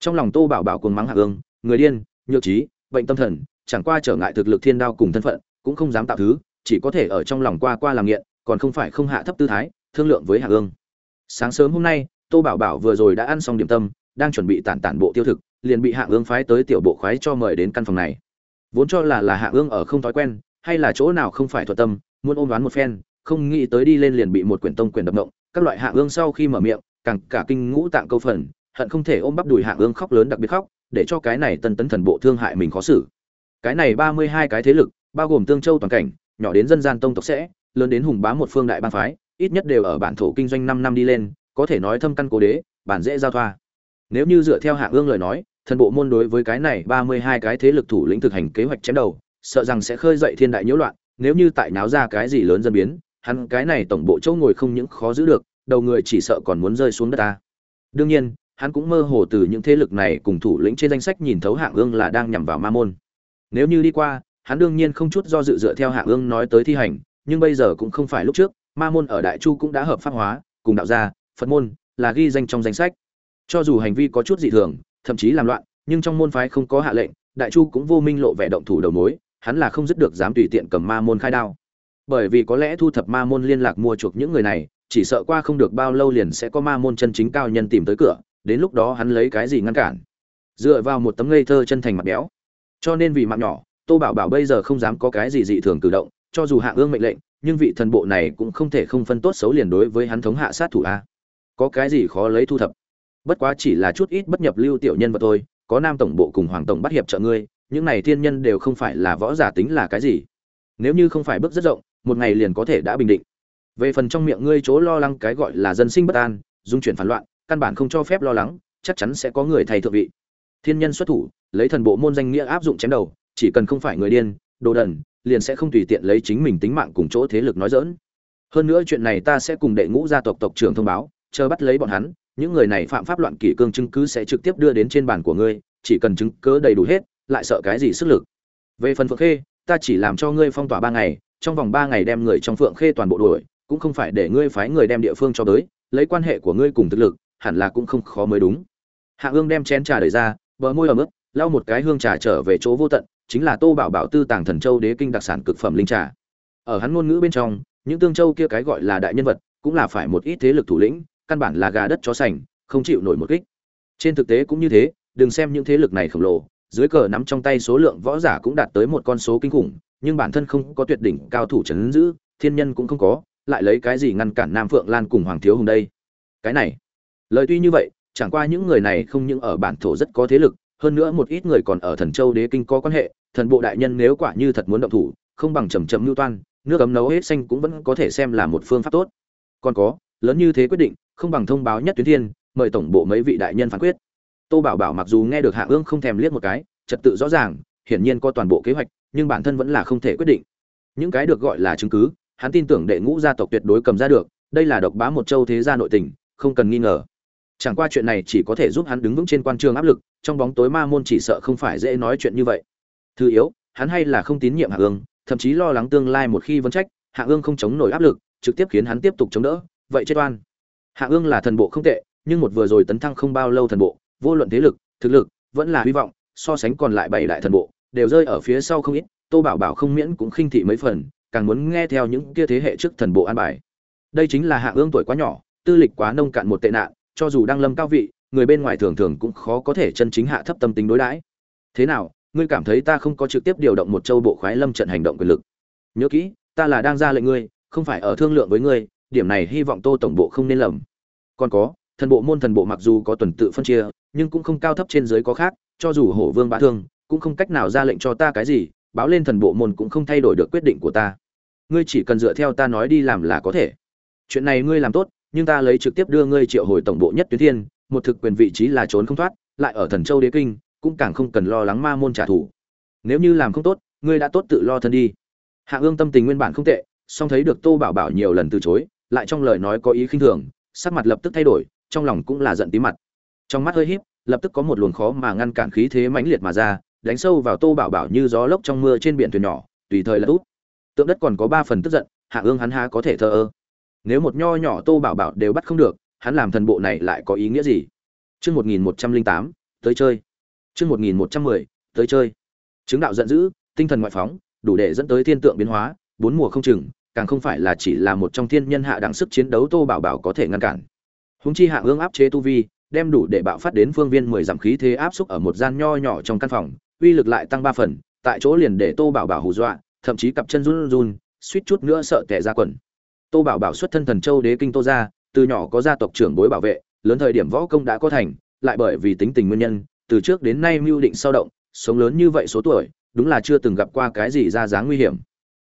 trong lòng tô bảo bảo cuồng mắng hạ ương người điên, nhược trí, bệnh tâm thần, chẳng qua trở ngại thực lực thiên đao cùng thân phận, cũng không dám tạo thứ, chỉ có thể ở trong lòng qua qua làm nghiện, còn không phải không hạ thấp tư thái, thương lượng với hạ ương sáng sớm hôm nay, tô bảo bảo vừa rồi đã ăn xong điểm tâm, đang chuẩn bị tản tản bộ tiêu thực, liền bị hạ ương phái tới tiểu bộ khoái cho mời đến căn phòng này. Vốn cho là là hạ ương ở không thói quen, hay là chỗ nào không phải thuận tâm, muốn ôm đoán một phen, không nghĩ tới đi lên liền bị một quyển tông quyển đập động, các loại hạ ương sau khi mở miệng, càng cả kinh ngũ tạng câu phần hận không thể ôm bắp đùi hạ ương khóc lớn đặc biệt khóc, để cho cái này tân tấn thần bộ thương hại mình khó xử. Cái này ba mươi hai cái thế lực, bao gồm tương châu toàn cảnh, nhỏ đến dân gian tông tộc sẽ, lớn đến hùng bá một phương đại bang phái, ít nhất đều ở bản thổ kinh doanh năm năm đi lên, có thể nói thâm căn cố đế, bản dễ giao thoa. Nếu như dựa theo hạ ương lời nói, thần bộ môn đối với cái này ba mươi hai cái thế lực thủ lĩnh thực hành kế hoạch chém đầu, sợ rằng sẽ khơi dậy thiên đại nhiễu loạn, nếu như tại náo ra cái gì lớn dân biến, hắn cái này tổng bộ chỗ ngồi không những khó giữ được, đầu người chỉ sợ còn muốn rơi xuống đất ta. Đương nhiên hắn cũng mơ hồ từ những thế lực này cùng thủ lĩnh trên danh sách nhìn thấu hạng ương là đang nhằm vào ma môn. Nếu như đi qua, hắn đương nhiên không chút do dự dựa theo hạng ương nói tới thi hành, nhưng bây giờ cũng không phải lúc trước, ma môn ở đại chu cũng đã hợp pháp hóa, cùng đạo gia, phật môn là ghi danh trong danh sách. Cho dù hành vi có chút dị thường, thậm chí làm loạn, nhưng trong môn phái không có hạ lệnh, đại chu cũng vô minh lộ vẻ động thủ đầu mối, hắn là không dứt được dám tùy tiện cầm ma môn khai đao. Bởi vì có lẽ thu thập ma môn liên lạc mua chuộc những người này, chỉ sợ qua không được bao lâu liền sẽ có ma môn chân chính cao nhân tìm tới cửa đến lúc đó hắn lấy cái gì ngăn cản? Dựa vào một tấm ngây thơ chân thành mặt béo. Cho nên vì mạng nhỏ, tô bảo bảo bây giờ không dám có cái gì dị thường cử động, cho dù hạ ương mệnh lệnh, nhưng vị thần bộ này cũng không thể không phân tốt xấu liền đối với hắn thống hạ sát thủ a. Có cái gì khó lấy thu thập? Bất quá chỉ là chút ít bất nhập lưu tiểu nhân vật thôi, có nam tổng bộ cùng hoàng tổng bắt hiệp trợ ngươi, những này thiên nhân đều không phải là võ giả tính là cái gì. Nếu như không phải bước rất rộng, một ngày liền có thể đã bình định. Về phần trong miệng ngươi chỗ lo lắng cái gọi là dân sinh bất an, dung chuyển phản loạn căn bản không cho phép lo lắng, chắc chắn sẽ có người thay thượng vị. Thiên nhân xuất thủ, lấy thần bộ môn danh nghĩa áp dụng chém đầu, chỉ cần không phải người điên, đồ đần, liền sẽ không tùy tiện lấy chính mình tính mạng cùng chỗ thế lực nói dỡn hơn nữa chuyện này ta sẽ cùng đệ ngũ gia tộc tộc trưởng thông báo, chờ bắt lấy bọn hắn, những người này phạm pháp loạn kỷ cương chứng cứ sẽ trực tiếp đưa đến trên bàn của ngươi, chỉ cần chứng cớ đầy đủ hết, lại sợ cái gì sức lực. Về phần phượng khê, ta chỉ làm cho ngươi phong tỏa ba ngày, trong vòng ba ngày đem người trong phượng khê toàn bộ đuổi, cũng không phải để ngươi phái người đem địa phương cho tới, lấy quan hệ của ngươi cùng thực lực hẳn là cũng không khó mới đúng. Hạ ương đem chén trà đẩy ra, bờ môi ở mức lau một cái hương trà trở về chỗ vô tận, chính là tô bảo bảo tư tàng thần châu đế kinh đặc sản cực phẩm linh trà. Ở hắn ngôn ngữ bên trong, những tương châu kia cái gọi là đại nhân vật, cũng là phải một ít thế lực thủ lĩnh, căn bản là gà đất chó sành, không chịu nổi một kích. Trên thực tế cũng như thế, đừng xem những thế lực này khổng lồ, dưới cờ nắm trong tay số lượng võ giả cũng đạt tới một con số kinh khủng, nhưng bản thân không có tuyệt đỉnh cao thủ trấn giữ, thiên nhân cũng không có, lại lấy cái gì ngăn cản nam phượng lan cùng hoàng thiếu hùng đây? Cái này lời tuy như vậy, chẳng qua những người này không những ở bản thổ rất có thế lực, hơn nữa một ít người còn ở thần châu đế kinh có quan hệ, thần bộ đại nhân nếu quả như thật muốn động thủ, không bằng chầm chậm mưu toan, nước ấm nấu hết xanh cũng vẫn có thể xem là một phương pháp tốt. Còn có, lớn như thế quyết định, không bằng thông báo nhất tuyến thiên, mời tổng bộ mấy vị đại nhân phán quyết. Tô bảo bảo mặc dù nghe được hạ ương không thèm liếc một cái, trật tự rõ ràng, hiển nhiên có toàn bộ kế hoạch, nhưng bản thân vẫn là không thể quyết định. Những cái được gọi là chứng cứ, hắn tin tưởng đệ ngũ gia tộc tuyệt đối cầm ra được, đây là độc bá một châu thế gia nội tình, không cần nghi ngờ chẳng qua chuyện này chỉ có thể giúp hắn đứng vững trên quan trường áp lực, trong bóng tối ma môn chỉ sợ không phải dễ nói chuyện như vậy. Thứ yếu, hắn hay là không tín nhiệm hạ ương, thậm chí lo lắng tương lai một khi vấn trách, hạ ương không chống nổi áp lực, trực tiếp khiến hắn tiếp tục chống đỡ, vậy chết oan. Hạ ương là thần bộ không tệ, nhưng một vừa rồi tấn thăng không bao lâu thần bộ, vô luận thế lực, thực lực, vẫn là hy vọng, so sánh còn lại bảy đại thần bộ, đều rơi ở phía sau không ít, tô bảo bảo không miễn cũng khinh thị mấy phần, càng muốn nghe theo những kia thế hệ trước thần bộ an bài. Đây chính là hạ ương tuổi quá nhỏ, tư lịch quá nông cạn một tệ nạn cho dù đang lâm cao vị, người bên ngoài thường thường cũng khó có thể chân chính hạ thấp tâm tính đối đãi. Thế nào, ngươi cảm thấy ta không có trực tiếp điều động một châu bộ khoái lâm trận hành động quyền lực? Nhớ kỹ, ta là đang ra lệnh ngươi, không phải ở thương lượng với ngươi, điểm này hy vọng tô tổng bộ không nên lầm. Còn có, thần bộ môn thần bộ mặc dù có tuần tự phân chia, nhưng cũng không cao thấp trên dưới có khác, cho dù hổ vương bá thương, cũng không cách nào ra lệnh cho ta cái gì, báo lên thần bộ môn cũng không thay đổi được quyết định của ta. Ngươi chỉ cần dựa theo ta nói đi làm là có thể. Chuyện này ngươi làm tốt nhưng ta lấy trực tiếp đưa ngươi triệu hồi tổng bộ nhất tuyến thiên, một thực quyền vị trí là trốn không thoát, lại ở thần châu đế kinh, cũng càng không cần lo lắng ma môn trả thù. Nếu như làm không tốt, ngươi đã tốt tự lo thân đi. Hạ ương tâm tình nguyên bản không tệ, song thấy được tô bảo bảo nhiều lần từ chối, lại trong lời nói có ý khinh thường, sắc mặt lập tức thay đổi, trong lòng cũng là giận tí mặt. Trong mắt hơi híp, lập tức có một luồng khó mà ngăn cản khí thế mãnh liệt mà ra, đánh sâu vào tô bảo bảo như gió lốc trong mưa trên biển thuyền nhỏ, tùy thời là út tượng đất còn có ba phần tức giận, hạ ương hắn há có thể thờ ơ nếu một nho nhỏ tô bảo bảo đều bắt không được, hắn làm thần bộ này lại có ý nghĩa gì? Chương một nghìn một trăm linh tám, tới chơi. Chương một nghìn một trăm mười, tới chơi. Chứng đạo giận dữ, tinh thần ngoại phóng, đủ để dẫn tới thiên tượng biến hóa, bốn mùa không chừng, càng không phải là chỉ là một trong thiên nhân hạ đẳng sức chiến đấu tô bảo bảo có thể ngăn cản. Húng chi hạ ương áp chế tu vi, đem đủ để bạo phát đến phương viên mười giảm khí thế áp xúc ở một gian nho nhỏ trong căn phòng, uy lực lại tăng ba phần, tại chỗ liền để tô bảo bảo hù dọa, thậm chí cặp chân run run, suýt chút nữa sợ tẻ ra quần tô bảo bảo xuất thân thần châu đế kinh tô gia, từ nhỏ có gia tộc trưởng bối bảo vệ, lớn thời điểm võ công đã có thành, lại bởi vì tính tình nguyên nhân, từ trước đến nay mưu định sao động, sống lớn như vậy số tuổi, đúng là chưa từng gặp qua cái gì ra dáng nguy hiểm.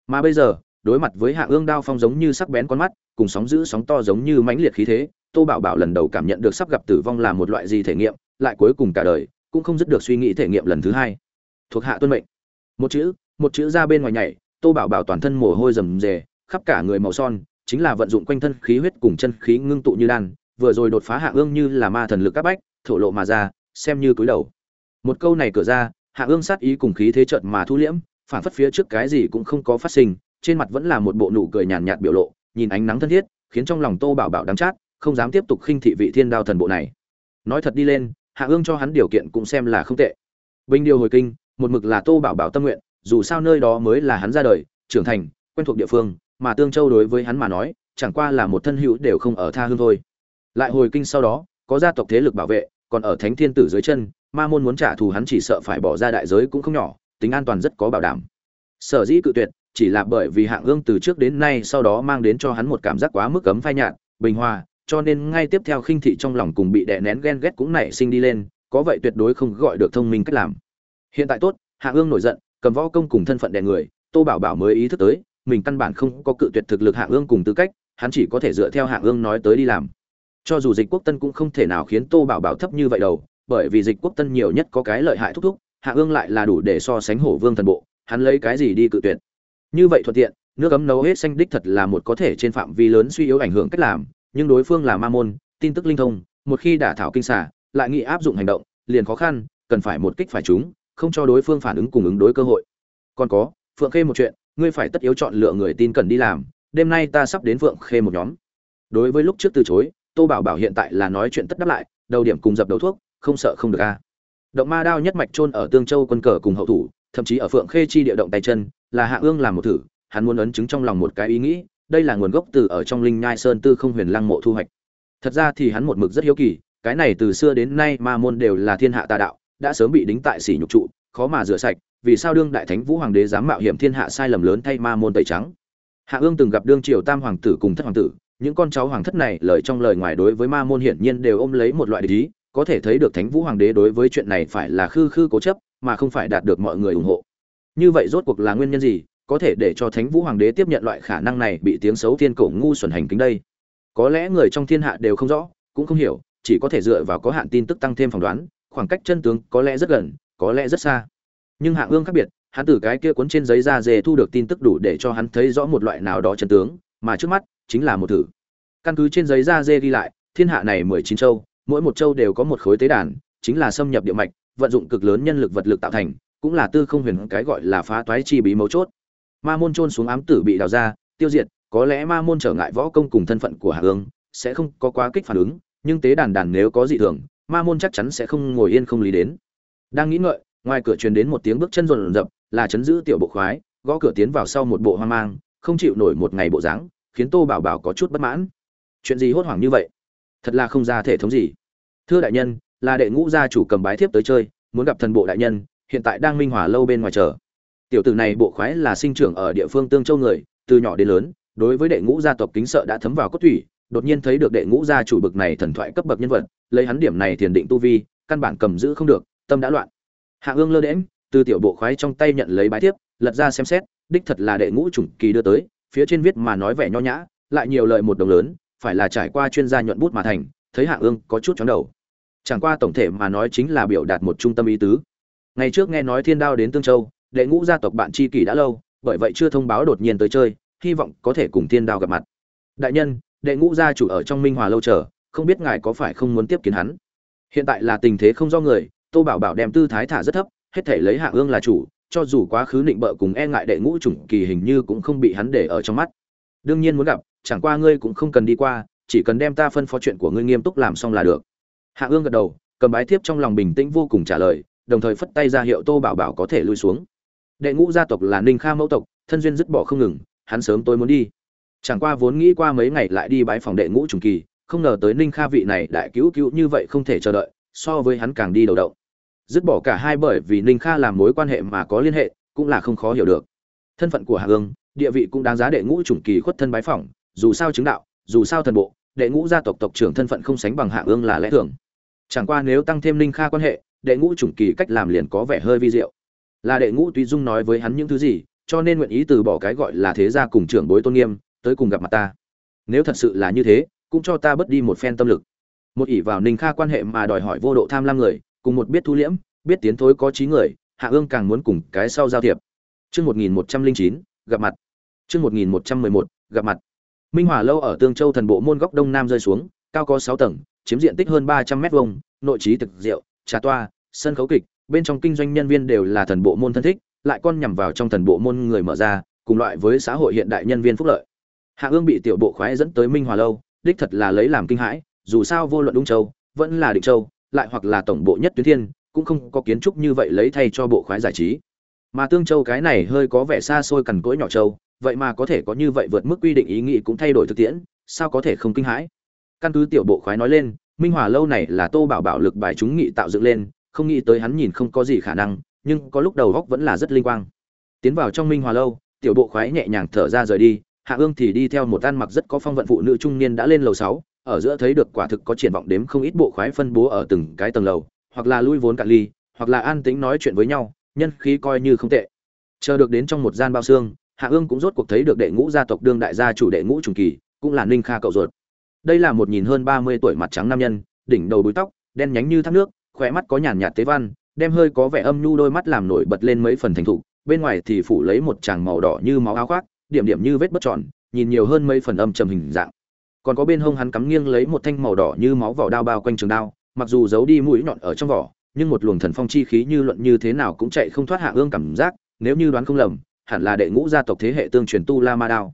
Mà bây giờ, đối mặt với hạ ương đao phong giống như sắc bén con mắt, cùng sóng giữ sóng to giống như mãnh liệt khí thế, tô bảo bảo lần đầu cảm nhận được sắp gặp tử vong là một loại gì thể nghiệm, lại cuối cùng cả đời, cũng không dứt được suy nghĩ thể nghiệm lần thứ hai. Thuộc hạ tuân mệnh. Một chữ một chữ ra bên ngoài nhảy, tô bảo bảo toàn thân mồ hôi rầm rề, khắp cả người màu son chính là vận dụng quanh thân khí huyết cùng chân khí ngưng tụ như đan, vừa rồi đột phá hạ ương như là ma thần lực các bách, thổ lộ mà ra, xem như cúi đầu. Một câu này cửa ra, hạ ương sát ý cùng khí thế trận mà thu liễm, phản phất phía trước cái gì cũng không có phát sinh, trên mặt vẫn là một bộ nụ cười nhàn nhạt biểu lộ, nhìn ánh nắng thân thiết, khiến trong lòng tô bảo bảo đắng chát, không dám tiếp tục khinh thị vị thiên đao thần bộ này. Nói thật đi lên, hạ ương cho hắn điều kiện cũng xem là không tệ. Bình điều hồi kinh, một mực là tô bảo bảo tâm nguyện, dù sao nơi đó mới là hắn ra đời, trưởng thành, quen thuộc địa phương mà tương châu đối với hắn mà nói, chẳng qua là một thân hữu đều không ở tha hương thôi. Lại hồi kinh sau đó, có gia tộc thế lực bảo vệ, còn ở thánh thiên tử dưới chân, ma môn muốn trả thù hắn chỉ sợ phải bỏ ra đại giới cũng không nhỏ, tính an toàn rất có bảo đảm. Sở dĩ cự tuyệt, chỉ là bởi vì hạng ương từ trước đến nay sau đó mang đến cho hắn một cảm giác quá mức cấm phai nhạt, bình hòa, cho nên ngay tiếp theo khinh thị trong lòng cùng bị đè nén ghen ghét cũng nảy sinh đi lên, có vậy tuyệt đối không gọi được thông minh cách làm. Hiện tại tốt, hạng ương nổi giận, cầm võ công cùng thân phận đè người, tô bảo bảo mới ý thức tới mình căn bản không có cự tuyệt thực lực hạng ương cùng tư cách, hắn chỉ có thể dựa theo hạng ương nói tới đi làm. Cho dù dịch quốc tân cũng không thể nào khiến tô bảo bảo thấp như vậy đâu bởi vì dịch quốc tân nhiều nhất có cái lợi hại thúc thúc hạ ương lại là đủ để so sánh hổ vương thần bộ, hắn lấy cái gì đi cự tuyệt. Như vậy thuận tiện, nước ấm nấu hết xanh đích thật là một có thể trên phạm vi lớn suy yếu ảnh hưởng cách làm, nhưng đối phương là ma môn, tin tức linh thông, một khi đả thảo kinh xả lại nghĩ áp dụng hành động, liền khó khăn, cần phải một kích phải chúng không cho đối phương phản ứng cùng ứng đối cơ hội. Còn có, phượng khê một chuyện ngươi phải tất yếu chọn lựa người tin cần đi làm, đêm nay ta sắp đến vượng khê một nhóm. Đối với lúc trước từ chối, tô bảo bảo hiện tại là nói chuyện tất đáp lại, đầu điểm cùng dập đầu thuốc, không sợ không được a. Động ma đao nhất mạch chôn ở tương châu quân cờ cùng hậu thủ, thậm chí ở phượng khê chi địa động tay chân, là hạ ương làm một thử, hắn muốn ấn chứng trong lòng một cái ý nghĩ, đây là nguồn gốc từ ở trong linh nhai sơn tư không huyền lăng mộ thu hoạch. Thật ra thì hắn một mực rất hiếu kỳ, cái này từ xưa đến nay ma môn đều là thiên hạ tà đạo, đã sớm bị đính tại sỉ nhục trụ khó mà rửa sạch, vì sao đương đại thánh vũ hoàng đế dám mạo hiểm thiên hạ sai lầm lớn thay ma môn tẩy trắng? Hạ ương từng gặp đương triều tam hoàng tử cùng thất hoàng tử, những con cháu hoàng thất này lời trong lời ngoài đối với ma môn hiển nhiên đều ôm lấy một loại ý, có thể thấy được thánh vũ hoàng đế đối với chuyện này phải là khư khư cố chấp, mà không phải đạt được mọi người ủng hộ. Như vậy rốt cuộc là nguyên nhân gì, có thể để cho thánh vũ hoàng đế tiếp nhận loại khả năng này bị tiếng xấu thiên cổ ngu xuẩn hành kính đây? Có lẽ người trong thiên hạ đều không rõ, cũng không hiểu, chỉ có thể dựa vào có hạn tin tức tăng thêm phỏng đoán, khoảng cách chân tướng có lẽ rất gần có lẽ rất xa. Nhưng hạng ương khác biệt, hắn từ cái kia cuốn trên giấy da dê thu được tin tức đủ để cho hắn thấy rõ một loại nào đó chân tướng, mà trước mắt, chính là một thử. Căn cứ trên giấy da dê ghi lại, thiên hạ này mười chín châu, mỗi một châu đều có một khối tế đàn, chính là xâm nhập địa mạch, vận dụng cực lớn nhân lực vật lực tạo thành, cũng là tư không huyền cái gọi là phá toái chi bí mấu chốt. Ma môn trôn xuống ám tử bị đào ra, tiêu diệt, có lẽ ma môn trở ngại võ công cùng thân phận của hạ ương, sẽ không có quá kích phản ứng, nhưng tế đàn đàn nếu có dị thường, ma môn chắc chắn sẽ không ngồi yên không lý đến đang nghĩ ngợi, ngoài cửa truyền đến một tiếng bước chân rộn rập, là chấn giữ tiểu bộ khoái, gõ cửa tiến vào sau một bộ hoang mang, không chịu nổi một ngày bộ dáng, khiến tô bảo bảo có chút bất mãn. Chuyện gì hốt hoảng như vậy? Thật là không ra thể thống gì. Thưa đại nhân, là đệ ngũ gia chủ cầm bái thiếp tới chơi, muốn gặp thần bộ đại nhân, hiện tại đang minh hòa lâu bên ngoài chờ. Tiểu tử này bộ khoái là sinh trưởng ở địa phương tương châu người, từ nhỏ đến lớn, đối với đệ ngũ gia tộc kính sợ đã thấm vào cốt thủy đột nhiên thấy được đệ ngũ gia chủ bực này thần thoại cấp bậc nhân vật, lấy hắn điểm này thiền định tu vi, căn bản cầm giữ không được tâm đã loạn. Hạ ương lơ đễm từ tiểu bộ khoái trong tay nhận lấy bái tiếp, lật ra xem xét đích thật là đệ ngũ chủng kỳ đưa tới phía trên viết mà nói vẻ nho nhã lại nhiều lời một đồng lớn phải là trải qua chuyên gia nhuận bút mà thành thấy hạ ương có chút chóng đầu. Chẳng qua tổng thể mà nói chính là biểu đạt một trung tâm ý tứ. Ngày trước nghe nói thiên đao đến tương châu đệ ngũ gia tộc bạn tri kỷ đã lâu bởi vậy chưa thông báo đột nhiên tới chơi hy vọng có thể cùng thiên đao gặp mặt. Đại nhân đệ ngũ gia chủ ở trong minh hòa lâu chờ không biết ngài có phải không muốn tiếp kiến hắn? Hiện tại là tình thế không do người tô bảo bảo đem tư thái thả rất thấp, hết thể lấy hạ ương là chủ, cho dù quá khứ định bợ cùng e ngại đệ ngũ chủng kỳ hình như cũng không bị hắn để ở trong mắt. Đương nhiên muốn gặp, chẳng qua ngươi cũng không cần đi qua, chỉ cần đem ta phân phó chuyện của ngươi nghiêm túc làm xong là được. Hạ ương gật đầu, cầm bái thiếp trong lòng bình tĩnh vô cùng trả lời, đồng thời phất tay ra hiệu tô bảo bảo có thể lui xuống. Đệ ngũ gia tộc là ninh kha mẫu tộc, thân duyên dứt bỏ không ngừng, hắn sớm tôi muốn đi. Chẳng qua vốn nghĩ qua mấy ngày lại đi bái phòng đệ ngũ trùng kỳ, không ngờ tới ninh kha vị này đại cứu cứu như vậy không thể chờ đợi, so với hắn càng đi đầu đậu dứt bỏ cả hai bởi vì ninh kha làm mối quan hệ mà có liên hệ, cũng là không khó hiểu được. Thân phận của hạ ương địa vị cũng đáng giá đệ ngũ trùng kỳ khuất thân bái phỏng, dù sao chứng đạo, dù sao thần bộ, đệ ngũ gia tộc tộc trưởng thân phận không sánh bằng hạ ương là lẽ thường. Chẳng qua nếu tăng thêm ninh kha quan hệ, đệ ngũ trùng kỳ cách làm liền có vẻ hơi vi diệu. Là đệ ngũ tùy dung nói với hắn những thứ gì, cho nên nguyện ý từ bỏ cái gọi là thế gia cùng trưởng bối tôn nghiêm, tới cùng gặp mặt ta. Nếu thật sự là như thế, cũng cho ta bớt đi một phen tâm lực. Một ỷ vào ninh kha quan hệ mà đòi hỏi vô độ tham lam người cùng một biết thu liễm, biết tiến thối có trí người, hạ ương càng muốn cùng cái sau giao thiệp. Chương một nghìn một trăm linh chín, gặp mặt. Chương một nghìn một trăm mười một, gặp mặt. Minh hòa lâu ở tương châu thần bộ môn góc đông nam rơi xuống, cao có sáu tầng, chiếm diện tích hơn ba trăm mét vuông, nội trí thực rượu, trà toa, sân khấu kịch, bên trong kinh doanh nhân viên đều là thần bộ môn thân thích, lại con nhằm vào trong thần bộ môn người mở ra, cùng loại với xã hội hiện đại nhân viên phúc lợi. Hạ ương bị tiểu bộ khoái dẫn tới minh hòa lâu, đích thật là lấy làm kinh hãi, dù sao vô luận Đông châu, vẫn là định châu lại hoặc là tổng bộ nhất tuyến thiên, cũng không có kiến trúc như vậy lấy thay cho bộ khoái giải trí. Mà tương châu cái này hơi có vẻ xa xôi cằn cỗi nhỏ châu, vậy mà có thể có như vậy vượt mức quy định ý nghĩ cũng thay đổi thực tiễn, sao có thể không kinh hãi? Căn cứ tiểu bộ khoái nói lên, minh hòa lâu này là tô bảo bảo lực bài chúng nghị tạo dựng lên, không nghĩ tới hắn nhìn không có gì khả năng, nhưng có lúc đầu góc vẫn là rất linh quang. Tiến vào trong minh hòa lâu, tiểu bộ khoái nhẹ nhàng thở ra rời đi, hạ ương thì đi theo một ăn mặc rất có phong vận phụ nữ trung niên đã lên lầu sáu ở giữa thấy được quả thực có triển vọng đếm không ít bộ khoái phân bố ở từng cái tầng lầu, hoặc là lui vốn cạn ly, hoặc là an tĩnh nói chuyện với nhau, nhân khí coi như không tệ. Chờ được đến trong một gian bao xương, hạ ương cũng rốt cuộc thấy được đệ ngũ gia tộc đương đại gia chủ đệ ngũ trùng kỳ, cũng là ninh kha cậu ruột. Đây là một nhìn hơn ba mươi tuổi mặt trắng nam nhân, đỉnh đầu búi tóc, đen nhánh như thác nước, khỏe mắt có nhàn nhạt tế văn, đem hơi có vẻ âm nhu đôi mắt làm nổi bật lên mấy phần thành thục, bên ngoài thì phủ lấy một tràng màu đỏ như máu áo khoác, điểm điểm như vết bất tròn, nhìn nhiều hơn mấy phần âm trầm hình dạng còn có bên hông hắn cắm nghiêng lấy một thanh màu đỏ như máu vỏ đao bao quanh trường đao, mặc dù giấu đi mũi nhọn ở trong vỏ, nhưng một luồng thần phong chi khí như luận như thế nào cũng chạy không thoát hạ ương cảm giác, nếu như đoán không lầm, hẳn là đệ ngũ gia tộc thế hệ tương truyền tu la ma đao.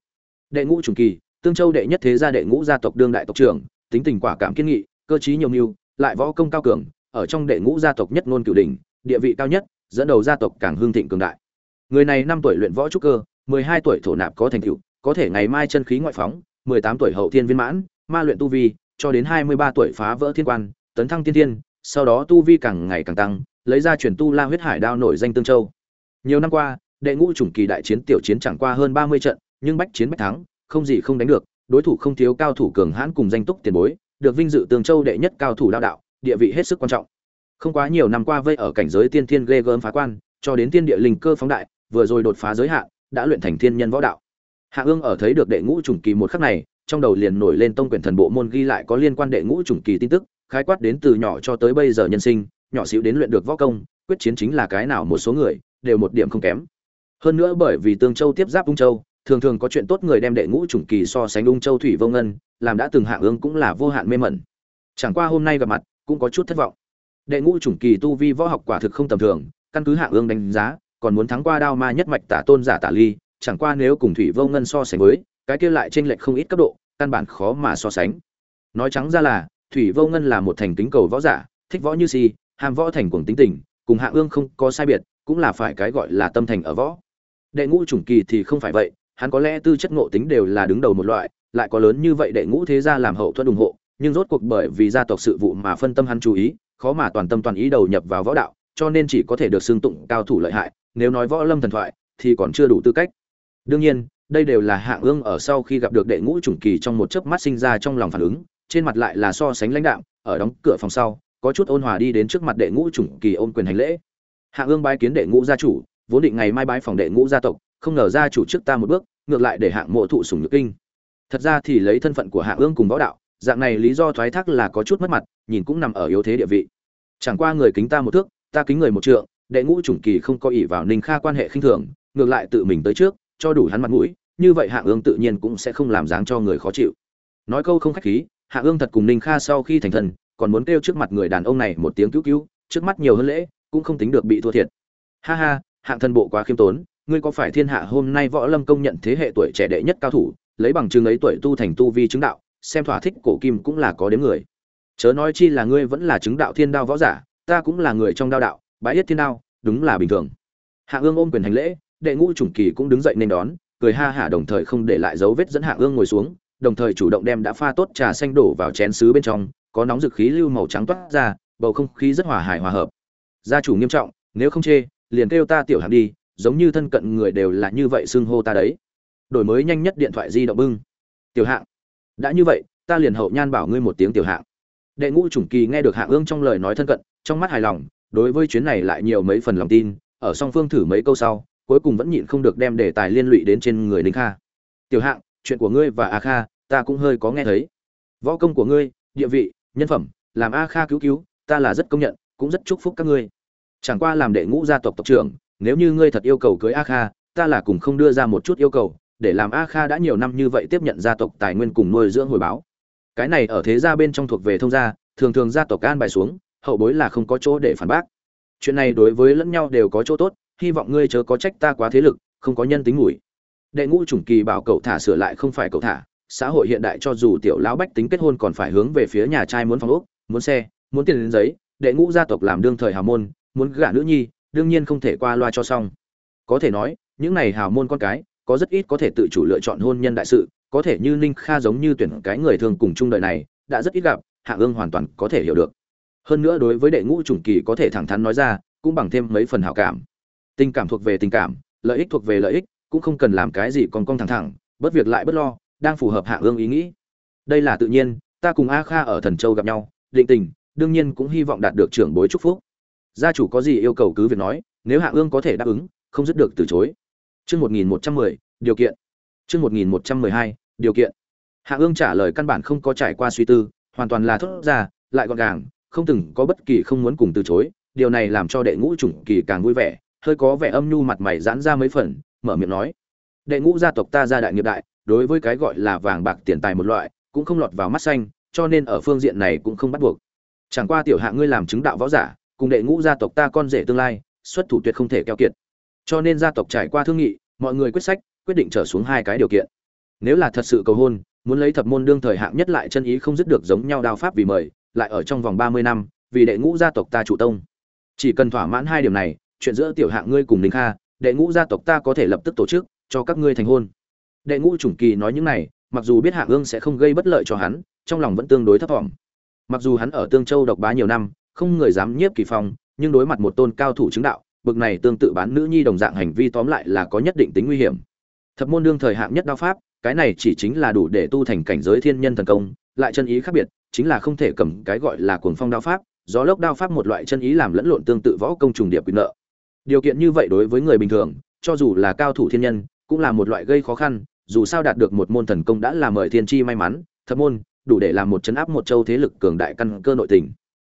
Đệ ngũ trùng kỳ, tương châu đệ nhất thế gia đệ ngũ gia tộc đương đại tộc trưởng, tính tình quả cảm kiên nghị, cơ trí nhiều mưu, lại võ công cao cường, ở trong đệ ngũ gia tộc nhất ngôn cửu đỉnh, địa vị cao nhất, dẫn đầu gia tộc càng hương thịnh cường đại. Người này năm tuổi luyện võ trúc cơ, mười hai tuổi thổ nạp có thành tựu, có thể ngày mai chân khí ngoại phóng mười tám tuổi hậu thiên viên mãn, ma luyện tu vi, cho đến hai mươi ba tuổi phá vỡ thiên quan, tấn thăng tiên thiên, sau đó tu vi càng ngày càng tăng, lấy ra chuyển tu la huyết hải đao nổi danh tương châu. Nhiều năm qua, đệ ngũ chủng kỳ đại chiến tiểu chiến chẳng qua hơn ba mươi trận, nhưng bách chiến bách thắng, không gì không đánh được, đối thủ không thiếu cao thủ cường hãn cùng danh túc tiền bối, được vinh dự tương châu đệ nhất cao thủ đạo đạo, địa vị hết sức quan trọng. Không quá nhiều năm qua vây ở cảnh giới tiên thiên ghê gớm phá quan, cho đến tiên địa linh cơ phóng đại, vừa rồi đột phá giới hạn, đã luyện thành thiên nhân võ đạo hạ ương ở thấy được đệ ngũ trùng kỳ một khắc này, trong đầu liền nổi lên tông quyển thần bộ môn ghi lại có liên quan đệ ngũ trùng kỳ tin tức, khái quát đến từ nhỏ cho tới bây giờ nhân sinh, nhỏ xíu đến luyện được võ công, quyết chiến chính là cái nào một số người, đều một điểm không kém. Hơn nữa bởi vì tương châu tiếp giáp ung châu, thường thường có chuyện tốt người đem đệ ngũ trùng kỳ so sánh ung châu thủy vô ngân, làm đã từng hạ ương cũng là vô hạn mê mẩn. Chẳng qua hôm nay gặp mặt, cũng có chút thất vọng. Đệ ngũ trùng kỳ tu vi võ học quả thực không tầm thường, căn cứ hạ ương đánh giá, còn muốn thắng qua đao ma nhất mạch tả tôn giả tả ly chẳng qua nếu cùng thủy vô ngân so sánh với, cái kia lại chênh lệch không ít cấp độ, căn bản khó mà so sánh. Nói trắng ra là, thủy vô ngân là một thành kính cầu võ giả, thích võ như si, ham võ thành cuồng tính tình, cùng hạ ương không có sai biệt, cũng là phải cái gọi là tâm thành ở võ. Đệ ngũ chủng kỳ thì không phải vậy, hắn có lẽ tư chất ngộ tính đều là đứng đầu một loại, lại có lớn như vậy đệ ngũ thế gia làm hậu thuẫn ủng hộ, nhưng rốt cuộc bởi vì gia tộc sự vụ mà phân tâm hắn chú ý, khó mà toàn tâm toàn ý đầu nhập vào võ đạo, cho nên chỉ có thể được xưng tụng cao thủ lợi hại, nếu nói võ lâm thần thoại, thì còn chưa đủ tư cách đương nhiên, đây đều là hạ ương ở sau khi gặp được đệ ngũ chủng kỳ trong một chớp mắt sinh ra trong lòng phản ứng, trên mặt lại là so sánh lãnh đạm, ở đóng cửa phòng sau, có chút ôn hòa đi đến trước mặt đệ ngũ chủng kỳ ôn quyền hành lễ. Hạ ương bái kiến đệ ngũ gia chủ, vốn định ngày mai bái phòng đệ ngũ gia tộc, không ngờ gia chủ trước ta một bước, ngược lại để hạng mộ thụ sủng nhược kinh. Thật ra thì lấy thân phận của hạ ương cùng võ đạo, dạng này lý do thoái thác là có chút mất mặt, nhìn cũng nằm ở yếu thế địa vị. Chẳng qua người kính ta một thước, ta kính người một trượng, đệ ngũ chủng kỳ không có ỷ vào ninh kha quan hệ khinh thường, ngược lại tự mình tới trước cho đủ hắn mặt mũi, như vậy hạ ương tự nhiên cũng sẽ không làm dáng cho người khó chịu. Nói câu không khách khí, hạ ương thật cùng ninh kha sau khi thành thần còn muốn kêu trước mặt người đàn ông này một tiếng cứu cứu, trước mắt nhiều hơn lễ, cũng không tính được bị thua thiệt. Ha ha, hạng thần bộ quá khiêm tốn, ngươi có phải thiên hạ hôm nay võ lâm công nhận thế hệ tuổi trẻ đệ nhất cao thủ, lấy bằng chứng ấy tuổi tu thành tu vi chứng đạo, xem thỏa thích cổ kim cũng là có đến người. Chớ nói chi là ngươi vẫn là chứng đạo thiên đao võ giả, ta cũng là người trong đao đạo, bãi yết thiên đao, đúng là bình thường. Hạ ương ôm quyền hành lễ đệ ngũ trùng kỳ cũng đứng dậy nên đón, cười ha hả đồng thời không để lại dấu vết dẫn hạ ương ngồi xuống, đồng thời chủ động đem đã pha tốt trà xanh đổ vào chén sứ bên trong, có nóng dực khí lưu màu trắng toát ra, bầu không khí rất hòa hài hòa hợp. Gia chủ nghiêm trọng, nếu không chê, liền kêu ta tiểu hạng đi, giống như thân cận người đều là như vậy xưng hô ta đấy. Đổi mới nhanh nhất điện thoại di động bưng. Tiểu hạng, đã như vậy, ta liền hậu nhan bảo ngươi một tiếng tiểu hạng. Đệ ngũ chủng kỳ nghe được hạng ương trong lời nói thân cận, trong mắt hài lòng, đối với chuyến này lại nhiều mấy phần lòng tin, ở song phương thử mấy câu sau cuối cùng vẫn nhịn không được đem đề tài liên lụy đến trên người ninh kha. Tiểu hạng, chuyện của ngươi và a kha, ta cũng hơi có nghe thấy. Võ công của ngươi, địa vị, nhân phẩm, làm a kha cứu cứu, ta là rất công nhận, cũng rất chúc phúc các ngươi. Chẳng qua làm đệ ngũ gia tộc tộc trưởng, nếu như ngươi thật yêu cầu cưới a kha, ta là cùng không đưa ra một chút yêu cầu, để làm a kha đã nhiều năm như vậy tiếp nhận gia tộc tài nguyên cùng nuôi dưỡng hồi báo. Cái này ở thế gia bên trong thuộc về thông gia, thường thường gia tộc can bài xuống, hậu bối là không có chỗ để phản bác. Chuyện này đối với lẫn nhau đều có chỗ tốt hy vọng ngươi chớ có trách ta quá thế lực, không có nhân tính ngủi đệ ngũ chủng kỳ bảo cậu thả sửa lại không phải cậu thả, xã hội hiện đại cho dù tiểu lão bách tính kết hôn còn phải hướng về phía nhà trai muốn phòng ốc, muốn xe, muốn tiền đến giấy, đệ ngũ gia tộc làm đương thời hào môn, muốn gả nữ nhi, đương nhiên không thể qua loa cho xong. Có thể nói, những này hào môn con cái, có rất ít có thể tự chủ lựa chọn hôn nhân đại sự, có thể như ninh kha giống như tuyển cái người thường cùng chung đời này, đã rất ít gặp, hạ ương hoàn toàn có thể hiểu được. Hơn nữa đối với đệ ngũ chủng kỳ có thể thẳng thắn nói ra, cũng bằng thêm mấy phần hảo cảm tình cảm thuộc về tình cảm, lợi ích thuộc về lợi ích, cũng không cần làm cái gì còn cong thẳng thẳng, bất việc lại bất lo, đang phù hợp hạ ương ý nghĩ. Đây là tự nhiên, ta cùng a kha ở thần châu gặp nhau, định tình, đương nhiên cũng hy vọng đạt được trưởng bối chúc phúc. Gia chủ có gì yêu cầu cứ việc nói, nếu hạ ương có thể đáp ứng, không dứt được từ chối. Chương một nghìn một trăm mười, điều kiện. Chương một nghìn một trăm mười hai, điều kiện. Hạ ương trả lời căn bản không có trải qua suy tư, hoàn toàn là thốt ra, lại gọn gàng, không từng có bất kỳ không muốn cùng từ chối, điều này làm cho đệ ngũ chủng kỳ càng vui vẻ hơi có vẻ âm nhu mặt mày giãn ra mấy phần, mở miệng nói, đệ ngũ gia tộc ta gia đại nghiệp đại, đối với cái gọi là vàng bạc tiền tài một loại, cũng không lọt vào mắt xanh, cho nên ở phương diện này cũng không bắt buộc. Chẳng qua tiểu hạ ngươi làm chứng đạo võ giả, cùng đệ ngũ gia tộc ta con rể tương lai, xuất thủ tuyệt không thể keo kiệt. Cho nên gia tộc trải qua thương nghị, mọi người quyết sách, quyết định trở xuống hai cái điều kiện. Nếu là thật sự cầu hôn, muốn lấy thập môn đương thời hạng nhất lại chân ý không dứt được giống nhau đao pháp vì mời, lại ở trong vòng ba mươi năm, vì đệ ngũ gia tộc ta chủ tông. Chỉ cần thỏa mãn hai điểm này chuyện giữa tiểu hạng ngươi cùng Ninh kha, đệ ngũ gia tộc ta có thể lập tức tổ chức, cho các ngươi thành hôn. Đệ ngũ chủng kỳ nói những này, mặc dù biết hạng ương sẽ không gây bất lợi cho hắn, trong lòng vẫn tương đối thấp vọng. mặc dù hắn ở tương châu độc bá nhiều năm, không người dám nhiếp kỳ phong, nhưng đối mặt một tôn cao thủ chứng đạo, bực này tương tự bán nữ nhi đồng dạng hành vi tóm lại là có nhất định tính nguy hiểm. Thập môn đương thời hạng nhất đao pháp, cái này chỉ chính là đủ để tu thành cảnh giới thiên nhân thần công, lại chân ý khác biệt, chính là không thể cầm cái gọi là cuồng phong đao pháp, gió lốc đao pháp một loại chân ý làm lẫn lộn tương tự võ công trùng điệp quy nợ điều kiện như vậy đối với người bình thường, cho dù là cao thủ thiên nhân, cũng là một loại gây khó khăn, dù sao đạt được một môn thần công đã là mời thiên chi may mắn, thập môn, đủ để làm một chấn áp một châu thế lực cường đại căn cơ nội tình.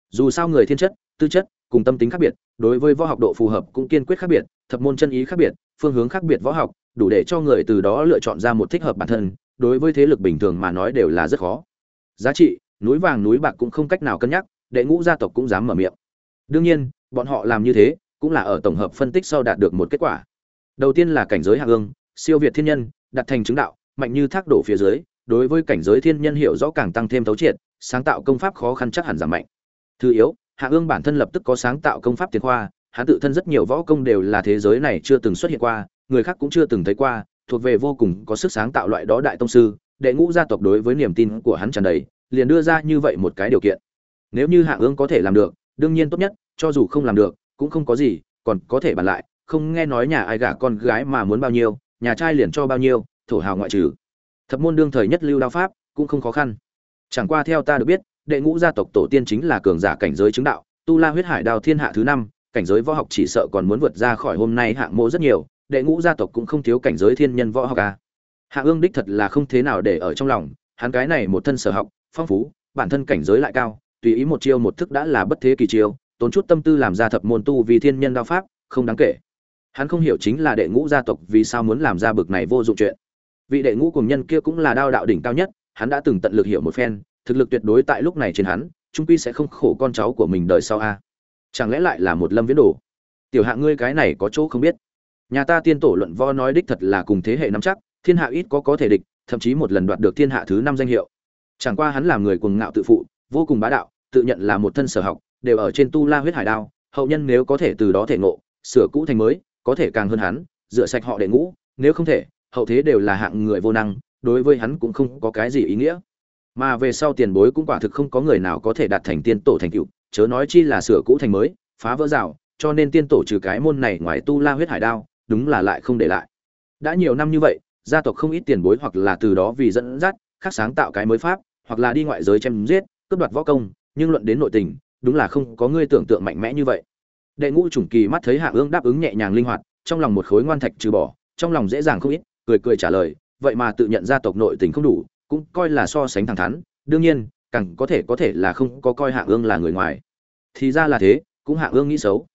Dù sao người thiên chất, tư chất, cùng tâm tính khác biệt, đối với võ học độ phù hợp cũng kiên quyết khác biệt, thập môn chân ý khác biệt, phương hướng khác biệt võ học, đủ để cho người từ đó lựa chọn ra một thích hợp bản thân, đối với thế lực bình thường mà nói đều là rất khó. Giá trị, núi vàng núi bạc cũng không cách nào cân nhắc, đệ ngũ gia tộc cũng dám mở miệng. Đương nhiên, bọn họ làm như thế cũng là ở tổng hợp phân tích sau đạt được một kết quả. Đầu tiên là cảnh giới hạ ương siêu việt thiên nhân, đặt thành chứng đạo, mạnh như thác đổ phía dưới, đối với cảnh giới thiên nhân hiểu rõ càng tăng thêm thấu triệt, sáng tạo công pháp khó khăn chắc hẳn giảm mạnh. Thứ yếu hạ ương bản thân lập tức có sáng tạo công pháp tiền khoa, hắn tự thân rất nhiều võ công đều là thế giới này chưa từng xuất hiện qua, người khác cũng chưa từng thấy qua, thuộc về vô cùng có sức sáng tạo loại đó đại tông sư, đệ ngũ gia tộc đối với niềm tin của hắn tràn đầy, liền đưa ra như vậy một cái điều kiện. Nếu như hạ ương có thể làm được, đương nhiên tốt nhất, cho dù không làm được cũng không có gì, còn có thể bàn lại, không nghe nói nhà ai gả con gái mà muốn bao nhiêu, nhà trai liền cho bao nhiêu, thổ hào ngoại trừ thập môn đương thời nhất lưu đao pháp, cũng không khó khăn chẳng qua theo ta được biết, đệ ngũ gia tộc tổ tiên chính là cường giả cảnh giới chứng đạo, tu la huyết hải đao thiên hạ thứ năm, cảnh giới võ học chỉ sợ còn muốn vượt ra khỏi hôm nay hạng mô rất nhiều, đệ ngũ gia tộc cũng không thiếu cảnh giới thiên nhân võ học à. hạ ương đích thật là không thế nào để ở trong lòng, hắn cái này một thân sở học, phong phú, bản thân cảnh giới lại cao, tùy ý một chiêu một thức đã là bất thế kỳ chiêu tốn chút tâm tư làm ra thập môn tu vì thiên nhân đao pháp, không đáng kể. Hắn không hiểu chính là đệ ngũ gia tộc vì sao muốn làm ra bực này vô dụng chuyện. Vị đệ ngũ cùng nhân kia cũng là đao đạo đỉnh cao nhất, hắn đã từng tận lực hiểu một phen, thực lực tuyệt đối tại lúc này trên hắn, trung quy sẽ không khổ con cháu của mình đời sau a. Chẳng lẽ lại là một lâm viễn đồ? Tiểu hạ ngươi cái này có chỗ không biết. Nhà ta tiên tổ luận vo nói đích thật là cùng thế hệ nắm chắc, thiên hạ ít có có thể địch, thậm chí một lần đoạt được thiên hạ thứ năm danh hiệu. Chẳng qua hắn làm người cuồng ngạo tự phụ, vô cùng bá đạo, tự nhận là một thân sở học đều ở trên tu la huyết hải đao, hậu nhân nếu có thể từ đó thể ngộ, sửa cũ thành mới, có thể càng hơn hắn, rửa sạch họ đệ ngũ, nếu không thể, hậu thế đều là hạng người vô năng, đối với hắn cũng không có cái gì ý nghĩa. Mà về sau tiền bối cũng quả thực không có người nào có thể đạt thành tiên tổ thành cựu chớ nói chi là sửa cũ thành mới, phá vỡ rào, cho nên tiên tổ trừ cái môn này ngoài tu la huyết hải đao, đúng là lại không để lại. Đã nhiều năm như vậy, gia tộc không ít tiền bối hoặc là từ đó vì dẫn dắt, khác sáng tạo cái mới pháp, hoặc là đi ngoại giới chém giết, cướp đoạt võ công, nhưng luận đến nội tình đúng là không có ngươi tưởng tượng mạnh mẽ như vậy. Đệ ngũ chủng kỳ mắt thấy hạ ương đáp ứng nhẹ nhàng linh hoạt, trong lòng một khối ngoan thạch trừ bỏ, trong lòng dễ dàng không ít, cười cười trả lời, vậy mà tự nhận gia tộc nội tình không đủ, cũng coi là so sánh thẳng thắn, đương nhiên, càng có thể có thể là không có coi hạ ương là người ngoài. Thì ra là thế, cũng hạ ương nghĩ xấu.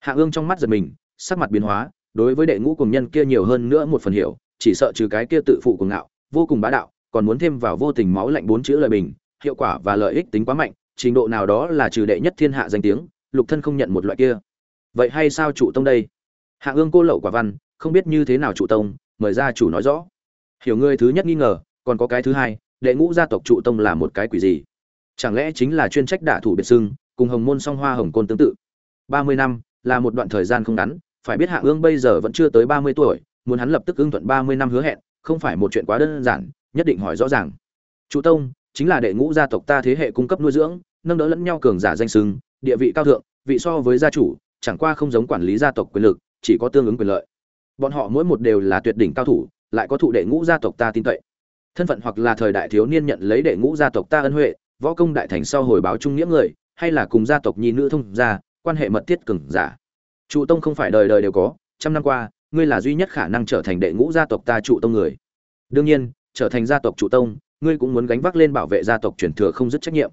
Hạ ương trong mắt giật mình, sắc mặt biến hóa, đối với đệ ngũ cùng nhân kia nhiều hơn nữa một phần hiểu, chỉ sợ trừ cái kia tự phụ cùng ngạo, vô cùng bá đạo, còn muốn thêm vào vô tình máu lạnh bốn chữ lời bình, hiệu quả và lợi ích tính quá mạnh trình độ nào đó là trừ đệ nhất thiên hạ danh tiếng, lục thân không nhận một loại kia. Vậy hay sao chủ tông đây? Hạ ương cô lậu quả văn, không biết như thế nào chủ tông, mời ra chủ nói rõ. Hiểu ngươi thứ nhất nghi ngờ, còn có cái thứ hai, đệ ngũ gia tộc trụ tông là một cái quỷ gì? Chẳng lẽ chính là chuyên trách đả thủ biệt xưng, cùng hồng môn song hoa hồng côn tương tự? Ba mươi năm, là một đoạn thời gian không ngắn, phải biết hạ ương bây giờ vẫn chưa tới ba mươi tuổi, muốn hắn lập tức ưng thuận ba mươi năm hứa hẹn, không phải một chuyện quá đơn giản, nhất định hỏi rõ ràng. Trụ tông chính là đệ ngũ gia tộc ta thế hệ cung cấp nuôi dưỡng, nâng đỡ lẫn nhau cường giả danh sưng địa vị cao thượng, vị so với gia chủ, chẳng qua không giống quản lý gia tộc quyền lực, chỉ có tương ứng quyền lợi. Bọn họ mỗi một đều là tuyệt đỉnh cao thủ, lại có thụ đệ ngũ gia tộc ta tin cậy. Thân phận hoặc là thời đại thiếu niên nhận lấy đệ ngũ gia tộc ta ân huệ, võ công đại thành sau hồi báo trung nghĩa người, hay là cùng gia tộc nhi nữ thông gia, quan hệ mật thiết cường giả. Trụ tông không phải đời đời đều có, trăm năm qua, ngươi là duy nhất khả năng trở thành đệ ngũ gia tộc ta trụ tông người. Đương nhiên, trở thành gia tộc trụ tông ngươi cũng muốn gánh vác lên bảo vệ gia tộc truyền thừa không dứt trách nhiệm.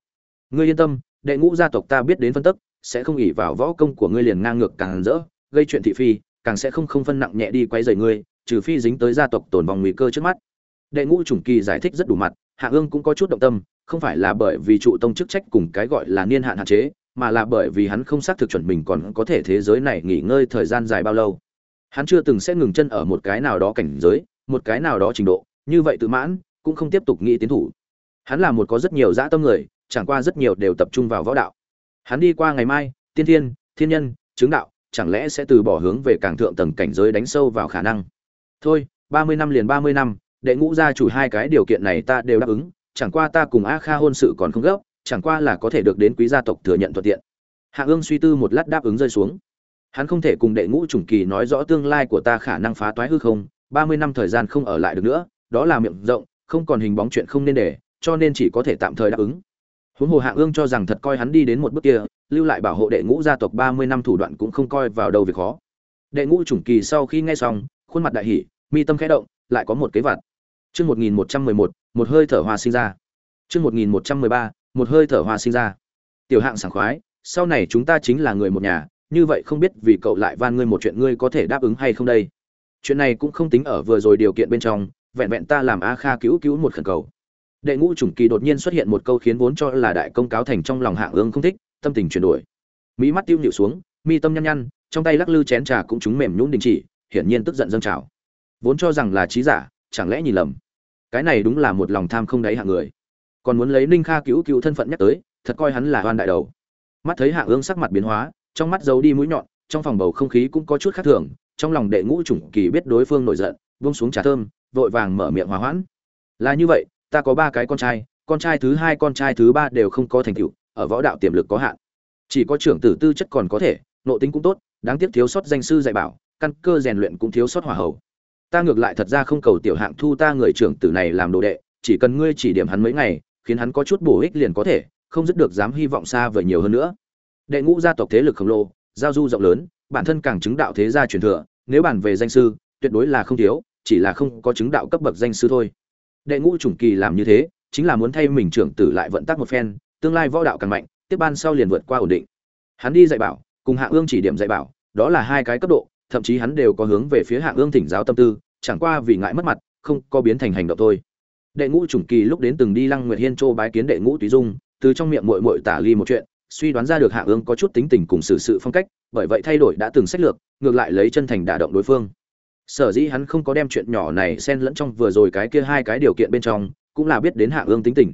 Ngươi yên tâm, đệ ngũ gia tộc ta biết đến phân tức, sẽ không ỉ vào võ công của ngươi liền ngang ngược càng rỡ, gây chuyện thị phi, càng sẽ không không phân nặng nhẹ đi quay rầy ngươi, trừ phi dính tới gia tộc tồn vong nguy cơ trước mắt. Đệ ngũ chủng kỳ giải thích rất đủ mặt, hạ ương cũng có chút động tâm, không phải là bởi vì trụ tông chức trách cùng cái gọi là niên hạn hạn chế, mà là bởi vì hắn không xác thực chuẩn mình còn có thể thế giới này nghỉ ngơi thời gian dài bao lâu. Hắn chưa từng sẽ ngừng chân ở một cái nào đó cảnh giới, một cái nào đó trình độ, như vậy tự mãn cũng không tiếp tục nghĩ tiến thủ. Hắn là một có rất nhiều dã tâm người, chẳng qua rất nhiều đều tập trung vào võ đạo. Hắn đi qua ngày mai, tiên thiên thiên nhân, chứng đạo, chẳng lẽ sẽ từ bỏ hướng về càng thượng tầng cảnh giới đánh sâu vào khả năng? Thôi, ba mươi năm liền ba mươi năm, đệ ngũ gia chủ hai cái điều kiện này ta đều đáp ứng, chẳng qua ta cùng a kha hôn sự còn không gấp, chẳng qua là có thể được đến quý gia tộc thừa nhận thuận tiện. Hạ ương suy tư một lát đáp ứng rơi xuống. Hắn không thể cùng đệ ngũ chủng kỳ nói rõ tương lai của ta khả năng phá toái hư không, ba mươi năm thời gian không ở lại được nữa, đó là miệng rộng không còn hình bóng chuyện không nên để, cho nên chỉ có thể tạm thời đáp ứng. Huống hồ hạ ương cho rằng thật coi hắn đi đến một bước kia, lưu lại bảo hộ đệ ngũ gia tộc ba mươi năm thủ đoạn cũng không coi vào đâu việc khó. Đệ ngũ chủng kỳ sau khi nghe xong, khuôn mặt đại hỉ, mi tâm khẽ động, lại có một kế vặt. Chương một nghìn một trăm mười một một hơi thở hoa sinh ra. Chương một nghìn một trăm mười ba, một hơi thở hoa sinh ra. Tiểu hạng sảng khoái, sau này chúng ta chính là người một nhà, như vậy không biết vì cậu lại van ngươi một chuyện ngươi có thể đáp ứng hay không đây. Chuyện này cũng không tính ở vừa rồi điều kiện bên trong vẹn vẹn ta làm a kha cứu cứu một khẩn cầu. Đệ ngũ chủng kỳ đột nhiên xuất hiện một câu khiến vốn cho là đại công cáo thành trong lòng hạng ương không thích, tâm tình chuyển đổi. Mỹ mắt tiêu nhịu xuống, mi tâm nhăn nhăn, trong tay lắc lư chén trà cũng chúng mềm nhún đình chỉ, hiển nhiên tức giận dâng trào. Vốn cho rằng là trí giả, chẳng lẽ nhìn lầm? Cái này đúng là một lòng tham không đáy hạng người. Còn muốn lấy ninh kha cứu cứu thân phận nhắc tới, thật coi hắn là hoan đại đầu. Mắt thấy hạng ương sắc mặt biến hóa, trong mắt giấu đi mũi nhọn, trong phòng bầu không khí cũng có chút khác thường, trong lòng đệ ngũ chủng kỳ biết đối phương nổi giận, buông xuống trà thơm vội vàng mở miệng hòa hoãn. Là như vậy, ta có ba cái con trai con trai thứ hai, con trai thứ ba đều không có thành tựu, ở võ đạo tiềm lực có hạn. Chỉ có trưởng tử tư chất còn có thể nộ tính cũng tốt, đáng tiếc thiếu sót danh sư dạy bảo, căn cơ rèn luyện cũng thiếu sót hỏa hầu ta ngược lại thật ra không cầu tiểu hạng thu ta người trưởng tử này làm đồ đệ, chỉ cần ngươi chỉ điểm hắn mấy ngày, khiến hắn có chút bổ ích liền có thể, không dứt được dám hy vọng xa vời nhiều hơn nữa. Đệ ngũ gia tộc thế lực khổng lồ, giao du rộng lớn, bản thân càng chứng đạo thế gia truyền thừa, nếu bàn về danh sư, tuyệt đối là không thiếu chỉ là không có chứng đạo cấp bậc danh sư thôi. Đệ ngũ chủng kỳ làm như thế, chính là muốn thay mình trưởng tử lại vận tắc một phen, tương lai võ đạo càng mạnh, tiếp ban sau liền vượt qua ổn định. Hắn đi dạy bảo, cùng hạ ương chỉ điểm dạy bảo, đó là hai cái cấp độ, thậm chí hắn đều có hướng về phía hạ ương thỉnh giáo tâm tư, chẳng qua vì ngại mất mặt, không có biến thành hành động thôi. Đệ ngũ chủng kỳ lúc đến từng đi lăng nguyệt hiên châu bái kiến đệ ngũ túy dung, từ trong miệng muội muội tả ly một chuyện, suy đoán ra được hạ ương có chút tính tình cùng xử sự phong cách, bởi vậy thay đổi đã từng sách lược, ngược lại lấy chân thành đả động đối phương sở dĩ hắn không có đem chuyện nhỏ này xen lẫn trong vừa rồi cái kia hai cái điều kiện bên trong, cũng là biết đến hạ ương tính tình.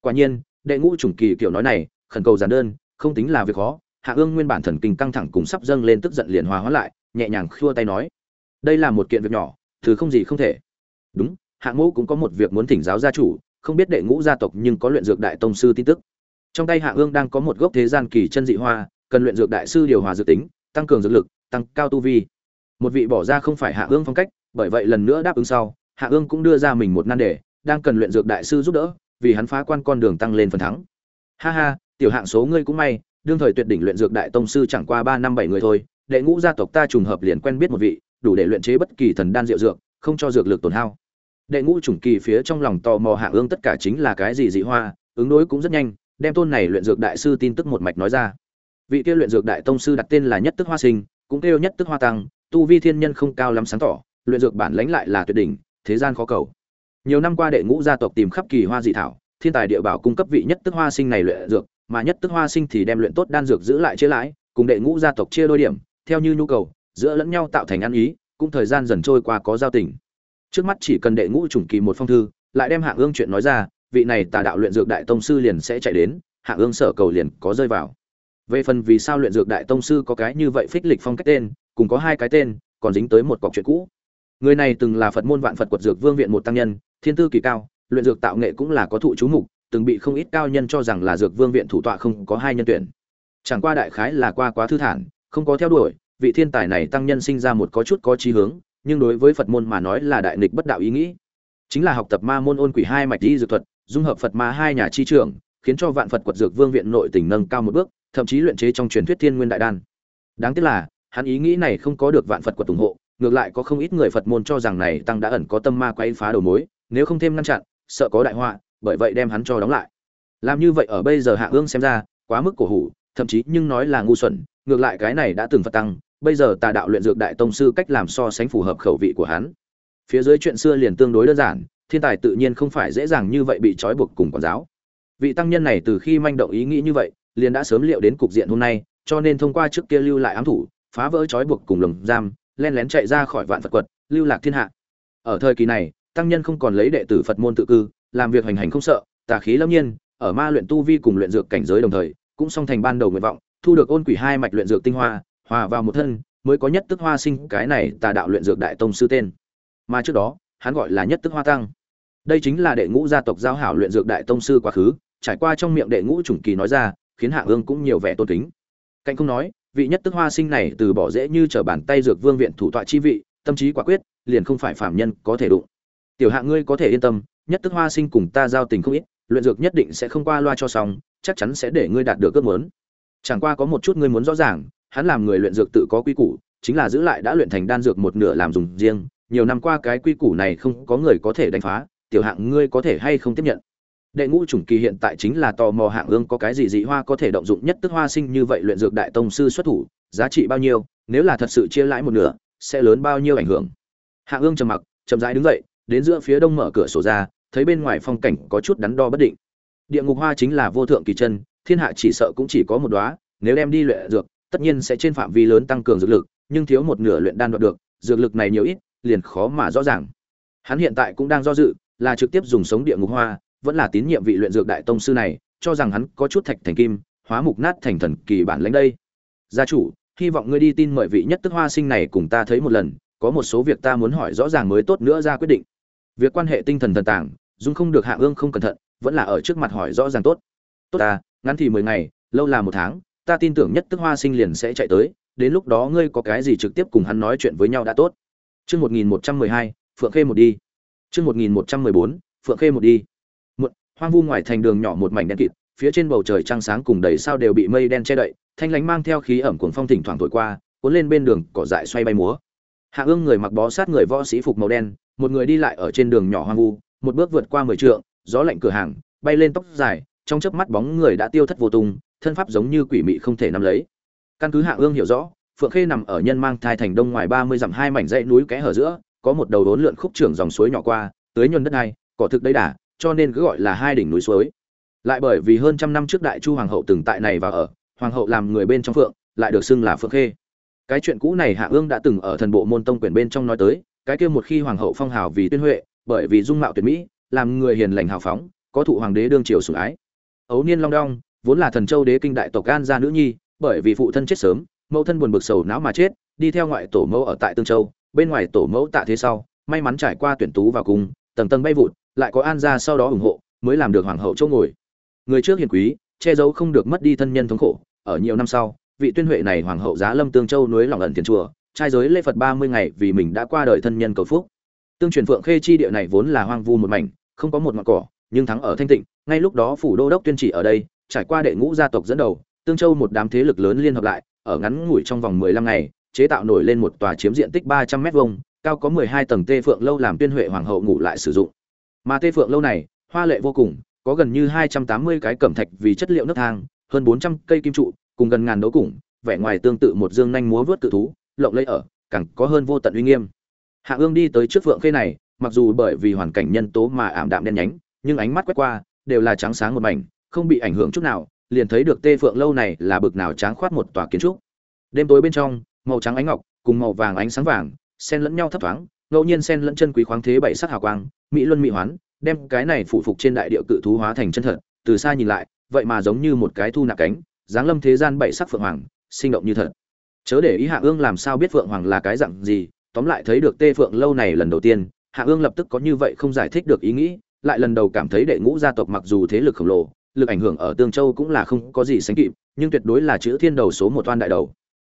Quả nhiên, đệ ngũ trùng kỳ kiểu nói này, khẩn cầu giản đơn, không tính là việc khó, hạ ương nguyên bản thần kinh căng thẳng cùng sắp dâng lên tức giận liền hòa hóa lại, nhẹ nhàng khua tay nói, đây là một kiện việc nhỏ, thứ không gì không thể. Đúng, hạ ngũ cũng có một việc muốn thỉnh giáo gia chủ, không biết đệ ngũ gia tộc nhưng có luyện dược đại tông sư tin tức. Trong tay hạ ương đang có một gốc thế gian kỳ chân dị hoa, cần luyện dược đại sư điều hòa dược tính, tăng cường dược lực, tăng cao tu vi một vị bỏ ra không phải hạ ương phong cách, bởi vậy lần nữa đáp ứng sau, hạ ương cũng đưa ra mình một nan đề, đang cần luyện dược đại sư giúp đỡ, vì hắn phá quan con đường tăng lên phần thắng. Ha ha, tiểu hạng số ngươi cũng may, đương thời tuyệt đỉnh luyện dược đại tông sư chẳng qua ba năm bảy người thôi, đệ ngũ gia tộc ta trùng hợp liền quen biết một vị, đủ để luyện chế bất kỳ thần đan diệu dược, không cho dược lực tổn hao. Đệ ngũ chủng kỳ phía trong lòng tò mò hạ ương tất cả chính là cái gì dị hoa, ứng đối cũng rất nhanh, đem tôn này luyện dược đại sư tin tức một mạch nói ra. Vị kia luyện dược đại tông sư đặt tên là nhất tức hoa sinh, cũng kêu nhất tức hoa tăng tu vi thiên nhân không cao lắm sáng tỏ, luyện dược bản lãnh lại là tuyệt đỉnh, thế gian khó cầu. Nhiều năm qua đệ ngũ gia tộc tìm khắp kỳ hoa dị thảo, thiên tài địa bảo cung cấp vị nhất tức hoa sinh này luyện dược, mà nhất tức hoa sinh thì đem luyện tốt đan dược giữ lại chế lãi, cùng đệ ngũ gia tộc chia đôi điểm, theo như nhu cầu, giữa lẫn nhau tạo thành ăn ý, cũng thời gian dần trôi qua có giao tình. Trước mắt chỉ cần đệ ngũ chủng kỳ một phong thư, lại đem hạ ương chuyện nói ra, vị này tà đạo luyện dược đại tông sư liền sẽ chạy đến, hạ ương sở cầu liền có rơi vào. Về phần vì sao luyện dược đại tông sư có cái như vậy phích lịch phong cách tên cùng có hai cái tên, còn dính tới một cọc chuyện cũ. Người này từng là phật môn vạn phật quật dược vương viện một tăng nhân, thiên tư kỳ cao, luyện dược tạo nghệ cũng là có thụ chú mục, từng bị không ít cao nhân cho rằng là dược vương viện thủ tọa không có hai nhân tuyển. Chẳng qua đại khái là qua quá thư thản, không có theo đuổi, vị thiên tài này tăng nhân sinh ra một có chút có chí hướng, nhưng đối với phật môn mà nói là đại nghịch bất đạo ý nghĩ. Chính là học tập ma môn ôn quỷ hai mạch di dược thuật, dung hợp phật ma hai nhà chi trưởng khiến cho vạn phật quật dược vương viện nội tỉnh nâng cao một bước, thậm chí luyện chế trong truyền thuyết thiên nguyên đại đan. Đáng tiếc là hắn ý nghĩ này không có được vạn phật quật ủng hộ, ngược lại có không ít người phật môn cho rằng này tăng đã ẩn có tâm ma quay phá đầu mối, nếu không thêm ngăn chặn, sợ có đại họa, bởi vậy đem hắn cho đóng lại. Làm như vậy ở bây giờ hạ ương xem ra, quá mức cổ hủ, thậm chí nhưng nói là ngu xuẩn, ngược lại cái này đã từng phật tăng, bây giờ tà đạo luyện dược đại tông sư cách làm so sánh phù hợp khẩu vị của hắn. Phía dưới chuyện xưa liền tương đối đơn giản, thiên tài tự nhiên không phải dễ dàng như vậy bị trói buộc cùng quản giáo. Vị tăng nhân này từ khi manh động ý nghĩ như vậy, liền đã sớm liệu đến cục diện hôm nay, cho nên thông qua trước kia lưu lại ám thủ phá vỡ trói buộc cùng lồng giam, len lén chạy ra khỏi vạn phật quật, lưu lạc thiên hạ. Ở thời kỳ này, tăng nhân không còn lấy đệ tử phật môn tự cư, làm việc hành hành không sợ, tà khí lâm nhiên, ở ma luyện tu vi cùng luyện dược cảnh giới đồng thời, cũng song thành ban đầu nguyện vọng, thu được ôn quỷ hai mạch luyện dược tinh hoa, hòa vào một thân, mới có nhất tức hoa sinh, cái này tà đạo luyện dược đại tông sư tên. Mà trước đó, hắn gọi là nhất tức hoa tăng. Đây chính là đệ ngũ gia tộc giao hảo luyện dược đại tông sư quá khứ, trải qua trong miệng đệ ngũ chủng kỳ nói ra, khiến hạ ương cũng nhiều vẻ tôn kính. Cạnh không nói vị nhất tức hoa sinh này từ bỏ dễ như trở bàn tay dược vương viện thủ tọa chi vị, tâm trí quả quyết, liền không phải phạm nhân có thể đụng. Tiểu hạ ngươi có thể yên tâm, nhất tức hoa sinh cùng ta giao tình không ít, luyện dược nhất định sẽ không qua loa cho xong, chắc chắn sẽ để ngươi đạt được ước muốn. Chẳng qua có một chút ngươi muốn rõ ràng, hắn làm người luyện dược tự có quy củ, chính là giữ lại đã luyện thành đan dược một nửa làm dùng riêng, nhiều năm qua cái quy củ này không có người có thể đánh phá, tiểu hạng ngươi có thể hay không tiếp nhận đệ ngũ chủng kỳ hiện tại chính là tò mò hạng ương có cái gì dị hoa có thể động dụng nhất tức hoa sinh như vậy luyện dược đại tông sư xuất thủ, giá trị bao nhiêu, nếu là thật sự chia lãi một nửa, sẽ lớn bao nhiêu ảnh hưởng. Hạng ương trầm mặc, chậm rãi đứng dậy, đến giữa phía đông mở cửa sổ ra, thấy bên ngoài phong cảnh có chút đắn đo bất định. Địa ngục hoa chính là vô thượng kỳ chân, thiên hạ chỉ sợ cũng chỉ có một đóa, nếu đem đi luyện dược, tất nhiên sẽ trên phạm vi lớn tăng cường dược lực, nhưng thiếu một nửa luyện đan đoạt được, dược lực này nhiều ít, liền khó mà rõ ràng. Hắn hiện tại cũng đang do dự, là trực tiếp dùng sống địa ngục hoa vẫn là tín nhiệm vị luyện dược đại tông sư này, cho rằng hắn có chút thạch thành kim, hóa mục nát thành thần kỳ bản lãnh đây. Gia chủ, hy vọng ngươi đi tin mời vị nhất tức hoa sinh này cùng ta thấy một lần, có một số việc ta muốn hỏi rõ ràng mới tốt nữa ra quyết định. Việc quan hệ tinh thần thần tàng dung không được hạ ương không cẩn thận, vẫn là ở trước mặt hỏi rõ ràng tốt. Tốt ta, ngắn thì mười ngày, lâu là một tháng, ta tin tưởng nhất tức hoa sinh liền sẽ chạy tới, đến lúc đó ngươi có cái gì trực tiếp cùng hắn nói chuyện với nhau đã tốt. Chương một nghìn một trăm mười hai, phượng khê một đi. Chương một nghìn một trăm mười bốn, phượng khê một đi hoang vu ngoài thành đường nhỏ một mảnh đen kịt, phía trên bầu trời trăng sáng cùng đầy sao đều bị mây đen che đậy, thanh lánh mang theo khí ẩm cuồng phong thỉnh thoảng thổi qua, cuốn lên bên đường cỏ dại xoay bay múa. Hạ ương người mặc bó sát người võ sĩ phục màu đen, một người đi lại ở trên đường nhỏ hoang vu, một bước vượt qua mười trượng, gió lạnh cửa hàng, bay lên tóc dài, trong chớp mắt bóng người đã tiêu thất vô tung, thân pháp giống như quỷ mị không thể nắm lấy. Căn cứ hạ ương hiểu rõ, phượng khê nằm ở nhân mang thai thành đông ngoài ba mươi dặm hai mảnh dãy núi kẽ hở giữa, có một đầu đốn lượn khúc trưởng dòng suối nhỏ qua, tưới nhuần đất này, cỏ thực đầy đà cho nên cứ gọi là hai đỉnh núi suối. Lại bởi vì hơn trăm năm trước đại chu hoàng hậu từng tại này và ở, hoàng hậu làm người bên trong phượng, lại được xưng là phượng khê. Cái chuyện cũ này hạ ương đã từng ở thần bộ môn tông quyển bên trong nói tới, cái kia một khi hoàng hậu phong hào vì tuyên huệ, bởi vì dung mạo tuyệt mỹ, làm người hiền lành hào phóng, có thụ hoàng đế đương triều sủng ái. Ấu niên long đong, vốn là thần châu đế kinh đại tộc an gia nữ nhi, bởi vì phụ thân chết sớm, mẫu thân buồn bực sầu não mà chết, đi theo ngoại tổ mẫu ở tại tương châu, bên ngoài tổ mẫu tạ thế sau, may mắn trải qua tuyển tú vào cung, tầng tầng bay vụt lại có an gia sau đó ủng hộ, mới làm được hoàng hậu chỗ ngồi. Người trước hiền quý, che giấu không được mất đi thân nhân thống khổ. Ở nhiều năm sau, vị tuyên huệ này hoàng hậu giá lâm tương châu núi lòng ẩn tiền chùa, trai giới lễ phật ba mươi ngày vì mình đã qua đời thân nhân cầu phúc. Tương truyền phượng khê chi địa này vốn là hoang vu một mảnh, không có một ngọn cỏ, nhưng thắng ở thanh tịnh, ngay lúc đó phủ đô đốc tuyên chỉ ở đây, trải qua đệ ngũ gia tộc dẫn đầu, tương châu một đám thế lực lớn liên hợp lại, ở ngắn ngủi trong vòng mười lăm ngày, chế tạo nổi lên một tòa chiếm diện tích ba trăm mét vuông, cao có mười hai tầng tê phượng lâu làm tuyên huệ hoàng hậu ngủ lại sử dụng mà tê phượng lâu này, hoa lệ vô cùng, có gần như hai trăm tám mươi cái cẩm thạch vì chất liệu nước thang, hơn bốn trăm cây kim trụ, cùng gần ngàn đấu củng, vẻ ngoài tương tự một dương nhanh múa vớt cự thú, lộng lẫy ở, càng có hơn vô tận uy nghiêm. Hạ ương đi tới trước phượng khê này, mặc dù bởi vì hoàn cảnh nhân tố mà ảm đạm đen nhánh, nhưng ánh mắt quét qua, đều là trắng sáng một mảnh, không bị ảnh hưởng chút nào, liền thấy được tê phượng lâu này là bực nào tráng khoát một tòa kiến trúc. Đêm tối bên trong, màu trắng ánh ngọc, cùng màu vàng ánh sáng vàng, xen lẫn nhau thấp thoáng ngẫu nhiên xen lẫn chân quý khoáng thế bảy sắc hào quang, mỹ luân mỹ hoán, đem cái này phụ phục trên đại địa cự thú hóa thành chân thật, từ xa nhìn lại, vậy mà giống như một cái thu nạp cánh, dáng lâm thế gian bảy sắc phượng hoàng, sinh động như thật. Chớ để ý hạ ương làm sao biết phượng hoàng là cái dạng gì, tóm lại thấy được tê phượng lâu này lần đầu tiên, hạ ương lập tức có như vậy không giải thích được ý nghĩ, lại lần đầu cảm thấy đệ ngũ gia tộc mặc dù thế lực khổng lồ, lực ảnh hưởng ở tương châu cũng là không có gì sánh kịp, nhưng tuyệt đối là chữ thiên đầu số một toan đại đầu.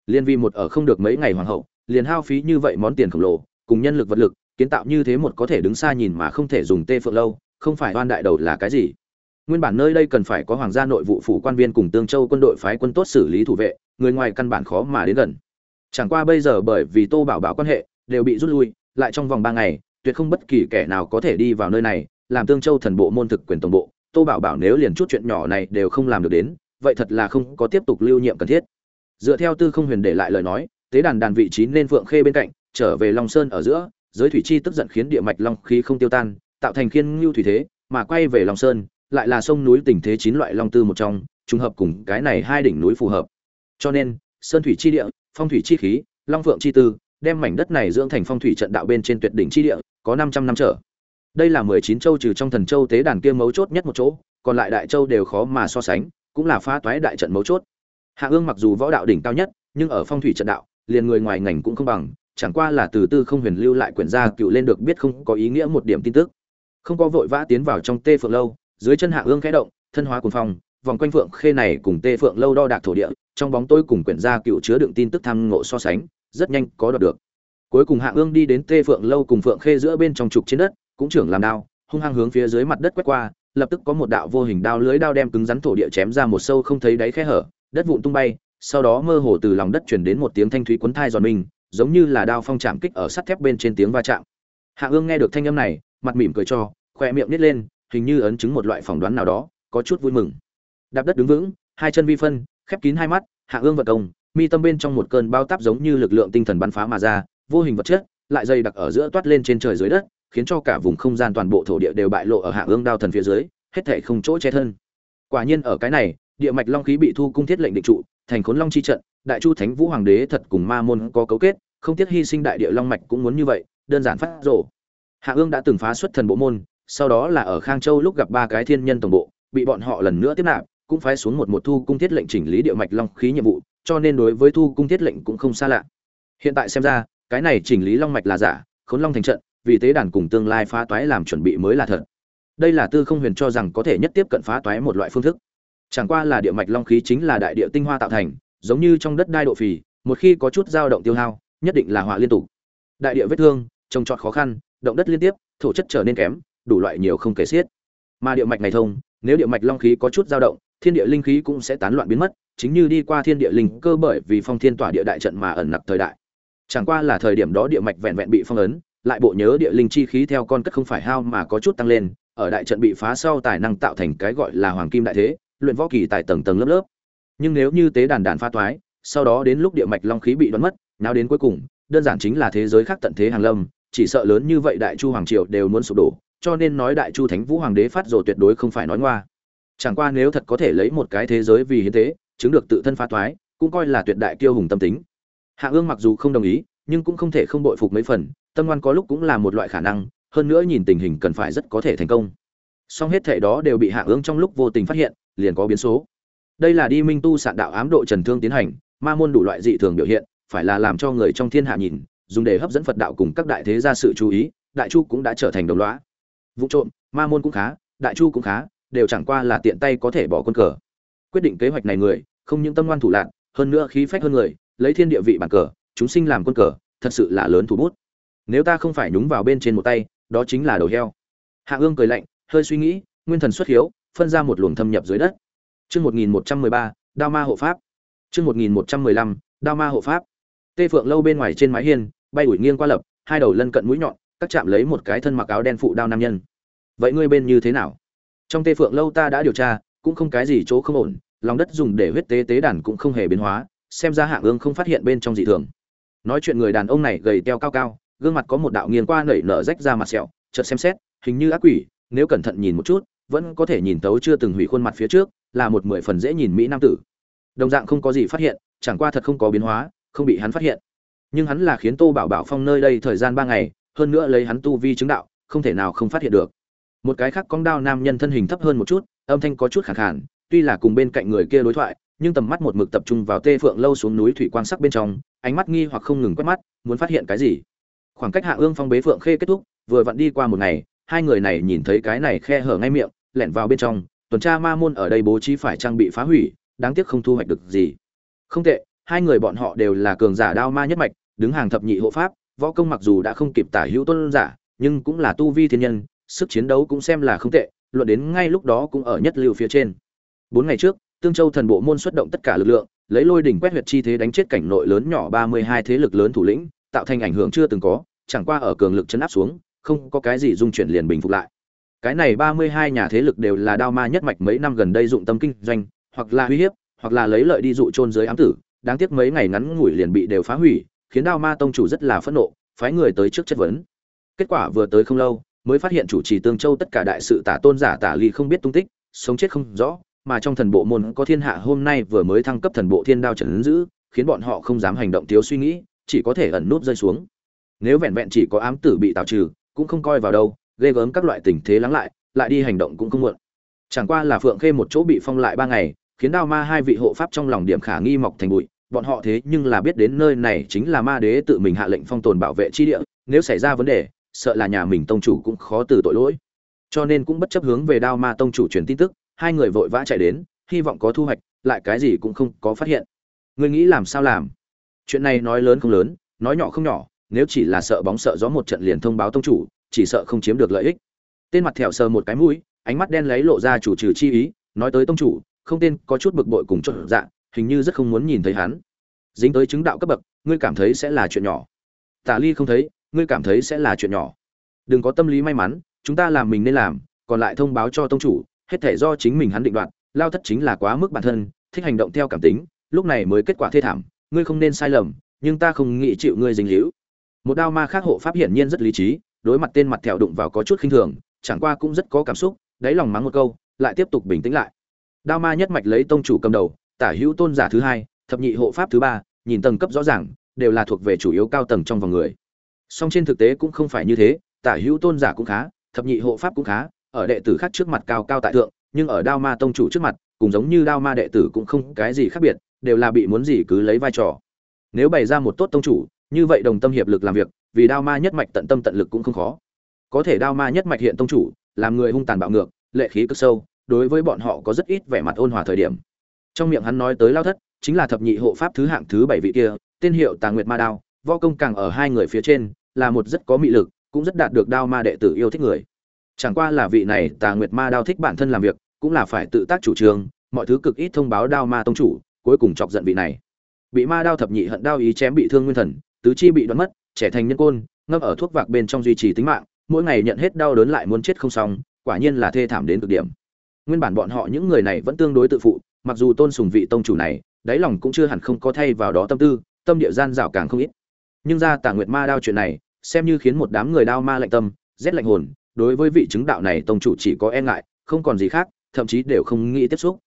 Liên vi một ở không được mấy ngày hoàng hậu, liền hao phí như vậy món tiền khổng lồ cùng nhân lực vật lực, kiến tạo như thế một có thể đứng xa nhìn mà không thể dùng tê phượng lâu, không phải oan đại đầu là cái gì? Nguyên bản nơi đây cần phải có hoàng gia nội vụ phủ quan viên cùng tương châu quân đội phái quân tốt xử lý thủ vệ, người ngoài căn bản khó mà đến gần. Chẳng qua bây giờ bởi vì tô bảo bảo quan hệ, đều bị rút lui, lại trong vòng ba ngày, tuyệt không bất kỳ kẻ nào có thể đi vào nơi này, làm tương châu thần bộ môn thực quyền tổng bộ, tô bảo bảo nếu liền chút chuyện nhỏ này đều không làm được đến, vậy thật là không có tiếp tục lưu nhiệm cần thiết. Dựa theo tư không huyền để lại lời nói, tế đàn đàn vị trí nên phượng khê bên cạnh trở về long sơn ở giữa, giới thủy chi tức giận khiến địa mạch long khí không tiêu tan, tạo thành khiên lưu thủy thế, mà quay về long sơn, lại là sông núi tình thế chín loại long tư một trong, trùng hợp cùng cái này hai đỉnh núi phù hợp. Cho nên, sơn thủy chi địa, phong thủy chi khí, long phượng chi tư, đem mảnh đất này dưỡng thành phong thủy trận đạo bên trên tuyệt đỉnh chi địa, có 500 năm trở. Đây là 19 châu trừ trong thần châu tế đàn kia mấu chốt nhất một chỗ, còn lại đại châu đều khó mà so sánh, cũng là phá toái đại trận mấu chốt. Hạ ương mặc dù võ đạo đỉnh cao nhất, nhưng ở phong thủy trận đạo, liền người ngoài ngành cũng không bằng chẳng qua là từ tư không huyền lưu lại quyển gia cựu lên được biết không có ý nghĩa một điểm tin tức. Không có vội vã tiến vào trong tê phượng lâu, dưới chân hạ ương khẽ động, thân hóa cuồng phong, vòng quanh phượng khê này cùng tê phượng lâu đo đạc thổ địa, trong bóng tôi cùng quyển gia cựu chứa đựng tin tức tham ngộ so sánh, rất nhanh có đoạt được. Cuối cùng hạ ương đi đến tê phượng lâu cùng phượng khê giữa bên trong trục trên đất, cũng trưởng làm đao, hung hăng hướng phía dưới mặt đất quét qua, lập tức có một đạo vô hình đao lưới đao đem cứng rắn thổ địa chém ra một sâu không thấy đáy khe hở, đất vụn tung bay, sau đó mơ hồ từ lòng đất truyền đến một tiếng thanh thúy cuốn thai giòn mình giống như là đao phong chạm kích ở sắt thép bên trên tiếng va chạm. Hạ ương nghe được thanh âm này, mặt mỉm cười cho khoe miệng nít lên, hình như ấn chứng một loại phỏng đoán nào đó, có chút vui mừng. Đạp đất đứng vững, hai chân vi phân, khép kín hai mắt, hạ ương vận công, mi tâm bên trong một cơn bao táp giống như lực lượng tinh thần bắn phá mà ra, vô hình vật chất, lại dày đặc ở giữa toát lên trên trời dưới đất, khiến cho cả vùng không gian toàn bộ thổ địa đều bại lộ ở hạ ương đao thần phía dưới, hết thể không chỗ che thân. Quả nhiên ở cái này, địa mạch long khí bị thu cung thiết lệnh định trụ, thành khốn long chi trận đại chu thánh vũ hoàng đế thật cùng ma môn có cấu kết, không tiếc hy sinh đại địa long mạch cũng muốn như vậy, đơn giản phát rổ hạ ương đã từng phá xuất thần bộ môn, sau đó là ở khang châu lúc gặp ba cái thiên nhân tổng bộ, bị bọn họ lần nữa tiếp nạp, cũng phái xuống một một thu cung thiết lệnh chỉnh lý địa mạch long khí nhiệm vụ, cho nên đối với thu cung thiết lệnh cũng không xa lạ. Hiện tại xem ra, cái này chỉnh lý long mạch là giả, khốn long thành trận, vì tế đàn cùng tương lai phá toái làm chuẩn bị mới là thật. Đây là tư không huyền cho rằng có thể nhất tiếp cận phá toái một loại phương thức. Chẳng qua là địa mạch long khí chính là đại địa tinh hoa tạo thành giống như trong đất đai độ phì, một khi có chút dao động tiêu hao, nhất định là họa liên tục. Đại địa vết thương, trồng trọt khó khăn, động đất liên tiếp, thổ chất trở nên kém, đủ loại nhiều không kể xiết. Mà địa mạch này thông, nếu địa mạch long khí có chút dao động, thiên địa linh khí cũng sẽ tán loạn biến mất, chính như đi qua thiên địa linh cơ bởi vì phong thiên tỏa địa đại trận mà ẩn nặc thời đại. Chẳng qua là thời điểm đó địa mạch vẹn vẹn bị phong ấn, lại bộ nhớ địa linh chi khí theo con cất không phải hao mà có chút tăng lên, ở đại trận bị phá sau tài năng tạo thành cái gọi là hoàng kim đại thế, luyện võ kỳ tại tầng tầng lớp lớp nhưng nếu như tế đàn đàn pha toái sau đó đến lúc địa mạch long khí bị đoán mất nào đến cuối cùng đơn giản chính là thế giới khác tận thế hàng lâm chỉ sợ lớn như vậy đại chu hoàng triều đều muốn sụp đổ cho nên nói đại chu thánh vũ hoàng đế phát rồ tuyệt đối không phải nói ngoa. Chẳng qua nếu thật có thể lấy một cái thế giới vì hiến tế, chứng được tự thân phá toái cũng coi là tuyệt đại kiêu hùng tâm tính. Hạ ương mặc dù không đồng ý nhưng cũng không thể không bội phục mấy phần tâm ngoan có lúc cũng là một loại khả năng hơn nữa nhìn tình hình cần phải rất có thể thành công. Song hết thể đó đều bị hạ ương trong lúc vô tình phát hiện liền có biến số đây là đi minh tu sạn đạo ám độ trần thương tiến hành ma môn đủ loại dị thường biểu hiện phải là làm cho người trong thiên hạ nhìn dùng để hấp dẫn phật đạo cùng các đại thế ra sự chú ý đại chu cũng đã trở thành đồng lõa, vụ trộm ma môn cũng khá đại chu cũng khá đều chẳng qua là tiện tay có thể bỏ quân cờ. Quyết định kế hoạch này người không những tâm ngoan thủ lạc hơn nữa khí phách hơn người lấy thiên địa vị bản cờ chúng sinh làm quân cờ thật sự là lớn thủ bút. Nếu ta không phải nhúng vào bên trên một tay đó chính là đầu heo. Hạ ương cười lạnh hơi suy nghĩ nguyên thần xuất hiếu phân ra một luồng thâm nhập dưới đất chương một nghìn một trăm mười ba, đao ma hộ pháp. Chương một nghìn một trăm mười lăm, đao ma hộ pháp. Tê phượng lâu bên ngoài trên mái hiên, bay ủi nghiêng qua lập, hai đầu lân cận mũi nhọn, các chạm lấy một cái thân mặc áo đen phụ đao nam nhân. Vậy ngươi bên như thế nào? Trong tê phượng lâu ta đã điều tra, cũng không cái gì chỗ không ổn, lòng đất dùng để huyết tế tế đàn cũng không hề biến hóa, xem ra hạng ương không phát hiện bên trong dị thường. Nói chuyện người đàn ông này gầy teo cao cao, gương mặt có một đạo nghiêng qua nảy nở rách ra mặt sẹo, chợt xem xét, hình như ác quỷ, nếu cẩn thận nhìn một chút vẫn có thể nhìn tấu chưa từng hủy khuôn mặt phía trước, là một mười phần dễ nhìn mỹ nam tử. Đồng dạng không có gì phát hiện, chẳng qua thật không có biến hóa, không bị hắn phát hiện. Nhưng hắn là khiến tô bảo bảo phong nơi đây thời gian ba ngày, hơn nữa lấy hắn tu vi chứng đạo, không thể nào không phát hiện được. Một cái khác cong đao nam nhân thân hình thấp hơn một chút, âm thanh có chút khẳng khản tuy là cùng bên cạnh người kia đối thoại, nhưng tầm mắt một mực tập trung vào tê phượng lâu xuống núi thủy quan sắc bên trong, ánh mắt nghi hoặc không ngừng quét mắt, muốn phát hiện cái gì. Khoảng cách hạ ương phong bế phượng khê kết thúc, vừa vặn đi qua một ngày, hai người này nhìn thấy cái này khe hở ngay miệng lẻn vào bên trong, tuần tra ma môn ở đây bố trí phải trang bị phá hủy, đáng tiếc không thu hoạch được gì. Không tệ, hai người bọn họ đều là cường giả đao ma nhất mạch, đứng hàng thập nhị hộ pháp, võ công mặc dù đã không kịp tả hữu tôn giả, nhưng cũng là tu vi thiên nhân, sức chiến đấu cũng xem là không tệ, luận đến ngay lúc đó cũng ở nhất lưu phía trên. Bốn ngày trước, tương châu thần bộ môn xuất động tất cả lực lượng, lấy lôi đỉnh quét huyệt chi thế đánh chết cảnh nội lớn nhỏ ba mươi hai thế lực lớn thủ lĩnh, tạo thành ảnh hưởng chưa từng có, chẳng qua ở cường lực chấn áp xuống, không có cái gì dung chuyển liền bình phục lại cái này ba mươi hai nhà thế lực đều là đao ma nhất mạch mấy năm gần đây dụng tâm kinh doanh, hoặc là uy hiếp, hoặc là lấy lợi đi dụ trôn dưới ám tử, đáng tiếc mấy ngày ngắn ngủi liền bị đều phá hủy, khiến đao ma tông chủ rất là phẫn nộ, phái người tới trước chất vấn. Kết quả vừa tới không lâu, mới phát hiện chủ trì tương châu tất cả đại sự tả tôn giả tả ly không biết tung tích, sống chết không rõ, mà trong thần bộ môn có thiên hạ hôm nay vừa mới thăng cấp thần bộ thiên đao trần giữ, khiến bọn họ không dám hành động thiếu suy nghĩ, chỉ có thể ẩn nút rơi xuống. Nếu vẹn vẹn chỉ có ám tử bị tạo trừ, cũng không coi vào đâu ghê gớm các loại tình thế lắng lại lại đi hành động cũng không muộn. Chẳng qua là phượng khê một chỗ bị phong lại ba ngày, khiến đao ma hai vị hộ pháp trong lòng điểm khả nghi mọc thành bụi, bọn họ thế nhưng là biết đến nơi này chính là ma đế tự mình hạ lệnh phong tồn bảo vệ chi địa, nếu xảy ra vấn đề, sợ là nhà mình tông chủ cũng khó từ tội lỗi. Cho nên cũng bất chấp hướng về đao ma tông chủ truyền tin tức, hai người vội vã chạy đến, hy vọng có thu hoạch, lại cái gì cũng không có phát hiện. Ngươi nghĩ làm sao làm? Chuyện này nói lớn không lớn, nói nhỏ không nhỏ, nếu chỉ là sợ bóng sợ gió một trận liền thông báo tông chủ chỉ sợ không chiếm được lợi ích. Tên mặt thẹo sờ một cái mũi, ánh mắt đen lấy lộ ra chủ trừ chi ý, nói tới tông chủ, không tên có chút bực bội cùng chột dạ hình như rất không muốn nhìn thấy hắn. Dính tới chứng đạo cấp bậc, ngươi cảm thấy sẽ là chuyện nhỏ. Tả ly không thấy, ngươi cảm thấy sẽ là chuyện nhỏ. Đừng có tâm lý may mắn, chúng ta làm mình nên làm, còn lại thông báo cho tông chủ, hết thể do chính mình hắn định đoạt, lao thất chính là quá mức bản thân, thích hành động theo cảm tính, lúc này mới kết quả thê thảm, ngươi không nên sai lầm, nhưng ta không nghĩ chịu ngươi dính hữu một đao ma khác hộ pháp hiển nhiên rất lý trí đối mặt tên mặt thẹo đụng vào có chút khinh thường, chẳng qua cũng rất có cảm xúc, đáy lòng mắng một câu, lại tiếp tục bình tĩnh lại. Đao ma nhất mạch lấy tông chủ cầm đầu, tả hữu tôn giả thứ hai, thập nhị hộ pháp thứ ba, nhìn tầng cấp rõ ràng, đều là thuộc về chủ yếu cao tầng trong vòng người. Song trên thực tế cũng không phải như thế, tả hữu tôn giả cũng khá, thập nhị hộ pháp cũng khá, ở đệ tử khác trước mặt cao cao tại thượng, nhưng ở đao ma tông chủ trước mặt cũng giống như đao ma đệ tử cũng không cái gì khác biệt, đều là bị muốn gì cứ lấy vai trò. Nếu bày ra một tốt tông chủ, như vậy đồng tâm hiệp lực làm việc vì đao ma nhất mạch tận tâm tận lực cũng không khó. Có thể đao ma nhất mạch hiện tông chủ, làm người hung tàn bạo ngược, lệ khí cực sâu, đối với bọn họ có rất ít vẻ mặt ôn hòa thời điểm. Trong miệng hắn nói tới lao thất, chính là thập nhị hộ pháp thứ hạng thứ bảy vị kia, tên hiệu tà nguyệt ma đao, võ công càng ở hai người phía trên, là một rất có mị lực, cũng rất đạt được đao ma đệ tử yêu thích người. Chẳng qua là vị này tà nguyệt ma đao thích bản thân làm việc, cũng là phải tự tác chủ trương, mọi thứ cực ít thông báo đao ma tông chủ, cuối cùng chọc giận vị này. Bị ma đao thập nhị hận đao ý chém bị thương nguyên thần, tứ chi bị đoán mất trẻ thành nhân côn, ngâm ở thuốc vạc bên trong duy trì tính mạng, mỗi ngày nhận hết đau đớn lại muốn chết không xong, quả nhiên là thê thảm đến cực điểm. Nguyên bản bọn họ những người này vẫn tương đối tự phụ, mặc dù tôn sùng vị tông chủ này, đáy lòng cũng chưa hẳn không có thay vào đó tâm tư, tâm địa gian dạo càng không ít. Nhưng ra tà nguyệt ma đao chuyện này, xem như khiến một đám người đao ma lạnh tâm, rét lạnh hồn, đối với vị chứng đạo này tông chủ chỉ có e ngại, không còn gì khác, thậm chí đều không nghĩ tiếp xúc.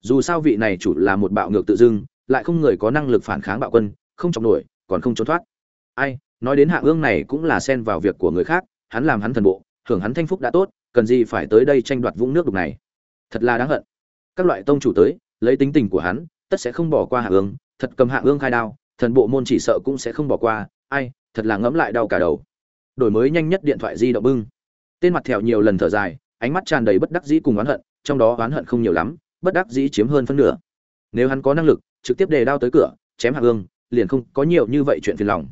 Dù sao vị này chủ là một bạo ngược tự dưng, lại không người có năng lực phản kháng bạo quân, không chọc nổi, còn không trốn thoát. Ai nói đến hạ ương này cũng là xen vào việc của người khác, hắn làm hắn thần bộ, hưởng hắn thanh phúc đã tốt, cần gì phải tới đây tranh đoạt vũng nước đục này. Thật là đáng hận. Các loại tông chủ tới, lấy tính tình của hắn, tất sẽ không bỏ qua hạ ương, thật cầm hạ ương khai đao, thần bộ môn chỉ sợ cũng sẽ không bỏ qua, ai, thật là ngẫm lại đau cả đầu. Đổi mới nhanh nhất điện thoại di động bưng. Tên mặt thẹo nhiều lần thở dài, ánh mắt tràn đầy bất đắc dĩ cùng oán hận, trong đó oán hận không nhiều lắm, bất đắc dĩ chiếm hơn phân nửa. Nếu hắn có năng lực, trực tiếp đề đao tới cửa, chém hạ ương, liền không có nhiều như vậy chuyện phiền lòng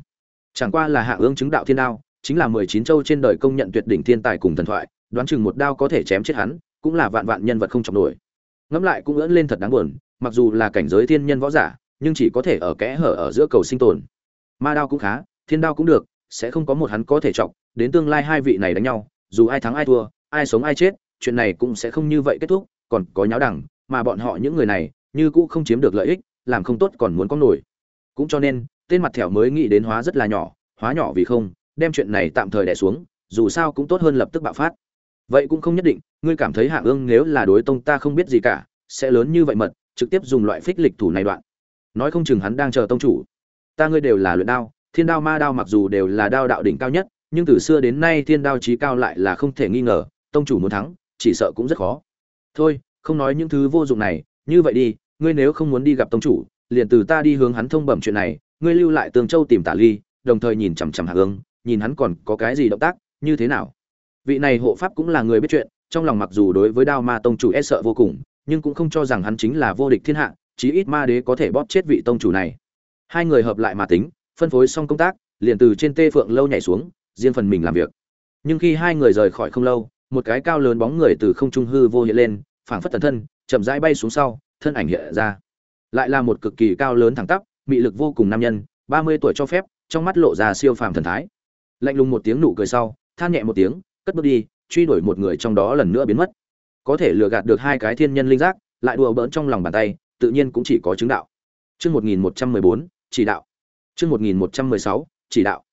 chẳng qua là hạ ương chứng đạo thiên đao, chính là mười chín châu trên đời công nhận tuyệt đỉnh thiên tài cùng thần thoại, đoán chừng một đao có thể chém chết hắn, cũng là vạn vạn nhân vật không trọng nổi. Ngẫm lại cũng ưỡn lên thật đáng buồn, mặc dù là cảnh giới thiên nhân võ giả, nhưng chỉ có thể ở kẽ hở ở giữa cầu sinh tồn. Ma đao cũng khá, thiên đao cũng được, sẽ không có một hắn có thể chọc, đến tương lai hai vị này đánh nhau, dù ai thắng ai thua, ai sống ai chết, chuyện này cũng sẽ không như vậy kết thúc, còn có nháo đẳng mà bọn họ những người này, như cũ không chiếm được lợi ích, làm không tốt còn muốn có nổi. Cũng cho nên tên mặt thẻo mới nghĩ đến hóa rất là nhỏ, hóa nhỏ vì không, đem chuyện này tạm thời đẻ xuống, dù sao cũng tốt hơn lập tức bạo phát. Vậy cũng không nhất định, ngươi cảm thấy hạ ương nếu là đối tông ta không biết gì cả, sẽ lớn như vậy mật, trực tiếp dùng loại phích lịch thủ này đoạn. Nói không chừng hắn đang chờ tông chủ. Ta ngươi đều là luyện đao, thiên đao ma đao mặc dù đều là đao đạo đỉnh cao nhất, nhưng từ xưa đến nay thiên đao trí cao lại là không thể nghi ngờ, tông chủ muốn thắng, chỉ sợ cũng rất khó. Thôi, không nói những thứ vô dụng này, như vậy đi, ngươi nếu không muốn đi gặp tông chủ, liền từ ta đi hướng hắn thông bẩm chuyện này ngươi lưu lại tương châu tìm tả ly, đồng thời nhìn chằm chằm hạ ương nhìn hắn còn có cái gì động tác, như thế nào. Vị này hộ pháp cũng là người biết chuyện, trong lòng mặc dù đối với đao ma tông chủ e sợ vô cùng, nhưng cũng không cho rằng hắn chính là vô địch thiên hạ, chí ít ma đế có thể bóp chết vị tông chủ này. Hai người hợp lại mà tính, phân phối xong công tác, liền từ trên tê phượng lâu nhảy xuống, riêng phần mình làm việc. Nhưng khi hai người rời khỏi không lâu, một cái cao lớn bóng người từ không trung hư vô hiện lên, phảng phất tần thân, chậm rãi bay xuống sau, thân ảnh hiện ra. Lại là một cực kỳ cao lớn thẳng tắp mị lực vô cùng nam nhân, ba mươi tuổi cho phép, trong mắt lộ ra siêu phàm thần thái. Lạnh lùng một tiếng nụ cười sau, than nhẹ một tiếng, cất bước đi, truy đuổi một người trong đó lần nữa biến mất. Có thể lừa gạt được hai cái thiên nhân linh giác, lại đùa bỡn trong lòng bàn tay, tự nhiên cũng chỉ có chứng đạo. Chương một nghìn một trăm mười bốn, chỉ đạo. Chương một nghìn một trăm mười sáu, chỉ đạo.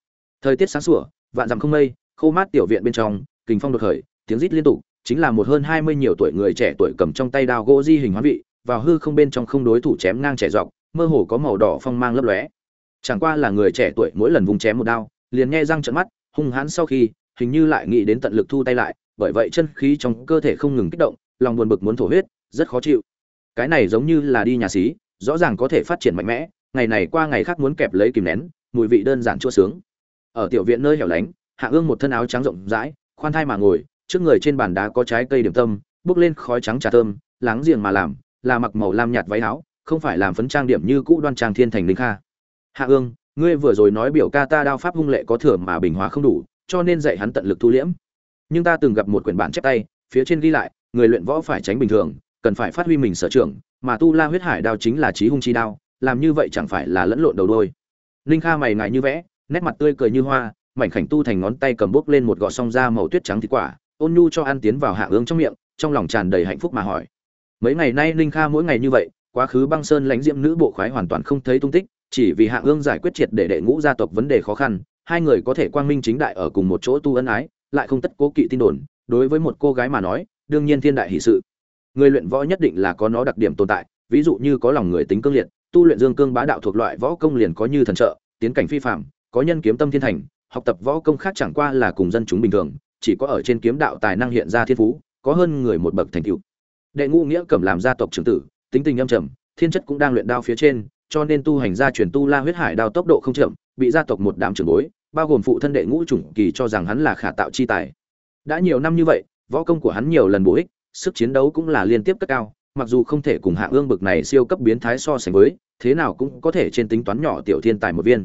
Thời tiết sáng sủa, vạn dặm không mây, khô mát tiểu viện bên trong, kình phong đột khởi, tiếng rít liên tục, chính là một hơn hai mươi nhiều tuổi người trẻ tuổi cầm trong tay đao gỗ di hình hóa vị, vào hư không bên trong không đối thủ chém ngang trẻ dọc mơ hồ có màu đỏ phong mang lấp lóe. Chẳng qua là người trẻ tuổi mỗi lần vùng chém một đao, liền nghe răng trận mắt, hung hãn sau khi, hình như lại nghĩ đến tận lực thu tay lại, bởi vậy chân khí trong cơ thể không ngừng kích động, lòng buồn bực muốn thổ huyết, rất khó chịu. Cái này giống như là đi nhà xí, rõ ràng có thể phát triển mạnh mẽ, ngày này qua ngày khác muốn kẹp lấy kìm nén, mùi vị đơn giản chua sướng. Ở tiểu viện nơi hẻo lánh, hạ ương một thân áo trắng rộng rãi, khoan thai mà ngồi, trước người trên bàn đá có trái cây điểm tâm, bước lên khói trắng trà thơm, láng giềng mà làm, là mặc màu lam nhạt váy áo không phải làm phấn trang điểm như cũ đoan trang thiên thành linh kha. Hạ ương, ngươi vừa rồi nói biểu ca ta đao pháp hung lệ có thừa mà bình hóa không đủ, cho nên dạy hắn tận lực thu liễm. Nhưng ta từng gặp một quyển bản chép tay, phía trên ghi lại, người luyện võ phải tránh bình thường, cần phải phát huy mình sở trường, mà tu la huyết hải đao chính là trí hung chi đao, làm như vậy chẳng phải là lẫn lộn đầu đôi. Linh kha mày ngại như vẽ, nét mặt tươi cười như hoa, mảnh khảnh tu thành ngón tay cầm bốc lên một gọt song da màu tuyết trắng thịt quả, ôn nhu cho ăn tiến vào hạ ương trong miệng, trong lòng tràn đầy hạnh phúc mà hỏi. Mấy ngày nay linh kha mỗi ngày như vậy quá khứ băng sơn lãnh diễm nữ bộ khoái hoàn toàn không thấy tung tích, chỉ vì hạ ương giải quyết triệt để đệ ngũ gia tộc vấn đề khó khăn, hai người có thể quang minh chính đại ở cùng một chỗ tu ân ái, lại không tất cố kỵ tin đồn, đối với một cô gái mà nói, đương nhiên thiên đại hỷ sự. Người luyện võ nhất định là có nó đặc điểm tồn tại, ví dụ như có lòng người tính cương liệt, tu luyện dương cương bá đạo thuộc loại võ công liền có như thần trợ, tiến cảnh phi phạm có nhân kiếm tâm thiên thành, học tập võ công khác chẳng qua là cùng dân chúng bình thường, chỉ có ở trên kiếm đạo tài năng hiện ra thiên phú, có hơn người một bậc thành tựu. Đệ ngũ nghĩa cẩm làm gia tộc trưởng tử tính tình âm trầm, thiên chất cũng đang luyện đao phía trên, cho nên tu hành gia truyền tu la huyết hải đao tốc độ không chậm, bị gia tộc một đám trưởng bối, bao gồm phụ thân đệ ngũ chủng kỳ cho rằng hắn là khả tạo chi tài. Đã nhiều năm như vậy, võ công của hắn nhiều lần bổ ích, sức chiến đấu cũng là liên tiếp cất cao, mặc dù không thể cùng hạ ương bực này siêu cấp biến thái so sánh với, thế nào cũng có thể trên tính toán nhỏ tiểu thiên tài một viên.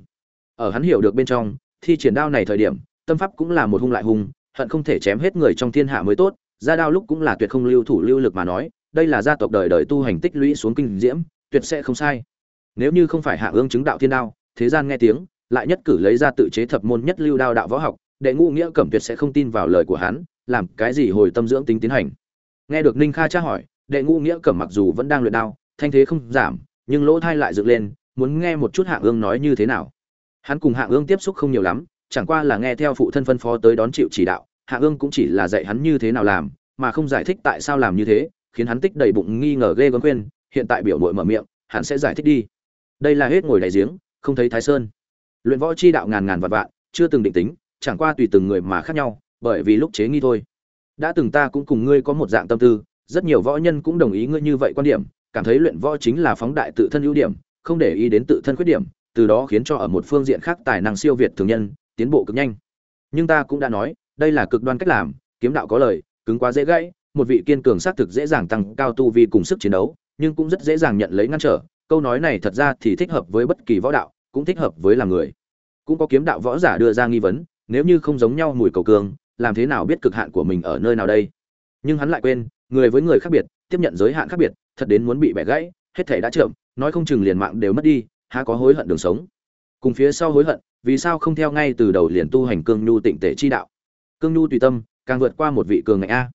Ở hắn hiểu được bên trong, thi triển đao này thời điểm, tâm pháp cũng là một hung lại hung, hận không thể chém hết người trong thiên hạ mới tốt, ra đao lúc cũng là tuyệt không lưu thủ lưu lực mà nói đây là gia tộc đời đời tu hành tích lũy xuống kinh diễm, tuyệt sẽ không sai. Nếu như không phải hạ ương chứng đạo thiên đao, thế gian nghe tiếng, lại nhất cử lấy ra tự chế thập môn nhất lưu đao đạo võ học, đệ ngũ nghĩa cẩm tuyệt sẽ không tin vào lời của hắn, làm cái gì hồi tâm dưỡng tính tiến hành. Nghe được ninh kha tra hỏi, đệ ngũ nghĩa cẩm mặc dù vẫn đang luyện đao, thanh thế không giảm, nhưng lỗ thai lại dựng lên, muốn nghe một chút hạ ương nói như thế nào. Hắn cùng hạ ương tiếp xúc không nhiều lắm, chẳng qua là nghe theo phụ thân phân phó tới đón chịu chỉ đạo, hạ ương cũng chỉ là dạy hắn như thế nào làm, mà không giải thích tại sao làm như thế khiến hắn tích đầy bụng nghi ngờ ghê gớm khuyên, hiện tại biểu mội mở miệng, hắn sẽ giải thích đi. Đây là hết ngồi đại giếng, không thấy thái sơn. Luyện võ chi đạo ngàn ngàn vạn vạn, chưa từng định tính, chẳng qua tùy từng người mà khác nhau, bởi vì lúc chế nghi thôi. Đã từng ta cũng cùng ngươi có một dạng tâm tư, rất nhiều võ nhân cũng đồng ý ngươi như vậy quan điểm, cảm thấy luyện võ chính là phóng đại tự thân ưu điểm, không để ý đến tự thân khuyết điểm, từ đó khiến cho ở một phương diện khác tài năng siêu việt thường nhân, tiến bộ cực nhanh. Nhưng ta cũng đã nói, đây là cực đoan cách làm, kiếm đạo có lời, cứng quá dễ gãy một vị kiên cường xác thực dễ dàng tăng cao tu vi cùng sức chiến đấu, nhưng cũng rất dễ dàng nhận lấy ngăn trở. Câu nói này thật ra thì thích hợp với bất kỳ võ đạo, cũng thích hợp với làm người. Cũng có kiếm đạo võ giả đưa ra nghi vấn, nếu như không giống nhau mùi cầu cường làm thế nào biết cực hạn của mình ở nơi nào đây? Nhưng hắn lại quên, người với người khác biệt, tiếp nhận giới hạn khác biệt, thật đến muốn bị bẻ gãy, hết thảy đã chậm, nói không chừng liền mạng đều mất đi, há có hối hận đường sống. Cùng phía sau hối hận, vì sao không theo ngay từ đầu liền tu hành cương nhu tịnh tể chi đạo? Cương nhu tùy tâm, càng vượt qua một vị cường ngạnh a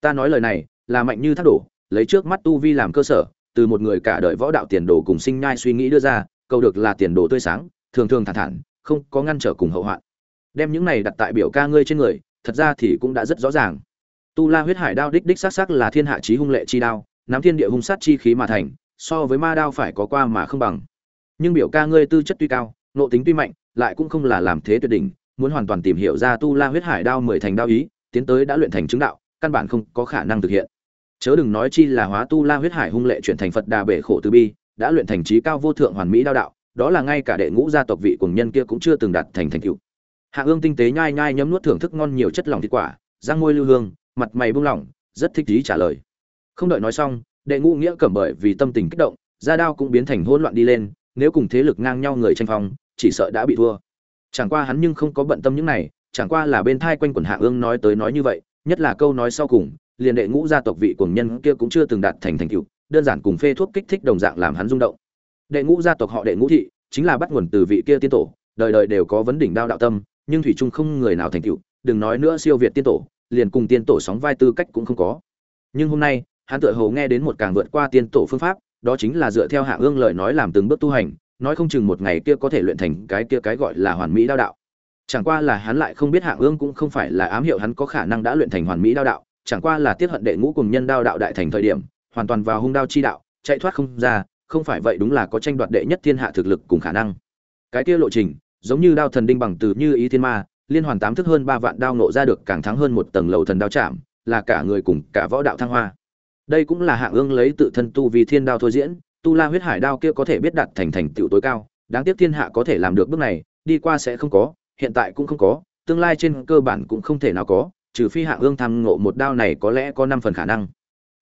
ta nói lời này, là mạnh như thác đổ, lấy trước mắt tu vi làm cơ sở, từ một người cả đời võ đạo tiền đồ cùng sinh nhai suy nghĩ đưa ra câu được là tiền đồ tươi sáng, thường thường thản thản, không có ngăn trở cùng hậu hoạn. Đem những này đặt tại biểu ca ngươi trên người, thật ra thì cũng đã rất rõ ràng. Tu la huyết hải đao đích đích xác xác là thiên hạ chí hung lệ chi đao, nắm thiên địa hung sát chi khí mà thành, so với ma đao phải có qua mà không bằng. Nhưng biểu ca ngươi tư chất tuy cao, nộ tính tuy mạnh, lại cũng không là làm thế tuyệt đỉnh, muốn hoàn toàn tìm hiểu ra tu la huyết hải đao mười thành đao ý, tiến tới đã luyện thành chứng đạo căn bản không có khả năng thực hiện. Chớ đừng nói chi là hóa tu la huyết hải hung lệ chuyển thành phật đà bể khổ từ bi, đã luyện thành trí cao vô thượng hoàn mỹ đao đạo, đó là ngay cả đệ ngũ gia tộc vị cùng nhân kia cũng chưa từng đạt thành thành tựu. Hạ ương tinh tế nhai nhai nhấm nuốt thưởng thức ngon nhiều chất lỏng thịt quả, răng môi lưu hương, mặt mày buông lỏng, rất thích ý trả lời. Không đợi nói xong, đệ ngũ nghĩa cẩm bởi vì tâm tình kích động, gia đao cũng biến thành hỗn loạn đi lên, nếu cùng thế lực ngang nhau người tranh phong, chỉ sợ đã bị thua. Chẳng qua hắn nhưng không có bận tâm những này, chẳng qua là bên thai quanh quần hạ ương nói tới nói như vậy nhất là câu nói sau cùng, liền đệ ngũ gia tộc vị cuồng nhân kia cũng chưa từng đạt thành thành tựu, đơn giản cùng phê thuốc kích thích đồng dạng làm hắn rung động. Đệ ngũ gia tộc họ đệ ngũ thị, chính là bắt nguồn từ vị kia tiên tổ, đời đời đều có vấn đỉnh đao đạo tâm, nhưng thủy trung không người nào thành tựu, đừng nói nữa siêu việt tiên tổ, liền cùng tiên tổ sóng vai tư cách cũng không có. Nhưng hôm nay, hắn tựa hồ nghe đến một càng vượt qua tiên tổ phương pháp, đó chính là dựa theo hạ ương lời nói làm từng bước tu hành, nói không chừng một ngày kia có thể luyện thành cái kia cái gọi là hoàn mỹ đao đạo chẳng qua là hắn lại không biết hạng ương cũng không phải là ám hiệu hắn có khả năng đã luyện thành hoàn mỹ đao đạo, chẳng qua là tiết hận đệ ngũ cùng nhân đao đạo đại thành thời điểm, hoàn toàn vào hung đao chi đạo, chạy thoát không ra, không phải vậy đúng là có tranh đoạt đệ nhất thiên hạ thực lực cùng khả năng. Cái kia lộ trình, giống như đao thần đinh bằng từ như ý thiên ma, liên hoàn tám thức hơn ba vạn đao nộ ra được càng thắng hơn một tầng lầu thần đao chạm, là cả người cùng cả võ đạo thăng hoa. Đây cũng là hạng ương lấy tự thân tu vì thiên đao thôi diễn, tu la huyết hải đao kia có thể biết đạt thành thành tựu tối cao, đáng tiếc thiên hạ có thể làm được bước này, đi qua sẽ không có hiện tại cũng không có, tương lai trên cơ bản cũng không thể nào có, trừ phi Hạ ương tham ngộ một đao này có lẽ có năm phần khả năng.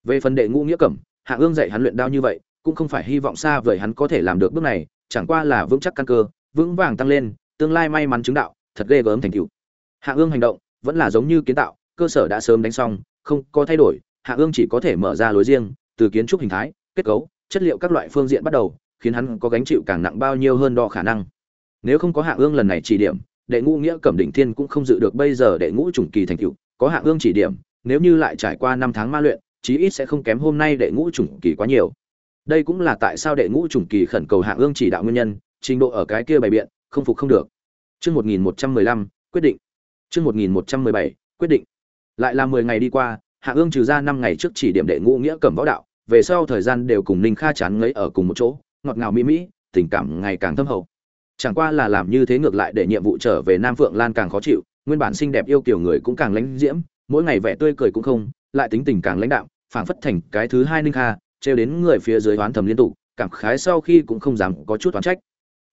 Về phần đệ ngũ nghĩa cẩm Hạ ương dạy hắn luyện đao như vậy, cũng không phải hy vọng xa vời hắn có thể làm được bước này, chẳng qua là vững chắc căn cơ, vững vàng tăng lên, tương lai may mắn chứng đạo, thật ghê gớm thành tựu. Hạ ương hành động vẫn là giống như kiến tạo, cơ sở đã sớm đánh xong, không có thay đổi hạ ương chỉ có thể mở ra lối riêng, từ kiến trúc hình thái, kết cấu, chất liệu các loại phương diện bắt đầu, khiến hắn có gánh chịu càng nặng bao nhiêu hơn đo khả năng. Nếu không có hạ ương lần này chỉ điểm đệ ngũ nghĩa cẩm đỉnh thiên cũng không dự được bây giờ đệ ngũ trùng kỳ thành tựu có hạng ương chỉ điểm nếu như lại trải qua năm tháng ma luyện chí ít sẽ không kém hôm nay đệ ngũ trùng kỳ quá nhiều đây cũng là tại sao đệ ngũ trùng kỳ khẩn cầu hạng ương chỉ đạo nguyên nhân trình độ ở cái kia bày biện không phục không được Chương 1115, quyết định. Chương 1117, quyết định. Lại là 10 ngày đi qua, Hạ Ương trừ ra năm ngày trước chỉ điểm đệ ngũ nghĩa cẩm võ đạo, về sau thời gian đều cùng Ninh Kha chán ngấy ở cùng một chỗ, ngọt ngào mỹ mỹ, tình cảm ngày càng thâm hậu. Chẳng qua là làm như thế ngược lại để nhiệm vụ trở về Nam Phượng Lan càng khó chịu, nguyên bản xinh đẹp yêu kiều người cũng càng lãnh diễm, mỗi ngày vẻ tươi cười cũng không, lại tính tình càng lãnh đạo, phảng phất thành cái thứ hai Ninh Kha, trêu đến người phía dưới oán thầm liên tục, cảm khái sau khi cũng không dám có chút oán trách.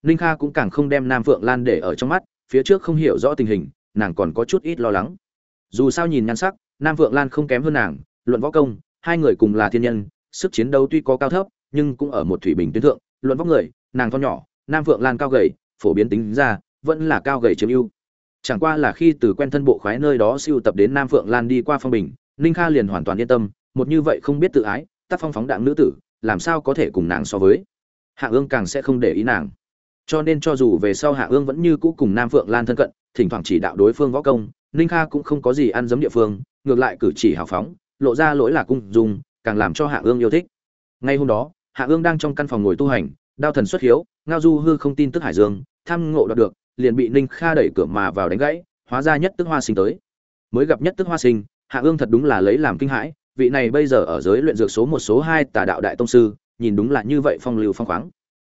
Ninh Kha cũng càng không đem Nam Phượng Lan để ở trong mắt, phía trước không hiểu rõ tình hình, nàng còn có chút ít lo lắng. Dù sao nhìn nhan sắc, Nam Phượng Lan không kém hơn nàng, luận võ công, hai người cùng là thiên nhân, sức chiến đấu tuy có cao thấp, nhưng cũng ở một thủy bình tuyến thượng, luận vóc người, nàng to nhỏ, Nam Phượng Lan cao gầy, phổ biến tính ra, vẫn là cao gầy chiếm ưu. Chẳng qua là khi từ quen thân bộ khoái nơi đó siêu tập đến Nam Phượng Lan đi qua phong bình, Ninh Kha liền hoàn toàn yên tâm, một như vậy không biết tự ái, tác phong phóng đạn nữ tử, làm sao có thể cùng nàng so với. Hạ Ương càng sẽ không để ý nàng cho nên cho dù về sau hạ ương vẫn như cũ cùng nam phượng lan thân cận thỉnh thoảng chỉ đạo đối phương võ công ninh kha cũng không có gì ăn giấm địa phương ngược lại cử chỉ hào phóng lộ ra lỗi là cung dùng càng làm cho hạ ương yêu thích ngay hôm đó hạ ương đang trong căn phòng ngồi tu hành đao thần xuất hiếu, ngao du hư không tin tức hải dương, tham ngộ đoạt được, liền bị ninh kha đẩy cửa mà vào đánh gãy, hóa ra nhất tức hoa sinh tới. Mới gặp nhất tức hoa sinh, hạ ương thật đúng là lấy làm kinh hãi, vị này bây giờ ở giới luyện dược số một số hai tà đạo đại tông sư, nhìn đúng là như vậy phong lưu phong khoáng.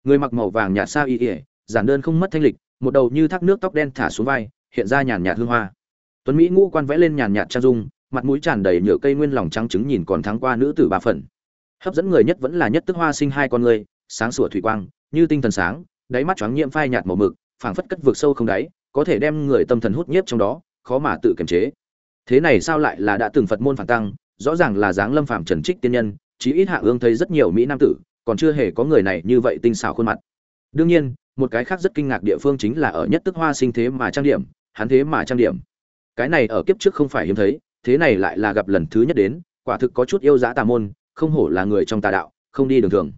Người mặc màu vàng nhạt sa y ỉa giản đơn không mất thanh lịch, một đầu như thác nước tóc đen thả xuống vai, hiện ra nhàn nhạt hương hoa. Tuấn mỹ ngũ quan vẽ lên nhàn nhạt trang dung, mặt mũi tràn đầy nhựa cây nguyên lòng trắng trứng nhìn còn thắng qua nữ tử ba phần. Hấp dẫn người nhất vẫn là nhất tức hoa sinh hai con người sáng sủa thủy quang, như tinh thần sáng, đáy mắt choáng nhiễm phai nhạt màu mực, phảng phất cất vực sâu không đáy, có thể đem người tâm thần hút nhiếp trong đó, khó mà tự kiềm chế. Thế này sao lại là đã từng phật môn phản tăng, rõ ràng là dáng lâm phạm trần trích tiên nhân, chí ít hạ ương thấy rất nhiều mỹ nam tử, còn chưa hề có người này như vậy tinh xảo khuôn mặt. Đương nhiên, một cái khác rất kinh ngạc địa phương chính là ở nhất tức hoa sinh thế mà trang điểm, hắn thế mà trang điểm. Cái này ở kiếp trước không phải hiếm thấy, thế này lại là gặp lần thứ nhất đến, quả thực có chút yêu giá tà môn, không hổ là người trong tà đạo, không đi đường thường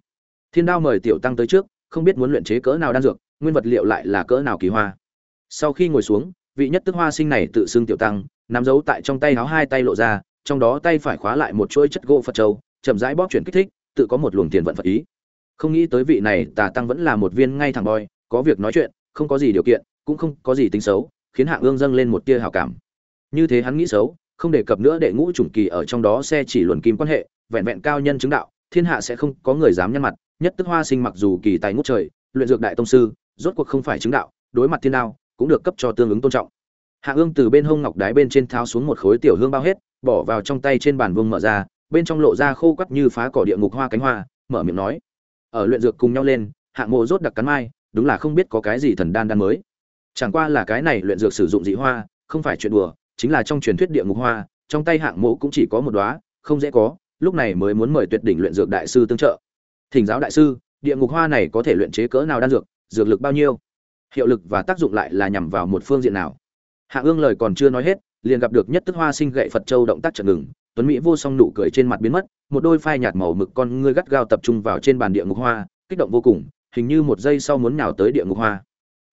thiên đao mời tiểu tăng tới trước, không biết muốn luyện chế cỡ nào đan dược, nguyên vật liệu lại là cỡ nào kỳ hoa. Sau khi ngồi xuống, vị nhất tức hoa sinh này tự xưng tiểu tăng, nắm giấu tại trong tay áo hai tay lộ ra, trong đó tay phải khóa lại một chuỗi chất gỗ phật châu, chậm rãi bóp chuyển kích thích, tự có một luồng tiền vận phật ý. Không nghĩ tới vị này tà tăng vẫn là một viên ngay thẳng boy có việc nói chuyện, không có gì điều kiện, cũng không có gì tính xấu, khiến hạ ương dâng lên một tia hào cảm. Như thế hắn nghĩ xấu, không đề cập nữa đệ ngũ chủng kỳ ở trong đó xe chỉ luận kim quan hệ, vẹn vẹn cao nhân chứng đạo, thiên hạ sẽ không có người dám nhăn mặt nhất tức hoa sinh mặc dù kỳ tài ngút trời, luyện dược đại tông sư, rốt cuộc không phải chứng đạo, đối mặt thiên đao, cũng được cấp cho tương ứng tôn trọng. Hạ ương từ bên hông ngọc đái bên trên tháo xuống một khối tiểu hương bao hết, bỏ vào trong tay trên bàn vương mở ra, bên trong lộ ra khô quắt như phá cỏ địa ngục hoa cánh hoa, mở miệng nói, ở luyện dược cùng nhau lên hạng mộ rốt đặc cắn mai, đúng là không biết có cái gì thần đan đan mới. Chẳng qua là cái này luyện dược sử dụng dị hoa, không phải chuyện đùa, chính là trong truyền thuyết địa ngục hoa, trong tay hạng mộ cũng chỉ có một đóa, không dễ có, lúc này mới muốn mời tuyệt đỉnh luyện dược đại sư tương trợ thỉnh giáo đại sư, địa ngục hoa này có thể luyện chế cỡ nào đan dược dược lực bao nhiêu? Hiệu lực và tác dụng lại là nhằm vào một phương diện nào? Hạ ương lời còn chưa nói hết, liền gặp được nhất tức hoa sinh gậy phật châu động tác chật ngừng, tuấn mỹ vô song nụ cười trên mặt biến mất, một đôi phai nhạt màu mực con ngươi gắt gao tập trung vào trên bàn địa ngục hoa, kích động vô cùng, hình như một giây sau muốn nhào tới địa ngục hoa.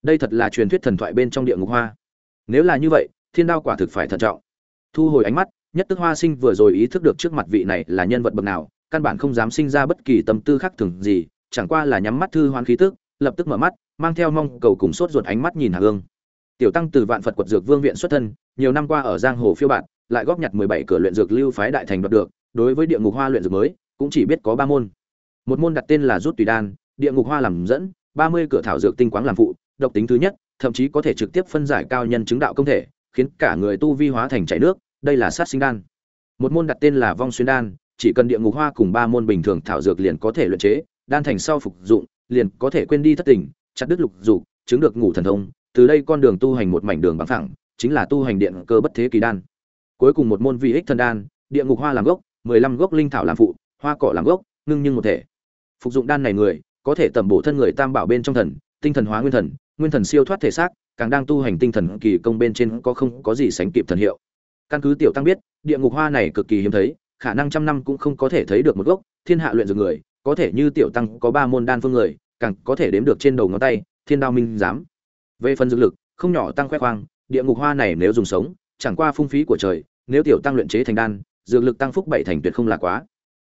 Đây thật là truyền thuyết thần thoại bên trong địa ngục hoa. Nếu là như vậy, thiên đao quả thực phải thận trọng. Thu hồi ánh mắt, nhất tức hoa sinh vừa rồi ý thức được trước mặt vị này là nhân vật bậc nào căn bản không dám sinh ra bất kỳ tâm tư khác thường gì, chẳng qua là nhắm mắt thư hoan khí tức, lập tức mở mắt, mang theo mong cầu cùng sốt ruột ánh mắt nhìn hạ hương. Tiểu tăng từ vạn phật quật dược vương viện xuất thân, nhiều năm qua ở giang hồ phiêu bạn lại góp nhặt mười bảy cửa luyện dược lưu phái đại thành đoạt được, đối với địa ngục hoa luyện dược mới, cũng chỉ biết có ba môn. Một môn đặt tên là rút tùy đan, địa ngục hoa làm dẫn, ba mươi cửa thảo dược tinh quáng làm phụ, độc tính thứ nhất, thậm chí có thể trực tiếp phân giải cao nhân chứng đạo công thể, khiến cả người tu vi hóa thành chảy nước, đây là sát sinh đan. Một môn đặt tên là vong xuyên đan chỉ cần địa ngục hoa cùng ba môn bình thường thảo dược liền có thể luyện chế, đan thành sau phục dụng, liền có thể quên đi thất tình, chặt đứt lục dục, chứng được ngủ thần thông, từ đây con đường tu hành một mảnh đường bằng phẳng, chính là tu hành điện cơ bất thế kỳ đan. Cuối cùng một môn vi ích thần đan, địa ngục hoa làm gốc, mười lăm gốc linh thảo làm phụ, hoa cỏ làm gốc, ngưng nhưng một thể. Phục dụng đan này người, có thể tầm bổ thân người tam bảo bên trong thần, tinh thần hóa nguyên thần nguyên thần siêu thoát thể xác, càng đang tu hành tinh thần kỳ công bên trên có không có gì sánh kịp thần hiệu. Căn cứ tiểu tăng biết, địa ngục hoa này cực kỳ hiếm thấy khả năng trăm năm cũng không có thể thấy được một gốc, thiên hạ luyện dược người, có thể như tiểu tăng có ba môn đan phương người, càng có thể đếm được trên đầu ngón tay, thiên đao minh giám. Về phần dược lực, không nhỏ tăng khoe khoang, địa ngục hoa này nếu dùng sống, chẳng qua phung phí của trời, nếu tiểu tăng luyện chế thành đan, dược lực tăng phúc bảy thành tuyệt không là quá.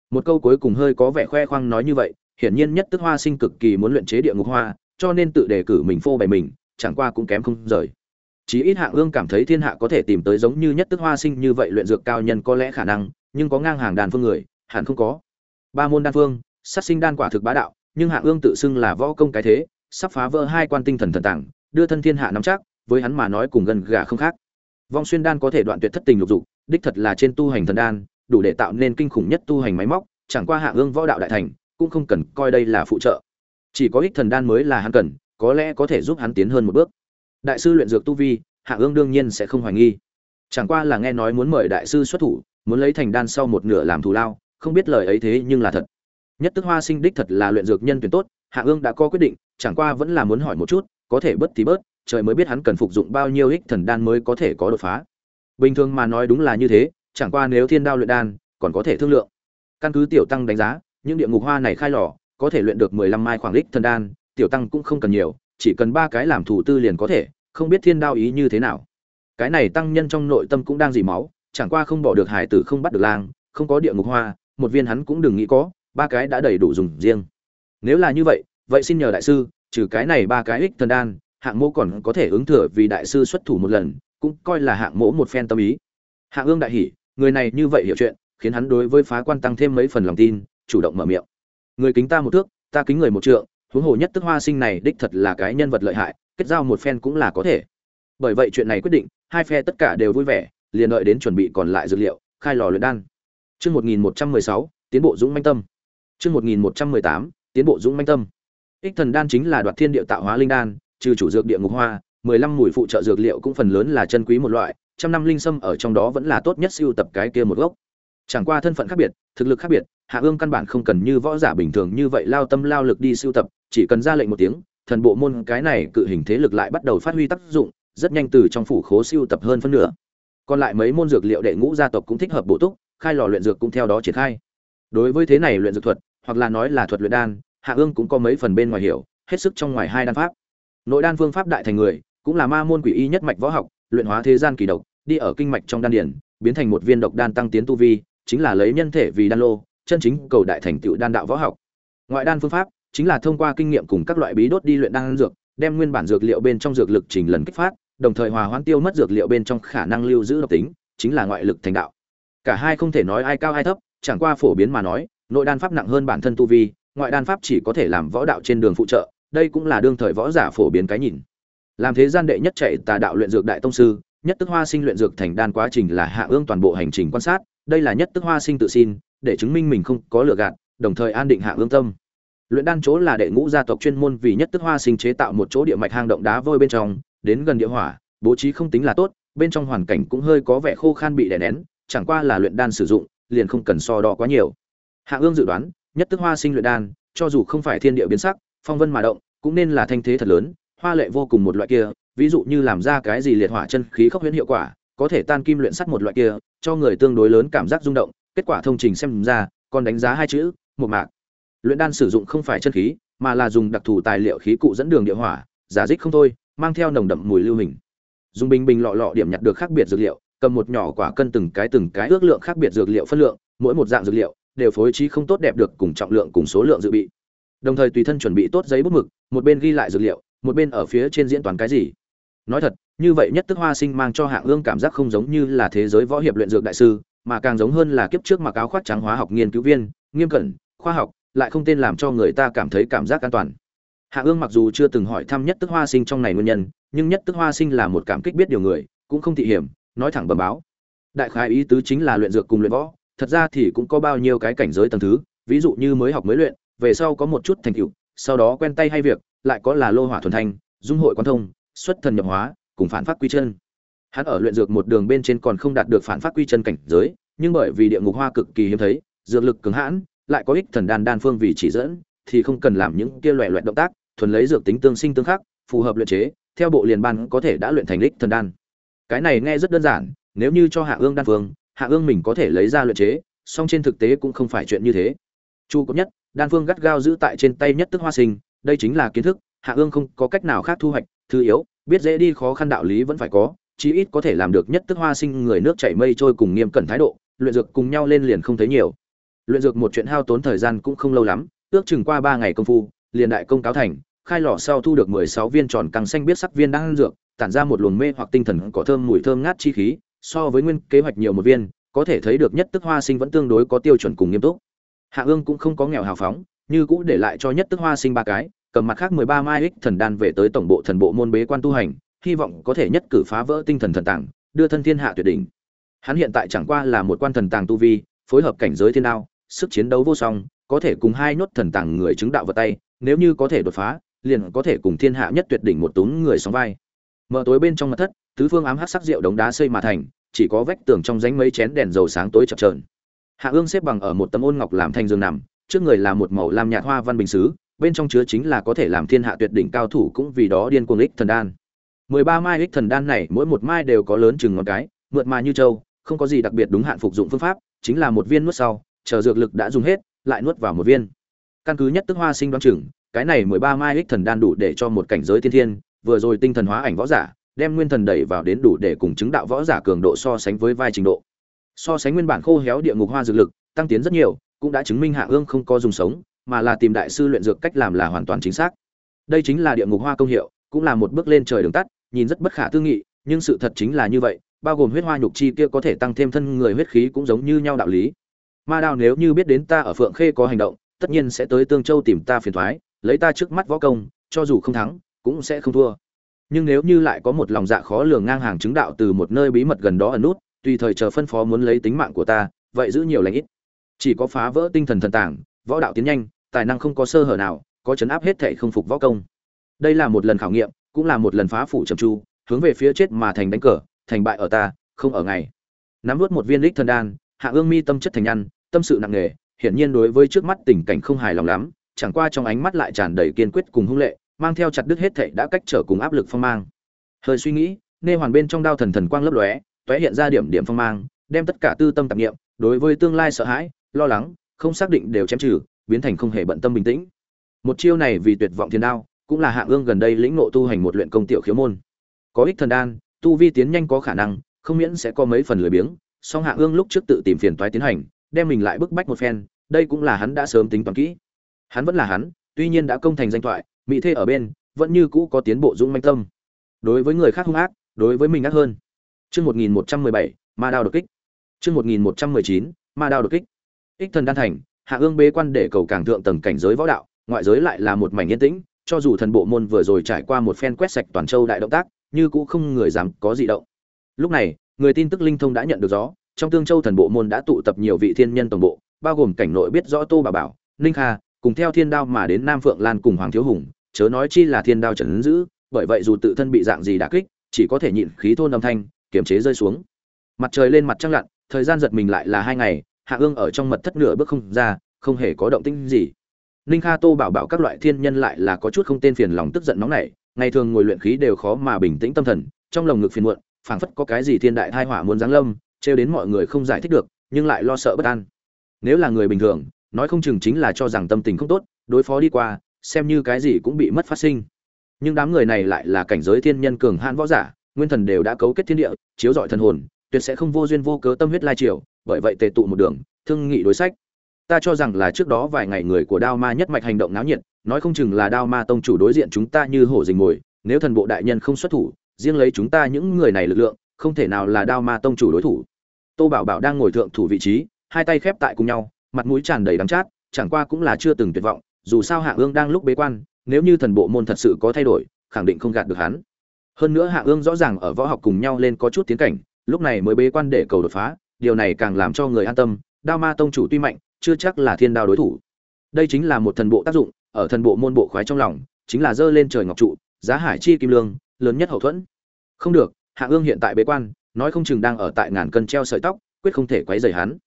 Một câu cuối cùng hơi có vẻ khoe khoang nói như vậy, hiển nhiên nhất tức hoa sinh cực kỳ muốn luyện chế địa ngục hoa, cho nên tự đề cử mình phô bày mình, chẳng qua cũng kém không rời. Chí ít hạ ương cảm thấy thiên hạ có thể tìm tới giống như nhất tức hoa sinh như vậy luyện dược cao nhân có lẽ khả năng nhưng có ngang hàng đàn phương người, hẳn không có. Ba môn đan phương, sát sinh đan quả thực bá đạo, nhưng hạ ương tự xưng là võ công cái thế, sắp phá vỡ hai quan tinh thần thần tảng, đưa thân thiên hạ nắm chắc, với hắn mà nói cùng gần gà không khác. Vong xuyên đan có thể đoạn tuyệt thất tình lục dục, đích thật là trên tu hành thần đan, đủ để tạo nên kinh khủng nhất tu hành máy móc, chẳng qua hạ ương võ đạo đại thành, cũng không cần coi đây là phụ trợ. Chỉ có ích thần đan mới là hắn cần, có lẽ có thể giúp hắn tiến hơn một bước. Đại sư luyện dược tu vi hạ ương đương nhiên sẽ không hoài nghi. Chẳng qua là nghe nói muốn mời đại sư xuất thủ muốn lấy thành đan sau một nửa làm thù lao, không biết lời ấy thế nhưng là thật. Nhất tức hoa sinh đích thật là luyện dược nhân tuyển tốt, hạ ương đã có quyết định, chẳng qua vẫn là muốn hỏi một chút, có thể bớt thì bớt, trời mới biết hắn cần phục dụng bao nhiêu ích thần đan mới có thể có đột phá. Bình thường mà nói đúng là như thế, chẳng qua nếu thiên đao luyện đan, còn có thể thương lượng. Căn cứ tiểu tăng đánh giá, những địa ngục hoa này khai lò, có thể luyện được mười lăm mai khoảng ích thần đan, tiểu tăng cũng không cần nhiều, chỉ cần ba cái làm thủ tư liền có thể, không biết thiên đao ý như thế nào. Cái này tăng nhân trong nội tâm cũng đang dì máu chẳng qua không bỏ được hải tử không bắt được lang, không có địa ngục hoa, một viên hắn cũng đừng nghĩ có, ba cái đã đầy đủ dùng riêng. Nếu là như vậy vậy xin nhờ đại sư, trừ cái này ba cái ích thần đan, hạng mô còn có thể ứng thừa vì đại sư xuất thủ một lần, cũng coi là hạng mỗ một phen tâm ý. Hạng ương đại hỉ, người này như vậy hiểu chuyện, khiến hắn đối với phá quan tăng thêm mấy phần lòng tin, chủ động mở miệng. Người kính ta một thước, ta kính người một trượng, huống hồ nhất tức hoa sinh này đích thật là cái nhân vật lợi hại, kết giao một phen cũng là có thể. Bởi vậy chuyện này quyết định, hai phe tất cả đều vui vẻ liền đợi đến chuẩn bị còn lại dược liệu, khai lò luyện đan. Chương 1116, tiến bộ dũng manh tâm. Chương 1118, tiến bộ dũng manh tâm. Ích thần đan chính là đoạt thiên địa tạo hóa linh đan, trừ chủ dược địa ngục hoa, 15 mùi phụ trợ dược liệu cũng phần lớn là chân quý một loại, trăm năm linh sâm ở trong đó vẫn là tốt nhất siêu tập cái kia một gốc. Chẳng qua thân phận khác biệt, thực lực khác biệt, Hạ Ương căn bản không cần như võ giả bình thường như vậy lao tâm lao lực đi siêu tập, chỉ cần ra lệnh một tiếng, thần bộ môn cái này cự hình thế lực lại bắt đầu phát huy tác dụng, rất nhanh từ trong phủ khố siêu tập hơn phân nửa. Còn lại mấy môn dược liệu đệ ngũ gia tộc cũng thích hợp bổ túc, khai lò luyện dược cũng theo đó triển khai. Đối với thế này luyện dược thuật, hoặc là nói là thuật luyện đan, Hạ Ương cũng có mấy phần bên ngoài hiểu, hết sức trong ngoài hai đan pháp. Nội đan phương pháp đại thành người, cũng là ma môn quỷ y nhất mạch võ học, luyện hóa thế gian kỳ độc, đi ở kinh mạch trong đan điển, biến thành một viên độc đan tăng tiến tu vi, chính là lấy nhân thể vì đan lô, chân chính cầu đại thành tựu đan đạo võ học. Ngoại đan phương pháp chính là thông qua kinh nghiệm cùng các loại bí đốt đi luyện đan dược, đem nguyên bản dược liệu bên trong dược lực trình lần kích phát, đồng thời hòa hoãn tiêu mất dược liệu bên trong khả năng lưu giữ độc tính, chính là ngoại lực thành đạo. Cả hai không thể nói ai cao ai thấp, chẳng qua phổ biến mà nói, nội đan pháp nặng hơn bản thân tu vi, ngoại đan pháp chỉ có thể làm võ đạo trên đường phụ trợ, đây cũng là đương thời võ giả phổ biến cái nhìn. Làm thế gian đệ nhất chạy tà đạo luyện dược đại tông sư, nhất tức hoa sinh luyện dược thành đan quá trình là hạ ương toàn bộ hành trình quan sát, đây là nhất tức hoa sinh tự xin, để chứng minh mình không có lừa gạt, đồng thời an định hạ ương tâm. Luyện đan chỗ là đệ ngũ gia tộc chuyên môn vì nhất tức hoa sinh chế tạo một chỗ địa mạch hang động đá vôi bên trong, đến gần địa hỏa, bố trí không tính là tốt, bên trong hoàn cảnh cũng hơi có vẻ khô khan bị đè nén, chẳng qua là luyện đan sử dụng, liền không cần so đo quá nhiều. Hạ Ương dự đoán, nhất tức hoa sinh luyện đan, cho dù không phải thiên địa biến sắc, phong vân mà động, cũng nên là thanh thế thật lớn, hoa lệ vô cùng một loại kia, ví dụ như làm ra cái gì liệt hỏa chân khí khốc huyễn hiệu quả, có thể tan kim luyện sắt một loại kia, cho người tương đối lớn cảm giác rung động, kết quả thông trình xem ra, còn đánh giá hai chữ, một mạc. Luyện đan sử dụng không phải chân khí, mà là dùng đặc thù tài liệu khí cụ dẫn đường địa hỏa, giả dích không thôi, mang theo nồng đậm mùi lưu hình. Dùng bình bình lọ lọ điểm nhặt được khác biệt dược liệu, cầm một nhỏ quả cân từng cái từng cái ước lượng khác biệt dược liệu phân lượng, mỗi một dạng dược liệu đều phối trí không tốt đẹp được cùng trọng lượng cùng số lượng dự bị. Đồng thời tùy thân chuẩn bị tốt giấy bút mực, một bên ghi lại dược liệu, một bên ở phía trên diễn toàn cái gì. Nói thật, như vậy nhất tức hoa sinh mang cho hạng ương cảm giác không giống như là thế giới võ hiệp luyện dược đại sư, mà càng giống hơn là kiếp trước mặc áo khoác trắng hóa học nghiên cứu viên, nghiêm cẩn, khoa học, lại không tên làm cho người ta cảm thấy cảm giác an toàn. Hạ Ương mặc dù chưa từng hỏi thăm nhất tức hoa sinh trong này nguyên nhân, nhưng nhất tức hoa sinh là một cảm kích biết điều người, cũng không thị hiểm, nói thẳng bẩm báo. Đại khái ý tứ chính là luyện dược cùng luyện võ, thật ra thì cũng có bao nhiêu cái cảnh giới tầng thứ, ví dụ như mới học mới luyện, về sau có một chút thành tựu, sau đó quen tay hay việc, lại có là lô hỏa thuần thanh, dung hội quan thông, xuất thần nhập hóa, cùng phản phát quy chân. Hắn ở luyện dược một đường bên trên còn không đạt được phản phát quy chân cảnh giới, nhưng bởi vì địa ngục hoa cực kỳ hiếm thấy, dược lực cứng hãn, lại có ích thần đan đan phương vì chỉ dẫn, thì không cần làm những kia loẻ loẹt động tác, thuần lấy dược tính tương sinh tương khắc, phù hợp luyện chế, theo bộ liền ban có thể đã luyện thành lịch thần đan. Cái này nghe rất đơn giản, nếu như cho Hạ Ương đan phương, Hạ Ương mình có thể lấy ra luyện chế, song trên thực tế cũng không phải chuyện như thế. Chu cấp nhất, đan phương gắt gao giữ tại trên tay nhất tức hoa sinh, đây chính là kiến thức, Hạ Ương không có cách nào khác thu hoạch, thứ yếu, biết dễ đi khó khăn đạo lý vẫn phải có, chí ít có thể làm được nhất tức hoa sinh người nước chảy mây trôi cùng nghiêm cẩn thái độ, luyện dược cùng nhau lên liền không thấy nhiều. Luyện dược một chuyện hao tốn thời gian cũng không lâu lắm, ước chừng qua 3 ngày công phu, liền đại công cáo thành, khai lò sau thu được 16 viên tròn căng xanh biết sắc viên đang dược, tản ra một luồng mê hoặc tinh thần cỏ thơm mùi thơm ngát chi khí, so với nguyên kế hoạch nhiều một viên, có thể thấy được nhất tức hoa sinh vẫn tương đối có tiêu chuẩn cùng nghiêm túc. Hạ Ương cũng không có nghèo hào phóng, như cũ để lại cho nhất tức hoa sinh ba cái, cầm mặt khác 13 mai ích thần đan về tới tổng bộ thần bộ môn bế quan tu hành, hy vọng có thể nhất cử phá vỡ tinh thần thần tàng, đưa thân thiên hạ tuyệt đỉnh. Hắn hiện tại chẳng qua là một quan thần tàng tu vi, phối hợp cảnh giới thiên đao, sức chiến đấu vô song, có thể cùng hai nốt thần tàng người chứng đạo vào tay, nếu như có thể đột phá, liền có thể cùng thiên hạ nhất tuyệt đỉnh một túng người sóng vai. Mở tối bên trong mặt thất, tứ phương ám hắc sắc rượu đống đá xây mà thành, chỉ có vách tường trong rãnh mấy chén đèn dầu sáng tối chập chờn. Hạ Ương xếp bằng ở một tấm ôn ngọc làm thành giường nằm, trước người là một màu lam nhạt hoa văn bình sứ, bên trong chứa chính là có thể làm thiên hạ tuyệt đỉnh cao thủ cũng vì đó điên cuồng ích thần đan. 13 mai ích thần đan này, mỗi một mai đều có lớn chừng ngón cái, mượt mà như châu, không có gì đặc biệt đúng hạn phục dụng phương pháp, chính là một viên nuốt sau, chờ dược lực đã dùng hết, lại nuốt vào một viên. Căn cứ nhất tức hoa sinh đoán chừng, cái này 13 mai ích thần đan đủ để cho một cảnh giới tiên thiên, vừa rồi tinh thần hóa ảnh võ giả, đem nguyên thần đẩy vào đến đủ để cùng chứng đạo võ giả cường độ so sánh với vai trình độ. So sánh nguyên bản khô héo địa ngục hoa dược lực, tăng tiến rất nhiều, cũng đã chứng minh Hạ Ương không có dùng sống, mà là tìm đại sư luyện dược cách làm là hoàn toàn chính xác. Đây chính là địa ngục hoa công hiệu, cũng là một bước lên trời đường tắt, nhìn rất bất khả tư nghị, nhưng sự thật chính là như vậy, bao gồm huyết hoa nhục chi kia có thể tăng thêm thân người huyết khí cũng giống như nhau đạo lý. Ma Đao nếu như biết đến ta ở Phượng Khê có hành động, tất nhiên sẽ tới Tương Châu tìm ta phiền toái, lấy ta trước mắt võ công, cho dù không thắng, cũng sẽ không thua. Nhưng nếu như lại có một lòng dạ khó lường ngang hàng chứng đạo từ một nơi bí mật gần đó ẩn nút, tùy thời chờ phân phó muốn lấy tính mạng của ta vậy giữ nhiều lãnh ít. Chỉ có phá vỡ tinh thần thần tàng võ đạo tiến nhanh tài năng không có sơ hở nào có chấn áp hết thệ không phục võ công. Đây là một lần khảo nghiệm cũng là một lần phá phủ trầm tru hướng về phía chết mà thành đánh cờ thành bại ở ta không ở ngày. Nắm vút một viên lích thần đan hạ ương mi tâm chất thành nhăn tâm sự nặng nề hiển nhiên đối với trước mắt tình cảnh không hài lòng lắm chẳng qua trong ánh mắt lại tràn đầy kiên quyết cùng hung lệ, mang theo chặt đứt hết thảy đã cách trở cùng áp lực phong mang. Hơi suy nghĩ, nê hoàn bên trong đao thần thần quang lấp lóe, tóe hiện ra điểm điểm phong mang, đem tất cả tư tâm tạp niệm đối với tương lai sợ hãi, lo lắng, không xác định đều chém trừ, biến thành không hề bận tâm bình tĩnh. Một chiêu này vì tuyệt vọng thiên đao, cũng là hạng ương gần đây lĩnh ngộ tu hành một luyện công tiểu khiếu môn. Có ích thần đan, tu vi tiến nhanh có khả năng, không miễn sẽ có mấy phần lười biếng, song hạng ương lúc trước tự tìm phiền toái tiến hành, đem mình lại bức bách một phen, đây cũng là hắn đã sớm tính toán kỹ hắn vẫn là hắn, tuy nhiên đã công thành danh thoại, mỹ thê ở bên, vẫn như cũ có tiến bộ dũng manh tâm. Đối với người khác hung ác, đối với mình ác hơn. Chương một nghìn một trăm mười bảy, ma đao đột kích. Chương một nghìn một trăm mười chín, ma đao đột kích. Ích thần đan thành, hạ ương bế quan để cầu càng thượng tầng cảnh giới võ đạo, ngoại giới lại là một mảnh yên tĩnh, cho dù thần bộ môn vừa rồi trải qua một phen quét sạch toàn châu đại động tác, như cũ không người dám có gì động. Lúc này, người tin tức linh thông đã nhận được rõ, trong tương châu thần bộ môn đã tụ tập nhiều vị thiên nhân tổng bộ, bao gồm cảnh nội biết rõ tô bà bảo, ninh kha cùng theo thiên đao mà đến nam phượng lan cùng hoàng thiếu hùng, chớ nói chi là thiên đao trần ứng dữ bởi vậy dù tự thân bị dạng gì đả kích, chỉ có thể nhịn khí thôn âm thanh, kiềm chế rơi xuống. Mặt trời lên mặt trăng lặn, thời gian giật mình lại là hai ngày, hạ ương ở trong mật thất nửa bước không ra, không hề có động tĩnh gì. Ninh kha tô bảo bảo các loại thiên nhân lại là có chút không tên phiền lòng tức giận nóng nảy, ngày thường ngồi luyện khí đều khó mà bình tĩnh tâm thần, trong lồng ngực phiền muộn, phảng phất có cái gì thiên đại thai hỏa muốn giáng lâm, trêu đến mọi người không giải thích được, nhưng lại lo sợ bất an. Nếu là người bình thường nói không chừng chính là cho rằng tâm tình không tốt, đối phó đi qua, xem như cái gì cũng bị mất phát sinh. Nhưng đám người này lại là cảnh giới thiên nhân cường hãn võ giả, nguyên thần đều đã cấu kết thiên địa, chiếu dọi thần hồn, tuyệt sẽ không vô duyên vô cớ tâm huyết lai triều, bởi vậy tề tụ một đường, thương nghị đối sách. Ta cho rằng là trước đó vài ngày người của đao ma nhất mạch hành động náo nhiệt, nói không chừng là đao ma tông chủ đối diện chúng ta như hổ dình mồi, nếu thần bộ đại nhân không xuất thủ, riêng lấy chúng ta những người này lực lượng, không thể nào là đao ma tông chủ đối thủ. Tô bảo bảo đang ngồi thượng thủ vị trí, hai tay khép tại cùng nhau mặt mũi tràn đầy đắng chát, chẳng qua cũng là chưa từng tuyệt vọng, dù sao hạ ương đang lúc bế quan, nếu như thần bộ môn thật sự có thay đổi, khẳng định không gạt được hắn. Hơn nữa hạ ương rõ ràng ở võ học cùng nhau lên có chút tiến cảnh, lúc này mới bế quan để cầu đột phá, điều này càng làm cho người an tâm, đao ma tông chủ tuy mạnh, chưa chắc là thiên đao đối thủ. Đây chính là một thần bộ tác dụng, ở thần bộ môn bộ khoái trong lòng, chính là dơ lên trời ngọc trụ, giá hải chi kim lương, lớn nhất hậu thuẫn. Không được, hạ ương hiện tại bế quan, nói không chừng đang ở tại ngàn cân treo sợi tóc, quyết không thể quấy rầy hắn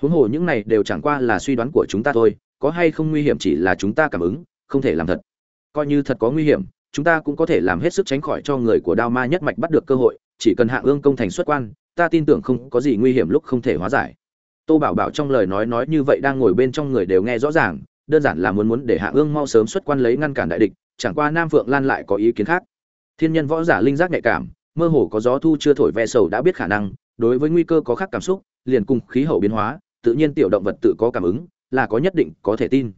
huống hồ những này đều chẳng qua là suy đoán của chúng ta thôi, có hay không nguy hiểm chỉ là chúng ta cảm ứng, không thể làm thật. Coi như thật có nguy hiểm, chúng ta cũng có thể làm hết sức tránh khỏi cho người của đao ma nhất mạch bắt được cơ hội, chỉ cần hạ ương công thành xuất quan, ta tin tưởng không có gì nguy hiểm lúc không thể hóa giải. Tô bảo bảo trong lời nói nói như vậy đang ngồi bên trong người đều nghe rõ ràng, đơn giản là muốn muốn để hạ ương mau sớm xuất quan lấy ngăn cản đại địch, chẳng qua nam phượng lan lại có ý kiến khác. Thiên nhân võ giả linh giác nhạy cảm, mơ hồ có gió thu chưa thổi ve sầu đã biết khả năng, đối với nguy cơ có khác cảm xúc, liền cùng khí hậu biến hóa tự nhiên tiểu động vật tự có cảm ứng, là có nhất định có thể tin.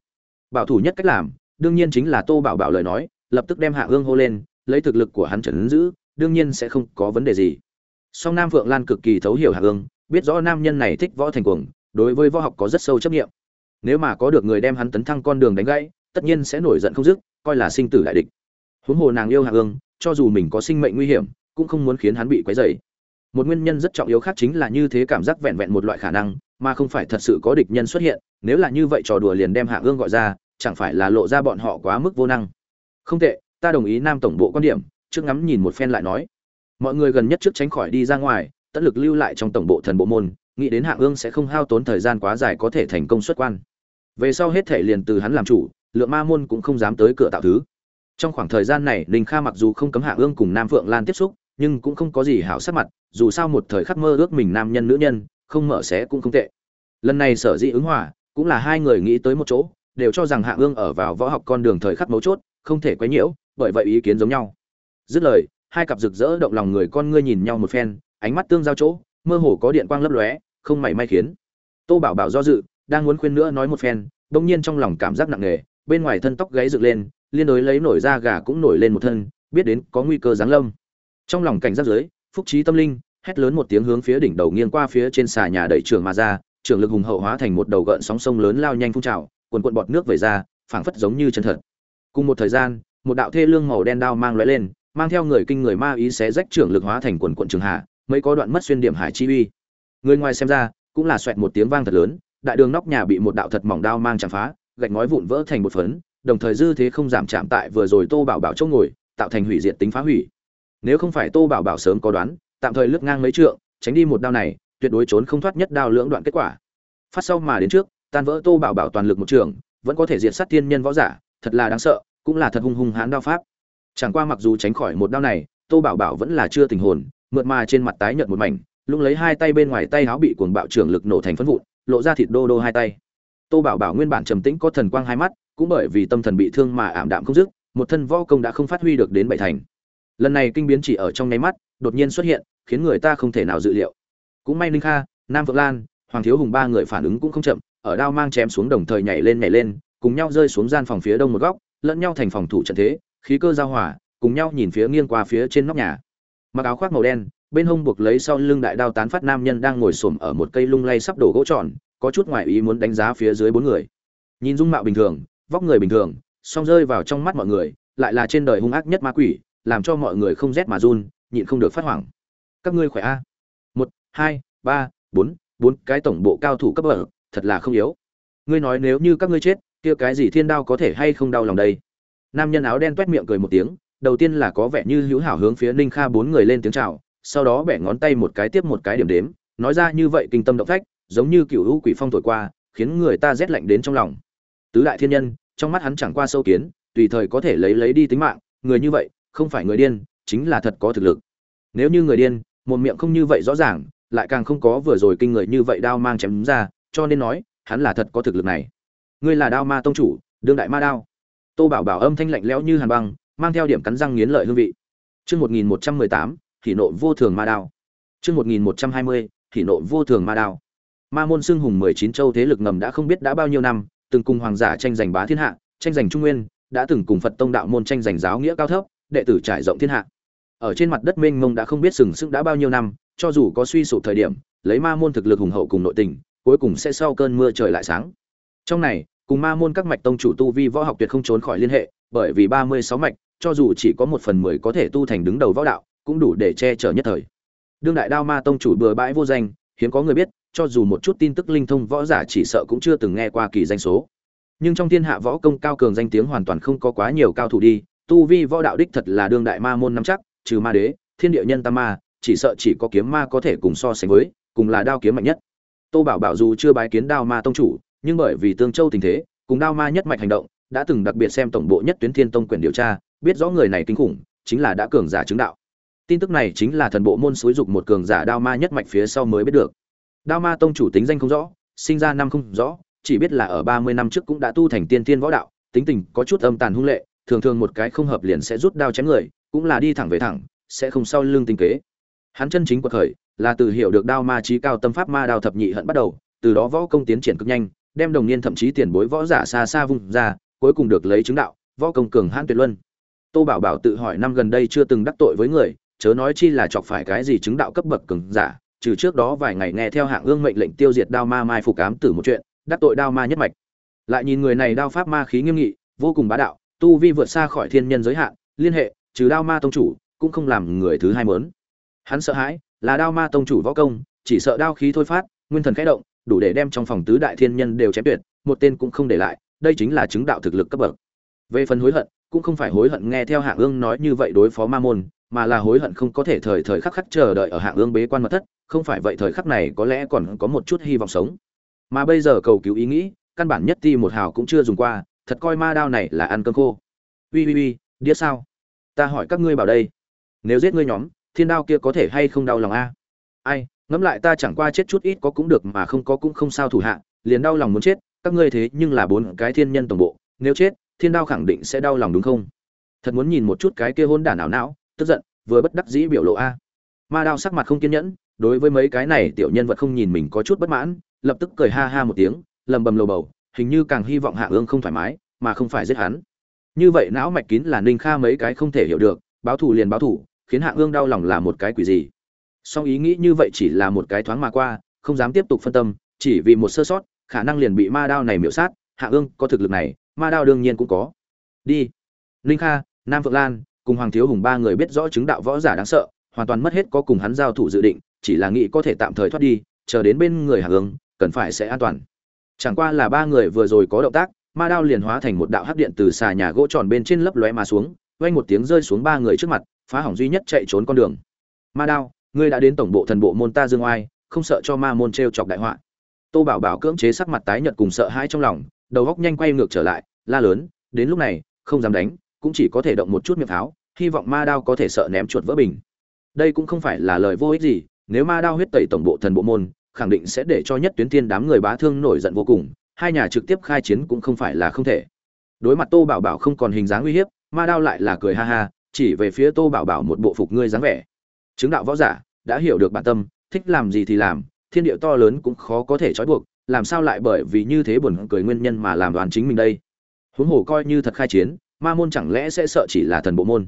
Bảo thủ nhất cách làm, đương nhiên chính là tô bảo bảo lời nói, lập tức đem hạ ương hô lên, lấy thực lực của hắn trần giữ, đương nhiên sẽ không có vấn đề gì. Song nam phượng lan cực kỳ thấu hiểu hạ ương biết rõ nam nhân này thích võ thành cuồng, đối với võ học có rất sâu chấp nghiệm nếu mà có được người đem hắn tấn thăng con đường đánh gãy, tất nhiên sẽ nổi giận không dứt, coi là sinh tử đại địch. Huống hồ nàng yêu hạ ương cho dù mình có sinh mệnh nguy hiểm, cũng không muốn khiến hắn bị quấy rầy. Một nguyên nhân rất trọng yếu khác chính là như thế cảm giác vẹn vẹn một loại khả năng mà không phải thật sự có địch nhân xuất hiện, nếu là như vậy trò đùa liền đem hạ ương gọi ra, chẳng phải là lộ ra bọn họ quá mức vô năng. Không tệ, ta đồng ý nam tổng bộ quan điểm, trước ngắm nhìn một phen lại nói. Mọi người gần nhất trước tránh khỏi đi ra ngoài tất lực lưu lại trong tổng bộ thần bộ môn, nghĩ đến hạ ương sẽ không hao tốn thời gian quá dài có thể thành công xuất quan. Về sau hết thể liền từ hắn làm chủ, lượng ma môn cũng không dám tới cửa tạo thứ. Trong khoảng thời gian này, ninh kha mặc dù không cấm hạ ương cùng nam phượng lan tiếp xúc, nhưng cũng không có gì hảo sắc mặt, dù sao một thời khắc mơ ước mình nam nhân nữ nhân không mở xé cũng không tệ. Lần này sở dĩ ứng hòa, cũng là hai người nghĩ tới một chỗ, đều cho rằng hạ ương ở vào võ học con đường thời khắc mấu chốt, không thể quấy nhiễu, bởi vậy ý kiến giống nhau. Dứt lời, hai cặp rực rỡ động lòng người con ngươi nhìn nhau một phen, ánh mắt tương giao chỗ, mơ hồ có điện quang lấp lóe, không mảy may khiến. Tô bảo bảo do dự, đang muốn khuyên nữa nói một phen, bỗng nhiên trong lòng cảm giác nặng nề, bên ngoài thân tóc gáy dựng lên, liên đối lấy nổi da gà cũng nổi lên một thân, biết đến có nguy cơ giáng lâm. Trong lòng cảnh giác dưới, phúc trí tâm linh hét lớn một tiếng hướng phía đỉnh đầu nghiêng qua phía trên xà nhà đẩy trường mà ra, trường lực hùng hậu hóa thành một đầu gợn sóng sông lớn lao nhanh phun trào, cuồn cuộn bọt nước vẩy ra, phảng phất giống như chân thật. Cùng một thời gian, một đạo thê lương màu đen đao mang lóe lên, mang theo người kinh người ma ý xé rách trường lực hóa thành cuồn cuộn trường hạ, mấy có đoạn mất xuyên điểm hải chi uy. Người ngoài xem ra, cũng là xoẹt một tiếng vang thật lớn, đại đường nóc nhà bị một đạo thật mỏng đao mang chạm phá, gạch ngói vụn vỡ thành một phấn, đồng thời dư thế không giảm chạm tại vừa rồi tô bảo bảo chỗ ngồi, tạo thành hủy diệt tính phá hủy. Nếu không phải tô bảo bảo sớm có đoán tạm thời lướt ngang mấy trượng, tránh đi một đao này, tuyệt đối trốn không thoát nhất đao lưỡng đoạn kết quả. Phát sau mà đến trước, tan vỡ tô bảo bảo toàn lực một trường, vẫn có thể diệt sát thiên nhân võ giả, thật là đáng sợ, cũng là thật hung hung hãn đao pháp. Chẳng qua mặc dù tránh khỏi một đao này, tô bảo bảo vẫn là chưa tình hồn, mượt mà trên mặt tái nhợt một mảnh lung lấy hai tay bên ngoài tay áo bị cuồng bạo trưởng lực nổ thành phấn vụn, lộ ra thịt đô đô hai tay. Tô bảo bảo nguyên bản trầm tĩnh có thần quang hai mắt, cũng bởi vì tâm thần bị thương mà ảm đạm không dứt, một thân võ công đã không phát huy được đến bảy thành. Lần này kinh biến chỉ ở trong nháy mắt đột nhiên xuất hiện, khiến người ta không thể nào dự liệu. Cũng may ninh kha, nam vượng lan, hoàng thiếu hùng ba người phản ứng cũng không chậm, ở đao mang chém xuống đồng thời nhảy lên nhảy lên, cùng nhau rơi xuống gian phòng phía đông một góc, lẫn nhau thành phòng thủ trận thế, khí cơ giao hòa, cùng nhau nhìn phía nghiêng qua phía trên nóc nhà. Mặc áo khoác màu đen, bên hông buộc lấy sau lưng đại đao tán phát nam nhân đang ngồi xổm ở một cây lung lay sắp đổ gỗ tròn, có chút ngoài ý muốn đánh giá phía dưới bốn người. Nhìn dung mạo bình thường, vóc người bình thường, song rơi vào trong mắt mọi người, lại là trên đời hung ác nhất ma quỷ, làm cho mọi người không rét mà run nhịn không được phát hoảng. Các ngươi khỏe a? Một, hai, ba, bốn bốn cái tổng bộ cao thủ cấp bậc, thật là không yếu. Ngươi nói nếu như các ngươi chết, kia cái gì thiên đao có thể hay không đau lòng đây? Nam nhân áo đen toét miệng cười một tiếng, đầu tiên là có vẻ như hữu hảo hướng phía ninh kha bốn người lên tiếng chào, sau đó bẻ ngón tay một cái tiếp một cái điểm đếm, nói ra như vậy kinh tâm động phách, giống như cựu hữu quỷ phong thổi qua, khiến người ta rét lạnh đến trong lòng. Tứ đại thiên nhân, trong mắt hắn chẳng qua sâu kiến, tùy thời có thể lấy lấy đi tính mạng, người như vậy, không phải người điên, chính là thật có thực lực nếu như người điên, một miệng không như vậy rõ ràng, lại càng không có vừa rồi kinh người như vậy đao mang chém ra, cho nên nói, hắn là thật có thực lực này. Ngươi là đao ma tông chủ, đương đại ma đao. Tô bảo bảo âm thanh lạnh lẽo như hàn băng, mang theo điểm cắn răng nghiến lợi hương vị. Chương một nghìn một trăm mười tám thì nộ vô thường ma đao. Chương một nghìn một trăm hai mươi thì nộ vô thường ma đao. Ma môn xưng hùng mười chín châu thế lực ngầm đã không biết đã bao nhiêu năm, từng cùng hoàng giả tranh giành bá thiên hạ, tranh giành trung nguyên, đã từng cùng phật tông đạo môn tranh giành giáo nghĩa cao thấp, đệ tử trải rộng thiên hạ ở trên mặt đất mênh mông đã không biết sừng sững đã bao nhiêu năm, cho dù có suy sụp thời điểm, lấy ma môn thực lực hùng hậu cùng nội tình, cuối cùng sẽ sau cơn mưa trời lại sáng. Trong này, cùng ma môn các mạch tông chủ tu vi võ học tuyệt không trốn khỏi liên hệ, bởi vì ba mươi sáu mạch, cho dù chỉ có một phần mười có thể tu thành đứng đầu võ đạo, cũng đủ để che chở nhất thời. Đương đại đao ma tông chủ bừa bãi vô danh, hiếm có người biết, cho dù một chút tin tức linh thông võ giả chỉ sợ cũng chưa từng nghe qua kỳ danh số. Nhưng trong thiên hạ võ công cao cường danh tiếng hoàn toàn không có quá nhiều cao thủ đi, tu vi võ đạo đích thật là đương đại ma môn nắm chắc trừ ma đế, thiên địa nhân tam ma, chỉ sợ chỉ có kiếm ma có thể cùng so sánh với, cùng là đao kiếm mạnh nhất. Tô bảo bảo dù chưa bái kiến đao ma tông chủ, nhưng bởi vì tương châu tình thế, cùng đao ma nhất mạch hành động, đã từng đặc biệt xem tổng bộ nhất tuyến thiên tông quyền điều tra, biết rõ người này kinh khủng, chính là đã cường giả chứng đạo. Tin tức này chính là thần bộ môn xúi dục một cường giả đao ma nhất mạch phía sau mới biết được. Đao ma tông chủ tính danh không rõ, sinh ra năm không rõ, chỉ biết là ở ba mươi năm trước cũng đã tu thành tiên thiên võ đạo, tính tình có chút âm tàn hung lệ, thường thường một cái không hợp liền sẽ rút đao chém người cũng là đi thẳng về thẳng, sẽ không sau lưng tinh kế. Hắn chân chính quật khởi là từ hiểu được đao ma trí cao tâm pháp ma đao thập nhị hận bắt đầu, từ đó võ công tiến triển cực nhanh, đem đồng niên thậm chí tiền bối võ giả xa xa vung ra, cuối cùng được lấy chứng đạo, võ công cường hãn tuyệt luân. Tô bảo bảo tự hỏi năm gần đây chưa từng đắc tội với người, chớ nói chi là chọc phải cái gì chứng đạo cấp bậc cường giả, trừ trước đó vài ngày nghe theo hạng ương mệnh lệnh tiêu diệt đao ma mai phục ám tử một chuyện, đắc tội đao ma nhất mạch. Lại nhìn người này đao pháp ma khí nghiêm nghị, vô cùng bá đạo, tu vi vượt xa khỏi thiên nhân giới hạn, liên hệ trừ đao ma tông chủ, cũng không làm người thứ hai mớn hắn sợ hãi, là đao ma tông chủ võ công, chỉ sợ đao khí thôi phát, nguyên thần khẽ động, đủ để đem trong phòng tứ đại thiên nhân đều chém tuyệt, một tên cũng không để lại, đây chính là chứng đạo thực lực cấp bậc. Về phần hối hận, cũng không phải hối hận nghe theo hạng ương nói như vậy đối phó ma môn, mà là hối hận không có thể thời thời khắc khắc chờ đợi ở hạng ương bế quan mật thất, không phải vậy thời khắc này có lẽ còn có một chút hy vọng sống. Mà bây giờ cầu cứu ý nghĩ, căn bản nhất ti một hào cũng chưa dùng qua, thật coi ma đao này là ăn cơm khô. Ui ui ui đĩa sao? Ta hỏi các ngươi bảo đây. Nếu giết ngươi nhóm, thiên đao kia có thể hay không đau lòng a? Ai, ngẫm lại ta chẳng qua chết chút ít có cũng được mà không có cũng không sao thủ hạ, liền đau lòng muốn chết, các ngươi thế nhưng là bốn cái thiên nhân tổng bộ, nếu chết, thiên đao khẳng định sẽ đau lòng đúng không? Thật muốn nhìn một chút cái kia hôn đản ảo não, tức giận, vừa bất đắc dĩ biểu lộ a. Ma đao sắc mặt không kiên nhẫn, đối với mấy cái này tiểu nhân vật không nhìn mình có chút bất mãn, lập tức cười ha ha một tiếng, lầm bầm lầu bầu, hình như càng hy vọng hạ ương không thoải mái, mà không phải giết hắn như vậy não mạch kín là ninh kha mấy cái không thể hiểu được, báo thù liền báo thù, khiến hạ ương đau lòng là một cái quỷ gì? Song ý nghĩ như vậy chỉ là một cái thoáng mà qua, không dám tiếp tục phân tâm, chỉ vì một sơ sót, khả năng liền bị ma đao này miễu sát hạ ương có thực lực này, ma đao đương nhiên cũng có. Đi. Ninh kha, nam phượng lan, cùng hoàng thiếu hùng ba người biết rõ chứng đạo võ giả đáng sợ, hoàn toàn mất hết có cùng hắn giao thủ dự định, chỉ là nghĩ có thể tạm thời thoát đi, chờ đến bên người hạ ương, cần phải sẽ an toàn. Chẳng qua là ba người vừa rồi có động tác ma đao liền hóa thành một đạo hắc điện từ xà nhà gỗ tròn bên trên lấp lóe mà xuống, vang một tiếng rơi xuống ba người trước mặt, phá hỏng duy nhất chạy trốn con đường. Ma đao, ngươi đã đến tổng bộ thần bộ môn ta dương oai, không sợ cho ma môn trêu chọc đại họa. Tô bảo bảo cưỡng chế sắc mặt tái nhợt cùng sợ hãi trong lòng, đầu góc nhanh quay ngược trở lại, la lớn, đến lúc này, không dám đánh, cũng chỉ có thể động một chút miệng pháo, hy vọng ma đao có thể sợ ném chuột vỡ bình. Đây cũng không phải là lời vô ích gì, nếu ma đao huyết tẩy tổng bộ thần bộ môn, khẳng định sẽ để cho nhất tuyến tiên đám người bá thương nổi giận vô cùng hai nhà trực tiếp khai chiến cũng không phải là không thể. Đối mặt tô bảo bảo không còn hình dáng uy hiếp, ma đao lại là cười ha ha, chỉ về phía tô bảo bảo một bộ phục ngươi dáng vẻ. Chứng đạo võ giả, đã hiểu được bản tâm, thích làm gì thì làm, thiên địa to lớn cũng khó có thể trói buộc, làm sao lại bởi vì như thế buồn cười nguyên nhân mà làm đoàn chính mình đây? Huống hồ coi như thật khai chiến, ma môn chẳng lẽ sẽ sợ chỉ là thần bộ môn?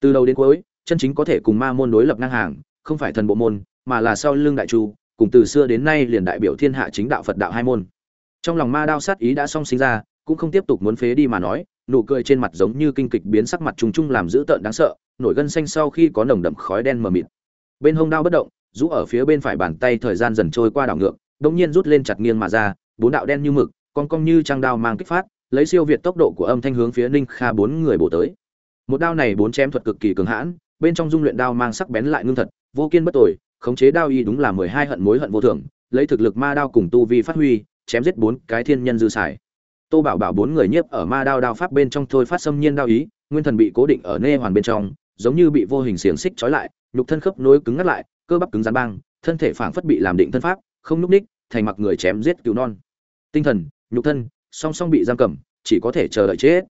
Từ đầu đến cuối, chân chính có thể cùng ma môn đối lập ngang hàng, không phải thần bộ môn, mà là sau lưng đại chu, cùng từ xưa đến nay liền đại biểu thiên hạ chính đạo phật đạo hai môn trong lòng ma đao sát ý đã song sinh ra, cũng không tiếp tục muốn phế đi mà nói, nụ cười trên mặt giống như kinh kịch biến sắc mặt trùng trung làm dữ tợn đáng sợ, nổi gân xanh sau khi có nồng đậm khói đen mờ mịt. Bên hông đao bất động, rũ ở phía bên phải bàn tay thời gian dần trôi qua đảo ngược đống nhiên rút lên chặt nghiêng mà ra, bốn đạo đen như mực, con cong như trang đao mang kích phát, lấy siêu việt tốc độ của âm thanh hướng phía ninh kha bốn người bổ tới. Một đao này bốn chém thuật cực kỳ cường hãn, bên trong dung luyện đao mang sắc bén lại ngưng thật, vô kiên bất tội khống chế đao y đúng là mười hai hận mối hận vô thường lấy thực lực ma đao cùng tu vi phát huy chém giết bốn cái thiên nhân dư xài. Tô bảo bảo bốn người nhiếp ở ma đao đao pháp bên trong thôi phát xâm nhiên đao ý, nguyên thần bị cố định ở nê hoàn bên trong, giống như bị vô hình xiềng xích trói lại, nhục thân khớp nối cứng ngắt lại, cơ bắp cứng rắn băng, thân thể phảng phất bị làm định thân pháp, không núp ních thành mặc người chém giết cứu non. Tinh thần, nhục thân, song song bị giam cầm, chỉ có thể chờ đợi chết.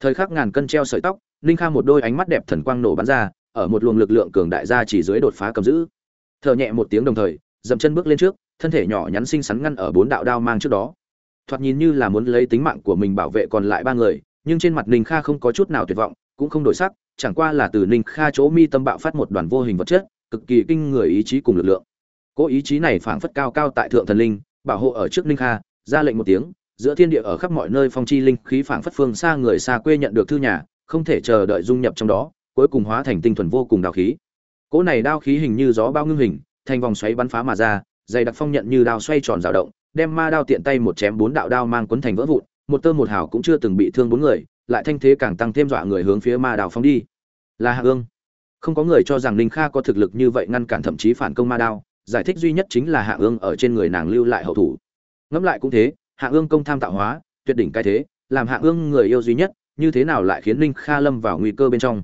Thời khắc ngàn cân treo sợi tóc ninh kha một đôi ánh mắt đẹp thần quang nổ bắn ra, ở một luồng lực lượng cường đại ra chỉ dưới đột phá cầm giữ. Thở nhẹ một tiếng đồng thời dậm chân bước lên trước, thân thể nhỏ nhắn xinh xắn ngăn ở bốn đạo đao mang trước đó. Thoạt nhìn như là muốn lấy tính mạng của mình bảo vệ còn lại ba người, nhưng trên mặt ninh kha không có chút nào tuyệt vọng, cũng không đổi sắc, chẳng qua là từ ninh kha chỗ mi tâm bạo phát một đoàn vô hình vật chất, cực kỳ kinh người ý chí cùng lực lượng. Cố ý chí này phảng phất cao cao tại thượng thần linh, bảo hộ ở trước ninh kha, ra lệnh một tiếng, giữa thiên địa ở khắp mọi nơi phong chi linh khí phảng phất phương xa người xa quê nhận được thư nhà, không thể chờ đợi dung nhập trong đó, cuối cùng hóa thành tinh thuần vô cùng đao khí. Cỗ này đao khí hình như gió bao ngưng hình thành vòng xoáy bắn phá mà ra, dày đặc phong nhận như đao xoay tròn dao động, đem ma đao tiện tay một chém bốn đạo đao mang cuốn thành vỡ vụn, một tơ một hào cũng chưa từng bị thương bốn người, lại thanh thế càng tăng thêm dọa người hướng phía ma đao phóng đi. Là hạ ương. Không có người cho rằng ninh kha có thực lực như vậy ngăn cản thậm chí phản công ma đao, giải thích duy nhất chính là hạ ương ở trên người nàng lưu lại hậu thủ. Ngẫm lại cũng thế, hạ ương công tham tạo hóa, tuyệt đỉnh cái thế, làm hạ ương người yêu duy nhất, như thế nào lại khiến ninh kha lâm vào nguy cơ bên trong?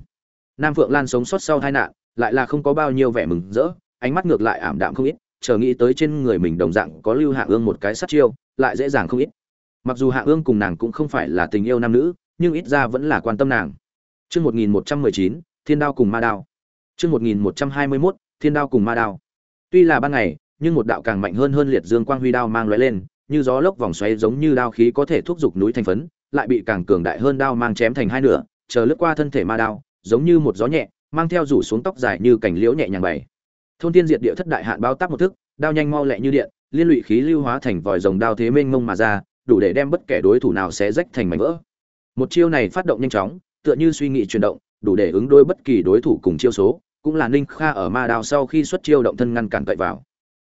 Nam phượng lan sống sót sau tai nạn, lại là không có bao nhiêu vẻ mừng rỡ ánh mắt ngược lại ảm đạm không ít chờ nghĩ tới trên người mình đồng dạng có lưu hạ ương một cái sát chiêu lại dễ dàng không ít mặc dù hạ ương cùng nàng cũng không phải là tình yêu nam nữ nhưng ít ra vẫn là quan tâm nàng Chương 1119, Thiên đao cùng ma đao. Chương 1121, Thiên đao cùng ma đao. Tuy là ban ngày, nhưng một đạo càng mạnh hơn hơn liệt dương quang huy đao mang lóe lên, như gió lốc vòng xoáy giống như đao khí có thể thúc giục núi thành phấn, lại bị càng cường đại hơn đao mang chém thành hai nửa, chờ lướt qua thân thể ma đao, giống như một gió nhẹ, mang theo rủ xuống tóc dài như cảnh liễu nhẹ nhàng bày. Thôn tiên diệt địa thất đại hạn bao tác một thức, đao nhanh mau lẹ như điện, liên lụy khí lưu hóa thành vòi rồng đao thế mênh mông mà ra, đủ để đem bất kể đối thủ nào sẽ rách thành mảnh vỡ. Một chiêu này phát động nhanh chóng, tựa như suy nghĩ chuyển động, đủ để ứng đối bất kỳ đối thủ cùng chiêu số, cũng là Ninh Kha ở ma đao sau khi xuất chiêu động thân ngăn cản cậy vào.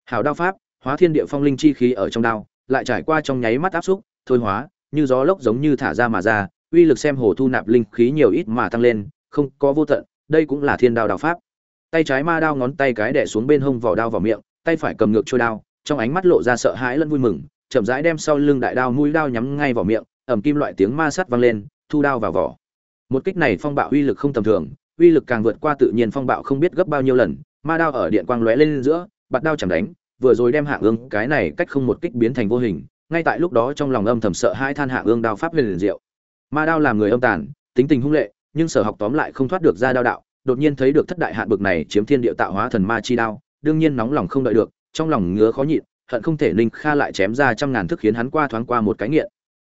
Hảo đao pháp, hóa thiên địa phong linh chi khí ở trong đao, lại trải qua trong nháy mắt áp xúc, thôi hóa, như gió lốc giống như thả ra mà ra, uy lực xem hồ thu nạp linh khí nhiều ít mà tăng lên, không có vô tận, đây cũng là thiên đao đao pháp. Tay trái ma đao ngón tay cái đè xuống bên hông vỏ đao vào miệng, tay phải cầm ngược trôi đao, trong ánh mắt lộ ra sợ hãi lẫn vui mừng, chậm rãi đem sau lưng đại đao mũi đao nhắm ngay vào miệng, ầm kim loại tiếng ma sắt vang lên, thu đao vào vỏ. Một kích này phong bạo uy lực không tầm thường uy lực càng vượt qua tự nhiên phong bạo không biết gấp bao nhiêu lần ma đao ở điện quang lóe lên giữa bạt đao chẳng đánh vừa rồi đem hạ ương cái này cách không một kích biến thành vô hình ngay tại lúc đó trong lòng âm thầm sợ hai than hạ ương đao pháp liền diệu. Ma đao làm người âm tàn tính tình hung lệ nhưng sở học tóm lại không thoát được ra đao đạo đột nhiên thấy được thất đại hạn bực này chiếm thiên địa tạo hóa thần ma chi đao, đương nhiên nóng lòng không đợi được, trong lòng ngứa khó nhịn, hận không thể ninh kha lại chém ra trăm ngàn thức khiến hắn qua thoáng qua một cái nghiện.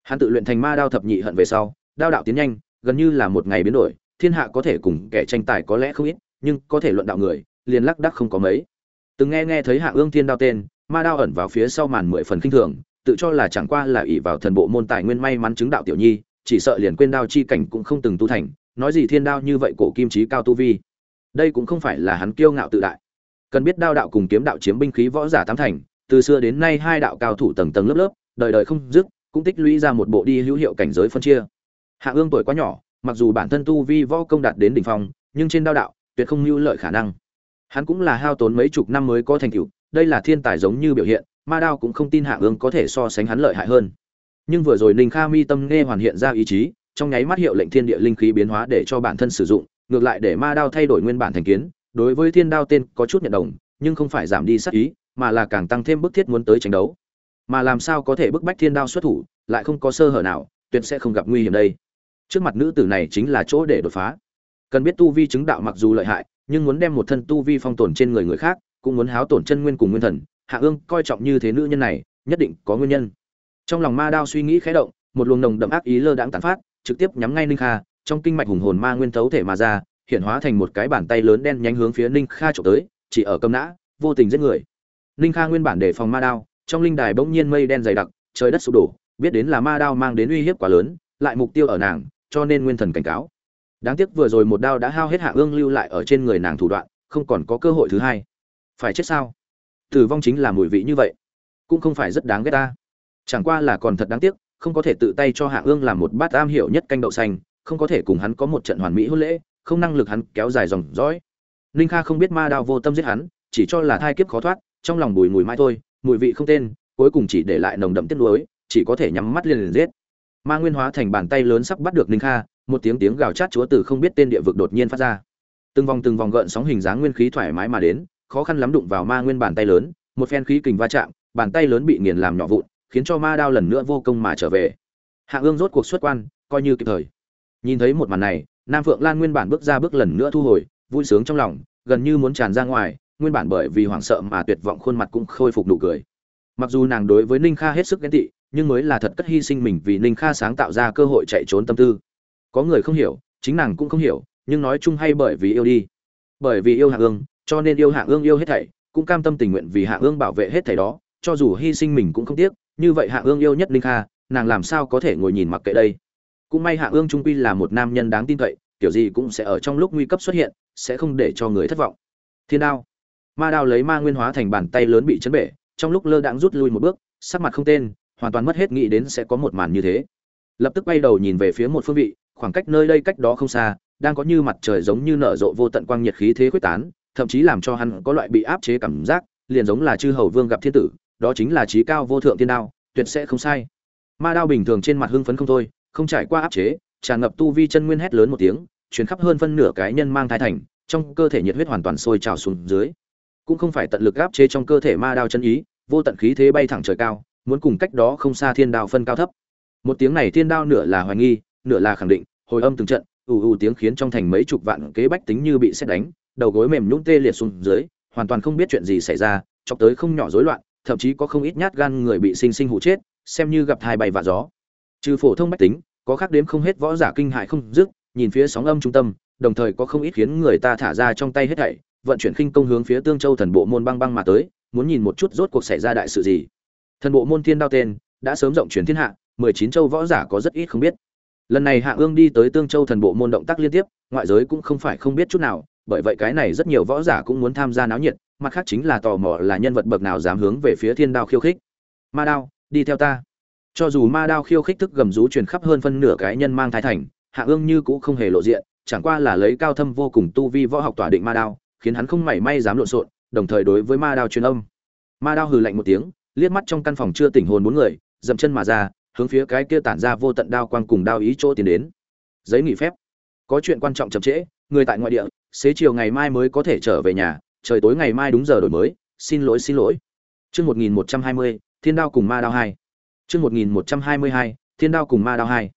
Hắn tự luyện thành ma đao thập nhị hận về sau, đao đạo tiến nhanh, gần như là một ngày biến đổi, thiên hạ có thể cùng kẻ tranh tài có lẽ không ít, nhưng có thể luận đạo người, liền lắc đắc không có mấy. Từng nghe nghe thấy hạ ương thiên đao tên, ma đao ẩn vào phía sau màn mười phần kinh thường, tự cho là chẳng qua là ỷ vào thần bộ môn tài nguyên may mắn chứng đạo tiểu nhi, chỉ sợ liền quên đao chi cảnh cũng không từng tu thành nói gì thiên đao như vậy cổ kim trí cao tu vi. Đây cũng không phải là hắn kiêu ngạo tự đại. Cần biết đao đạo cùng kiếm đạo chiếm binh khí võ giả tám thành, từ xưa đến nay hai đạo cao thủ tầng tầng lớp lớp, đời đời không dứt, cũng tích lũy ra một bộ đi hữu hiệu cảnh giới phân chia. Hạ ương tuổi quá nhỏ, mặc dù bản thân tu vi võ công đạt đến đỉnh phong, nhưng trên đao đạo, tuyệt không mưu lợi khả năng. Hắn cũng là hao tốn mấy chục năm mới có thành tựu, đây là thiên tài giống như biểu hiện, ma đao cũng không tin hạ ương có thể so sánh hắn lợi hại hơn. Nhưng vừa rồi ninh kha mi tâm nghe hoàn hiện ra ý chí trong nháy mắt hiệu lệnh thiên địa linh khí biến hóa để cho bản thân sử dụng, ngược lại để ma đao thay đổi nguyên bản thành kiến, đối với thiên đao tên có chút nhận đồng, nhưng không phải giảm đi sát ý, mà là càng tăng thêm bức thiết muốn tới tranh đấu. Mà làm sao có thể bức bách thiên đao xuất thủ, lại không có sơ hở nào, tuyệt sẽ không gặp nguy hiểm đây. Trước mặt nữ tử này chính là chỗ để đột phá. Cần biết tu vi chứng đạo mặc dù lợi hại, nhưng muốn đem một thân tu vi phong tổn trên người người khác, cũng muốn háo tổn chân nguyên cùng nguyên thần, hạ ương coi trọng như thế nữ nhân này, nhất định có nguyên nhân. Trong lòng ma đao suy nghĩ khẽ động, một luồng nồng đậm ác ý lơ đãng tán phát trực tiếp nhắm ngay ninh kha, trong kinh mạch hùng hồn ma nguyên thấu thể mà ra, hiện hóa thành một cái bàn tay lớn đen nhánh hướng phía ninh kha chụp tới, chỉ ở cầm nã, vô tình giết người. Ninh kha nguyên bản đề phòng ma đao, trong linh đài bỗng nhiên mây đen dày đặc, trời đất sụp đổ, biết đến là ma đao mang đến uy hiếp quá lớn, lại mục tiêu ở nàng, cho nên nguyên thần cảnh cáo. Đáng tiếc vừa rồi một đao đã hao hết hạ ương lưu lại ở trên người nàng thủ đoạn, không còn có cơ hội thứ hai. Phải chết sao? Tử vong chính là mùi vị như vậy, cũng không phải rất đáng ghét ta. Chẳng qua là còn thật đáng tiếc không có thể tự tay cho hạ ương làm một bát am hiểu nhất canh đậu xanh, không có thể cùng hắn có một trận hoàn mỹ hôn lễ, không năng lực hắn kéo dài dòng dõi. Ninh kha không biết ma đao vô tâm giết hắn, chỉ cho là thai kiếp khó thoát, trong lòng bùi mùi mãi thôi, mùi vị không tên, cuối cùng chỉ để lại nồng đậm tiếc nuối, chỉ có thể nhắm mắt liền liền giết. Ma nguyên hóa thành bàn tay lớn sắp bắt được ninh kha, một tiếng tiếng gào chát chúa từ không biết tên địa vực đột nhiên phát ra. Từng vòng từng vòng gợn sóng hình dáng nguyên khí thoải mái mà đến, khó khăn lắm đụng vào ma nguyên bàn tay lớn, một phen khí kình va chạm, bàn tay lớn bị nghiền làm nhỏ vụn khiến cho ma đao lần nữa vô công mà trở về. Hạ ương rốt cuộc xuất quan, coi như kịp thời. Nhìn thấy một màn này, nam phượng lan nguyên bản bước ra bước lần nữa thu hồi, vui sướng trong lòng, gần như muốn tràn ra ngoài, nguyên bản bởi vì hoảng sợ mà tuyệt vọng khuôn mặt cũng khôi phục nụ cười. Mặc dù nàng đối với ninh kha hết sức ghen tị, nhưng mới là thật cất hy sinh mình vì ninh kha sáng tạo ra cơ hội chạy trốn tâm tư. Có người không hiểu, chính nàng cũng không hiểu, nhưng nói chung hay bởi vì yêu đi. Bởi vì yêu hạ ương, cho nên yêu hạ ương yêu hết thảy, cũng cam tâm tình nguyện vì hạ ương bảo vệ hết thảy đó, cho dù hy sinh mình cũng không tiếc như vậy hạ ương yêu nhất ninh kha, nàng làm sao có thể ngồi nhìn mặc kệ đây? Cũng may hạ ương trung quy là một nam nhân đáng tin cậy, kiểu gì cũng sẽ ở trong lúc nguy cấp xuất hiện, sẽ không để cho người thất vọng. Thiên đao. Ma đao lấy ma nguyên hóa thành bàn tay lớn bị chấn bể, trong lúc lơ đãng rút lui một bước, sắc mặt không tên, hoàn toàn mất hết nghĩ đến sẽ có một màn như thế. Lập tức quay đầu nhìn về phía một phương vị, khoảng cách nơi đây cách đó không xa, đang có như mặt trời giống như nở rộ vô tận quang nhiệt khí thế quyết tán, thậm chí làm cho hắn có loại bị áp chế cảm giác, liền giống là chư hầu vương gặp thiên tử đó chính là trí cao vô thượng thiên đao, tuyệt sẽ không sai. Ma đao bình thường trên mặt hưng phấn không thôi, không trải qua áp chế, tràn ngập tu vi chân nguyên hét lớn một tiếng chuyển khắp hơn phân nửa cái nhân mang thai thành, trong cơ thể nhiệt huyết hoàn toàn sôi trào xuống dưới. Cũng không phải tận lực áp chế trong cơ thể ma đao chân ý, vô tận khí thế bay thẳng trời cao, muốn cùng cách đó không xa thiên đao phân cao thấp. Một tiếng này thiên đao nửa là hoài nghi, nửa là khẳng định, hồi âm từng trận, ù ù tiếng khiến trong thành mấy chục vạn kế bách tính như bị xét đánh, đầu gối mềm nhũn tê liệt xuống dưới, hoàn toàn không biết chuyện gì xảy ra, chọc tới không nhỏ rối loạn thậm chí có không ít nhát gan người bị sinh sinh hụ chết, xem như gặp thai bay và gió. Trừ phổ thông bách tính, có khác đếm không hết võ giả kinh hại không dứt, nhìn phía sóng âm trung tâm, đồng thời có không ít khiến người ta thả ra trong tay hết thảy, vận chuyển khinh công hướng phía tương châu thần bộ môn băng băng mà tới, muốn nhìn một chút rốt cuộc xảy ra đại sự gì. Thần bộ môn thiên đao tên, đã sớm rộng truyền thiên hạ, mười chín châu võ giả có rất ít không biết. Lần này hạ ương đi tới tương châu thần bộ môn động tác liên tiếp, ngoại giới cũng không phải không biết chút nào, bởi vậy cái này rất nhiều võ giả cũng muốn tham gia náo nhiệt mặt khác chính là tò mò là nhân vật bậc nào dám hướng về phía thiên đao khiêu khích. Ma đao, đi theo ta. Cho dù ma đao khiêu khích thức gầm rú truyền khắp hơn phân nửa cái nhân mang thái thành, hạ ương như cũng không hề lộ diện, chẳng qua là lấy cao thâm vô cùng tu vi võ học tỏa định ma đao, khiến hắn không mảy may dám lộn xộn, đồng thời đối với ma đao truyền âm. Ma đao hừ lạnh một tiếng, liếc mắt trong căn phòng chưa tỉnh hồn bốn người, dậm chân mà ra, hướng phía cái kia tản ra vô tận đao quang cùng đao ý chỗ tiến đến. Giấy nghỉ phép. Có chuyện quan trọng chậm trễ, người tại ngoại địa, xế chiều ngày mai mới có thể trở về nhà trời tối ngày mai đúng giờ đổi mới, xin lỗi xin lỗi. Chương một nghìn một trăm hai mươi, thiên đao cùng ma đao hai. Chương một nghìn một trăm hai mươi hai, thiên đao cùng ma đao hai.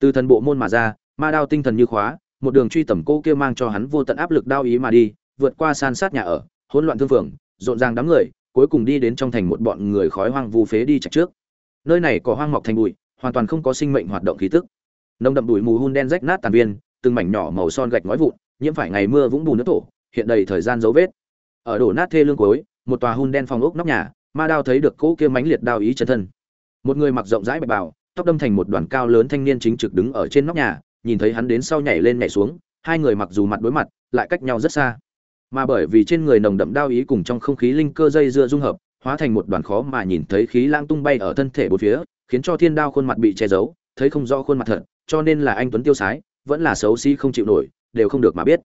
Từ thần bộ môn mà ra, ma đao tinh thần như khóa, một đường truy tầm cô kia mang cho hắn vô tận áp lực đao ý mà đi, vượt qua san sát nhà ở, hỗn loạn thương phường, rộn ràng đám người, cuối cùng đi đến trong thành một bọn người khói hoang vu phế đi chặt trước. Nơi này có hoang mọc thành bụi, hoàn toàn không có sinh mệnh hoạt động khí tức. Nông đậm bụi mù hun đen rách nát tàn viên, từng mảnh nhỏ màu son gạch ngói vụn, nhiễm phải ngày mưa vũng bùn nước tổ hiện đầy thời gian dấu vết ở đổ nát thê lương cuối, một tòa hun đen phòng ốc nóc nhà, ma đao thấy được cỗ kia mánh liệt đao ý chân thân. Một người mặc rộng rãi bạch bào, tóc đâm thành một đoàn cao lớn thanh niên chính trực đứng ở trên nóc nhà, nhìn thấy hắn đến sau nhảy lên nhảy xuống, hai người mặc dù mặt đối mặt, lại cách nhau rất xa. Mà bởi vì trên người nồng đậm đao ý cùng trong không khí linh cơ dây dưa dung hợp, hóa thành một đoàn khó mà nhìn thấy khí lang tung bay ở thân thể bốn phía, khiến cho thiên đao khuôn mặt bị che giấu, thấy không rõ khuôn mặt thật, cho nên là anh tuấn tiêu sái, vẫn là xấu xí không chịu nổi, đều không được mà biết.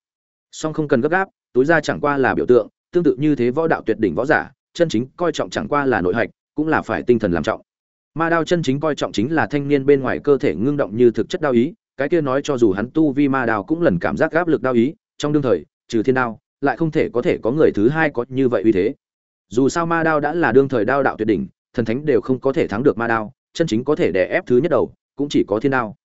Song không cần gấp gáp, túi ra chẳng qua là biểu tượng tương tự như thế võ đạo tuyệt đỉnh võ giả, chân chính coi trọng chẳng qua là nội hạch, cũng là phải tinh thần làm trọng. Ma đao chân chính coi trọng chính là thanh niên bên ngoài cơ thể ngưng động như thực chất đao ý, cái kia nói cho dù hắn tu vi ma đao cũng lần cảm giác áp lực đao ý, trong đương thời, trừ thiên đao, lại không thể có thể có người thứ hai có như vậy uy thế. Dù sao ma đao đã là đương thời đao đạo tuyệt đỉnh, thần thánh đều không có thể thắng được ma đao, chân chính có thể đè ép thứ nhất đầu, cũng chỉ có thiên đao.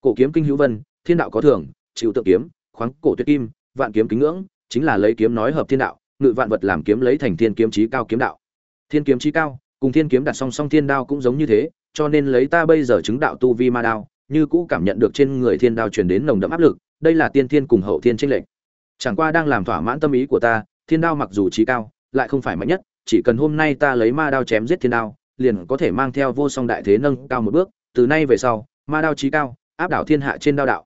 Cổ kiếm kinh hữu vân, thiên đạo có thường, chịu tượng kiếm, khoáng cổ tuyệt kim, vạn kiếm kính ngưỡng, chính là lấy kiếm nói hợp thiên đạo ngự vạn vật làm kiếm lấy thành thiên kiếm chí cao kiếm đạo. Thiên kiếm chí cao, cùng thiên kiếm đặt song song thiên đao cũng giống như thế, cho nên lấy ta bây giờ chứng đạo tu vi ma đao, như cũ cảm nhận được trên người thiên đao truyền đến nồng đậm áp lực, đây là tiên thiên cùng hậu thiên tranh lệch. Chẳng qua đang làm thỏa mãn tâm ý của ta, thiên đao mặc dù chí cao, lại không phải mạnh nhất, chỉ cần hôm nay ta lấy ma đao chém giết thiên đao, liền có thể mang theo vô song đại thế nâng cao một bước, từ nay về sau, ma đao chí cao, áp đảo thiên hạ trên đao đạo.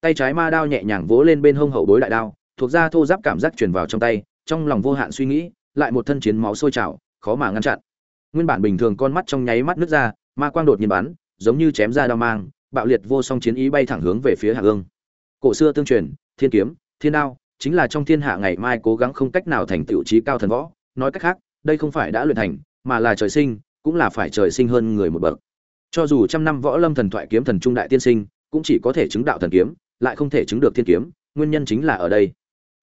Tay trái ma đao nhẹ nhàng vỗ lên bên hông hậu bối đại đao, thuộc ra thô giáp cảm giác truyền vào trong tay trong lòng vô hạn suy nghĩ, lại một thân chiến máu sôi trào, khó mà ngăn chặn. Nguyên bản bình thường con mắt trong nháy mắt nứt ra, ma quang đột nhiên bắn, giống như chém ra đao mang, bạo liệt vô song chiến ý bay thẳng hướng về phía hạ ương. Cổ xưa tương truyền, thiên kiếm, thiên đao, chính là trong thiên hạ ngày mai cố gắng không cách nào thành tựu trí cao thần võ. Nói cách khác, đây không phải đã luyện thành, mà là trời sinh, cũng là phải trời sinh hơn người một bậc. Cho dù trăm năm võ lâm thần thoại kiếm thần trung đại tiên sinh, cũng chỉ có thể chứng đạo thần kiếm, lại không thể chứng được thiên kiếm, nguyên nhân chính là ở đây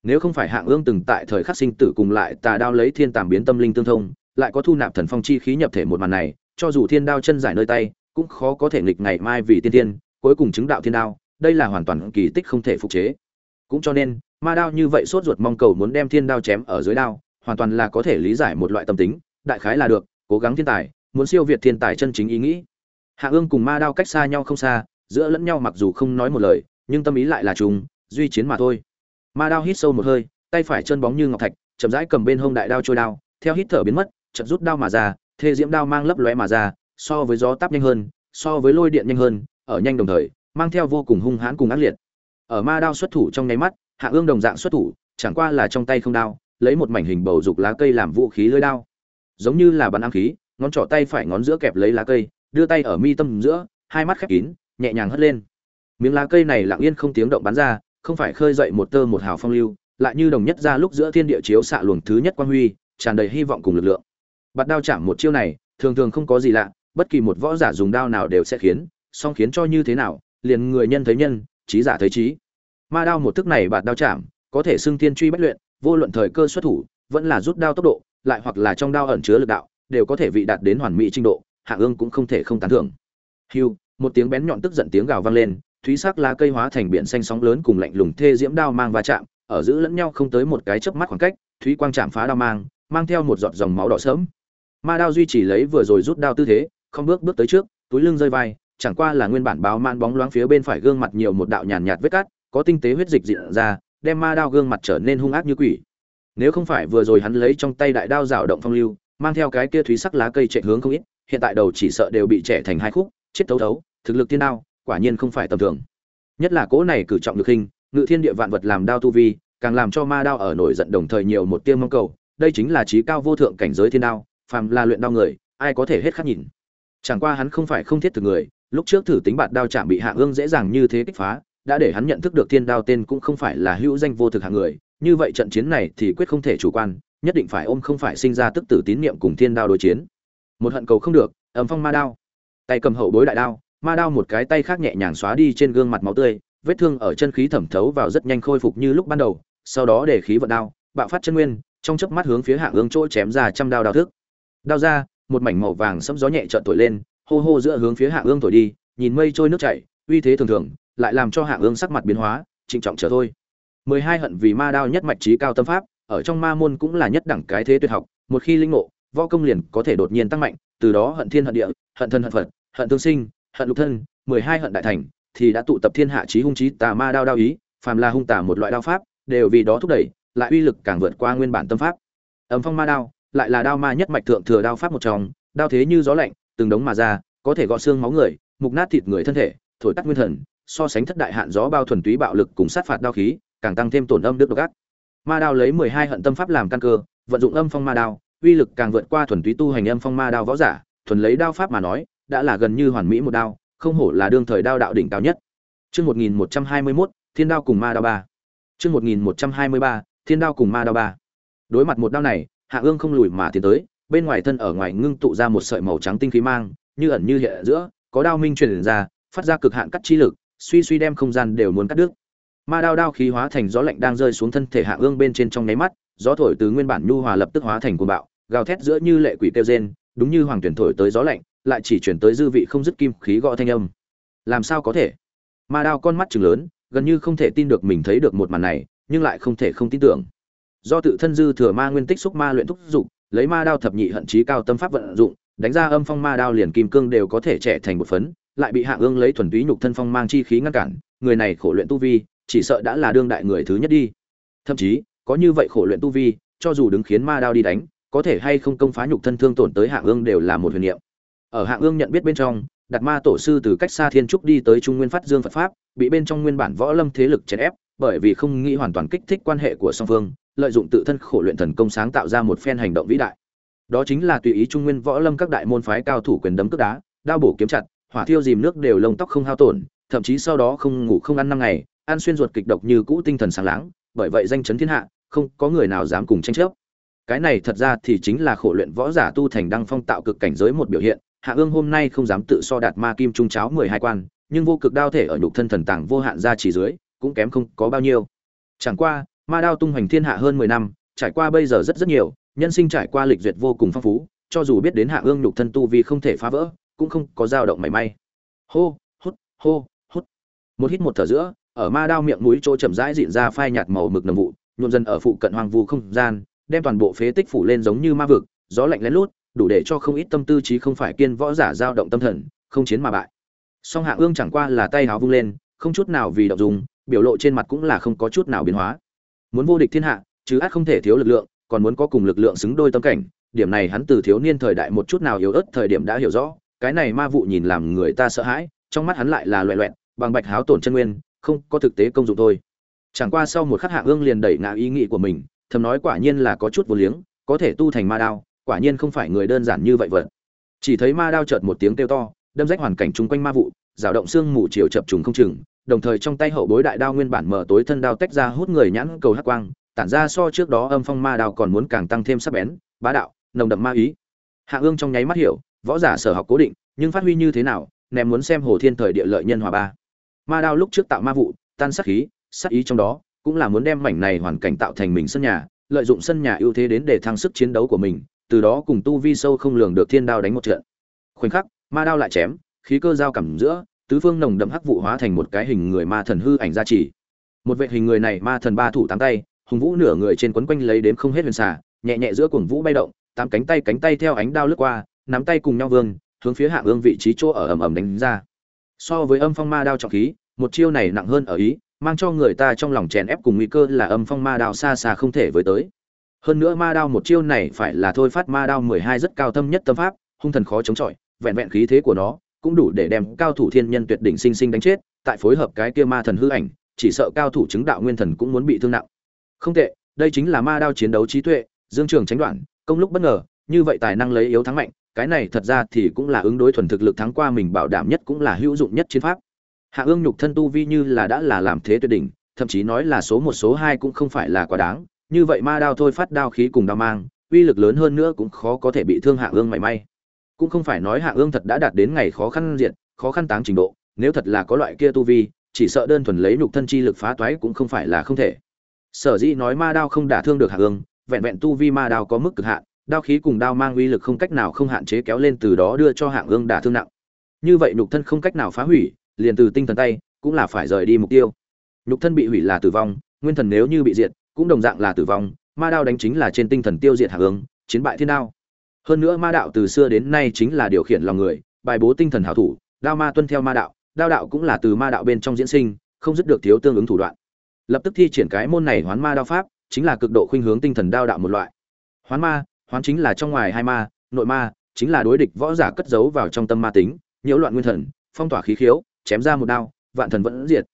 nếu không phải hạng ương từng tại thời khắc sinh tử cùng lại tà đao lấy thiên tàm biến tâm linh tương thông, lại có thu nạp thần phong chi khí nhập thể một màn này, cho dù thiên đao chân giải nơi tay, cũng khó có thể nghịch ngày mai vì tiên tiên, cuối cùng chứng đạo thiên đao, đây là hoàn toàn kỳ tích không thể phục chế. Cũng cho nên, ma đao như vậy sốt ruột mong cầu muốn đem thiên đao chém ở dưới đao, hoàn toàn là có thể lý giải một loại tâm tính, đại khái là được, cố gắng thiên tài, muốn siêu việt thiên tài chân chính ý nghĩ. Hạ ương cùng ma đao cách xa nhau không xa, giữa lẫn nhau mặc dù không nói một lời, nhưng tâm ý lại là trùng, duy chiến mà thôi ma đao hít sâu một hơi, tay phải chân bóng như ngọc thạch, chậm rãi cầm bên hông đại đao trôi đao, theo hít thở biến mất chậm rút đao mà ra, thê diễm đao mang lấp lóe mà ra, so với gió táp nhanh hơn, so với lôi điện nhanh hơn, ở nhanh đồng thời, mang theo vô cùng hung hãn cùng ác liệt. Ở ma đao xuất thủ trong nháy mắt, hạ ương đồng dạng xuất thủ, chẳng qua là trong tay không đao, lấy một mảnh hình bầu dục lá cây làm vũ khí lưỡi đao. Giống như là bắn ám khí, ngón trỏ tay phải ngón giữa kẹp lấy lá cây, đưa tay ở mi tâm giữa, hai mắt khép kín, nhẹ nhàng hất lên. Miếng lá cây này lặng yên không tiếng động bắn ra không phải khơi dậy một tơ một hào phong lưu, lại như đồng nhất ra lúc giữa thiên địa chiếu xạ luồng thứ nhất quang huy, tràn đầy hy vọng cùng lực lượng. Bạt đao chạm một chiêu này, thường thường không có gì lạ, bất kỳ một võ giả dùng đao nào đều sẽ khiến, song khiến cho như thế nào, liền người nhân thấy nhân, trí giả thấy trí. Ma đao một thức này bạt đao chạm, có thể xưng tiên truy bất luyện, vô luận thời cơ xuất thủ, vẫn là rút đao tốc độ, lại hoặc là trong đao ẩn chứa lực đạo, đều có thể vị đạt đến hoàn mỹ trình độ hạ ương cũng không thể không tán thưởng. Hiu một tiếng bén nhọn tức giận tiếng gào vang lên thúy sắc lá cây hóa thành biển xanh sóng lớn cùng lạnh lùng thê diễm đao mang va chạm, ở giữ lẫn nhau không tới một cái chớp mắt khoảng cách, thúy quang chạm phá đao mang mang theo một giọt dòng máu đỏ sớm ma đao duy trì lấy vừa rồi rút đao tư thế, không bước bước tới trước, túi lưng rơi vai, chẳng qua là nguyên bản báo man bóng loáng phía bên phải gương mặt nhiều một đạo nhàn nhạt vết cát có tinh tế huyết dịch diện ra, đem ma đao gương mặt trở nên hung ác như quỷ. Nếu không phải vừa rồi hắn lấy trong tay đại đao rào động phong lưu, mang theo cái kia thúy sắc lá cây chạy hướng không ít, hiện tại đầu chỉ sợ đều bị trẻ thành hai khúc, chết thấu thấu, thực lực tiên đao quả nhiên không phải tầm thường. Nhất là cỗ này cử trọng được hình, ngự thiên địa vạn vật làm đao tu vi, càng làm cho ma đao ở nổi giận đồng thời nhiều một tiêu mong cầu, đây chính là trí cao vô thượng cảnh giới thiên đao, phàm là luyện đao người, ai có thể hết khắc nhìn. Chẳng qua hắn không phải không thiết thực người, lúc trước thử tính bạt đao chạm bị hạ ương dễ dàng như thế kích phá, đã để hắn nhận thức được thiên đao tên cũng không phải là hữu danh vô thực hạng người, như vậy trận chiến này thì quyết không thể chủ quan, nhất định phải ôm không phải sinh ra tức tử tín niệm cùng thiên đao đối chiến. Một hận cầu không được ấm phong ma đao. Tay cầm hậu bối đại đao ma đao một cái tay khác nhẹ nhàng xóa đi trên gương mặt máu tươi, vết thương ở chân khí thẩm thấu vào rất nhanh khôi phục như lúc ban đầu, sau đó để khí vận đao, bạo phát chân nguyên, trong chớp mắt hướng phía hạ ương chỗ chém ra trăm đao đao thức. Đao ra, một mảnh màu vàng sẫm gió nhẹ trợn thổi lên, hô hô giữa hướng phía hạ ương thổi đi, nhìn mây trôi nước chảy, uy thế thường thường, lại làm cho hạ ương sắc mặt biến hóa, trịnh trọng trở thôi. Mười hai hận vì ma đao nhất mạch trí cao tâm pháp, ở trong ma môn cũng là nhất đẳng cái thế tuyệt học, một khi linh ngộ, võ công liền có thể đột nhiên tăng mạnh, từ đó hận thiên hận địa, hận thân hận phật, hận tương sinh hận lục thân, mười hai hận đại thành, thì đã tụ tập thiên hạ trí hung trí tà ma đao đao ý, phàm là hung tà một loại đao pháp, đều vì đó thúc đẩy, lại uy lực càng vượt qua nguyên bản tâm pháp. Ấm phong ma đao, lại là đao ma nhất mạch thượng thừa đao pháp một trong, đao thế như gió lạnh, từng đống mà ra, có thể gọt xương máu người, mục nát thịt người thân thể, thổi tắt nguyên thần, so sánh thất đại hạn gió bao thuần túy bạo lực cùng sát phạt đao khí, càng tăng thêm tổn âm đức độc ác. Ma đao lấy mười hai hận tâm pháp làm căn cơ, vận dụng âm phong ma đao, uy lực càng vượt qua thuần túy tu hành âm phong ma đao võ giả, thuần lấy đao pháp mà nói đã là gần như hoàn mỹ một đao không hổ là đương thời đao đạo đỉnh cao nhất Chương 1121, Thiên đao cùng ma đao ba. Chương 1123, Thiên đao cùng ma đao ba. Đối mặt một đao này, Hạ Ương không lùi mà tiến tới, bên ngoài thân ở ngoài ngưng tụ ra một sợi màu trắng tinh khí mang, như ẩn như hiện giữa, có đao minh truyền ra, phát ra cực hạn cắt chi lực, suy suy đem không gian đều muốn cắt đứt. Ma đao đao khí hóa thành gió lạnh đang rơi xuống thân thể Hạ Ương bên trên trong nháy mắt, gió thổi từ nguyên bản nhu hòa lập tức hóa thành cuồng bạo, gào thét giữa như lệ quỷ kêu rên, đúng như hoàng tuyển thổi tới gió lạnh, lại chỉ chuyển tới dư vị không dứt kim khí gõ thanh âm. Làm sao có thể? Ma đao con mắt trừng lớn, gần như không thể tin được mình thấy được một màn này, nhưng lại không thể không tin tưởng. Do tự thân dư thừa ma nguyên tích xúc ma luyện thúc dục, lấy ma đao thập nhị hận chí cao tâm pháp vận dụng, đánh ra âm phong ma đao liền kim cương đều có thể trẻ thành một phấn, lại bị Hạ Ương lấy thuần túy nhục thân phong mang chi khí ngăn cản, người này khổ luyện tu vi, chỉ sợ đã là đương đại người thứ nhất đi. Thậm chí, có như vậy khổ luyện tu vi, cho dù đứng khiến ma đao đi đánh, có thể hay không công phá nhục thân thương tổn tới Hạ Ương đều là một huyền niệm. Ở hạng Ương nhận biết bên trong, đặt ma tổ sư từ cách xa thiên trúc đi tới trung nguyên phát dương phật pháp bị bên trong nguyên bản võ lâm thế lực chèn ép bởi vì không nghĩ hoàn toàn kích thích quan hệ của song phương lợi dụng tự thân khổ luyện thần công sáng tạo ra một phen hành động vĩ đại. Đó chính là tùy ý trung nguyên võ lâm các đại môn phái cao thủ quyền đấm cước đá đao bổ kiếm chặt hỏa thiêu dìm nước đều lông tóc không hao tổn thậm chí sau đó không ngủ không ăn năm ngày ăn xuyên ruột kịch độc như cũ tinh thần sáng láng bởi vậy danh chấn thiên hạ không có người nào dám cùng tranh chấp. Cái này thật ra thì chính là khổ luyện võ giả tu thành đăng phong tạo cực cảnh giới một biểu hiện hạ ương hôm nay không dám tự so đạt ma kim trung cháo mười hai quan, nhưng vô cực đao thể ở nhục thân thần tàng vô hạn ra chỉ dưới, cũng kém không có bao nhiêu. Chẳng qua, ma đao tung hoành thiên hạ hơn mười năm, trải qua bây giờ rất rất nhiều, nhân sinh trải qua lịch duyệt vô cùng phong phú, cho dù biết đến hạ ương nhục thân tu vì không thể phá vỡ, cũng không có dao động mảy may. Hô, hút hô, hút. Một hít một thở giữa, ở ma đao miệng mũi chỗ chậm rãi dịn ra phai nhạt màu mực nồng vụ, nhuộm dần ở phụ cận hoang vu không gian, đem toàn bộ phế tích phủ lên giống như ma vực, gió lạnh lén lút đủ để cho không ít tâm tư trí không phải kiên võ giả dao động tâm thần, không chiến mà bại. Song Hạ Ương chẳng qua là tay háo vung lên, không chút nào vì động dùng, biểu lộ trên mặt cũng là không có chút nào biến hóa. Muốn vô địch thiên hạ, chứ ác không thể thiếu lực lượng, còn muốn có cùng lực lượng xứng đôi tâm cảnh, điểm này hắn từ thiếu niên thời đại một chút nào yếu ớt thời điểm đã hiểu rõ, cái này ma vụ nhìn làm người ta sợ hãi, trong mắt hắn lại là loẻo loẹt, bằng bạch háo tổn chân nguyên, không có thực tế công dụng thôi. Chẳng qua sau một khắc Hạ Ương liền đẩy ngã ý nghĩ của mình, thầm nói quả nhiên là có chút vô liếng, có thể tu thành ma đao, quả nhiên không phải người đơn giản như vậy vật. Chỉ thấy ma đao chợt một tiếng kêu to, đâm rách hoàn cảnh chung quanh ma vụ, rào động xương mù chiều chập trùng không chừng, đồng thời trong tay hậu bối đại đao nguyên bản mở tối thân đao tách ra hút người nhãn cầu hắc quang, tản ra so trước đó âm phong ma đao còn muốn càng tăng thêm sắc bén, bá đạo, nồng đậm ma ý. Hạ ương trong nháy mắt hiểu, võ giả sở học cố định, nhưng phát huy như thế nào, ném muốn xem hồ thiên thời địa lợi nhân hòa ba. Ma đao lúc trước tạo ma vụ, tan sát khí, sát ý trong đó, cũng là muốn đem mảnh này hoàn cảnh tạo thành mình sân nhà, lợi dụng sân nhà ưu thế đến để thăng sức chiến đấu của mình từ đó cùng tu vi sâu không lường được thiên đao đánh một trận. Khoảnh khắc, ma đao lại chém, khí cơ giao cảm giữa, tứ phương nồng đậm hắc vụ hóa thành một cái hình người ma thần hư ảnh ra chỉ. Một vệ hình người này ma thần ba thủ tám tay, hùng vũ nửa người trên quấn quanh lấy đến không hết huyền xả nhẹ nhẹ giữa cuồng vũ bay động, tám cánh tay cánh tay theo ánh đao lướt qua, nắm tay cùng nhau vương, hướng phía hạ ương vị trí chỗ ở ầm ầm đánh ra. So với âm phong ma đao trọng khí, một chiêu này nặng hơn ở ý, mang cho người ta trong lòng chèn ép cùng nguy cơ là âm phong ma đao xa xa không thể với tới hơn nữa ma đao một chiêu này phải là thôi phát ma đao mười hai rất cao thâm nhất tâm pháp, hung thần khó chống chọi, vẹn vẹn khí thế của nó cũng đủ để đem cao thủ thiên nhân tuyệt đỉnh sinh sinh đánh chết, tại phối hợp cái kia ma thần hư ảnh, chỉ sợ cao thủ chứng đạo nguyên thần cũng muốn bị thương nặng. Không tệ, đây chính là ma đao chiến đấu trí tuệ, dương trường tránh đoạn, công lúc bất ngờ, như vậy tài năng lấy yếu thắng mạnh, cái này thật ra thì cũng là ứng đối thuần thực lực thắng qua mình bảo đảm nhất cũng là hữu dụng nhất chiến pháp. Hạ ương nhục thân tu vi như là đã là làm thế tuyệt đỉnh, thậm chí nói là số một, số hai cũng không phải là quá đáng như vậy ma đao thôi phát đao khí cùng đao mang, uy lực lớn hơn nữa cũng khó có thể bị thương hạ ương mảy may. Cũng không phải nói hạ ương thật đã đạt đến ngày khó khăn diện, khó khăn táng trình độ, nếu thật là có loại kia tu vi, chỉ sợ đơn thuần lấy nhục thân chi lực phá toái cũng không phải là không thể. Sở dĩ nói ma đao không đả thương được hạ ương, vẹn vẹn tu vi ma đao có mức cực hạn, đao khí cùng đao mang uy lực không cách nào không hạn chế kéo lên từ đó đưa cho hạ ương đả thương nặng. Như vậy nhục thân không cách nào phá hủy, liền từ tinh thần tay cũng là phải rời đi mục tiêu. Nhục thân bị hủy là tử vong, nguyên thần nếu như bị diệt cũng đồng dạng là tử vong, ma đao đánh chính là trên tinh thần tiêu diệt hạ hướng, chiến bại thiên đao. Hơn nữa ma đạo từ xưa đến nay chính là điều khiển lòng người, bài bố tinh thần hảo thủ, đao ma tuân theo ma đạo, đao đạo cũng là từ ma đạo bên trong diễn sinh, không dứt được thiếu tương ứng thủ đoạn. Lập tức thi triển cái môn này hoán ma đao pháp, chính là cực độ khuynh hướng tinh thần đao đạo một loại. Hoán ma, hoán chính là trong ngoài hai ma, nội ma, chính là đối địch võ giả cất giấu vào trong tâm ma tính, nhiễu loạn nguyên thần, phong tỏa khí khiếu, chém ra một đao, vạn thần vẫn diệt.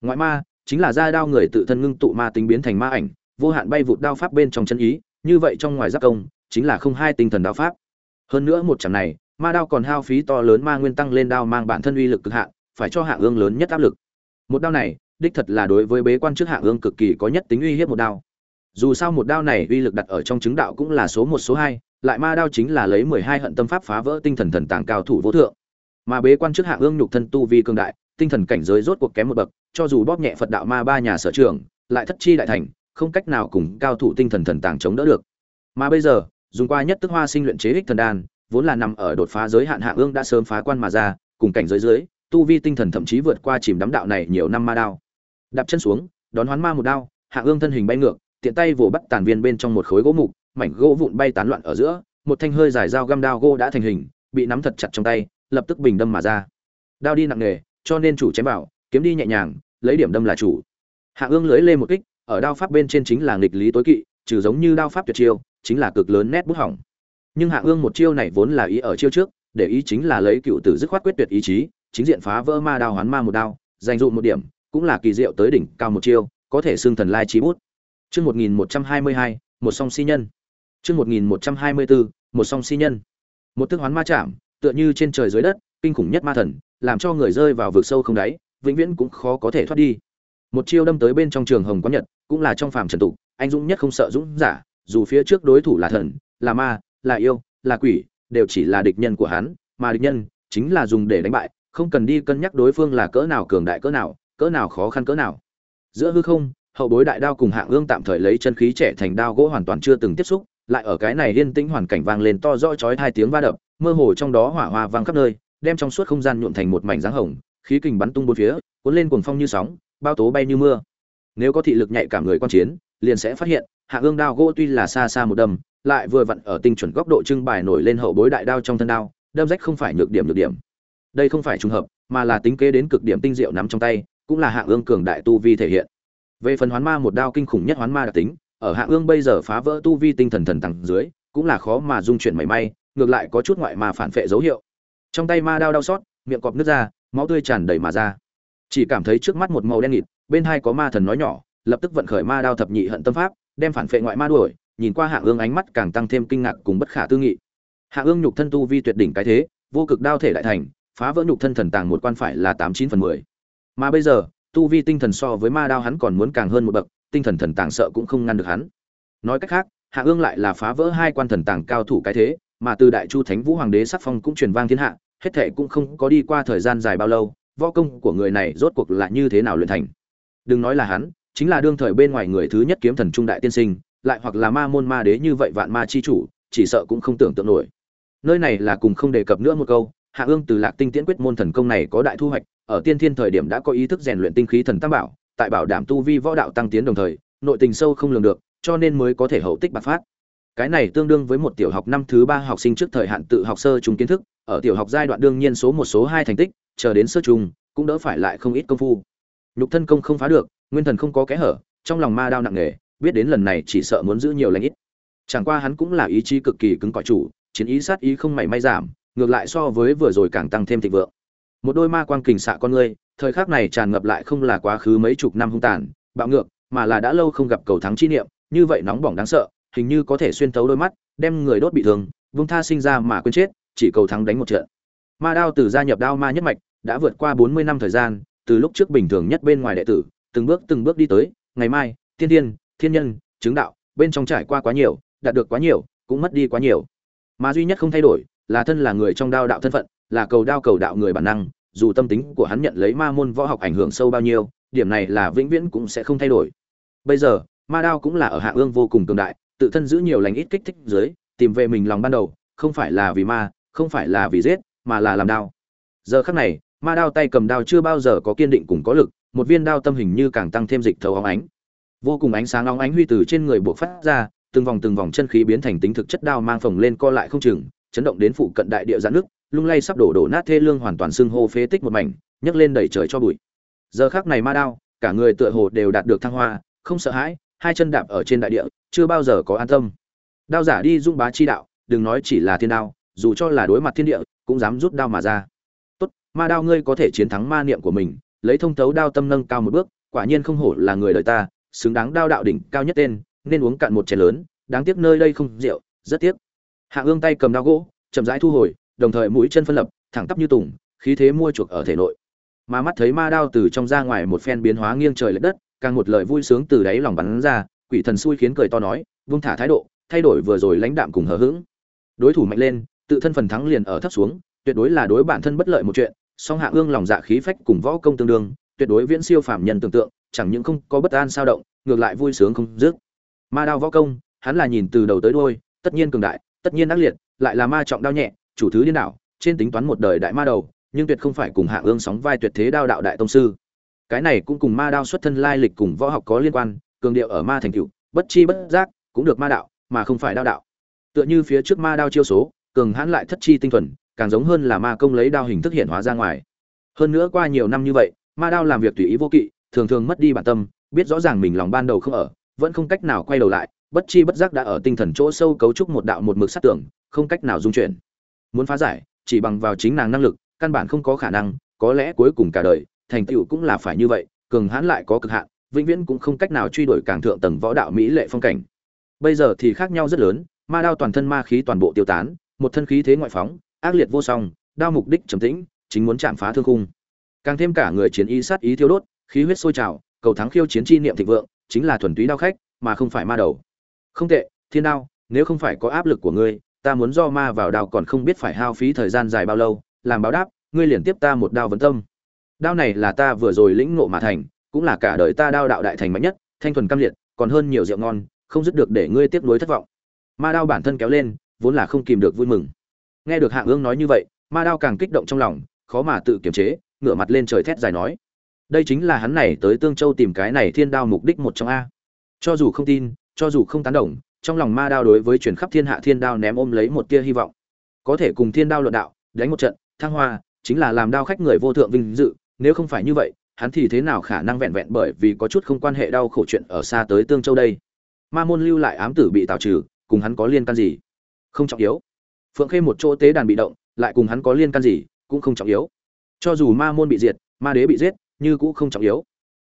Ngoại ma chính là ra đao người tự thân ngưng tụ ma tính biến thành ma ảnh, vô hạn bay vụt đao pháp bên trong chân ý, như vậy trong ngoài giáp công, chính là không hai tinh thần đao pháp. Hơn nữa một chạm này, ma đao còn hao phí to lớn ma nguyên tăng lên đao mang bản thân uy lực cực hạn, phải cho hạng ương lớn nhất áp lực. Một đao này, đích thật là đối với bế quan trước hạng ương cực kỳ có nhất tính uy hiếp một đao. Dù sao một đao này uy lực đặt ở trong chứng đạo cũng là số một, số hai, lại ma đao chính là lấy mười hai hận tâm pháp phá vỡ tinh thần thần tàng cao thủ vô thượng. Mà bế quan trước hạng ương nhục thân tu vi cường đại, tinh thần cảnh giới rốt cuộc kém một bậc cho dù bóp nhẹ phật đạo ma ba nhà sở trường, lại thất chi đại thành, không cách nào cùng cao thủ tinh thần thần tàng chống đỡ được mà bây giờ, dùng qua nhất tức hoa sinh luyện chế ích thần đan, vốn là nằm ở đột phá giới hạn hạ ương đã sớm phá quan mà ra, cùng cảnh giới dưới, tu vi tinh thần thậm chí vượt qua chìm đắm đạo này nhiều năm ma đao đạp chân xuống, đón hoán ma một đao, Hạ ương thân hình bay ngược, tiện tay vồ bắt tàn viên bên trong một khối gỗ mục, mảnh gỗ vụn bay tán loạn ở giữa, một thanh hơi dài dao găm đao gỗ đã thành hình, bị nắm thật chặt trong tay, lập tức bình đâm mà ra đao đi nặng nề, cho nên chủ chém bảo kiếm đi nhẹ nhàng lấy điểm đâm là chủ hạ ương lưới lên một kích ở đao pháp bên trên chính là nghịch lý tối kỵ trừ giống như đao pháp tuyệt chiêu chính là cực lớn nét bút hỏng nhưng hạ ương một chiêu này vốn là ý ở chiêu trước để ý chính là lấy cựu tử dứt khoát quyết tuyệt ý chí chính diện phá vỡ ma đao hoán ma một đao dành dụ một điểm cũng là kỳ diệu tới đỉnh cao một chiêu có thể xưng thần lai trí bút Chương 1122, một song si nhân. Chương 1124, một song si nhân. Một thức hoán ma chạm, tựa như trên trời dưới đất, kinh khủng nhất ma thần, làm cho người rơi vào vực sâu không đáy, vĩnh viễn cũng khó có thể thoát đi. Một chiêu đâm tới bên trong trường hồng quán nhật, cũng là trong phàm trần tục, anh dũng nhất không sợ dũng giả, dù phía trước đối thủ là thần, là ma, là yêu, là quỷ, đều chỉ là địch nhân của hắn, mà địch nhân chính là dùng để đánh bại, không cần đi cân nhắc đối phương là cỡ nào cường đại cỡ nào, cỡ nào khó khăn cỡ nào. Giữa hư không, hậu bối đại đao cùng hạng ương tạm thời lấy chân khí trẻ thành đao gỗ hoàn toàn chưa từng tiếp xúc lại ở cái này liên tĩnh hoàn cảnh vang lên to rõ chói hai tiếng va đập mơ hồ trong đó hỏa hoa vang khắp nơi đem trong suốt không gian nhuộm thành một mảnh dáng hồng khí kình bắn tung bốn phía, cuốn lên cuồng phong như sóng, bao tố bay như mưa. Nếu có thị lực nhạy cảm người quan chiến, liền sẽ phát hiện, hạ ương đao gỗ tuy là xa xa một đâm lại vừa vặn ở tinh chuẩn góc độ trưng bài nổi lên hậu bối đại đao trong thân đao, đâm rách không phải nhược điểm nhược điểm. Đây không phải trùng hợp, mà là tính kế đến cực điểm tinh diệu nắm trong tay, cũng là hạ ương cường đại tu vi thể hiện. Về phần hoán ma một đao kinh khủng nhất hoán ma đặc tính, ở hạ ương bây giờ phá vỡ tu vi tinh thần thần tầng dưới, cũng là khó mà dung chuyển mảy may, ngược lại có chút ngoại mà phản phệ dấu hiệu. Trong tay ma đao đau xót, miệng cọp nước ra máu tươi tràn đầy mà ra. Chỉ cảm thấy trước mắt một màu đen nghịt, bên hai có ma thần nói nhỏ, lập tức vận khởi ma đao thập nhị hận tâm pháp, đem phản phệ ngoại ma đuổi, nhìn qua hạ ương ánh mắt càng tăng thêm kinh ngạc cùng bất khả tư nghị. Hạ ương nhục thân tu vi tuyệt đỉnh cái thế, vô cực đao thể đại thành, phá vỡ nhục thân thần tàng một quan phải là tám chín phần mười. Mà bây giờ, tu vi tinh thần so với ma đao hắn còn muốn càng hơn một bậc, tinh thần thần tàng sợ cũng không ngăn được hắn. Nói cách khác, hạ ương lại là phá vỡ hai quan thần tàng cao thủ cái thế, mà từ đại chu thánh vũ hoàng đế sắc phong cũng truyền vang thiên hạ hết thể cũng không có đi qua thời gian dài bao lâu, võ công của người này rốt cuộc là như thế nào luyện thành? Đừng nói là hắn, chính là đương thời bên ngoài người thứ nhất kiếm thần trung đại tiên sinh, lại hoặc là ma môn ma đế như vậy vạn ma chi chủ, chỉ sợ cũng không tưởng tượng nổi. Nơi này là cùng không đề cập nữa một câu, hạ ương từ lạc tinh tiễn quyết môn thần công này có đại thu hoạch, ở tiên thiên thời điểm đã có ý thức rèn luyện tinh khí thần tam bảo, tại bảo đảm tu vi võ đạo tăng tiến đồng thời, nội tình sâu không lường được, cho nên mới có thể hậu tích bạc phát cái này tương đương với một tiểu học năm thứ ba học sinh trước thời hạn tự học sơ trung kiến thức, ở tiểu học giai đoạn đương nhiên số một, số hai thành tích, chờ đến sơ trung cũng đỡ phải lại không ít công phu. Nhục thân công không phá được, nguyên thần không có kẽ hở, trong lòng ma đao nặng nề, biết đến lần này chỉ sợ muốn giữ nhiều lãnh ít. Chẳng qua hắn cũng là ý chí cực kỳ cứng cỏi chủ, chiến ý sát ý không mảy may giảm, ngược lại so với vừa rồi càng tăng thêm thịnh vượng. Một đôi ma quang kình xạ con ngươi, thời khắc này tràn ngập lại không là quá khứ mấy chục năm hung tàn, bạo ngược, mà là đã lâu không gặp cầu thắng chi niệm, như vậy nóng bỏng đáng sợ hình như có thể xuyên thấu đôi mắt, đem người đốt bị thương, vung tha sinh ra mà quên chết, chỉ cầu thắng đánh một trận. Ma đao từ gia nhập đao ma nhất mạch, đã vượt qua bốn mươi năm thời gian, từ lúc trước bình thường nhất bên ngoài đệ tử, từng bước từng bước đi tới, ngày mai thiên thiên thiên nhân, chứng đạo, bên trong trải qua quá nhiều, đạt được quá nhiều, cũng mất đi quá nhiều. Mà duy nhất không thay đổi, là thân là người trong đao đạo thân phận, là cầu đao cầu đạo người bản năng, dù tâm tính của hắn nhận lấy ma môn võ học ảnh hưởng sâu bao nhiêu, điểm này là vĩnh viễn cũng sẽ không thay đổi. Bây giờ, ma đao cũng là ở hạ ương vô cùng cường đại tự thân giữ nhiều lành ít kích thích dưới, tìm về mình lòng ban đầu, không phải là vì ma, không phải là vì giết, mà là làm đao. Giờ khắc này, ma đao tay cầm đao chưa bao giờ có kiên định cùng có lực, một viên đao tâm hình như càng tăng thêm dịch thấu óng ánh. Vô cùng ánh sáng óng ánh huy từ trên người buộc phát ra, từng vòng từng vòng chân khí biến thành tính thực chất đao mang phồng lên co lại không chừng, chấn động đến phụ cận đại địa giãn nước, lung lay sắp đổ đổ nát thê lương hoàn toàn xương hô phế tích một mảnh, nhấc lên đẩy trời cho bụi. Giờ khắc này ma đao, cả người tựa hồ đều đạt được thăng hoa, không sợ hãi hai chân đạp ở trên đại địa, chưa bao giờ có an tâm. Đao giả đi dung bá chi đạo, đừng nói chỉ là thiên đao, dù cho là đối mặt thiên địa, cũng dám rút đao mà ra. Tốt, ma đao ngươi có thể chiến thắng ma niệm của mình, lấy thông thấu đao tâm nâng cao một bước, quả nhiên không hổ là người đời ta, xứng đáng đao đạo đỉnh cao nhất tên, nên uống cạn một chén lớn, đáng tiếc nơi đây không rượu, rất tiếc. Hạ ương tay cầm đao gỗ, chậm rãi thu hồi, đồng thời mũi chân phân lập, thẳng tắp như tùng, khí thế mua chuộc ở thể nội. Mà mắt thấy ma đao từ trong ra ngoài một phen biến hóa nghiêng trời lệch đất càng một lời vui sướng từ đáy lòng bắn ra, quỷ thần xui khiến cười to nói, vung thả thái độ, thay đổi vừa rồi lãnh đạm cùng hờ hững. Đối thủ mạnh lên, tự thân phần thắng liền ở thấp xuống, tuyệt đối là đối bản thân bất lợi một chuyện, song hạ ương lòng dạ khí phách cùng võ công tương đương, tuyệt đối viễn siêu phàm nhân tưởng tượng, chẳng những không có bất an sao động, ngược lại vui sướng không dứt. Ma đao võ công, hắn là nhìn từ đầu tới đuôi, tất nhiên cường đại, tất nhiên ác liệt, lại là ma trọng đao nhẹ, chủ thứ điên đảo, trên tính toán một đời đại ma đầu, nhưng tuyệt không phải cùng hạ ương sóng vai tuyệt thế đao đạo đại tông sư cái này cũng cùng ma đao xuất thân lai lịch cùng võ học có liên quan, cường điệu ở ma thành cựu, bất chi bất giác cũng được ma đạo, mà không phải đao đạo. Tựa như phía trước ma đao chiêu số, cường hãn lại thất chi tinh thuần, càng giống hơn là ma công lấy đao hình thức hiện hóa ra ngoài. Hơn nữa qua nhiều năm như vậy, ma đao làm việc tùy ý vô kỵ, thường thường mất đi bản tâm, biết rõ ràng mình lòng ban đầu không ở, vẫn không cách nào quay đầu lại, bất chi bất giác đã ở tinh thần chỗ sâu cấu trúc một đạo một mực sát tưởng không cách nào dung chuyển. Muốn phá giải, chỉ bằng vào chính nàng năng lực, căn bản không có khả năng, có lẽ cuối cùng cả đời thành tựu cũng là phải như vậy, cường hãn lại có cực hạn, vĩnh viễn cũng không cách nào truy đuổi càng thượng tầng võ đạo mỹ lệ phong cảnh. Bây giờ thì khác nhau rất lớn, ma đao toàn thân ma khí toàn bộ tiêu tán, một thân khí thế ngoại phóng, ác liệt vô song, đao mục đích trầm tĩnh, chính muốn chạm phá thương khung. Càng thêm cả người chiến ý sát ý thiêu đốt, khí huyết sôi trào, cầu thắng khiêu chiến chi niệm thịnh vượng, chính là thuần túy đao khách, mà không phải ma đầu. Không tệ, thiên đao, nếu không phải có áp lực của ngươi, ta muốn do ma vào đao còn không biết phải hao phí thời gian dài bao lâu, làm báo đáp, ngươi liền tiếp ta một đao vấn tâm đao này là ta vừa rồi lĩnh ngộ mà thành, cũng là cả đời ta đao đạo đại thành mạnh nhất, thanh thuần cam liệt, còn hơn nhiều rượu ngon, không dứt được để ngươi tiếp nối thất vọng. Ma đao bản thân kéo lên, vốn là không kìm được vui mừng. Nghe được hạng ương nói như vậy, ma đao càng kích động trong lòng, khó mà tự kiềm chế, ngửa mặt lên trời thét dài nói, đây chính là hắn này tới tương châu tìm cái này thiên đao mục đích một trong a. Cho dù không tin, cho dù không tán đồng, trong lòng ma đao đối với chuyển khắp thiên hạ thiên đao ném ôm lấy một tia hy vọng. Có thể cùng thiên đao luận đạo, đánh một trận, thăng hoa, chính là làm đao khách người vô thượng vinh dự nếu không phải như vậy, hắn thì thế nào khả năng vẹn vẹn bởi vì có chút không quan hệ đau khổ chuyện ở xa tới tương châu đây? Ma môn lưu lại ám tử bị tào trừ, cùng hắn có liên can gì? Không trọng yếu. Phượng khê một chỗ tế đàn bị động, lại cùng hắn có liên can gì, cũng không trọng yếu. Cho dù ma môn bị diệt, ma đế bị giết, như cũng không trọng yếu.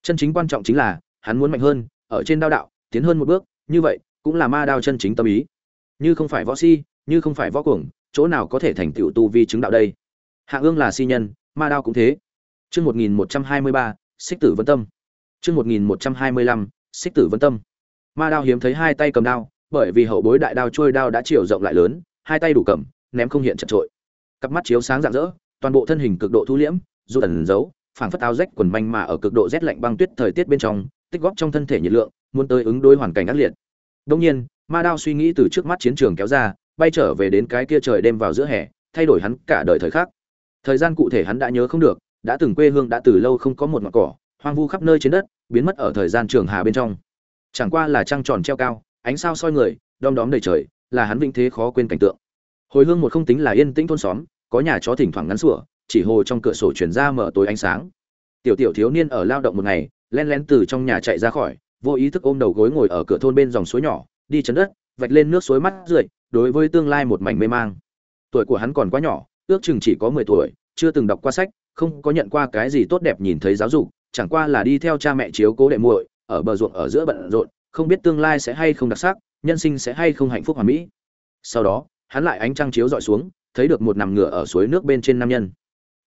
Chân chính quan trọng chính là, hắn muốn mạnh hơn, ở trên đao đạo, tiến hơn một bước, như vậy, cũng là ma đao chân chính tâm ý. Như không phải võ si, như không phải võ cuồng, chỗ nào có thể thành tựu tu vi chứng đạo đây? Hạ ương là si nhân, ma đao cũng thế chương một nghìn một trăm hai mươi ba, xích tử vân tâm. Chương một nghìn một trăm hai mươi lăm, xích tử vân tâm. Ma đao hiếm thấy hai tay cầm đao, bởi vì hậu bối đại đao trôi đao đã chiều rộng lại lớn, hai tay đủ cầm, ném không hiện chật trội. Cặp mắt chiếu sáng rạng rỡ, toàn bộ thân hình cực độ thu liễm, dù ẩn giấu, phảng phất áo rách quần manh mà ở cực độ rét lạnh băng tuyết thời tiết bên trong, tích góp trong thân thể nhiệt lượng, muốn tới ứng đối hoàn cảnh ác liệt. Đương nhiên, ma đao suy nghĩ từ trước mắt chiến trường kéo ra, bay trở về đến cái kia trời đêm vào giữa hè, thay đổi hắn cả đời thời khắc. Thời gian cụ thể hắn đã nhớ không được đã từng quê hương đã từ lâu không có một ngọn cỏ, hoang vu khắp nơi trên đất, biến mất ở thời gian trường hà bên trong. Chẳng qua là trăng tròn treo cao, ánh sao soi người, đom đóm đầy trời, là hắn vĩnh thế khó quên cảnh tượng. Hồi hương một không tính là yên tĩnh thôn xóm, có nhà chó thỉnh thoảng ngắn sủa, chỉ hồ trong cửa sổ chuyển ra mở tối ánh sáng. Tiểu tiểu thiếu niên ở lao động một ngày len lén từ trong nhà chạy ra khỏi, vô ý thức ôm đầu gối ngồi ở cửa thôn bên dòng suối nhỏ, đi chấn đất, vạch lên nước suối mắt rượi, đối với tương lai một mảnh mê mang. Tuổi của hắn còn quá nhỏ, ước chừng chỉ có mười tuổi, chưa từng đọc qua sách không có nhận qua cái gì tốt đẹp nhìn thấy giáo dục, chẳng qua là đi theo cha mẹ chiếu cố đệ muội, ở bờ ruộng ở giữa bận rộn, không biết tương lai sẽ hay không đặc sắc, nhân sinh sẽ hay không hạnh phúc hoàn mỹ. Sau đó, hắn lại ánh trăng chiếu dọi xuống, thấy được một nằm ngửa ở suối nước bên trên nam nhân.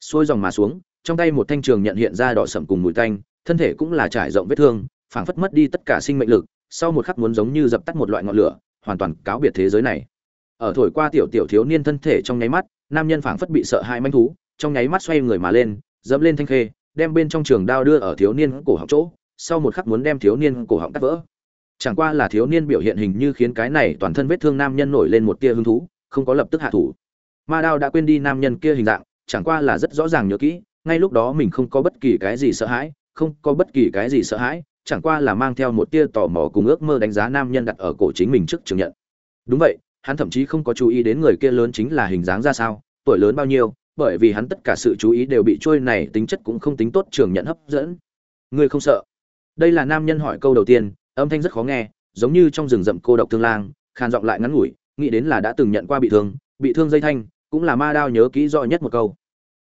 Xuôi dòng mà xuống, trong tay một thanh trường nhận hiện ra đỏ sậm cùng mùi tanh, thân thể cũng là trải rộng vết thương, phảng phất mất đi tất cả sinh mệnh lực, sau một khắc muốn giống như dập tắt một loại ngọn lửa, hoàn toàn cáo biệt thế giới này. Ở thổi qua tiểu tiểu thiếu niên thân thể trong nháy mắt, nam nhân phảng phất bị sợ hai manh thú trong nháy mắt xoay người mà lên, dẫm lên thanh khê, đem bên trong trường đao đưa ở thiếu niên cổ họng chỗ, sau một khắc muốn đem thiếu niên cổ họng cắt vỡ. Chẳng qua là thiếu niên biểu hiện hình như khiến cái này toàn thân vết thương nam nhân nổi lên một tia hứng thú, không có lập tức hạ thủ. Ma đao đã quên đi nam nhân kia hình dạng, chẳng qua là rất rõ ràng nhớ kỹ, ngay lúc đó mình không có bất kỳ cái gì sợ hãi, không có bất kỳ cái gì sợ hãi, chẳng qua là mang theo một tia tò mò cùng ước mơ đánh giá nam nhân đặt ở cổ chính mình trước trường nhận. Đúng vậy, hắn thậm chí không có chú ý đến người kia lớn chính là hình dáng ra sao, tuổi lớn bao nhiêu bởi vì hắn tất cả sự chú ý đều bị trôi này tính chất cũng không tính tốt trường nhận hấp dẫn. Ngươi không sợ? Đây là nam nhân hỏi câu đầu tiên, âm thanh rất khó nghe, giống như trong rừng rậm cô độc thương lang, khàn giọng lại ngắn ngủi, nghĩ đến là đã từng nhận qua bị thương bị thương dây thanh, cũng là ma đao nhớ kỹ rõ nhất một câu.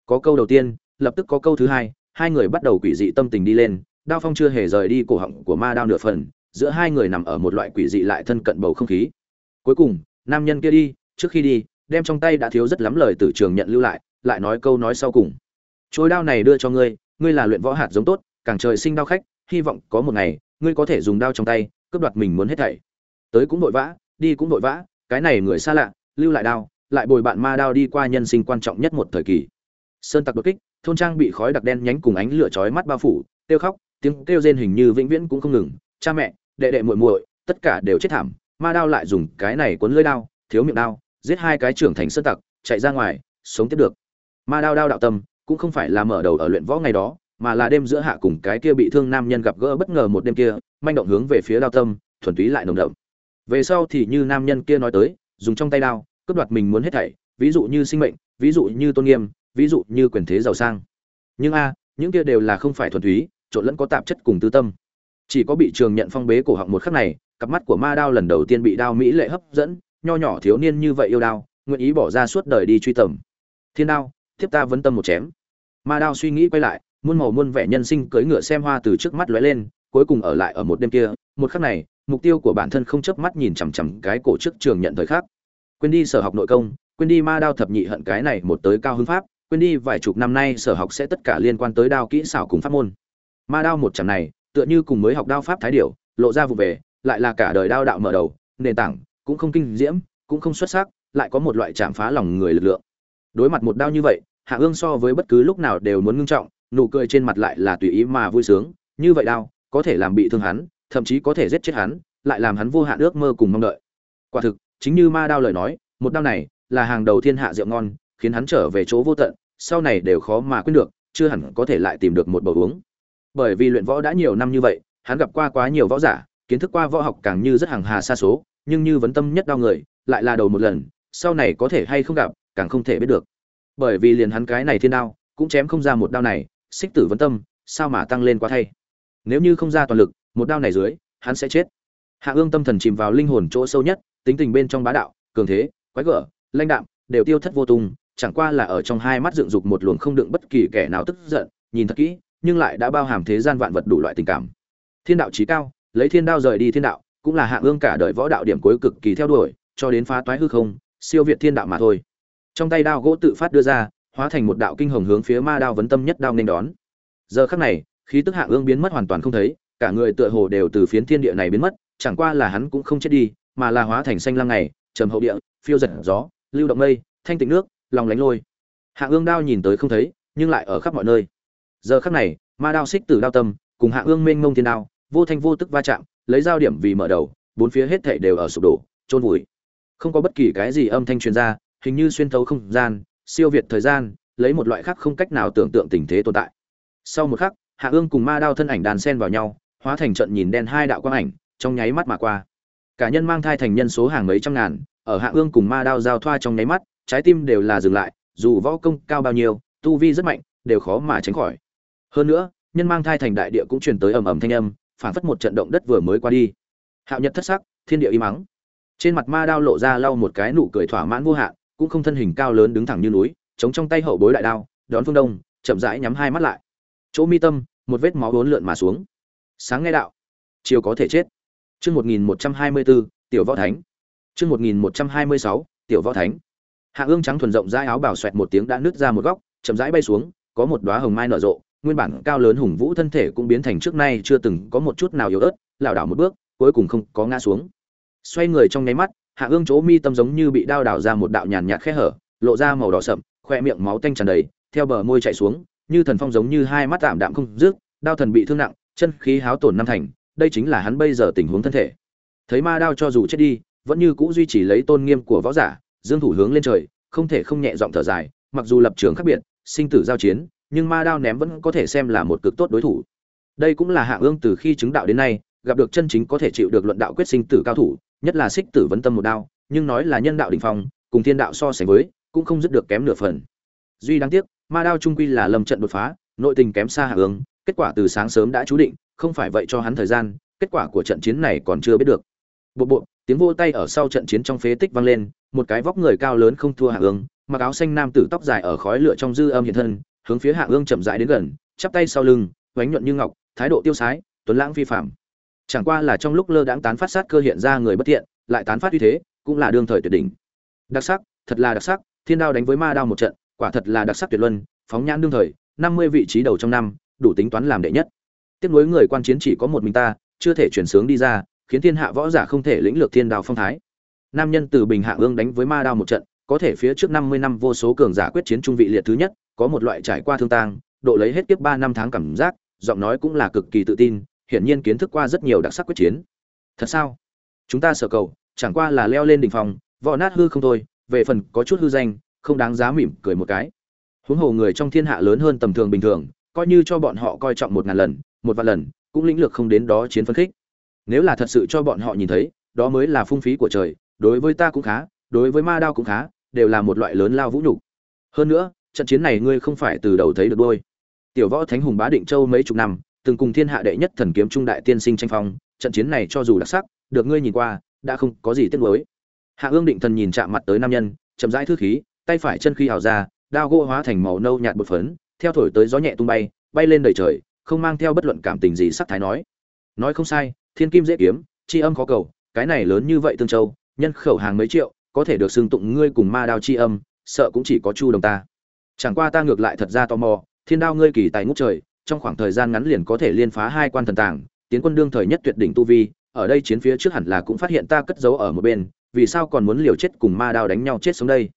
Có câu đầu tiên, lập tức có câu thứ hai hai người bắt đầu quỷ dị tâm tình đi lên, đao phong chưa hề rời đi cổ họng của ma đao nửa phần, giữa hai người nằm ở một loại quỷ dị lại thân cận bầu không khí. Cuối cùng, nam nhân kia đi, trước khi đi, đem trong tay đã thiếu rất lắm lời từ trường nhận lưu lại lại nói câu nói sau cùng. Trôi đao này đưa cho ngươi ngươi là luyện võ hạt giống tốt, càng trời sinh đao khách, hy vọng có một ngày, ngươi có thể dùng đao trong tay, cướp đoạt mình muốn hết thảy. Tới cũng vội vã, đi cũng vội vã, cái này người xa lạ, lưu lại đao, lại bồi bạn ma đao đi qua nhân sinh quan trọng nhất một thời kỳ. Sơn tặc đột kích, thôn trang bị khói đặc đen nhánh cùng ánh lửa chói mắt bao phủ, kêu khóc, tiếng kêu rên hình như vĩnh viễn cũng không ngừng, cha mẹ, đệ đệ muội muội, tất cả đều chết thảm, ma đao lại dùng cái này cuốn lưỡi đao, thiếu miệng đao, giết hai cái trưởng thành sơn tặc, chạy ra ngoài, sống tiếp được ma đao đao đạo tâm cũng không phải là mở đầu ở luyện võ ngày đó, mà là đêm giữa hạ cùng cái kia bị thương nam nhân gặp gỡ bất ngờ một đêm kia, manh động hướng về phía đao tâm, thuần túy lại nồng đậm. Về sau thì như nam nhân kia nói tới, dùng trong tay đao, cướp đoạt mình muốn hết thảy, ví dụ như sinh mệnh, ví dụ như tôn nghiêm, ví dụ như quyền thế giàu sang. Nhưng a, những kia đều là không phải thuần túy, trộn lẫn có tạp chất cùng tư tâm. Chỉ có bị trường nhận phong bế cổ họng một khắc này, cặp mắt của ma đao lần đầu tiên bị đao mỹ lệ hấp dẫn, nho nhỏ thiếu niên như vậy yêu đao, nguyện ý bỏ ra suốt đời đi truy tầm. Thiên đao tiếp ta vấn tâm một chém. Ma đao suy nghĩ quay lại, muôn màu muôn vẻ nhân sinh cưỡi ngựa xem hoa từ trước mắt lóe lên, cuối cùng ở lại ở một đêm kia, một khắc này, mục tiêu của bản thân không chớp mắt nhìn chằm chằm cái cổ trước trường nhận thời khắc. Quên đi sở học nội công, quên đi ma đao thập nhị hận cái này một tới cao hưng pháp, quên đi vài chục năm nay sở học sẽ tất cả liên quan tới đao kỹ xảo cùng pháp môn. Ma đao một chẳng này, tựa như cùng mới học đao pháp thái điểu, lộ ra vụ về, lại là cả đời đao đạo mở đầu, nền tảng cũng không kinh diễm, cũng không xuất sắc, lại có một loại chạm phá lòng người lực lượng đối mặt một đao như vậy, hạ ương so với bất cứ lúc nào đều muốn ngưng trọng, nụ cười trên mặt lại là tùy ý mà vui sướng. Như vậy đao, có thể làm bị thương hắn, thậm chí có thể giết chết hắn, lại làm hắn vô hạn ước mơ cùng mong đợi. Quả thực, chính như ma đao lời nói, một đao này là hàng đầu thiên hạ rượu ngon, khiến hắn trở về chỗ vô tận, sau này đều khó mà quên được, chưa hẳn có thể lại tìm được một bầu uống. Bởi vì luyện võ đã nhiều năm như vậy, hắn gặp qua quá nhiều võ giả, kiến thức qua võ học càng như rất hàng hà xa số, nhưng như vấn tâm nhất đau người, lại là đầu một lần, sau này có thể hay không gặp càng không thể biết được. Bởi vì liền hắn cái này thiên đao, cũng chém không ra một đao này, xích tử vấn tâm, sao mà tăng lên quá thay? Nếu như không ra toàn lực, một đao này dưới, hắn sẽ chết. Hạ ương tâm thần chìm vào linh hồn chỗ sâu nhất, tính tình bên trong bá đạo, cường thế, quái gở, lãnh đạm, đều tiêu thất vô tung, chẳng qua là ở trong hai mắt dựng dục một luồng không đựng bất kỳ kẻ nào tức giận, nhìn thật kỹ, nhưng lại đã bao hàm thế gian vạn vật đủ loại tình cảm. Thiên đạo trí cao, lấy thiên đao rời đi thiên đạo, cũng là hạ ương cả đời võ đạo điểm cuối cực kỳ theo đuổi, cho đến phá toái hư không, siêu việt thiên đạo mà thôi trong tay đao gỗ tự phát đưa ra, hóa thành một đạo kinh hồng hướng phía ma đao vấn tâm nhất đao nên đón. Giờ khắc này, khí tức hạ ương biến mất hoàn toàn không thấy, cả người tựa hồ đều từ phiến thiên địa này biến mất, chẳng qua là hắn cũng không chết đi, mà là hóa thành xanh lăng này trầm hậu địa, phiêu giật gió, lưu động mây, thanh tịnh nước, lòng lánh lôi. Hạ ương đao nhìn tới không thấy, nhưng lại ở khắp mọi nơi. Giờ khắc này, ma đao xích từ đao tâm, cùng hạ ương mênh mông thiên đao, vô thanh vô tức va chạm, lấy dao điểm vì mở đầu, bốn phía hết thảy đều ở sụp đổ trôn vùi. Không có bất kỳ cái gì âm thanh truyền ra hình như xuyên thấu không gian, siêu việt thời gian, lấy một loại khác không cách nào tưởng tượng tình thế tồn tại. Sau một khắc, hạ ương cùng ma đao thân ảnh đàn sen vào nhau, hóa thành trận nhìn đen hai đạo quang ảnh, trong nháy mắt mà qua. Cả nhân mang thai thành nhân số hàng mấy trăm ngàn, ở hạ ương cùng ma đao giao thoa trong nháy mắt, trái tim đều là dừng lại, dù võ công cao bao nhiêu, tu vi rất mạnh, đều khó mà tránh khỏi. Hơn nữa, nhân mang thai thành đại địa cũng truyền tới ầm ầm thanh âm, phản phất một trận động đất vừa mới qua đi. Hạo nhật thất sắc, thiên địa im mắng trên mặt ma đao lộ ra lau một cái nụ cười thỏa mãn vô hạn cũng không thân hình cao lớn đứng thẳng như núi, chống trong tay hậu bối đại đao, đón phương đông, chậm rãi nhắm hai mắt lại. Chỗ mi tâm, một vết máu bốn lượn mà xuống. Sáng nghe đạo, chiều có thể chết. Chương một nghìn một trăm hai mươi bốn, tiểu võ thánh. Chương một nghìn một trăm hai mươi sáu, tiểu võ thánh. Hạ ương trắng thuần rộng dai áo bảo xoẹt một tiếng đã nứt ra một góc, chậm rãi bay xuống, có một đoá hồng mai nở rộ, nguyên bản cao lớn hùng vũ thân thể cũng biến thành trước nay chưa từng có một chút nào yếu ớt, lảo đảo một bước, cuối cùng không có ngã xuống. Xoay người trong nháy mắt hạ ương chỗ mi tâm giống như bị đao đảo ra một đạo nhàn nhạt khe hở, lộ ra màu đỏ sậm, khoe miệng máu tanh tràn đầy, theo bờ môi chạy xuống, như thần phong giống như hai mắt tạm đạm không rước đao thần bị thương nặng, chân khí háo tổn năm thành, đây chính là hắn bây giờ tình huống thân thể. Thấy ma đao cho dù chết đi, vẫn như cũ duy trì lấy tôn nghiêm của võ giả, dương thủ hướng lên trời, không thể không nhẹ giọng thở dài, mặc dù lập trường khác biệt, sinh tử giao chiến, nhưng ma đao ném vẫn có thể xem là một cực tốt đối thủ. Đây cũng là hạ ương từ khi chứng đạo đến nay, gặp được chân chính có thể chịu được luận đạo quyết sinh tử cao thủ nhất là xích tử vấn tâm một đao, nhưng nói là nhân đạo đỉnh phong, cùng thiên đạo so sánh với, cũng không dứt được kém nửa phần. Duy đáng tiếc, ma đao trung quy là lâm trận đột phá, nội tình kém xa hạ ương kết quả từ sáng sớm đã chú định, không phải vậy cho hắn thời gian, kết quả của trận chiến này còn chưa biết được. Bộ bộ, tiếng vô tay ở sau trận chiến trong phế tích vang lên, một cái vóc người cao lớn không thua hạ ương mặc áo xanh nam tử tóc dài ở khói lửa trong dư âm hiện thân, hướng phía hạ ương chậm rãi đến gần, chắp tay sau lưng vánh nhuận như ngọc, thái độ tiêu sái, tuấn lãng phi phạm chẳng qua là trong lúc lơ đãng tán phát sát cơ hiện ra người bất thiện, lại tán phát uy thế, cũng là đương thời tuyệt đỉnh. Đặc sắc, thật là đặc sắc, thiên đao đánh với ma đao một trận, quả thật là đặc sắc tuyệt luân, phóng nhãn đương thời, năm mươi vị trí đầu trong năm, đủ tính toán làm đệ nhất. Tiếp nối người quan chiến chỉ có một mình ta, chưa thể chuyển sướng đi ra, khiến thiên hạ võ giả không thể lĩnh lược thiên đao phong thái. Nam nhân từ bình hạ ương đánh với ma đao một trận, có thể phía trước năm mươi năm vô số cường giả quyết chiến trung vị liệt thứ nhất, có một loại trải qua thương tang, độ lấy hết tiếp ba năm tháng cảm giác, giọng nói cũng là cực kỳ tự tin hiển nhiên kiến thức qua rất nhiều đặc sắc quyết chiến. Thật sao? Chúng ta sở cầu, chẳng qua là leo lên đỉnh phòng vò nát hư không thôi, về phần có chút hư danh, không đáng giá mỉm cười một cái. Huống hồ người trong thiên hạ lớn hơn tầm thường bình thường, coi như cho bọn họ coi trọng một ngàn lần, một vạn lần, cũng lĩnh lược không đến đó chiến phân khích. Nếu là thật sự cho bọn họ nhìn thấy, đó mới là phung phí của trời, đối với ta cũng khá, đối với ma đao cũng khá, đều là một loại lớn lao vũ nhục. Hơn nữa, trận chiến này ngươi không phải từ đầu thấy được đôi. Tiểu võ thánh hùng bá định châu mấy chục năm từng cùng thiên hạ đệ nhất thần kiếm trung đại tiên sinh tranh phong, trận chiến này cho dù đặc sắc, được ngươi nhìn qua, đã không có gì tiếc nuối. Hạ ương định thần nhìn chạm mặt tới nam nhân, chậm rãi thư khí, tay phải chân khi hào ra, đao gỗ hóa thành màu nâu nhạt bột phấn, theo thổi tới gió nhẹ tung bay bay lên đầy trời, không mang theo bất luận cảm tình gì sắc thái nói. Nói không sai, thiên kim dễ kiếm, chi âm khó cầu, cái này lớn như vậy tương châu, nhân khẩu hàng mấy triệu, có thể được xưng tụng ngươi cùng ma đao chi âm, sợ cũng chỉ có chu đồng ta. Chẳng qua ta ngược lại thật ra tò mò, thiên đao ngươi kỳ tài ngút trời trong khoảng thời gian ngắn liền có thể liên phá hai quan thần tàng, tiến quân đương thời nhất tuyệt đỉnh tu vi, ở đây chiến phía trước hẳn là cũng phát hiện ta cất giấu ở một bên, vì sao còn muốn liều chết cùng ma đao đánh nhau chết sống đây?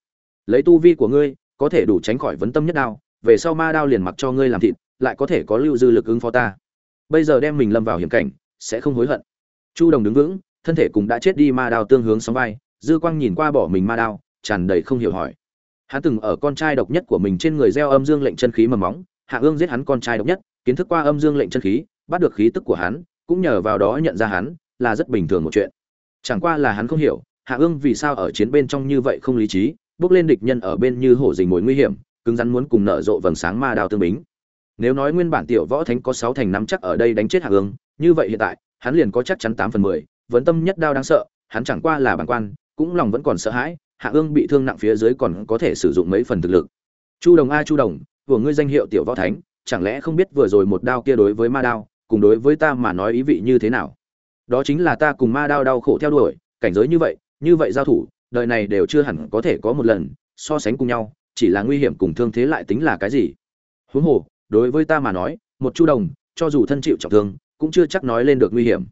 Lấy tu vi của ngươi, có thể đủ tránh khỏi vấn tâm nhất đao, về sau ma đao liền mặc cho ngươi làm thịt, lại có thể có lưu dư lực ứng phó ta. Bây giờ đem mình lâm vào hiểm cảnh, sẽ không hối hận. Chu đồng đứng vững, thân thể cũng đã chết đi ma đao tương hướng sóng vai, dư quang nhìn qua bỏ mình ma đao, tràn đầy không hiểu hỏi. Hắn từng ở con trai độc nhất của mình trên người gieo âm dương lệnh chân khí mầm móng hạ ương giết hắn con trai độc nhất, kiến thức qua âm dương lệnh chân khí, bắt được khí tức của hắn, cũng nhờ vào đó nhận ra hắn là rất bình thường một chuyện. Chẳng qua là hắn không hiểu, hạ ương vì sao ở chiến bên trong như vậy không lý trí, bước lên địch nhân ở bên như hổ dình mồi nguy hiểm, cứng rắn muốn cùng nở rộ vầng sáng ma đao tương bính. Nếu nói nguyên bản tiểu võ thánh có sáu thành nắm chắc ở đây đánh chết hạ ương, như vậy hiện tại, hắn liền có chắc chắn tám phần mười, vấn tâm nhất đao đáng sợ, hắn chẳng qua là bản quan, cũng lòng vẫn còn sợ hãi, hạ ương bị thương nặng phía dưới còn có thể sử dụng mấy phần thực lực. Chu đồng a chu đồng của ngươi danh hiệu tiểu võ thánh, chẳng lẽ không biết vừa rồi một đao kia đối với ma đao, cùng đối với ta mà nói ý vị như thế nào? Đó chính là ta cùng ma đao đau khổ theo đuổi, cảnh giới như vậy như vậy giao thủ, đời này đều chưa hẳn có thể có một lần so sánh cùng nhau, chỉ là nguy hiểm cùng thương thế lại tính là cái gì? Huống hồ, đối với ta mà nói, một chu đồng, cho dù thân chịu trọng thương, cũng chưa chắc nói lên được nguy hiểm.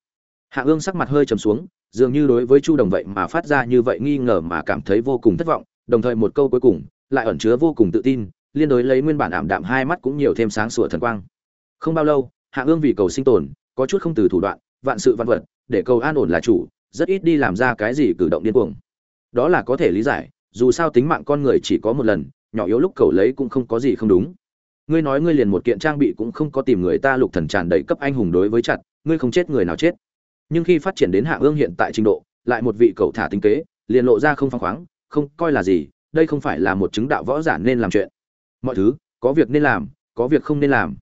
Hạ ương sắc mặt hơi trầm xuống, dường như đối với chu đồng vậy mà phát ra như vậy nghi ngờ mà cảm thấy vô cùng thất vọng, đồng thời một câu cuối cùng, lại ẩn chứa vô cùng tự tin liên đối lấy nguyên bản ảm đạm hai mắt cũng nhiều thêm sáng sủa thần quang. Không bao lâu, hạ ương vì cầu sinh tồn, có chút không từ thủ đoạn, vạn sự văn vật, để cầu an ổn là chủ, rất ít đi làm ra cái gì cử động điên cuồng. Đó là có thể lý giải, dù sao tính mạng con người chỉ có một lần, nhỏ yếu lúc cầu lấy cũng không có gì không đúng. Ngươi nói ngươi liền một kiện trang bị cũng không có tìm người ta lục thần tràn đầy cấp anh hùng đối với chặt, ngươi không chết người nào chết. Nhưng khi phát triển đến hạ ương hiện tại trình độ, lại một vị cầu thả tinh kế, liền lộ ra không phăng khoáng, không coi là gì, đây không phải là một chứng đạo võ giả nên làm chuyện mọi thứ, có việc nên làm, có việc không nên làm.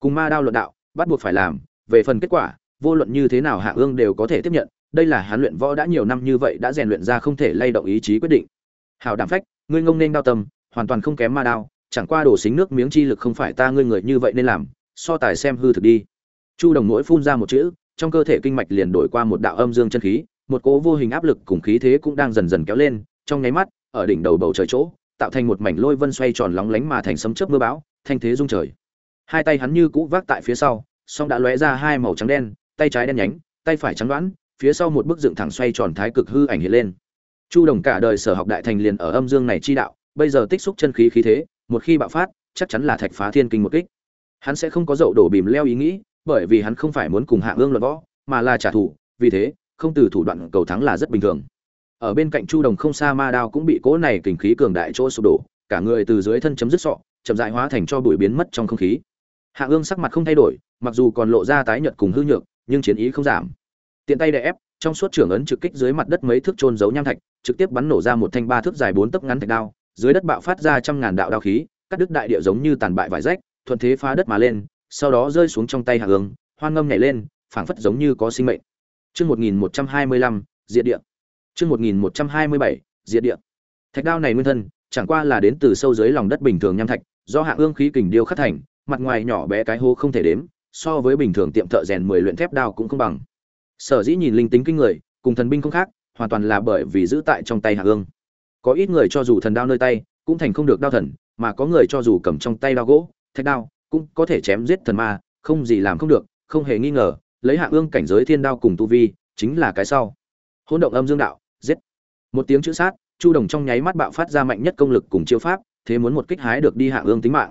Cùng ma đao luận đạo, bắt buộc phải làm, về phần kết quả, vô luận như thế nào hạ ương đều có thể tiếp nhận, đây là hán luyện võ đã nhiều năm như vậy đã rèn luyện ra không thể lay động ý chí quyết định. Hào đảm phách, ngươi ngông nên đao tâm, hoàn toàn không kém ma đao, chẳng qua đổ xính nước miếng chi lực không phải ta ngươi người như vậy nên làm, so tài xem hư thực đi. Chu đồng mỗi phun ra một chữ, trong cơ thể kinh mạch liền đổi qua một đạo âm dương chân khí, một cỗ vô hình áp lực cùng khí thế cũng đang dần dần kéo lên, trong nháy mắt, ở đỉnh đầu bầu trời chỗ tạo thành một mảnh lôi vân xoay tròn lóng lánh mà thành sấm chớp mưa bão, thanh thế rung trời. Hai tay hắn như cũ vác tại phía sau, song đã lóe ra hai màu trắng đen, tay trái đen nhánh, tay phải trắng đoán, phía sau một bức dựng thẳng xoay tròn thái cực hư ảnh hiện lên. Chu đồng cả đời sở học đại thành liền ở âm dương này chi đạo, bây giờ tích xúc chân khí khí thế, một khi bạo phát, chắc chắn là thạch phá thiên kinh một kích. Hắn sẽ không có dậu đổ bìm leo ý nghĩ, bởi vì hắn không phải muốn cùng hạ ương luận võ, mà là trả thù, vì thế, không từ thủ đoạn cầu thắng là rất bình thường ở bên cạnh chu đồng không xa ma đao cũng bị cỗ này kình khí cường đại chỗ sụp đổ, cả người từ dưới thân chấm dứt sọ, chậm dại hóa thành cho bụi biến mất trong không khí. Hạ ương sắc mặt không thay đổi, mặc dù còn lộ ra tái nhợt cùng hư nhược, nhưng chiến ý không giảm. Tiện tay đè ép, trong suốt trưởng ấn trực kích dưới mặt đất mấy thước trôn giấu nham thạch, trực tiếp bắn nổ ra một thanh ba thước dài bốn tấc ngắn thạch đao, dưới đất bạo phát ra trăm ngàn đạo đao khí, cắt đứt đại địa giống như tàn bại vải rách, thuận thế phá đất mà lên, sau đó rơi xuống trong tay hạ ương, hoan ngâm nhảy lên, phảng phất giống như có sinh mệnh. Trước 1125 diệt địa chương một nghìn một trăm hai mươi bảy, diệt địa. Thạch đao này nguyên thân, chẳng qua là đến từ sâu dưới lòng đất bình thường nham thạch, do hạ ương khí kình điêu khắc thành, mặt ngoài nhỏ bé cái hố không thể đếm, so với bình thường tiệm thợ rèn mười luyện thép đao cũng không bằng. Sở dĩ nhìn linh tính kinh người, cùng thần binh không khác, hoàn toàn là bởi vì giữ tại trong tay hạ ương. Có ít người cho dù thần đao nơi tay, cũng thành không được đao thần, mà có người cho dù cầm trong tay đao gỗ, thạch đao, cũng có thể chém giết thần ma, không gì làm không được, không hề nghi ngờ, lấy hạ ương cảnh giới thiên đao cùng tu vi, chính là cái sau. Hỗn động âm dương đạo giết. Một tiếng chữ sát, chu đồng trong nháy mắt bạo phát ra mạnh nhất công lực cùng chiêu pháp, thế muốn một kích hái được đi hạ ương tính mạng.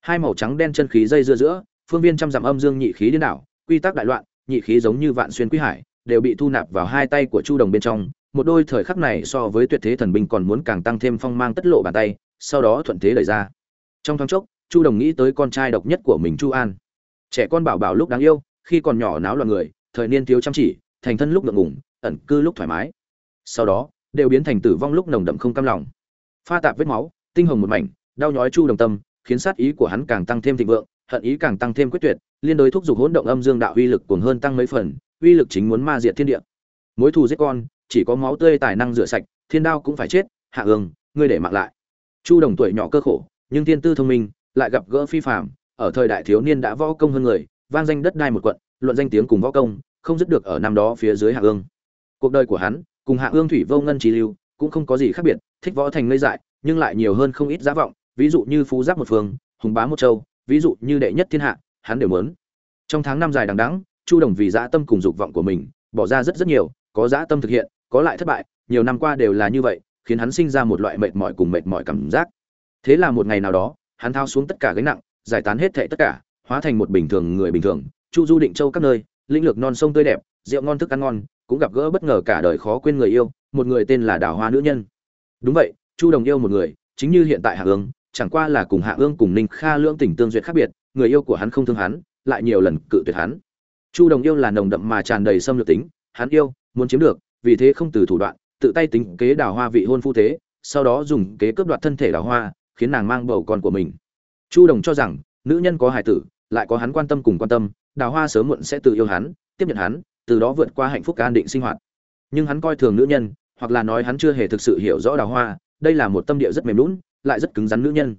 Hai màu trắng đen chân khí dây dưa giữa, phương viên trăm dặm âm dương nhị khí điên đảo, quy tắc đại loạn, nhị khí giống như vạn xuyên quý hải, đều bị thu nạp vào hai tay của chu đồng bên trong. Một đôi thời khắc này so với tuyệt thế thần binh còn muốn càng tăng thêm phong mang tất lộ bàn tay, sau đó thuận thế đẩy ra. Trong thoáng chốc, chu đồng nghĩ tới con trai độc nhất của mình chu an. Trẻ con bảo bảo lúc đáng yêu, khi còn nhỏ náo loạn người, thời niên thiếu chăm chỉ, thành thân lúc ngượng ngùng, ẩn cư lúc thoải mái sau đó, đều biến thành tử vong lúc nồng đậm không cam lòng. Pha tạp vết máu, tinh hồng một mảnh, đau nhói chu đồng tâm, khiến sát ý của hắn càng tăng thêm thịnh vượng, hận ý càng tăng thêm quyết tuyệt, liên đối thúc giục hỗn động âm dương đạo uy lực cuồng hơn tăng mấy phần, uy lực chính muốn ma diệt thiên địa. Mối thù giết con, chỉ có máu tươi tài năng rửa sạch, thiên đao cũng phải chết, hạ ương, ngươi để mạng lại. Chu đồng tuổi nhỏ cơ khổ, nhưng thiên tư thông minh, lại gặp gỡ phi phạm ở thời đại thiếu niên đã võ công hơn người, vang danh đất đai một quận, luận danh tiếng cùng võ công, không dứt được ở năm đó phía dưới hạ ương. Cuộc đời của hắn cùng hạ ương thủy vô ngân trí lưu, cũng không có gì khác biệt, thích võ thành ngây dại, nhưng lại nhiều hơn không ít giá vọng, ví dụ như phú giáp một phương, hùng bá một châu, ví dụ như đệ nhất thiên hạ, hắn đều muốn. Trong tháng năm dài đằng đẵng, chu đồng vì dã tâm cùng dục vọng của mình, bỏ ra rất rất nhiều, có dã tâm thực hiện, có lại thất bại, nhiều năm qua đều là như vậy, khiến hắn sinh ra một loại mệt mỏi cùng mệt mỏi cảm giác. Thế là một ngày nào đó, hắn thao xuống tất cả gánh nặng, giải tán hết thệ tất cả, hóa thành một bình thường người bình thường, chu du định châu các nơi, lĩnh lược non sông tươi đẹp rượu ngon thức ăn ngon, cũng gặp gỡ bất ngờ cả đời khó quên người yêu, một người tên là đào hoa nữ nhân. Đúng vậy, chu đồng yêu một người, chính như hiện tại hạ ương, chẳng qua là cùng hạ ương cùng ninh kha lưỡng tình tương duyệt khác biệt, người yêu của hắn không thương hắn, lại nhiều lần cự tuyệt hắn. Chu đồng yêu là nồng đậm mà tràn đầy xâm lược tính, hắn yêu, muốn chiếm được, vì thế không từ thủ đoạn, tự tay tính kế đào hoa vị hôn phu thế, sau đó dùng kế cướp đoạt thân thể đào hoa, khiến nàng mang bầu con của mình. Chu đồng cho rằng, nữ nhân có hài tử, lại có hắn quan tâm cùng quan tâm, đào hoa sớm muộn sẽ tự yêu hắn, tiếp nhận hắn từ đó vượt qua hạnh phúc an định sinh hoạt. Nhưng hắn coi thường nữ nhân, hoặc là nói hắn chưa hề thực sự hiểu rõ đào hoa, đây là một tâm địa rất mềm lún, lại rất cứng rắn nữ nhân.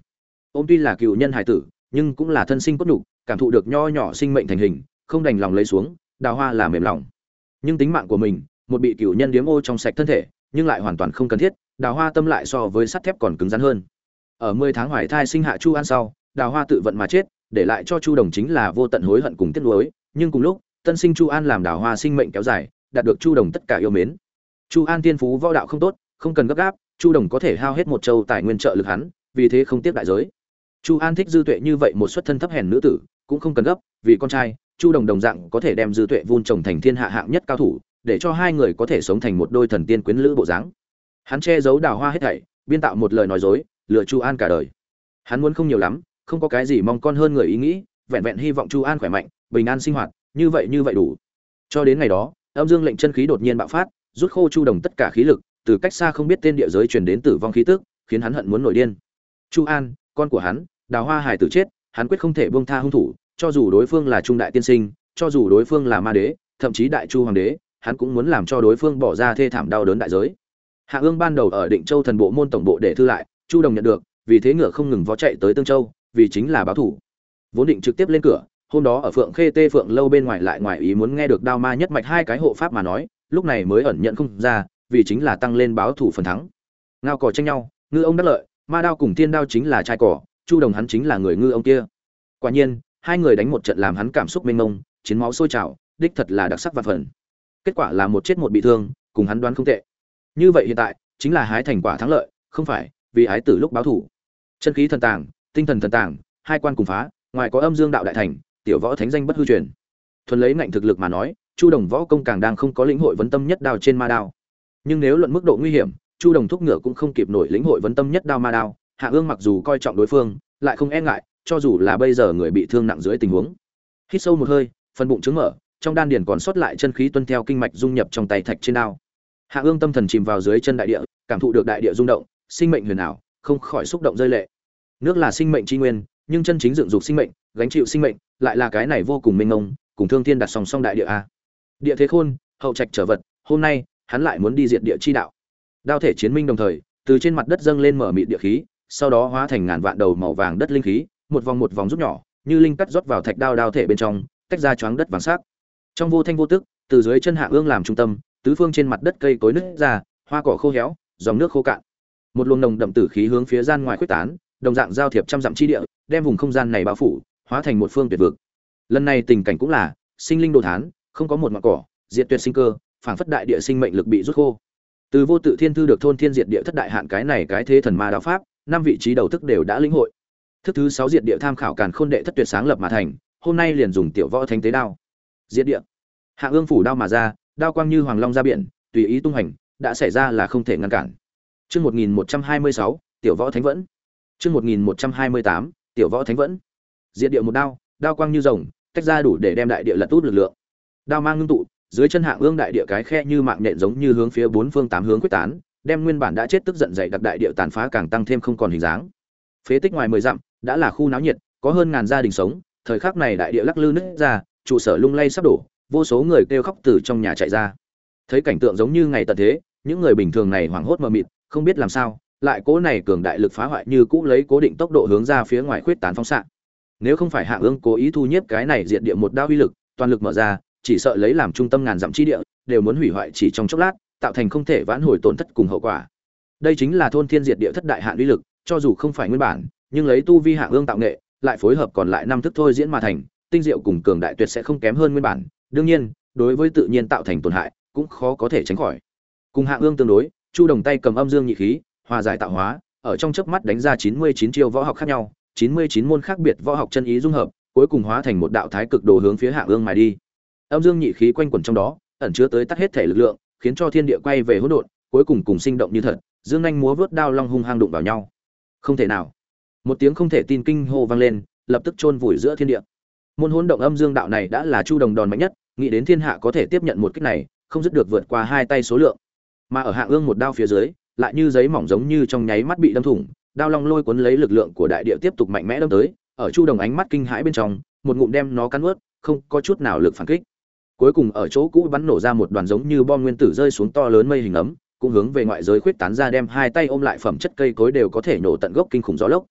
Ôm tuy là cựu nhân hải tử, nhưng cũng là thân sinh cốt nhục, cảm thụ được nho nhỏ sinh mệnh thành hình, không đành lòng lấy xuống, đào hoa là mềm lòng. Nhưng tính mạng của mình, một bị cựu nhân điếm ô trong sạch thân thể, nhưng lại hoàn toàn không cần thiết, đào hoa tâm lại so với sắt thép còn cứng rắn hơn. Ở mười tháng hoài thai sinh hạ chu an sau, đào hoa tự vận mà chết, để lại cho chu đồng chính là vô tận hối hận cùng tiếc nuối, nhưng cùng lúc tân sinh chu an làm đào hoa sinh mệnh kéo dài, đạt được chu đồng tất cả yêu mến. Chu an tiên phú võ đạo không tốt, không cần gấp gáp, chu đồng có thể hao hết một châu tài nguyên trợ lực hắn, vì thế không tiếp đại giới. Chu an thích dư tuệ như vậy một xuất thân thấp hèn nữ tử, cũng không cần gấp, vì con trai, chu đồng đồng dạng có thể đem dư tuệ vun trồng thành thiên hạ hạng nhất cao thủ, để cho hai người có thể sống thành một đôi thần tiên quyến lữ bộ dáng. Hắn che giấu đào hoa hết thảy, biên tạo một lời nói dối, lừa chu an cả đời. Hắn muốn không nhiều lắm, không có cái gì mong con hơn người ý nghĩ, vẹn vẹn hy vọng chu an khỏe mạnh, bình an sinh hoạt như vậy như vậy đủ. Cho đến ngày đó, âm dương lệnh chân khí đột nhiên bạo phát, rút khô chu đồng tất cả khí lực, từ cách xa không biết tên địa giới truyền đến tử vong khí tức, khiến hắn hận muốn nổi điên. Chu an, con của hắn, đào hoa hải tử chết, hắn quyết không thể buông tha hung thủ, cho dù đối phương là trung đại tiên sinh, cho dù đối phương là ma đế, thậm chí đại chu hoàng đế, hắn cũng muốn làm cho đối phương bỏ ra thê thảm đau đớn đại giới. Hạ ương ban đầu ở định châu thần bộ môn tổng bộ để thư lại, chu đồng nhận được, vì thế ngựa không ngừng vó chạy tới tương châu, vì chính là báo thủ. Vốn định trực tiếp lên cửa hôm đó ở phượng khê tê phượng lâu bên ngoài lại ngoài ý muốn nghe được đao ma nhất mạch hai cái hộ pháp mà nói, lúc này mới ẩn nhận không ra, vì chính là tăng lên báo thủ phần thắng. Ngao cỏ tranh nhau, ngư ông đắc lợi, ma đao cùng thiên đao chính là trai cỏ chu đồng hắn chính là người ngư ông kia. Quả nhiên, hai người đánh một trận làm hắn cảm xúc mênh mông, chiến máu sôi trào, đích thật là đặc sắc và phần. Kết quả là một chết một bị thương, cùng hắn đoán không tệ. Như vậy hiện tại, chính là hái thành quả thắng lợi, không phải, vì ái tử lúc báo thủ. Chân khí thần tàng, tinh thần thần tàng, hai quan cùng phá, ngoài có âm dương đạo đại thành tiểu võ thánh danh bất hư truyền. Thuần lấy ngạnh thực lực mà nói, chu đồng võ công càng đang không có lĩnh hội vấn tâm nhất đao trên ma đao. Nhưng nếu luận mức độ nguy hiểm, chu đồng thúc ngựa cũng không kịp nổi lĩnh hội vấn tâm nhất đao ma đao, hạ ương mặc dù coi trọng đối phương, lại không e ngại, cho dù là bây giờ người bị thương nặng dưới tình huống. Hít sâu một hơi, phần bụng trứng mở, trong đan điền còn sót lại chân khí tuân theo kinh mạch dung nhập trong tay thạch trên đao. Hạ ương tâm thần chìm vào dưới chân đại địa, cảm thụ được đại địa rung động, sinh mệnh huyền ảo, không khỏi xúc động rơi lệ. Nước là sinh mệnh tri nguyên, nhưng chân chính dựng dục sinh mệnh gánh chịu sinh mệnh lại là cái này vô cùng minh ngông, cùng thương thiên đặt song song đại địa a. Địa thế khôn hậu trạch trở vật hôm nay hắn lại muốn đi diệt địa chi đạo. Đao thể chiến minh đồng thời từ trên mặt đất dâng lên mở mịt địa khí sau đó hóa thành ngàn vạn đầu màu vàng đất linh khí một vòng một vòng rút nhỏ như linh cắt rót vào thạch đao đao thể bên trong tách ra choáng đất vàng sắc. Trong vô thanh vô tức từ dưới chân hạ ương làm trung tâm tứ phương trên mặt đất cây cối nứt ra hoa cỏ khô héo dòng nước khô cạn. Một luồng nồng đậm tử khí hướng phía gian ngoài khuếch tán đồng dạng giao thiệp trăm dặm chi địa đem vùng không gian này bao phủ hóa thành một phương tuyệt vực. Lần này tình cảnh cũng là sinh linh đồ thán không có một ngọn cỏ diệt tuyệt sinh cơ phảng phất đại địa sinh mệnh lực bị rút khô. Từ vô tự thiên thư được thôn thiên diệt địa thất đại hạn cái này cái thế thần ma đạo pháp năm vị trí đầu thức đều đã lĩnh hội. Thức thứ sáu diệt địa tham khảo càn khôn đệ thất tuyệt sáng lập mà thành hôm nay liền dùng tiểu võ thánh tế đao. Diệt địa. Hạ ương phủ đao mà ra đao quang như hoàng long ra biển tùy ý tung hành đã xảy ra là không thể ngăn cản. Chương 1126, Tiểu Võ Thánh Vẫn. Chương 1128, Tiểu Võ Thánh Vẫn. Diệt địa một đao, đao quang như rồng, tách ra đủ để đem đại địa lật út lực lượng. Đao mang ngưng tụ, dưới chân hạng ương đại địa cái khe như mạng nhện giống như hướng phía bốn phương tám hướng quyết tán, đem nguyên bản đã chết tức giận dậy đặc đại địa tàn phá càng tăng thêm không còn hình dáng. Phế tích ngoài mười dặm, đã là khu náo nhiệt, có hơn ngàn gia đình sống, thời khắc này đại địa lắc lư nứt ra, trụ sở lung lay sắp đổ, vô số người kêu khóc từ trong nhà chạy ra. Thấy cảnh tượng giống như ngày tận thế, những người bình thường này hoảng hốt mờ mịt, không biết làm sao, lại cố này cường đại lực phá hoại như cũ lấy cố định tốc độ hướng ra phía ngoài khuyết tán phóng xạ. Nếu không phải Hạ Ương cố ý thu nhiếp cái này diệt địa một đao uy lực, toàn lực mở ra, chỉ sợ lấy làm trung tâm ngàn dặm chi địa, đều muốn hủy hoại chỉ trong chốc lát, tạo thành không thể vãn hồi tổn thất cùng hậu quả. Đây chính là thôn thiên diệt địa thất đại hạn uy lực, cho dù không phải nguyên bản, nhưng lấy tu vi Hạ Ương tạo nghệ, lại phối hợp còn lại năm thức thôi diễn mà thành, tinh diệu cùng cường đại tuyệt sẽ không kém hơn nguyên bản. Đương nhiên, đối với tự nhiên tạo thành tổn hại, cũng khó có thể tránh khỏi. Cùng Hạ Ương tương đối, chu đồng tay cầm âm dương nhị khí hòa giải tạo hóa ở trong chớp mắt đánh ra chín mươi chín chiêu võ học khác nhau chín mươi chín môn khác biệt võ học chân ý dung hợp, cuối cùng hóa thành một đạo thái cực đồ hướng phía hạ ương mà đi. Âm dương nhị khí quanh quẩn trong đó, ẩn chứa tới tắt hết thể lực lượng, khiến cho thiên địa quay về hỗn độn, cuối cùng cùng sinh động như thật, dương nhanh múa vớt đao long hung hăng đụng vào nhau. Không thể nào. Một tiếng không thể tin kinh hô vang lên, lập tức chôn vùi giữa thiên địa. Môn hỗn động âm dương đạo này đã là chu đồng đòn mạnh nhất, nghĩ đến thiên hạ có thể tiếp nhận một kích này, không dứt được vượt qua hai tay số lượng. Mà ở hạ ương một đao phía dưới, lại như giấy mỏng giống như trong nháy mắt bị đâm thủng đao long lôi cuốn lấy lực lượng của đại địa tiếp tục mạnh mẽ đâm tới, ở chu đồng ánh mắt kinh hãi bên trong, một ngụm đem nó cắn ướt không có chút nào lực phản kích. Cuối cùng ở chỗ cũ bắn nổ ra một đoàn giống như bom nguyên tử rơi xuống to lớn mây hình ấm, cũng hướng về ngoại giới khuyết tán ra đem hai tay ôm lại phẩm chất cây cối đều có thể nổ tận gốc kinh khủng gió lốc.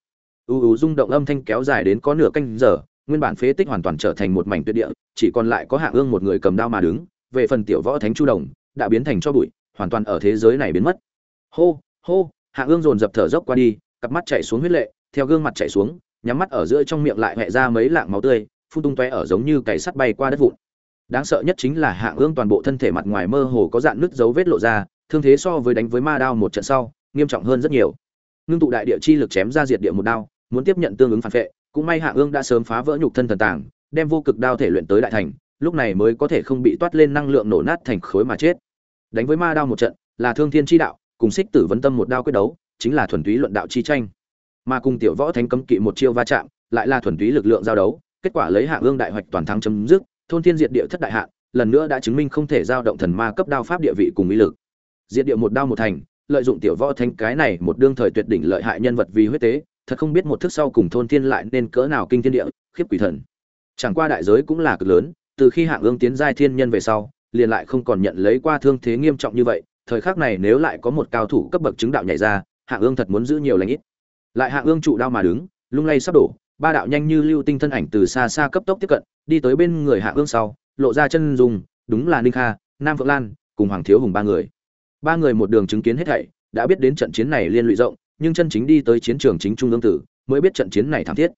U u rung động âm thanh kéo dài đến có nửa canh giờ, nguyên bản phế tích hoàn toàn trở thành một mảnh tuyệt địa, chỉ còn lại có hạ ương một người cầm đao mà đứng, về phần tiểu võ thánh chu đồng, đã biến thành cho bụi, hoàn toàn ở thế giới này biến mất. Hô hô, hạ ương dồn dập thở dốc qua đi cặp mắt chảy xuống huyết lệ, theo gương mặt chảy xuống, nhắm mắt ở giữa trong miệng lại hẹ ra mấy lạng máu tươi, phun tung tóe ở giống như cày sắt bay qua đất vụn. Đáng sợ nhất chính là hạ ương toàn bộ thân thể mặt ngoài mơ hồ có dạn nứt dấu vết lộ ra, thương thế so với đánh với ma đao một trận sau, nghiêm trọng hơn rất nhiều. Nương tụ đại địa chi lực chém ra diệt địa một đao, muốn tiếp nhận tương ứng phản vệ cũng may hạ ương đã sớm phá vỡ nhục thân thần tàng, đem vô cực đao thể luyện tới đại thành, lúc này mới có thể không bị toát lên năng lượng nổ nát thành khối mà chết. Đánh với ma đao một trận là thương thiên chi đạo, cùng xích tử vấn tâm một đao quyết đấu chính là thuần túy luận đạo chi tranh. Mà cùng tiểu võ thánh cấm kỵ một chiêu va chạm, lại là thuần túy lực lượng giao đấu, kết quả lấy hạ ương đại hoạch toàn thắng chấm dứt, thôn thiên diệt địa thất đại hạ lần nữa đã chứng minh không thể giao động thần ma cấp đao pháp địa vị cùng ý lực. Diệt địa một đao một thành, lợi dụng tiểu võ thánh cái này một đương thời tuyệt đỉnh lợi hại nhân vật vì huyết tế, thật không biết một thức sau cùng thôn thiên lại nên cỡ nào kinh thiên địa, khiếp quỷ thần. Chẳng qua đại giới cũng là cực lớn, từ khi hạng ương tiến giai thiên nhân về sau, liền lại không còn nhận lấy qua thương thế nghiêm trọng như vậy, thời khắc này nếu lại có một cao thủ cấp bậc chứng đạo nhảy ra hạ ương thật muốn giữ nhiều lãnh ít. Lại hạ ương trụ đao mà đứng lung lay sắp đổ ba đạo nhanh như lưu tinh thân ảnh từ xa xa cấp tốc tiếp cận đi tới bên người hạ ương sau lộ ra chân dùng đúng là ninh kha nam phượng lan cùng hoàng thiếu hùng ba người. Ba người một đường chứng kiến hết thảy đã biết đến trận chiến này liên lụy rộng nhưng chân chính đi tới chiến trường chính trung ương tử mới biết trận chiến này thảm thiết.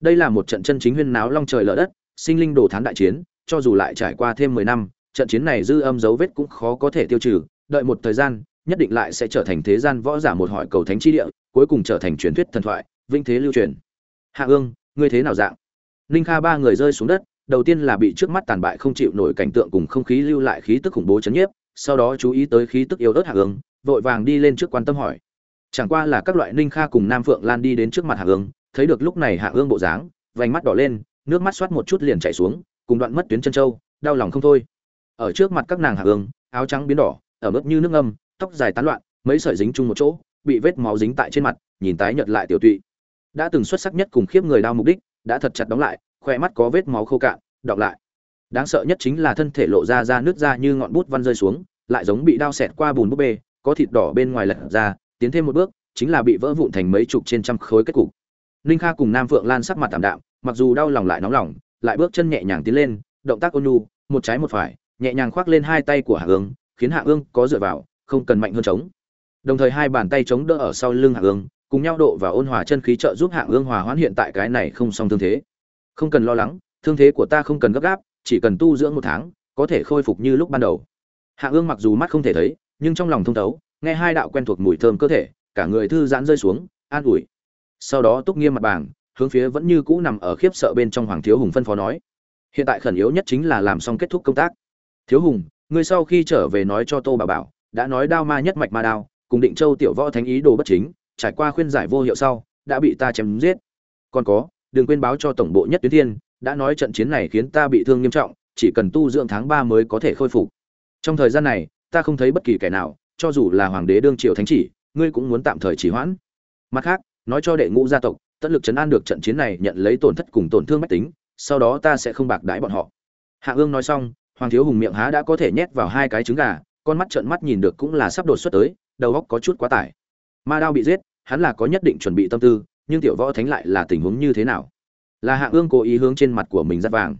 Đây là một trận chân chính huyên náo long trời lở đất sinh linh đồ thán đại chiến cho dù lại trải qua thêm mười năm trận chiến này dư âm dấu vết cũng khó có thể tiêu trừ, đợi một thời gian, nhất định lại sẽ trở thành thế gian võ giả một hỏi cầu thánh chi địa, cuối cùng trở thành truyền thuyết thần thoại, vinh thế lưu truyền. Hạ Ương, ngươi thế nào dạng? Ninh Kha ba người rơi xuống đất, đầu tiên là bị trước mắt tàn bại không chịu nổi cảnh tượng cùng không khí lưu lại khí tức khủng bố chấn nhiếp, sau đó chú ý tới khí tức yếu ớt Hạ Ương, vội vàng đi lên trước quan tâm hỏi. Chẳng qua là các loại Ninh Kha cùng Nam Phượng Lan đi đến trước mặt Hạ Ương, thấy được lúc này Hạ Ương bộ dáng, vành mắt đỏ lên, nước mắt xoát một chút liền chảy xuống, cùng đoạn mất tuyến chân châu, đau lòng không thôi ở trước mặt các nàng hạ ương áo trắng biến đỏ ở mức như nước ngâm tóc dài tán loạn mấy sợi dính chung một chỗ bị vết máu dính tại trên mặt nhìn tái nhợt lại tiểu tụy. Đã từng xuất sắc nhất cùng khiếp người đau mục đích đã thật chặt đóng lại khoe mắt có vết máu khô cạn đọc lại. Đáng sợ nhất chính là thân thể lộ ra ra nước ra như ngọn bút văn rơi xuống lại giống bị đao xẹt qua bùn búp bê có thịt đỏ bên ngoài lật ra tiến thêm một bước chính là bị vỡ vụn thành mấy chục trên trăm khối kết cục. Ninh kha cùng nam phượng lan sắc mặt tạm đạm mặc dù đau lòng lại nóng lòng lại bước chân nhẹ nhàng tiến lên động tác ôn nhu một trái một phải nhẹ nhàng khoác lên hai tay của Hạ Ương, khiến hạ ương có dựa vào không cần mạnh hơn chống đồng thời hai bàn tay chống đỡ ở sau lưng hạng ương, cùng nhau độ và ôn hòa chân khí trợ giúp hạng ương hòa hoãn hiện tại cái này không xong thương thế. Không cần lo lắng, thương thế của ta không cần gấp gáp, chỉ cần tu dưỡng một tháng, có thể khôi phục như lúc ban đầu. Hạng ương mặc dù mắt không thể thấy, nhưng trong lòng thông thấu, nghe hai đạo quen thuộc mùi thơm cơ thể, cả người thư giãn rơi xuống, an ủi. Sau đó túc nghiêm mặt bảng, hướng phía vẫn như cũ nằm ở khiếp sợ bên trong hoàng thiếu hùng phân phó nói. Hiện tại khẩn yếu nhất chính là làm xong kết thúc công tác. Thiếu hùng, ngươi sau khi trở về nói cho tô bà bảo đã nói đao ma nhất mạch ma đao, cùng định châu tiểu võ thánh ý đồ bất chính, trải qua khuyên giải vô hiệu sau, đã bị ta chém giết. Còn có, đừng quên báo cho tổng bộ nhất tuyến thiên, đã nói trận chiến này khiến ta bị thương nghiêm trọng, chỉ cần tu dưỡng tháng ba mới có thể khôi phục. Trong thời gian này, ta không thấy bất kỳ kẻ nào, cho dù là hoàng đế đương triều thánh chỉ, ngươi cũng muốn tạm thời chỉ hoãn. Mặt khác, nói cho đệ ngũ gia tộc, tận lực chấn an được trận chiến này nhận lấy tổn thất cùng tổn thương mách tính, sau đó ta sẽ không bạc đãi bọn họ. Hạ ương nói xong, hoàng thiếu hùng miệng há đã có thể nhét vào hai cái trứng gà con mắt trợn mắt nhìn được cũng là sắp đột xuất tới, đầu óc có chút quá tải. Ma đao bị giết, hắn là có nhất định chuẩn bị tâm tư, nhưng tiểu võ thánh lại là tình huống như thế nào? Là hạ ương cố ý hướng trên mặt của mình dắt vàng.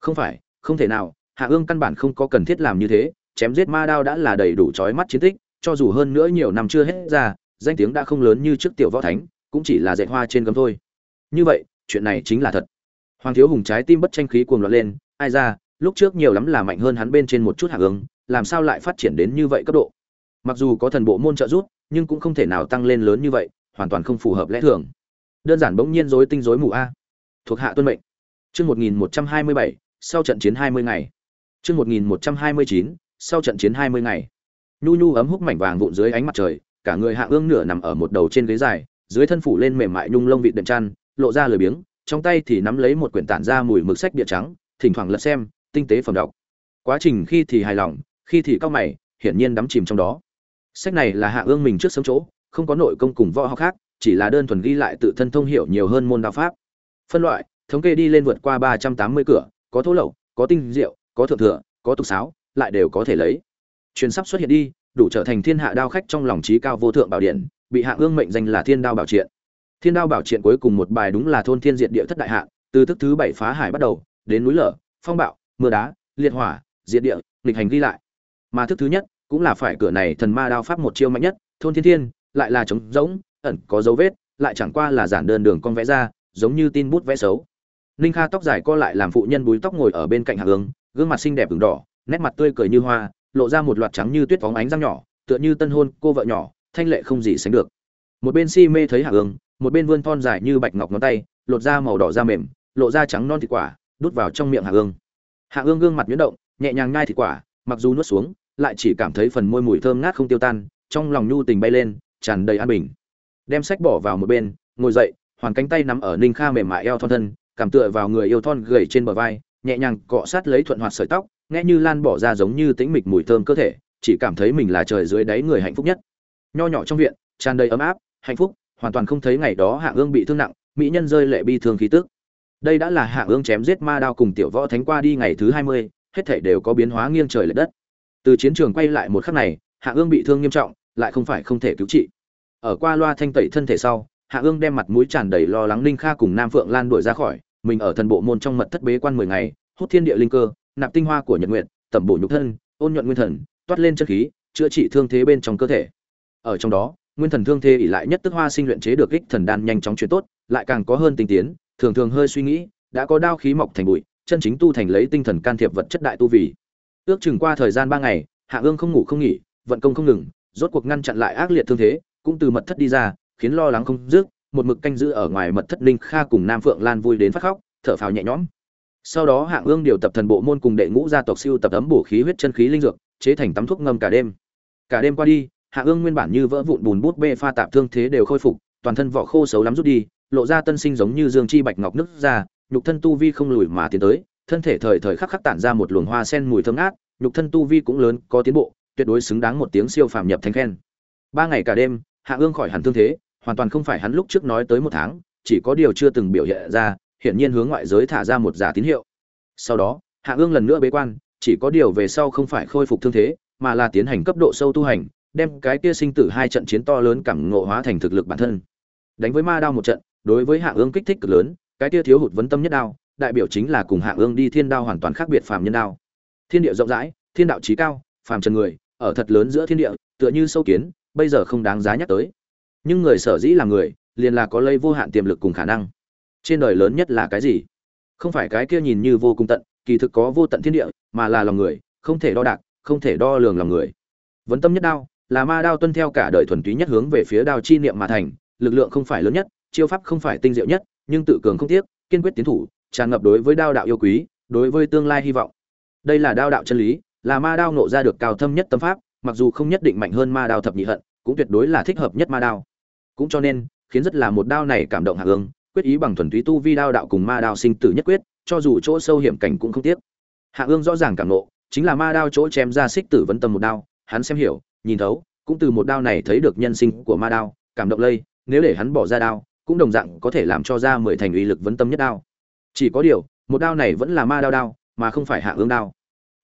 Không phải, không thể nào, hạ ương căn bản không có cần thiết làm như thế, chém giết ma đao đã là đầy đủ chói mắt chiến tích, cho dù hơn nữa nhiều năm chưa hết ra, danh tiếng đã không lớn như trước tiểu võ thánh, cũng chỉ là dệt hoa trên gấm thôi. Như vậy, chuyện này chính là thật. Hoàng thiếu hùng trái tim bất tranh khí cuồng loạn lên, ai ra lúc trước nhiều lắm là mạnh hơn hắn bên trên một chút hạ ương làm sao lại phát triển đến như vậy cấp độ? Mặc dù có thần bộ môn trợ giúp, nhưng cũng không thể nào tăng lên lớn như vậy, hoàn toàn không phù hợp lẽ thường. Đơn giản bỗng nhiên rối tinh rối mù a. Thuộc hạ tuân mệnh. Chương một nghìn một trăm hai mươi bảy, sau trận chiến hai mươi ngày. Chương một nghìn một trăm hai mươi chín, sau trận chiến hai mươi ngày. Nhu nhu ấm húc mảnh vàng vụn dưới ánh mặt trời, cả người hạ ương nửa nằm ở một đầu trên ghế dài, dưới thân phủ lên mềm mại nhung lông vịt đệm chăn, lộ ra lười biếng, trong tay thì nắm lấy một quyển tản ra mùi mực sách địa trắng, thỉnh thoảng lật xem tinh tế phẩm đọc. Quá trình khi thì hài lòng, khi thì cao mày, hiển nhiên đắm chìm trong đó. Sách này là hạ ương mình trước sớm chỗ, không có nội công cùng võ học khác, chỉ là đơn thuần ghi lại tự thân thông hiểu nhiều hơn môn đạo pháp. Phân loại, thống kê đi lên vượt qua ba trăm tám mươi cửa, có thô lậu, có tinh diệu, có thượng thừa, có tục sáo, lại đều có thể lấy. Truyền sắp xuất hiện đi, đủ trở thành thiên hạ đao khách trong lòng trí cao vô thượng bảo điện, bị hạ ương mệnh danh là thiên đao bảo triện. Thiên đao bảo triện cuối cùng một bài đúng là thôn thiên diệt địa thất đại hạ, từ thức thứ bảy phá hải bắt đầu, đến núi lở, phong bạo mưa đá, liệt hỏa, diệt địa, nghịch hành ghi lại. Mà thức thứ nhất cũng là phải cửa này thần ma đao pháp một chiêu mạnh nhất, thôn thiên thiên, lại là trống rỗng, ẩn có dấu vết, lại chẳng qua là giản đơn đường con vẽ ra, giống như tin bút vẽ xấu. Ninh kha tóc dài co lại làm phụ nhân búi tóc ngồi ở bên cạnh hạ hướng gương mặt xinh đẹp ửng đỏ, nét mặt tươi cười như hoa, lộ ra một loạt trắng như tuyết phóng ánh răng nhỏ, tựa như tân hôn cô vợ nhỏ, thanh lệ không gì sánh được. Một bên si mê thấy hạ ương một bên vươn thon dài như bạch ngọc ngón tay, lột da màu đỏ da mềm, lộ da trắng non thịt quả, đút vào trong miệng hạ ương hạ ương gương mặt nhuyễn động, nhẹ nhàng nhai thịt quả, mặc dù nuốt xuống, lại chỉ cảm thấy phần môi mùi thơm ngát không tiêu tan, trong lòng nhu tình bay lên, tràn đầy an bình. Đem sách bỏ vào một bên, ngồi dậy, hoàn cánh tay nắm ở ninh kha mềm mại eo thon thân, cảm tựa vào người yêu thon gầy trên bờ vai, nhẹ nhàng cọ sát lấy thuận hoạt sợi tóc, nghe như lan bỏ ra giống như tĩnh mịch mùi thơm cơ thể, chỉ cảm thấy mình là trời dưới đáy người hạnh phúc nhất. Nho nhỏ trong viện, tràn đầy ấm áp, hạnh phúc, hoàn toàn không thấy ngày đó hạ ương bị thương nặng, mỹ nhân rơi lệ bi thương khí tức đây đã là hạ ương chém giết ma đao cùng tiểu võ thánh qua đi ngày thứ hai mươi, hết thảy đều có biến hóa nghiêng trời lệch đất. Từ chiến trường quay lại một khắc này, hạ ương bị thương nghiêm trọng, lại không phải không thể cứu trị. Ở qua loa thanh tẩy thân thể sau, hạ ương đem mặt mũi tràn đầy lo lắng ninh kha cùng nam phượng lan đuổi ra khỏi, mình ở thần bộ môn trong mật thất bế quan mười ngày, hút thiên địa linh cơ, nạp tinh hoa của nhật nguyện tẩm bổ nhục thân, ôn nhuận nguyên thần, toát lên chất khí, chữa trị thương thế bên trong cơ thể. Ở trong đó, nguyên thần thương thế ỉ lại nhất tức hoa sinh luyện chế được ích thần đan nhanh chóng chuyển tốt, lại càng có hơn tinh tiến thường thường hơi suy nghĩ, đã có đao khí mọc thành bụi, chân chính tu thành lấy tinh thần can thiệp vật chất đại tu vì. Ước chừng qua thời gian ba ngày, hạ ương không ngủ không nghỉ, vận công không ngừng, rốt cuộc ngăn chặn lại ác liệt thương thế, cũng từ mật thất đi ra, khiến lo lắng không dứt, một mực canh giữ ở ngoài mật thất linh kha cùng nam phượng lan vui đến phát khóc, thở phào nhẹ nhõm. Sau đó hạng ương điều tập thần bộ môn cùng đệ ngũ gia tộc siêu tập ấm bổ khí huyết chân khí linh dược, chế thành tắm thuốc ngâm cả đêm. Cả đêm qua đi hạng ương nguyên bản như vỡ vụn bùn bút bê pha tạp thương thế đều khôi phục, toàn thân vỏ khô xấu lắm rút đi lộ ra tân sinh giống như dương chi bạch ngọc nứt ra, nhục thân tu vi không lùi mà tiến tới, thân thể thời thời khắc khắc tản ra một luồng hoa sen mùi thơm ngát, nhục thân tu vi cũng lớn, có tiến bộ, tuyệt đối xứng đáng một tiếng siêu phàm nhập thánh khen. Ba ngày cả đêm, hạ ương khỏi hẳn thương thế, hoàn toàn không phải hắn lúc trước nói tới một tháng, chỉ có điều chưa từng biểu hiện ra, hiển nhiên hướng ngoại giới thả ra một giả tín hiệu. Sau đó, hạ ương lần nữa bế quan, chỉ có điều về sau không phải khôi phục thương thế, mà là tiến hành cấp độ sâu tu hành, đem cái kia sinh tử hai trận chiến to lớn cảm ngộ hóa thành thực lực bản thân. Đánh với ma đao một trận đối với hạ ương kích thích cực lớn, cái tia thiếu hụt vấn tâm nhất đao, đại biểu chính là cùng hạ ương đi thiên đao hoàn toàn khác biệt phàm nhân đao. Thiên địa rộng rãi, thiên đạo trí cao, phàm trần người, ở thật lớn giữa thiên địa, tựa như sâu kiến, bây giờ không đáng giá nhắc tới. Nhưng người sở dĩ là người, liền là có lây vô hạn tiềm lực cùng khả năng. Trên đời lớn nhất là cái gì? Không phải cái kia nhìn như vô cùng tận, kỳ thực có vô tận thiên địa, mà là lòng người, không thể đo đạc, không thể đo lường lòng người. Vấn tâm nhất đao, là ma đao tuân theo cả đời thuần túy nhất hướng về phía đao chi niệm mà thành, lực lượng không phải lớn nhất chiêu pháp không phải tinh diệu nhất, nhưng tự cường không tiếc, kiên quyết tiến thủ, tràn ngập đối với đao đạo yêu quý, đối với tương lai hy vọng. Đây là đao đạo chân lý, là ma đao nộ ra được cao thâm nhất tâm pháp, mặc dù không nhất định mạnh hơn ma đao thập nhị hận, cũng tuyệt đối là thích hợp nhất ma đao. Cũng cho nên, khiến rất là một đao này cảm động hạ ương quyết ý bằng thuần túy tu vi đao đạo cùng ma đao sinh tử nhất quyết, cho dù chỗ sâu hiểm cảnh cũng không tiếc. Hạ ương rõ ràng cảm nộ chính là ma đao chỗ chém ra xích tử vấn tâm một đao, hắn xem hiểu, nhìn thấu, cũng từ một đao này thấy được nhân sinh của ma đao, cảm động lây, nếu để hắn bỏ ra đao cũng đồng dạng có thể làm cho ra mười thành uy lực vấn tâm nhất đao. Chỉ có điều, một đao này vẫn là ma đao đao, mà không phải hạ ương đao.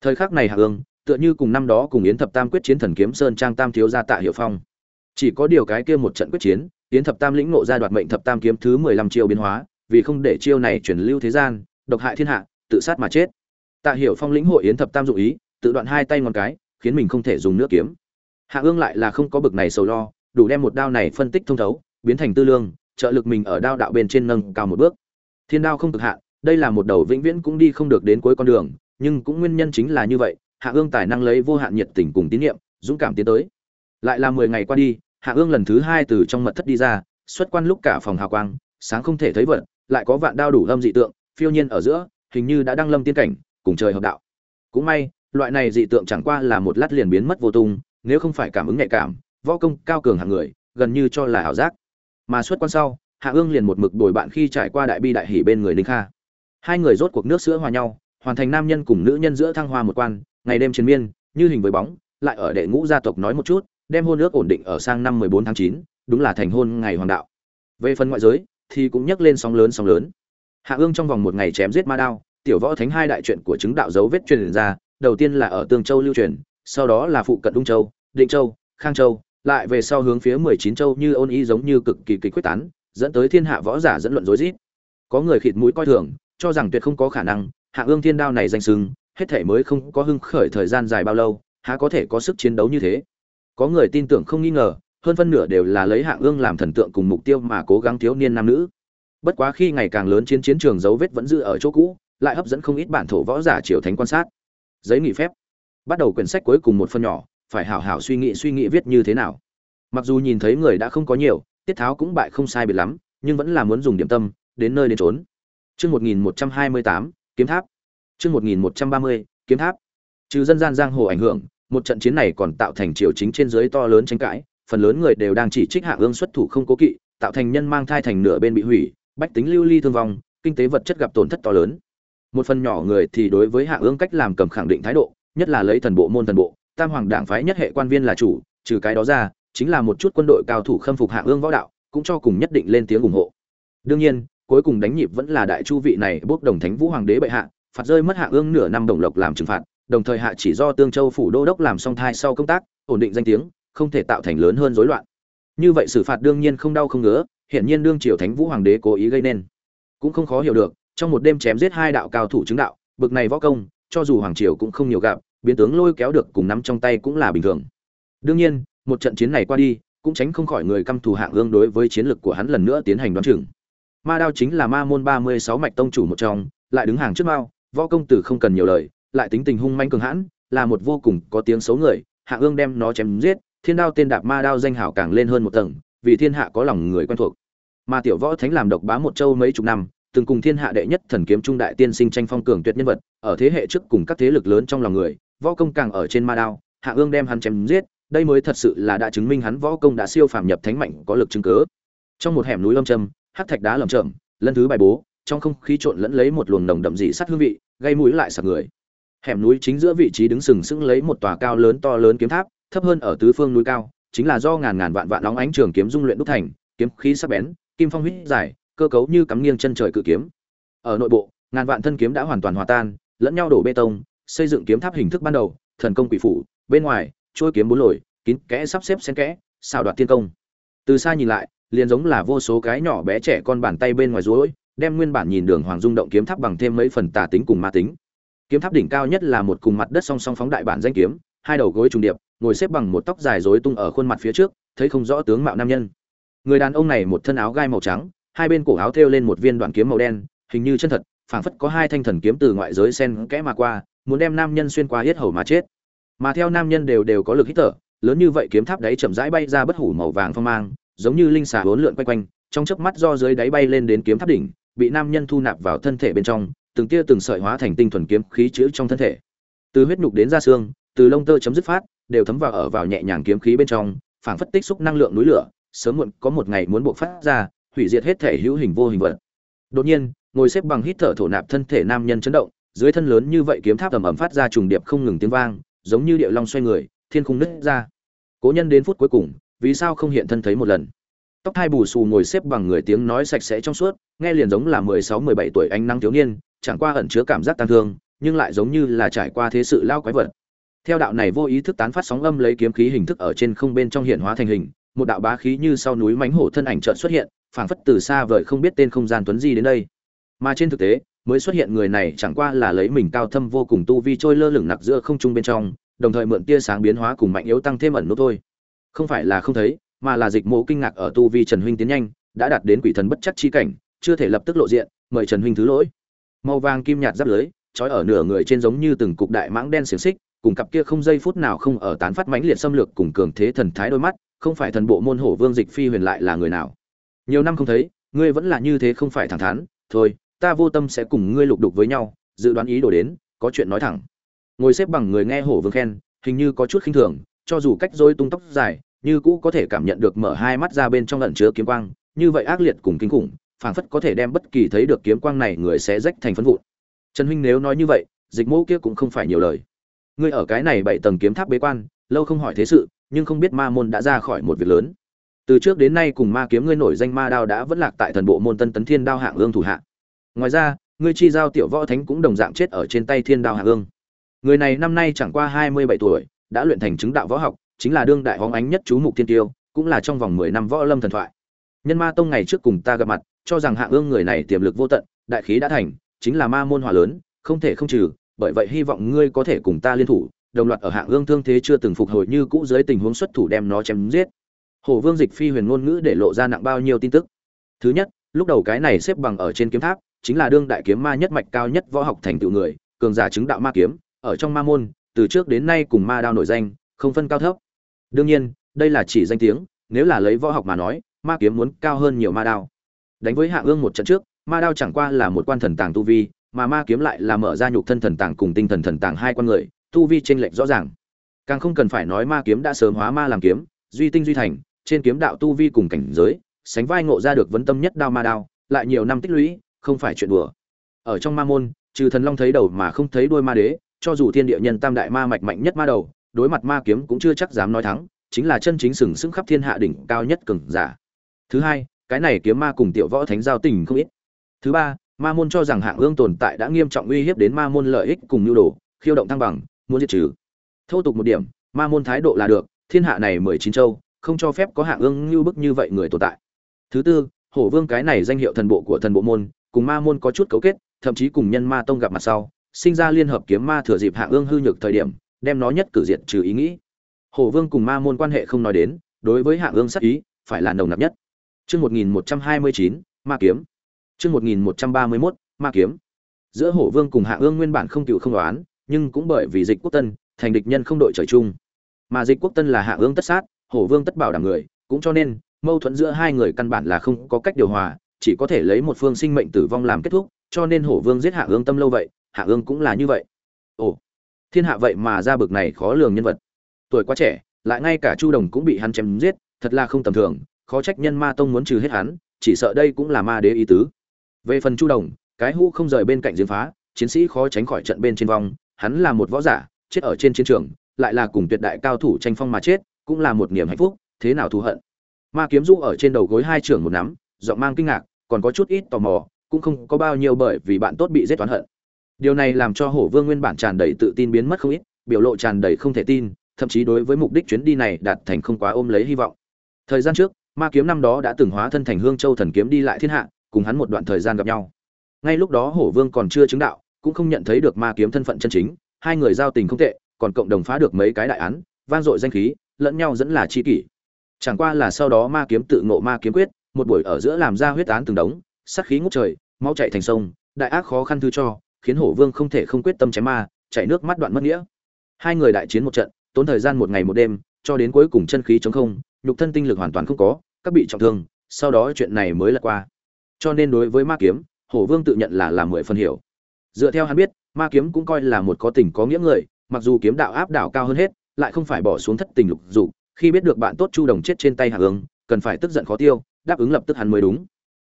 Thời khắc này hạ ương, tựa như cùng năm đó cùng yến thập tam quyết chiến thần kiếm sơn trang tam thiếu gia tạ hiệu phong. Chỉ có điều cái kia một trận quyết chiến, yến thập tam lĩnh ngộ ra đoạt mệnh thập tam kiếm thứ mười lăm chiêu biến hóa, vì không để chiêu này chuyển lưu thế gian, độc hại thiên hạ, tự sát mà chết. Tạ hiệu phong lĩnh hội yến thập tam dụng ý, tự đoạn hai tay ngón cái, khiến mình không thể dùng nước kiếm. Hạ ương lại là không có bực này sầu lo, đủ đem một đao này phân tích thông thấu, biến thành tư lương trợ lực mình ở đao đạo bên trên nâng cao một bước. Thiên đao không cực hạn, đây là một đầu vĩnh viễn cũng đi không được đến cuối con đường, nhưng cũng nguyên nhân chính là như vậy, hạ ương tài năng lấy vô hạn nhiệt tình cùng tín nhiệm dũng cảm tiến tới. Lại là mười ngày qua đi, hạ ương lần thứ hai từ trong mật thất đi ra, xuất quan lúc cả phòng hào quang, sáng không thể thấy vật, lại có vạn đao đủ lâm dị tượng, phiêu nhiên ở giữa, hình như đã đăng lâm tiên cảnh, cùng trời hợp đạo. Cũng may, loại này dị tượng chẳng qua là một lát liền biến mất vô tung, nếu không phải cảm ứng nhạy cảm, võ công cao cường hạng người, gần như cho là ảo giác mà xuất quan sau hạ ương liền một mực đổi bạn khi trải qua đại bi đại hỷ bên người ninh kha. Hai người rốt cuộc nước sữa hòa nhau hoàn thành nam nhân cùng nữ nhân giữa thăng hoa một quan ngày đêm chiến miên như hình với bóng lại ở đệ ngũ gia tộc nói một chút đem hôn ước ổn định ở sang năm 14 tháng 9, đúng là thành hôn ngày hoàng đạo. Về phần ngoại giới thì cũng nhắc lên sóng lớn sóng lớn. Hạ ương trong vòng một ngày chém giết ma đao tiểu võ thánh hai đại chuyện của chứng đạo dấu vết truyền ra đầu tiên là ở tương châu lưu truyền sau đó là phụ cận đung châu định châu khang châu lại về sau hướng phía 19 châu như ôn ý giống như cực kỳ kịch quyết tán, dẫn tới thiên hạ võ giả dẫn luận rối rít. Có người khịt mũi coi thường, cho rằng tuyệt không có khả năng, hạ ương thiên đao này danh sừng hết thể mới không có hưng khởi thời gian dài bao lâu, há có thể có sức chiến đấu như thế? Có người tin tưởng không nghi ngờ, hơn phân nửa đều là lấy hạ ương làm thần tượng cùng mục tiêu mà cố gắng thiếu niên nam nữ. Bất quá khi ngày càng lớn chiến chiến trường dấu vết vẫn giữ ở chỗ cũ, lại hấp dẫn không ít bản thổ võ giả triều thánh quan sát. Giấy nghỉ phép. Bắt đầu quyển sách cuối cùng một phần nhỏ phải hảo hảo suy nghĩ suy nghĩ viết như thế nào. Mặc dù nhìn thấy người đã không có nhiều, tiết tháo cũng bại không sai biệt lắm, nhưng vẫn là muốn dùng điểm tâm, đến nơi đến trốn chương một nghìn một trăm hai mươi tám, kiếm tháp. Chương một nghìn một trăm ba mươi, kiếm tháp. Trừ dân gian giang hồ ảnh hưởng, một trận chiến này còn tạo thành triều chính trên dưới to lớn tranh cãi, phần lớn người đều đang chỉ trích hạ ương xuất thủ không cố kỵ, tạo thành nhân mang thai thành nửa bên bị hủy, bách tính lưu ly thương vong, kinh tế vật chất gặp tổn thất to lớn. Một phần nhỏ người thì đối với hạ ương cách làm cầm khẳng định thái độ, nhất là lấy thần bộ môn thần bộ tam hoàng đảng phái nhất hệ quan viên là chủ, trừ cái đó ra, chính là một chút quân đội cao thủ khâm phục hạ ương võ đạo, cũng cho cùng nhất định lên tiếng ủng hộ. Đương nhiên, cuối cùng đánh nhịp vẫn là đại chu vị này bốc đồng thánh vũ hoàng đế bệ hạ, phạt rơi mất hạ ương nửa năm đồng lộc làm trừng phạt, đồng thời hạ chỉ do tương châu phủ đô đốc làm song thai sau công tác, ổn định danh tiếng, không thể tạo thành lớn hơn rối loạn. Như vậy xử phạt đương nhiên không đau không ngứa hiện nhiên đương triều thánh vũ hoàng đế cố ý gây nên. Cũng không khó hiểu được, trong một đêm chém giết hai đạo cao thủ chứng đạo, bực này võ công, cho dù hoàng triều cũng không nhiều gặp biến tướng lôi kéo được cùng nắm trong tay cũng là bình thường. Đương nhiên, một trận chiến này qua đi, cũng tránh không khỏi người căm thù hạng ương đối với chiến lược của hắn lần nữa tiến hành đoán chừng. Ma đao chính là ma môn ba mươi sáu mạch tông chủ một trong, lại đứng hàng trước mao, võ công tử không cần nhiều lời, lại tính tình hung manh cường hãn, là một vô cùng có tiếng xấu người, hạng ương đem nó chém giết, thiên đao tên đạp ma đao danh hảo càng lên hơn một tầng, vì thiên hạ có lòng người quen thuộc. Mà tiểu võ thánh làm độc bá một châu mấy chục năm, từng cùng thiên hạ đệ nhất thần kiếm trung đại tiên sinh tranh phong cường tuyệt nhân vật, ở thế hệ trước cùng các thế lực lớn trong lòng người võ công càng ở trên ma đao, hạ ương đem hắn chém giết, đây mới thật sự là đã chứng minh hắn võ công đã siêu phàm nhập thánh mạnh, có lực chứng cớ. Trong một hẻm núi lâm trầm, hắc thạch đá lầm chậm lần thứ bài bố, trong không khí trộn lẫn lấy một luồng nồng đậm dị sắt hương vị, gây mũi lại sặc người. Hẻm núi chính giữa vị trí đứng sừng sững lấy một tòa cao lớn to lớn kiếm tháp, thấp hơn ở tứ phương núi cao, chính là do ngàn ngàn vạn vạn nóng ánh trường kiếm dung luyện đúc thành, kiếm khí sắc bén, kim phong huyết dài, cơ cấu như cắm nghiêng chân trời cự kiếm. Ở nội bộ, ngàn vạn thân kiếm đã hoàn toàn hòa tan, lẫn nhau đổ bê tông xây dựng kiếm tháp hình thức ban đầu, thần công quỷ phủ, bên ngoài, trôi kiếm bốn lồi, kín kẽ sắp xếp xen kẽ, xào đoạt tiên công. Từ xa nhìn lại, liền giống là vô số cái nhỏ bé trẻ con bàn tay bên ngoài rối, đem nguyên bản nhìn đường hoàng dung động kiếm tháp bằng thêm mấy phần tà tính cùng ma tính. Kiếm tháp đỉnh cao nhất là một cùng mặt đất song song phóng đại bản danh kiếm, hai đầu gối trùng điệp, ngồi xếp bằng một tóc dài rối tung ở khuôn mặt phía trước, thấy không rõ tướng mạo nam nhân. Người đàn ông này một thân áo gai màu trắng, hai bên cổ áo thêu lên một viên đoạn kiếm màu đen, hình như chân thật, phảng phất có hai thanh thần kiếm từ ngoại giới xen kẽ mà qua muốn đem nam nhân xuyên qua hết hầu mà chết. Mà theo nam nhân đều đều có lực hít thở, lớn như vậy kiếm tháp đáy chậm rãi bay ra bất hủ màu vàng phong mang, giống như linh xà hỗn lượn quanh quanh, trong chớp mắt do dưới đáy bay lên đến kiếm tháp đỉnh, bị nam nhân thu nạp vào thân thể bên trong, từng tia từng sợi hóa thành tinh thuần kiếm khí chữ trong thân thể. Từ huyết nhục đến da xương, từ lông tơ chấm dứt phát, đều thấm vào ở vào nhẹ nhàng kiếm khí bên trong, phảng phất tích xúc năng lượng núi lửa, sớm muộn có một ngày muốn buộc phát ra, hủy diệt hết thể hữu hình vô hình vật. Đột nhiên, ngồi xếp bằng hít thở thổ nạp thân thể nam nhân chấn động dưới thân lớn như vậy kiếm tháp ầm ầm phát ra trùng điệp không ngừng tiếng vang, giống như điệu long xoay người, thiên khung nứt ra. Cố nhân đến phút cuối cùng, vì sao không hiện thân thấy một lần? Tóc hai bù xù ngồi xếp bằng người tiếng nói sạch sẽ trong suốt, nghe liền giống là mười sáu, mười bảy tuổi ánh năng thiếu niên, chẳng qua ẩn chứa cảm giác tăng thương, nhưng lại giống như là trải qua thế sự lao quái vật. Theo đạo này vô ý thức tán phát sóng âm lấy kiếm khí hình thức ở trên không bên trong hiện hóa thành hình, một đạo bá khí như sau núi mánh hổ thân ảnh chợt xuất hiện, phảng phất từ xa vời không biết tên không gian tuấn di đến đây. Mà trên thực tế mới xuất hiện người này chẳng qua là lấy mình cao thâm vô cùng tu vi trôi lơ lửng nặc giữa không trung bên trong, đồng thời mượn tia sáng biến hóa cùng mạnh yếu tăng thêm ẩn nút thôi. Không phải là không thấy, mà là dịch mộ kinh ngạc ở tu vi trần huynh tiến nhanh, đã đạt đến quỷ thần bất chắc chi cảnh, chưa thể lập tức lộ diện, mời trần huynh thứ lỗi. Màu vàng kim nhạt giáp lưới, trói ở nửa người trên giống như từng cục đại mãng đen xiềng xích, cùng cặp kia không giây phút nào không ở tán phát mãnh liệt xâm lược cùng cường thế thần thái đôi mắt, không phải thần bộ môn hổ vương dịch phi huyền lại là người nào. Nhiều năm không thấy, ngươi vẫn là như thế không phải thẳng thắn, thôi ta vô tâm sẽ cùng ngươi lục đục với nhau, dự đoán ý đồ đến, có chuyện nói thẳng. Ngồi xếp bằng người nghe hổ vương khen, hình như có chút khinh thường, cho dù cách dối tung tóc dài, như cũ có thể cảm nhận được mở hai mắt ra bên trong lẩn chứa kiếm quang, như vậy ác liệt cùng kinh khủng, phảng phất có thể đem bất kỳ thấy được kiếm quang này người sẽ rách thành phân vụn. Trần huynh nếu nói như vậy, dịch mẫu kia cũng không phải nhiều lời. Ngươi ở cái này bảy tầng kiếm tháp bế quan, lâu không hỏi thế sự, nhưng không biết ma môn đã ra khỏi một việc lớn. Từ trước đến nay cùng ma kiếm ngươi nổi danh ma đao đã vẫn lạc tại thần bộ môn tân tấn thiên đao hạng ương thủ hạ ngoài ra ngươi chi giao tiểu võ thánh cũng đồng dạng chết ở trên tay thiên đao hạ ương người này năm nay chẳng qua hai mươi bảy tuổi đã luyện thành chứng đạo võ học chính là đương đại hóng ánh nhất chú mục thiên tiêu cũng là trong vòng mười năm võ lâm thần thoại. Nhân ma tông ngày trước cùng ta gặp mặt cho rằng hạ ương người này tiềm lực vô tận đại khí đã thành chính là ma môn hỏa lớn không thể không trừ bởi vậy hy vọng ngươi có thể cùng ta liên thủ đồng loạt ở hạng ương thương thế chưa từng phục hồi như cũ dưới tình huống xuất thủ đem nó chém giết. Hổ Vương Dịch Phi huyền ngôn ngữ để lộ ra nặng bao nhiêu tin tức. Thứ nhất, lúc đầu cái này xếp bằng ở trên kiếm tháp, chính là đương đại kiếm ma nhất mạch cao nhất võ học thành tựu người, cường giả chứng đạo ma kiếm, ở trong ma môn, từ trước đến nay cùng ma đao nổi danh, không phân cao thấp. Đương nhiên, đây là chỉ danh tiếng, nếu là lấy võ học mà nói, ma kiếm muốn cao hơn nhiều ma đao. Đánh với Hạ Ương một trận trước, ma đao chẳng qua là một quan thần tàng tu vi, mà ma kiếm lại là mở ra nhục thân thần tàng cùng tinh thần thần tàng hai quan người, tu vi chênh lệch rõ ràng. Càng không cần phải nói ma kiếm đã sớm hóa ma làm kiếm, duy tinh duy thành, trên kiếm đạo tu vi cùng cảnh giới, sánh vai ngộ ra được vấn tâm nhất đao ma đao, lại nhiều năm tích lũy, không phải chuyện đùa. Ở trong ma môn, trừ thần long thấy đầu mà không thấy đuôi ma đế, cho dù thiên địa nhân tam đại ma mạch mạnh nhất ma đầu, đối mặt ma kiếm cũng chưa chắc dám nói thắng, chính là chân chính sừng sững khắp thiên hạ đỉnh cao nhất cường giả. Thứ hai, cái này kiếm ma cùng tiểu võ thánh giao tình không ít. Thứ ba, ma môn cho rằng hạng ương tồn tại đã nghiêm trọng uy hiếp đến ma môn lợi ích cùng nhu đồ, khiêu động thăng bằng, muốn diệt trừ. Thô tục một điểm, ma môn thái độ là được, thiên hạ này mười chín châu, không cho phép có hạng ương như bức như vậy người tồn tại thứ tư hổ vương cái này danh hiệu thần bộ của thần bộ môn cùng ma môn có chút cấu kết, thậm chí cùng nhân ma tông gặp mặt sau, sinh ra liên hợp kiếm ma thừa dịp hạ ương hư nhược thời điểm, đem nó nhất cử diệt trừ ý nghĩ. Hổ vương cùng ma môn quan hệ không nói đến, đối với Hạ ương sắc ý, phải là nồng nặc nhất. Chương một nghìn một trăm hai mươi chín, ma kiếm. Chương một nghìn một trăm ba mươi mốt, ma kiếm. Giữa hổ vương cùng Hạ ương nguyên bản không cựu không đoán nhưng cũng bởi vì dịch quốc tân, thành địch nhân không đội trời chung. Mà dịch quốc tân là Hạ ương tất sát hổ vương tất bảo đảm người, cũng cho nên, mâu thuẫn giữa hai người căn bản là không có cách điều hòa chỉ có thể lấy một phương sinh mệnh tử vong làm kết thúc, cho nên hổ vương giết hạ ương tâm lâu vậy, hạ ương cũng là như vậy. Ồ, thiên hạ vậy mà ra bực này khó lường nhân vật. Tuổi quá trẻ, lại ngay cả chu đồng cũng bị hắn chém giết, thật là không tầm thường, khó trách nhân ma tông muốn trừ hết hắn, chỉ sợ đây cũng là ma đế ý tứ. Về phần chu đồng, cái hũ không rời bên cạnh giếng phá, chiến sĩ khó tránh khỏi trận bên trên vong, hắn là một võ giả, chết ở trên chiến trường, lại là cùng tuyệt đại cao thủ tranh phong mà chết, cũng là một niềm hạnh phúc, thế nào thù hận. Ma kiếm du ở trên đầu gối hai trưởng một nắm, giọng mang kinh ngạc còn có chút ít tò mò, cũng không có bao nhiêu bởi vì bạn tốt bị giết toán hận. Điều này làm cho hổ vương nguyên bản tràn đầy tự tin biến mất không ít, biểu lộ tràn đầy không thể tin, thậm chí đối với mục đích chuyến đi này đạt thành không quá ôm lấy hy vọng. Thời gian trước, ma kiếm năm đó đã từng hóa thân thành hương châu thần kiếm đi lại thiên hạ, cùng hắn một đoạn thời gian gặp nhau. Ngay lúc đó hổ vương còn chưa chứng đạo, cũng không nhận thấy được ma kiếm thân phận chân chính, hai người giao tình không tệ, còn cộng đồng phá được mấy cái đại án, vang dội danh khí, lẫn nhau dẫn là chi kỷ. Chẳng qua là sau đó ma kiếm tự ngộ ma kiếm quyết một buổi ở giữa làm ra huyết án từng đống, sát khí ngút trời máu chạy thành sông, đại ác khó khăn thứ cho, khiến hổ vương không thể không quyết tâm chém ma chạy nước mắt đoạn mất nghĩa. Hai người đại chiến một trận, tốn thời gian một ngày một đêm, cho đến cuối cùng chân khí chống không, nhục thân tinh lực hoàn toàn không có, các bị trọng thương, sau đó chuyện này mới là qua. Cho nên đối với ma kiếm, hổ vương tự nhận là làm mười phần hiểu. Dựa theo hắn biết, ma kiếm cũng coi là một có tình có nghĩa người, mặc dù kiếm đạo áp đảo cao hơn hết, lại không phải bỏ xuống thất tình lục dục, khi biết được bạn tốt chu đồng chết trên tay hạ ương cần phải tức giận khó tiêu đáp ứng lập tức hắn mới đúng.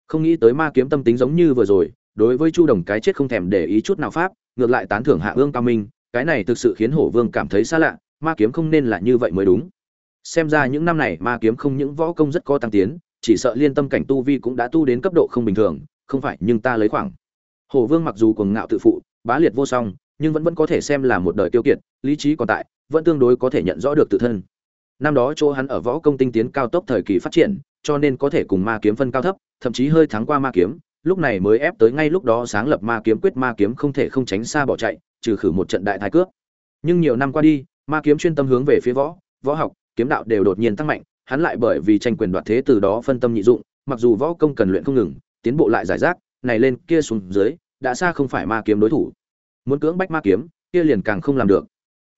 Không nghĩ tới ma kiếm tâm tính giống như vừa rồi, đối với chu đồng cái chết không thèm để ý chút nào pháp, ngược lại tán thưởng hạ ương cao minh, cái này thực sự khiến hổ vương cảm thấy xa lạ, ma kiếm không nên là như vậy mới đúng. Xem ra những năm này ma kiếm không những võ công rất có tăng tiến, chỉ sợ liên tâm cảnh tu vi cũng đã tu đến cấp độ không bình thường, không phải, nhưng ta lấy khoảng. Hổ vương mặc dù cuồng ngạo tự phụ, bá liệt vô song, nhưng vẫn vẫn có thể xem là một đời tiêu kiệt, lý trí còn tại, vẫn tương đối có thể nhận rõ được tự thân. Năm đó chỗ hắn ở võ công tinh tiến cao tốc thời kỳ phát triển cho nên có thể cùng ma kiếm phân cao thấp, thậm chí hơi thắng qua ma kiếm, lúc này mới ép tới ngay lúc đó sáng lập ma kiếm quyết ma kiếm không thể không tránh xa bỏ chạy, trừ khử một trận đại thái cướp. Nhưng nhiều năm qua đi, ma kiếm chuyên tâm hướng về phía võ võ học, kiếm đạo đều đột nhiên tăng mạnh, hắn lại bởi vì tranh quyền đoạt thế từ đó phân tâm nhị dụng, mặc dù võ công cần luyện không ngừng, tiến bộ lại giải rác, này lên kia xuống dưới, đã xa không phải ma kiếm đối thủ. Muốn cưỡng bách ma kiếm, kia liền càng không làm được.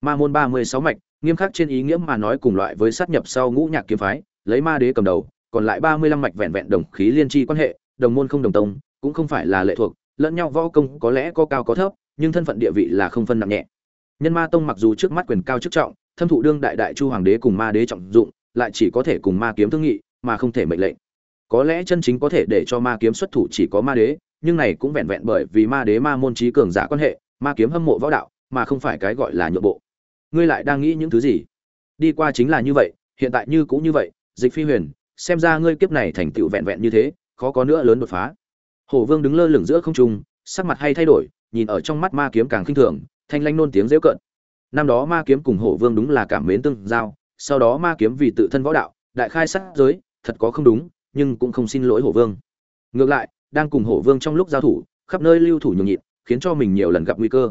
Ma môn ba mươi sáu mạch, nghiêm khắc trên ý nghĩa mà nói cùng loại với sát nhập sau ngũ nhạc kiếm phái, lấy ma đế cầm đầu còn lại ba mươi lăm mạch vẹn vẹn đồng khí liên tri quan hệ, đồng môn không đồng tông, cũng không phải là lệ thuộc, lẫn nhau võ công có lẽ có cao có thấp, nhưng thân phận địa vị là không phân nặng nhẹ. Nhân ma tông mặc dù trước mắt quyền cao chức trọng, thâm thụ đương đại đại chu hoàng đế cùng ma đế trọng dụng, lại chỉ có thể cùng ma kiếm thương nghị, mà không thể mệnh lệnh. Có lẽ chân chính có thể để cho ma kiếm xuất thủ chỉ có ma đế, nhưng này cũng vẹn vẹn bởi vì ma đế ma môn trí cường giả quan hệ, ma kiếm hâm mộ võ đạo, mà không phải cái gọi là nhượng bộ. Ngươi lại đang nghĩ những thứ gì? Đi qua chính là như vậy, hiện tại như cũng như vậy, dịch phi huyền xem ra ngươi kiếp này thành tựu vẹn vẹn như thế, khó có nữa lớn đột phá. Hổ vương đứng lơ lửng giữa không trung, sắc mặt hay thay đổi, nhìn ở trong mắt ma kiếm càng khinh thường, thanh lanh nôn tiếng dễu cận năm đó ma kiếm cùng hổ vương đúng là cảm mến tương giao, sau đó ma kiếm vì tự thân võ đạo, đại khai sát giới, thật có không đúng, nhưng cũng không xin lỗi hổ vương. Ngược lại, đang cùng hổ vương trong lúc giao thủ, khắp nơi lưu thủ nhường nhịn, khiến cho mình nhiều lần gặp nguy cơ.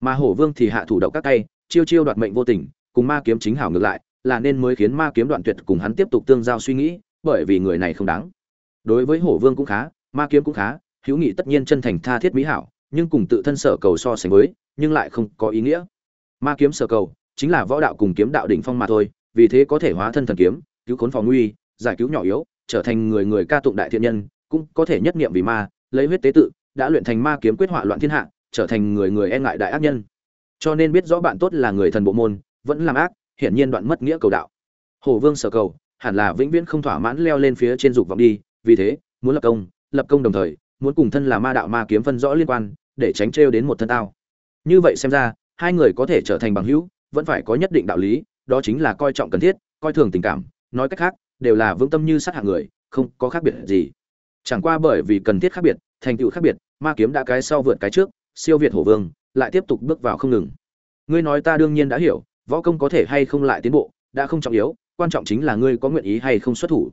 Mà hổ vương thì hạ thủ động các tay, chiêu chiêu đoạt mệnh vô tình, cùng ma kiếm chính hảo ngược lại, là nên mới khiến ma kiếm đoạn tuyệt cùng hắn tiếp tục tương giao suy nghĩ bởi vì người này không đáng. Đối với hổ vương cũng khá, ma kiếm cũng khá, hữu nghị tất nhiên chân thành tha thiết mỹ hảo, nhưng cùng tự thân sở cầu so sánh với, nhưng lại không có ý nghĩa. Ma kiếm sở cầu, chính là võ đạo cùng kiếm đạo đỉnh phong mà thôi, vì thế có thể hóa thân thần kiếm, cứu khốn phòng nguy, giải cứu nhỏ yếu, trở thành người người ca tụng đại thiện nhân, cũng có thể nhất niệm vì ma, lấy huyết tế tự, đã luyện thành ma kiếm quyết họa loạn thiên hạ, trở thành người người e ngại đại ác nhân. Cho nên biết rõ bạn tốt là người thần bộ môn, vẫn làm ác, hiển nhiên đoạn mất nghĩa cầu đạo. Hổ vương sở cầu hẳn là vĩnh viễn không thỏa mãn leo lên phía trên dục vọng đi, vì thế, muốn lập công lập công đồng thời, muốn cùng thân là ma đạo ma kiếm phân rõ liên quan, để tránh trêu đến một thân tao. Như vậy xem ra, hai người có thể trở thành bằng hữu, vẫn phải có nhất định đạo lý, đó chính là coi trọng cần thiết, coi thường tình cảm, nói cách khác, đều là vững tâm như sát hạng người, không có khác biệt gì. Chẳng qua bởi vì cần thiết khác biệt, thành tựu khác biệt, ma kiếm đã cái sau vượt cái trước, siêu việt hổ vương, lại tiếp tục bước vào không ngừng. Ngươi nói ta đương nhiên đã hiểu, võ công có thể hay không lại tiến bộ, đã không trọng yếu quan trọng chính là ngươi có nguyện ý hay không xuất thủ.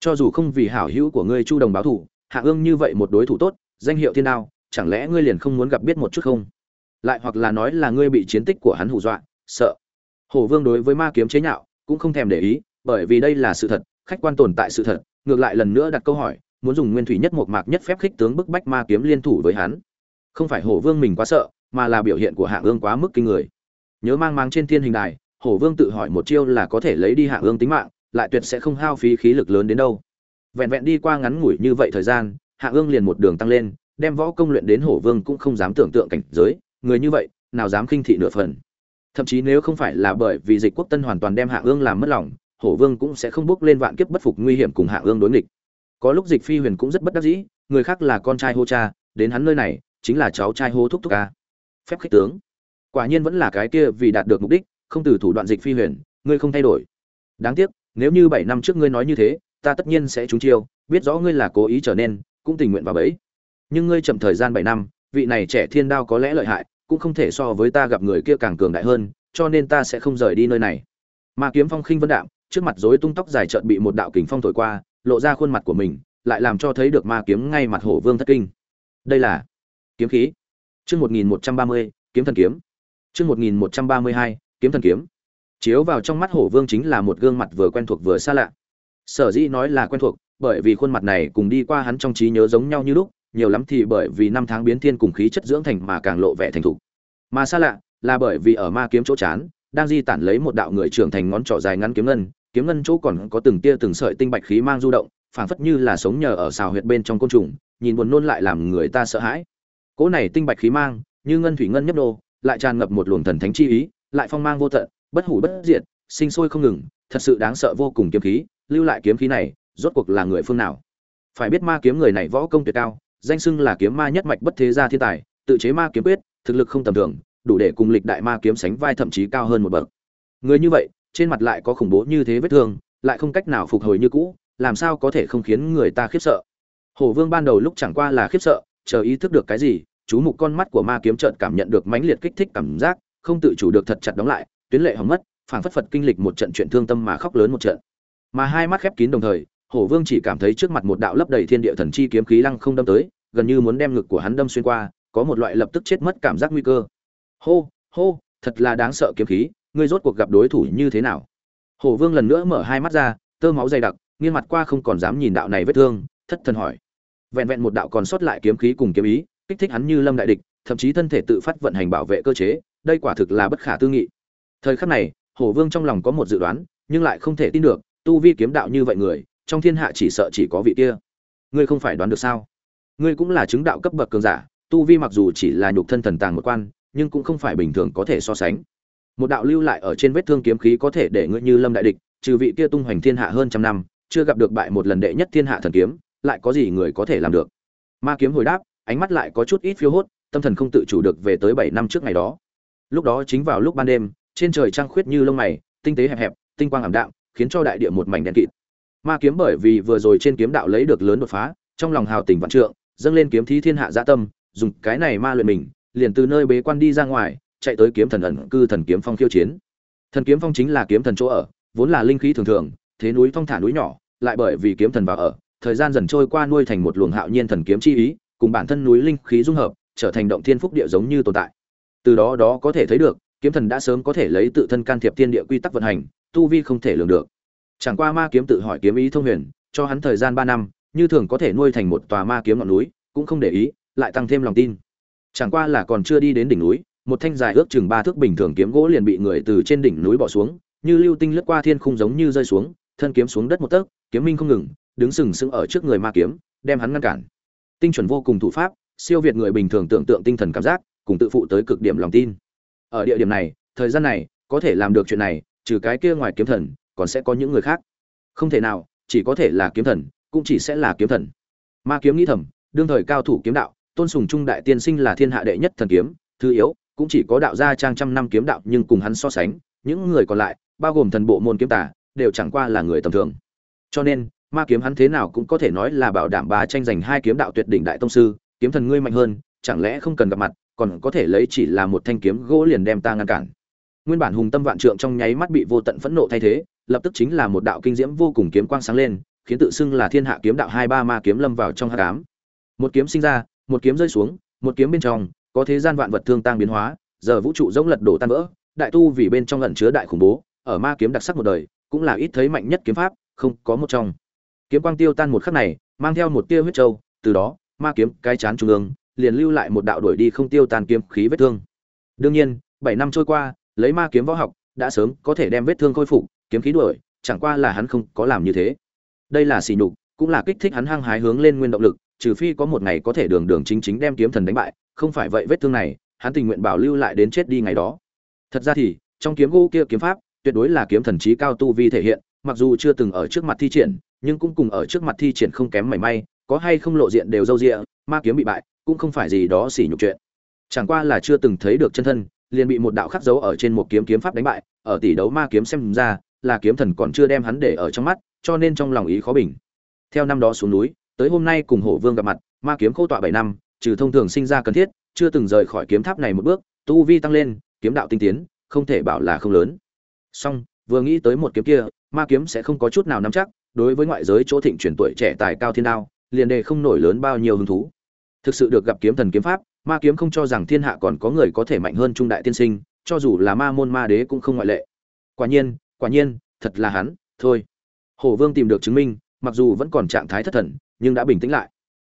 Cho dù không vì hảo hữu của ngươi chu đồng báo thủ, hạ ương như vậy một đối thủ tốt, danh hiệu thiên đao, chẳng lẽ ngươi liền không muốn gặp biết một chút không? Lại hoặc là nói là ngươi bị chiến tích của hắn hù dọa, sợ. Hổ vương đối với ma kiếm chế nhạo, cũng không thèm để ý, bởi vì đây là sự thật, khách quan tồn tại sự thật, ngược lại lần nữa đặt câu hỏi, muốn dùng nguyên thủy nhất một mạc nhất phép khích tướng bức bách ma kiếm liên thủ với hắn. Không phải hổ vương mình quá sợ, mà là biểu hiện của hạ ương quá mức kinh người. Nhớ mang mang trên thiên hình đài hổ vương tự hỏi một chiêu là có thể lấy đi hạ ương tính mạng, lại tuyệt sẽ không hao phí khí lực lớn đến đâu. Vẹn vẹn đi qua ngắn ngủi như vậy thời gian hạ ương liền một đường tăng lên, đem võ công luyện đến hổ vương cũng không dám tưởng tượng cảnh giới, người như vậy, nào dám khinh thị nửa phần. Thậm chí nếu không phải là bởi vì dịch quốc tân hoàn toàn đem hạ ương làm mất lòng, hổ vương cũng sẽ không bước lên vạn kiếp bất phục nguy hiểm cùng hạ ương đối nghịch. Có lúc dịch phi huyền cũng rất bất đắc dĩ, người khác là con trai hô cha, đến hắn nơi này, chính là cháu trai hô thúc thúc ca. Phép khích tướng. Quả nhiên vẫn là cái kia vì đạt được mục đích không từ thủ đoạn dịch phi huyền, ngươi không thay đổi. Đáng tiếc, nếu như bảy năm trước ngươi nói như thế, ta tất nhiên sẽ trúng chiêu, biết rõ ngươi là cố ý trở nên, cũng tình nguyện vào bẫy. Nhưng ngươi chậm thời gian bảy năm, vị này trẻ thiên đao có lẽ lợi hại, cũng không thể so với ta gặp người kia càng cường đại hơn, cho nên ta sẽ không rời đi nơi này. Ma kiếm phong khinh vân đạm, trước mặt rối tung tóc dài trợn bị một đạo kình phong thổi qua, lộ ra khuôn mặt của mình, lại làm cho thấy được ma kiếm ngay mặt hổ vương thất kinh. Đây là kiếm khí. Chương một nghìn một trăm ba mươi, kiếm thần kiếm. Chương một nghìn một trăm ba mươi hai kiếm thần kiếm. Chiếu vào trong mắt hổ vương chính là một gương mặt vừa quen thuộc vừa xa lạ. Sở dĩ nói là quen thuộc, bởi vì khuôn mặt này cùng đi qua hắn trong trí nhớ giống nhau như lúc, nhiều lắm thì bởi vì năm tháng biến thiên cùng khí chất dưỡng thành mà càng lộ vẻ thành thục. Mà xa lạ là bởi vì ở ma kiếm chỗ chán, đang di tản lấy một đạo người trưởng thành ngón trỏ dài ngắn kiếm ngân kiếm ngân chỗ còn có từng tia từng sợi tinh bạch khí mang du động, phảng phất như là sống nhờ ở xào huyệt bên trong côn trùng, nhìn buồn nôn lại làm người ta sợ hãi. Cỗ này tinh bạch khí mang, như ngân thủy ngân nhấp đô lại tràn ngập một luồng thần thánh chi ý lại phong mang vô tận, bất hủ bất diệt, sinh sôi không ngừng, thật sự đáng sợ vô cùng kiếm khí, lưu lại kiếm khí này, rốt cuộc là người phương nào? Phải biết ma kiếm người này võ công tuyệt cao, danh xưng là kiếm ma nhất mạch bất thế gia thiên tài, tự chế ma kiếm quyết, thực lực không tầm thường, đủ để cùng lịch đại ma kiếm sánh vai thậm chí cao hơn một bậc. Người như vậy, trên mặt lại có khủng bố như thế vết thương, lại không cách nào phục hồi như cũ, làm sao có thể không khiến người ta khiếp sợ? Hổ vương ban đầu lúc chẳng qua là khiếp sợ, chờ ý thức được cái gì, chú mục con mắt của ma kiếm chợt cảm nhận được mãnh liệt kích thích cảm giác không tự chủ được thật chặt đóng lại, tuyến lệ hỏng mất, phảng phất phật kinh lịch một trận chuyện thương tâm mà khóc lớn một trận. Mà hai mắt khép kín đồng thời, hổ vương chỉ cảm thấy trước mặt một đạo lấp đầy thiên địa thần chi kiếm khí lăng không đâm tới, gần như muốn đem ngực của hắn đâm xuyên qua, có một loại lập tức chết mất cảm giác nguy cơ. Hô hô, thật là đáng sợ kiếm khí, ngươi rốt cuộc gặp đối thủ như thế nào? Hổ vương lần nữa mở hai mắt ra, tơ máu dày đặc, nghiêng mặt qua không còn dám nhìn đạo này vết thương, thất thần hỏi. Vẹn vẹn một đạo còn sót lại kiếm khí cùng kiếm ý, kích thích hắn như lâm đại địch, thậm chí thân thể tự phát vận hành bảo vệ cơ chế đây quả thực là bất khả tư nghị. Thời khắc này, hổ vương trong lòng có một dự đoán, nhưng lại không thể tin được, tu vi kiếm đạo như vậy người, trong thiên hạ chỉ sợ chỉ có vị kia. Ngươi không phải đoán được sao? Ngươi cũng là chứng đạo cấp bậc cường giả, tu vi mặc dù chỉ là nhục thân thần tàng một quan, nhưng cũng không phải bình thường có thể so sánh. Một đạo lưu lại ở trên vết thương kiếm khí có thể để ngươi như lâm đại địch, trừ vị kia tung hoành thiên hạ hơn trăm năm, chưa gặp được bại một lần đệ nhất thiên hạ thần kiếm, lại có gì người có thể làm được? Ma kiếm hồi đáp, ánh mắt lại có chút ít phiêu hốt, tâm thần không tự chủ được về tới bảy năm trước ngày đó lúc đó chính vào lúc ban đêm, trên trời trăng khuyết như lông mày, tinh tế hẹp hẹp, tinh quang ảm đạm, khiến cho đại địa một mảnh đen kịt. Ma kiếm bởi vì vừa rồi trên kiếm đạo lấy được lớn đột phá, trong lòng hào tình vạn trượng, dâng lên kiếm thí thiên hạ dạ tâm, dùng cái này ma luyện mình, liền từ nơi bế quan đi ra ngoài, chạy tới kiếm thần ẩn cư thần kiếm phong khiêu chiến. Thần kiếm phong chính là kiếm thần chỗ ở, vốn là linh khí thường thường, thế núi phong thả núi nhỏ, lại bởi vì kiếm thần vào ở, thời gian dần trôi qua nuôi thành một luồng hạo nhiên thần kiếm chi ý, cùng bản thân núi linh khí dung hợp, trở thành động thiên phúc địa giống như tồn tại từ đó đó có thể thấy được, kiếm thần đã sớm có thể lấy tự thân can thiệp thiên địa quy tắc vận hành, tu vi không thể lường được. Chẳng qua ma kiếm tự hỏi kiếm ý thông huyền, cho hắn thời gian ba năm, như thường có thể nuôi thành một tòa ma kiếm ngọn núi, cũng không để ý, lại tăng thêm lòng tin. Chẳng qua là còn chưa đi đến đỉnh núi, một thanh dài ước chừng ba thước bình thường kiếm gỗ liền bị người từ trên đỉnh núi bỏ xuống, như lưu tinh lướt qua thiên khung giống như rơi xuống, thân kiếm xuống đất một tấc, kiếm minh không ngừng, đứng sừng sững ở trước người ma kiếm, đem hắn ngăn cản. Tinh chuẩn vô cùng thủ pháp, siêu việt người bình thường tưởng tượng tinh thần cảm giác cùng tự phụ tới cực điểm lòng tin. Ở địa điểm này, thời gian này, có thể làm được chuyện này, trừ cái kia ngoài kiếm thần, còn sẽ có những người khác. Không thể nào, chỉ có thể là kiếm thần, cũng chỉ sẽ là kiếm thần. Ma kiếm nghĩ thầm, đương thời cao thủ kiếm đạo, tôn sùng trung đại tiên sinh là thiên hạ đệ nhất thần kiếm, thứ yếu, cũng chỉ có đạo gia trang trăm năm kiếm đạo nhưng cùng hắn so sánh, những người còn lại, bao gồm thần bộ môn kiếm tả đều chẳng qua là người tầm thường. Cho nên, ma kiếm hắn thế nào cũng có thể nói là bảo đảm bà tranh giành hai kiếm đạo tuyệt đỉnh đại tông sư, kiếm thần ngươi mạnh hơn, chẳng lẽ không cần gặp mặt còn có thể lấy chỉ là một thanh kiếm gỗ liền đem ta ngăn cản. Nguyên bản hùng tâm vạn trượng trong nháy mắt bị vô tận phẫn nộ thay thế, lập tức chính là một đạo kinh diễm vô cùng kiếm quang sáng lên, khiến tự xưng là thiên hạ kiếm đạo hai ba ma kiếm lâm vào trong hát cám một kiếm sinh ra, một kiếm rơi xuống, một kiếm bên trong, có thế gian vạn vật thương tăng biến hóa, giờ vũ trụ giống lật đổ tan vỡ, đại tu vì bên trong lẩn chứa đại khủng bố, ở ma kiếm đặc sắc một đời, cũng là ít thấy mạnh nhất kiếm pháp, không có một trong. Kiếm quang tiêu tan một khắc này, mang theo một tia huyết trâu từ đó, ma kiếm cái chán trung ương liền lưu lại một đạo đuổi đi không tiêu tan kiếm khí vết thương. Đương nhiên bảy năm trôi qua lấy ma kiếm võ học đã sớm có thể đem vết thương khôi phục kiếm khí đuổi chẳng qua là hắn không có làm như thế. Đây là sỉ nhục cũng là kích thích hắn hăng hái hướng lên nguyên động lực trừ phi có một ngày có thể đường đường chính chính đem kiếm thần đánh bại không phải vậy vết thương này hắn tình nguyện bảo lưu lại đến chết đi ngày đó. Thật ra thì trong kiếm gỗ kia kiếm pháp tuyệt đối là kiếm thần trí cao tu vi thể hiện mặc dù chưa từng ở trước mặt thi triển nhưng cũng cùng ở trước mặt thi triển không kém mảy may có hay không lộ diện đều dâu dịa, ma kiếm bị bại cũng không phải gì đó xỉ nhục chuyện. Chẳng qua là chưa từng thấy được chân thân, liền bị một đạo khắc dấu ở trên một kiếm kiếm pháp đánh bại, ở tỷ đấu ma kiếm xem ra, là kiếm thần còn chưa đem hắn để ở trong mắt, cho nên trong lòng ý khó bình. Theo năm đó xuống núi, tới hôm nay cùng hổ vương gặp mặt, ma kiếm khô tọa bảy năm, trừ thông thường sinh ra cần thiết, chưa từng rời khỏi kiếm tháp này một bước, tu vi tăng lên, kiếm đạo tinh tiến, không thể bảo là không lớn. Song, vừa nghĩ tới một kiếm kia, ma kiếm sẽ không có chút nào nắm chắc, đối với ngoại giới chỗ thịnh chuyển tuổi trẻ tài cao thiên đao, liền đề không nổi lớn bao nhiêu hứng thú thực sự được gặp kiếm thần kiếm pháp, ma kiếm không cho rằng thiên hạ còn có người có thể mạnh hơn trung đại tiên sinh, cho dù là ma môn ma đế cũng không ngoại lệ. Quả nhiên quả nhiên, thật là hắn, thôi. Hổ vương tìm được chứng minh, mặc dù vẫn còn trạng thái thất thần, nhưng đã bình tĩnh lại.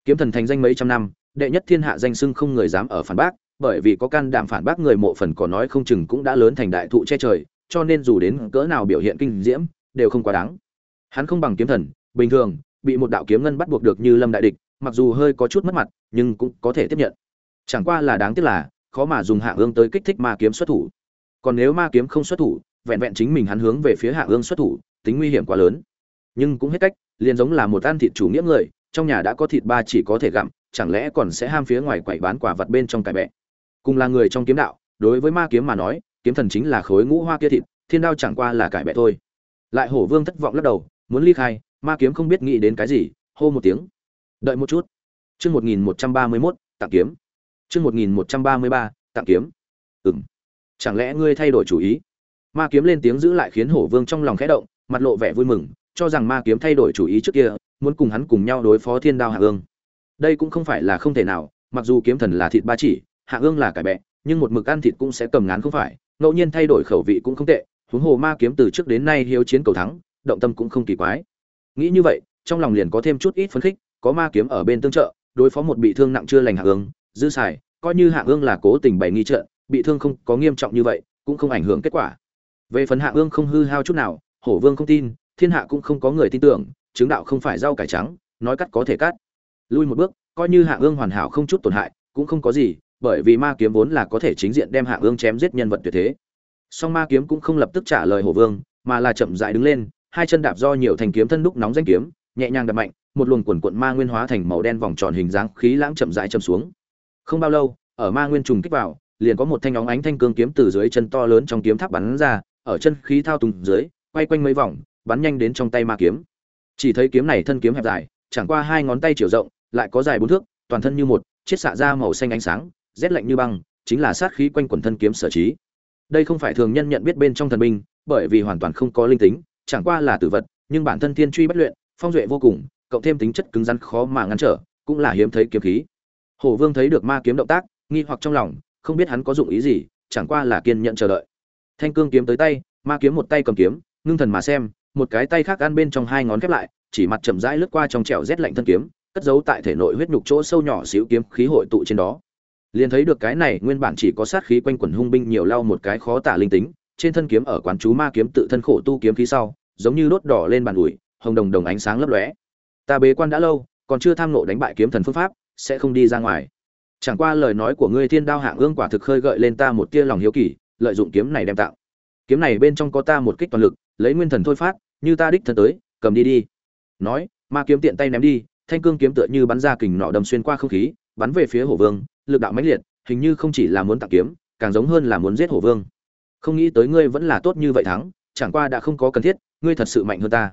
Kiếm thần thành danh mấy trăm năm, đệ nhất thiên hạ danh sưng không người dám ở phản bác, bởi vì có can đảm phản bác người mộ phần có nói không chừng cũng đã lớn thành đại thụ che trời, cho nên dù đến cỡ nào biểu hiện kinh diễm, đều không quá đáng. Hắn không bằng kiếm thần, bình thường, bị một đạo kiếm ngân bắt buộc được như lâm đại địch mặc dù hơi có chút mất mặt, nhưng cũng có thể tiếp nhận. Chẳng qua là đáng tiếc là, khó mà dùng hạ ương tới kích thích ma kiếm xuất thủ. Còn nếu ma kiếm không xuất thủ, vẹn vẹn chính mình hắn hướng về phía hạ ương xuất thủ, tính nguy hiểm quá lớn. Nhưng cũng hết cách, liền giống là một ăn thịt chủ nghĩa người, trong nhà đã có thịt ba chỉ có thể gặm, chẳng lẽ còn sẽ ham phía ngoài quậy bán quả vật bên trong cải bẹ. Cùng là người trong kiếm đạo, đối với ma kiếm mà nói, kiếm thần chính là khối ngũ hoa kia thịt, thiên đao chẳng qua là cải bẹ thôi. Lại hổ vương thất vọng lắc đầu, muốn ly khai, ma kiếm không biết nghĩ đến cái gì, hô một tiếng đợi một chút. Chương một nghìn một trăm ba mươi mốt, tặng kiếm. Chương một nghìn một trăm ba mươi ba, tặng kiếm. Ừm. chẳng lẽ ngươi thay đổi chủ ý? Ma kiếm lên tiếng giữ lại khiến hổ vương trong lòng khẽ động, mặt lộ vẻ vui mừng, cho rằng ma kiếm thay đổi chủ ý trước kia, muốn cùng hắn cùng nhau đối phó thiên đao hạ ương. Đây cũng không phải là không thể nào, mặc dù kiếm thần là thịt ba chỉ, hạ ương là cải bẹ, nhưng một mực ăn thịt cũng sẽ cầm ngán không phải, ngẫu nhiên thay đổi khẩu vị cũng không tệ, huống hồ ma kiếm từ trước đến nay hiếu chiến cầu thắng, động tâm cũng không kỳ quái. Nghĩ như vậy, trong lòng liền có thêm chút ít phấn khích có ma kiếm ở bên tương trợ, đối phó một bị thương nặng chưa lành hạ ương, dư xài, coi như hạ ương là cố tình bày nghi trợ bị thương không có nghiêm trọng như vậy, cũng không ảnh hưởng kết quả. Về phần hạ ương không hư hao chút nào, hổ vương không tin, thiên hạ cũng không có người tin tưởng, chứng đạo không phải rau cải trắng, nói cắt có thể cắt. Lui một bước, coi như hạ ương hoàn hảo không chút tổn hại, cũng không có gì, bởi vì ma kiếm vốn là có thể chính diện đem hạ ương chém giết nhân vật tuyệt thế. Song ma kiếm cũng không lập tức trả lời hổ vương, mà là chậm dại đứng lên, hai chân đạp do nhiều thành kiếm thân đúc nóng danh kiếm, nhẹ nhàng đập mạnh một luồng quần quận ma nguyên hóa thành màu đen vòng tròn hình dáng khí lãng chậm rãi chậm xuống. Không bao lâu, ở ma nguyên trùng kích vào, liền có một thanh óng ánh thanh cương kiếm từ dưới chân to lớn trong kiếm tháp bắn ra, ở chân khí thao tùng dưới, quay quanh mấy vòng, bắn nhanh đến trong tay ma kiếm. Chỉ thấy kiếm này thân kiếm hẹp dài, chẳng qua hai ngón tay chiều rộng, lại có dài bốn thước, toàn thân như một, chiết xạ ra màu xanh ánh sáng, rét lạnh như băng, chính là sát khí quanh quần thân kiếm sở trí. Đây không phải thường nhân nhận biết bên trong thần binh, bởi vì hoàn toàn không có linh tính, chẳng qua là tử vật, nhưng bản thân thiên truy bất luyện, phong duệ vô cùng cộng thêm tính chất cứng rắn khó mà ngăn trở, cũng là hiếm thấy kiếm khí. Hổ vương thấy được ma kiếm động tác, nghi hoặc trong lòng, không biết hắn có dụng ý gì, chẳng qua là kiên nhẫn chờ đợi. Thanh cương kiếm tới tay, ma kiếm một tay cầm kiếm, ngưng thần mà xem, một cái tay khác ăn bên trong hai ngón khép lại, chỉ mặt chậm rãi lướt qua trong trẻo rét lạnh thân kiếm, cất giấu tại thể nội huyết nhục chỗ sâu nhỏ xíu kiếm khí hội tụ trên đó. Liền thấy được cái này, nguyên bản chỉ có sát khí quanh quẩn hung binh nhiều lau một cái khó tả linh tính, trên thân kiếm ở quán chú ma kiếm tự thân khổ tu kiếm khí sau, giống như đốt đỏ lên bàn ủi, hồng đồng đồng ánh sáng lấp lóe ta bế quan đã lâu, còn chưa tham nộ đánh bại kiếm thần phương pháp, sẽ không đi ra ngoài. Chẳng qua lời nói của ngươi thiên đao hạng ương quả thực khơi gợi lên ta một tia lòng hiếu kỳ, lợi dụng kiếm này đem tạo. Kiếm này bên trong có ta một kích toàn lực, lấy nguyên thần thôi phát, như ta đích thân tới, cầm đi đi. Nói, ma kiếm tiện tay ném đi, thanh cương kiếm tựa như bắn ra kình nọ đâm xuyên qua không khí, bắn về phía hổ vương, lực đạo mãnh liệt, hình như không chỉ là muốn tặng kiếm, càng giống hơn là muốn giết hổ vương. Không nghĩ tới ngươi vẫn là tốt như vậy thắng, chẳng qua đã không có cần thiết, ngươi thật sự mạnh hơn ta.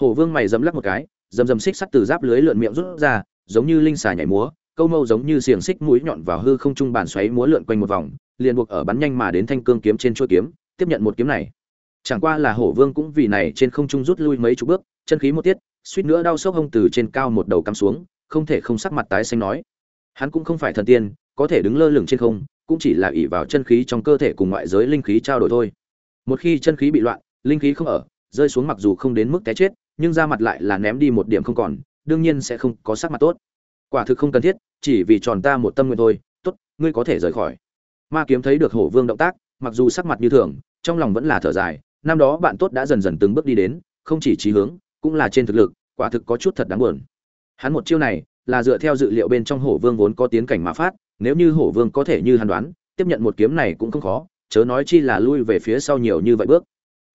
Hổ vương mày dấm lắc một cái dầm dầm xích sắt từ giáp lưới lượn miệng rút ra, giống như linh xà nhảy múa, câu mâu giống như xiềng xích mũi nhọn vào hư không trung bàn xoáy múa lượn quanh một vòng, liền buộc ở bắn nhanh mà đến thanh cương kiếm trên chuôi kiếm, tiếp nhận một kiếm này. Chẳng qua là hổ vương cũng vì này trên không trung rút lui mấy chục bước, chân khí một tiết, suýt nữa đau sốc hông từ trên cao một đầu cắm xuống, không thể không sắc mặt tái xanh nói. Hắn cũng không phải thần tiên, có thể đứng lơ lửng trên không, cũng chỉ là ỷ vào chân khí trong cơ thể cùng ngoại giới linh khí trao đổi thôi. Một khi chân khí bị loạn, linh khí không ở, rơi xuống mặc dù không đến mức té chết nhưng ra mặt lại là ném đi một điểm không còn, đương nhiên sẽ không có sắc mặt tốt. Quả thực không cần thiết, chỉ vì tròn ta một tâm nguyện thôi, tốt, ngươi có thể rời khỏi. Ma kiếm thấy được hổ vương động tác, mặc dù sắc mặt như thường, trong lòng vẫn là thở dài, năm đó bạn tốt đã dần dần từng bước đi đến, không chỉ trí hướng, cũng là trên thực lực, quả thực có chút thật đáng buồn. Hắn một chiêu này, là dựa theo dự liệu bên trong hổ vương vốn có tiến cảnh mà phát, nếu như hổ vương có thể như hắn đoán, tiếp nhận một kiếm này cũng không khó, chớ nói chi là lui về phía sau nhiều như vậy bước.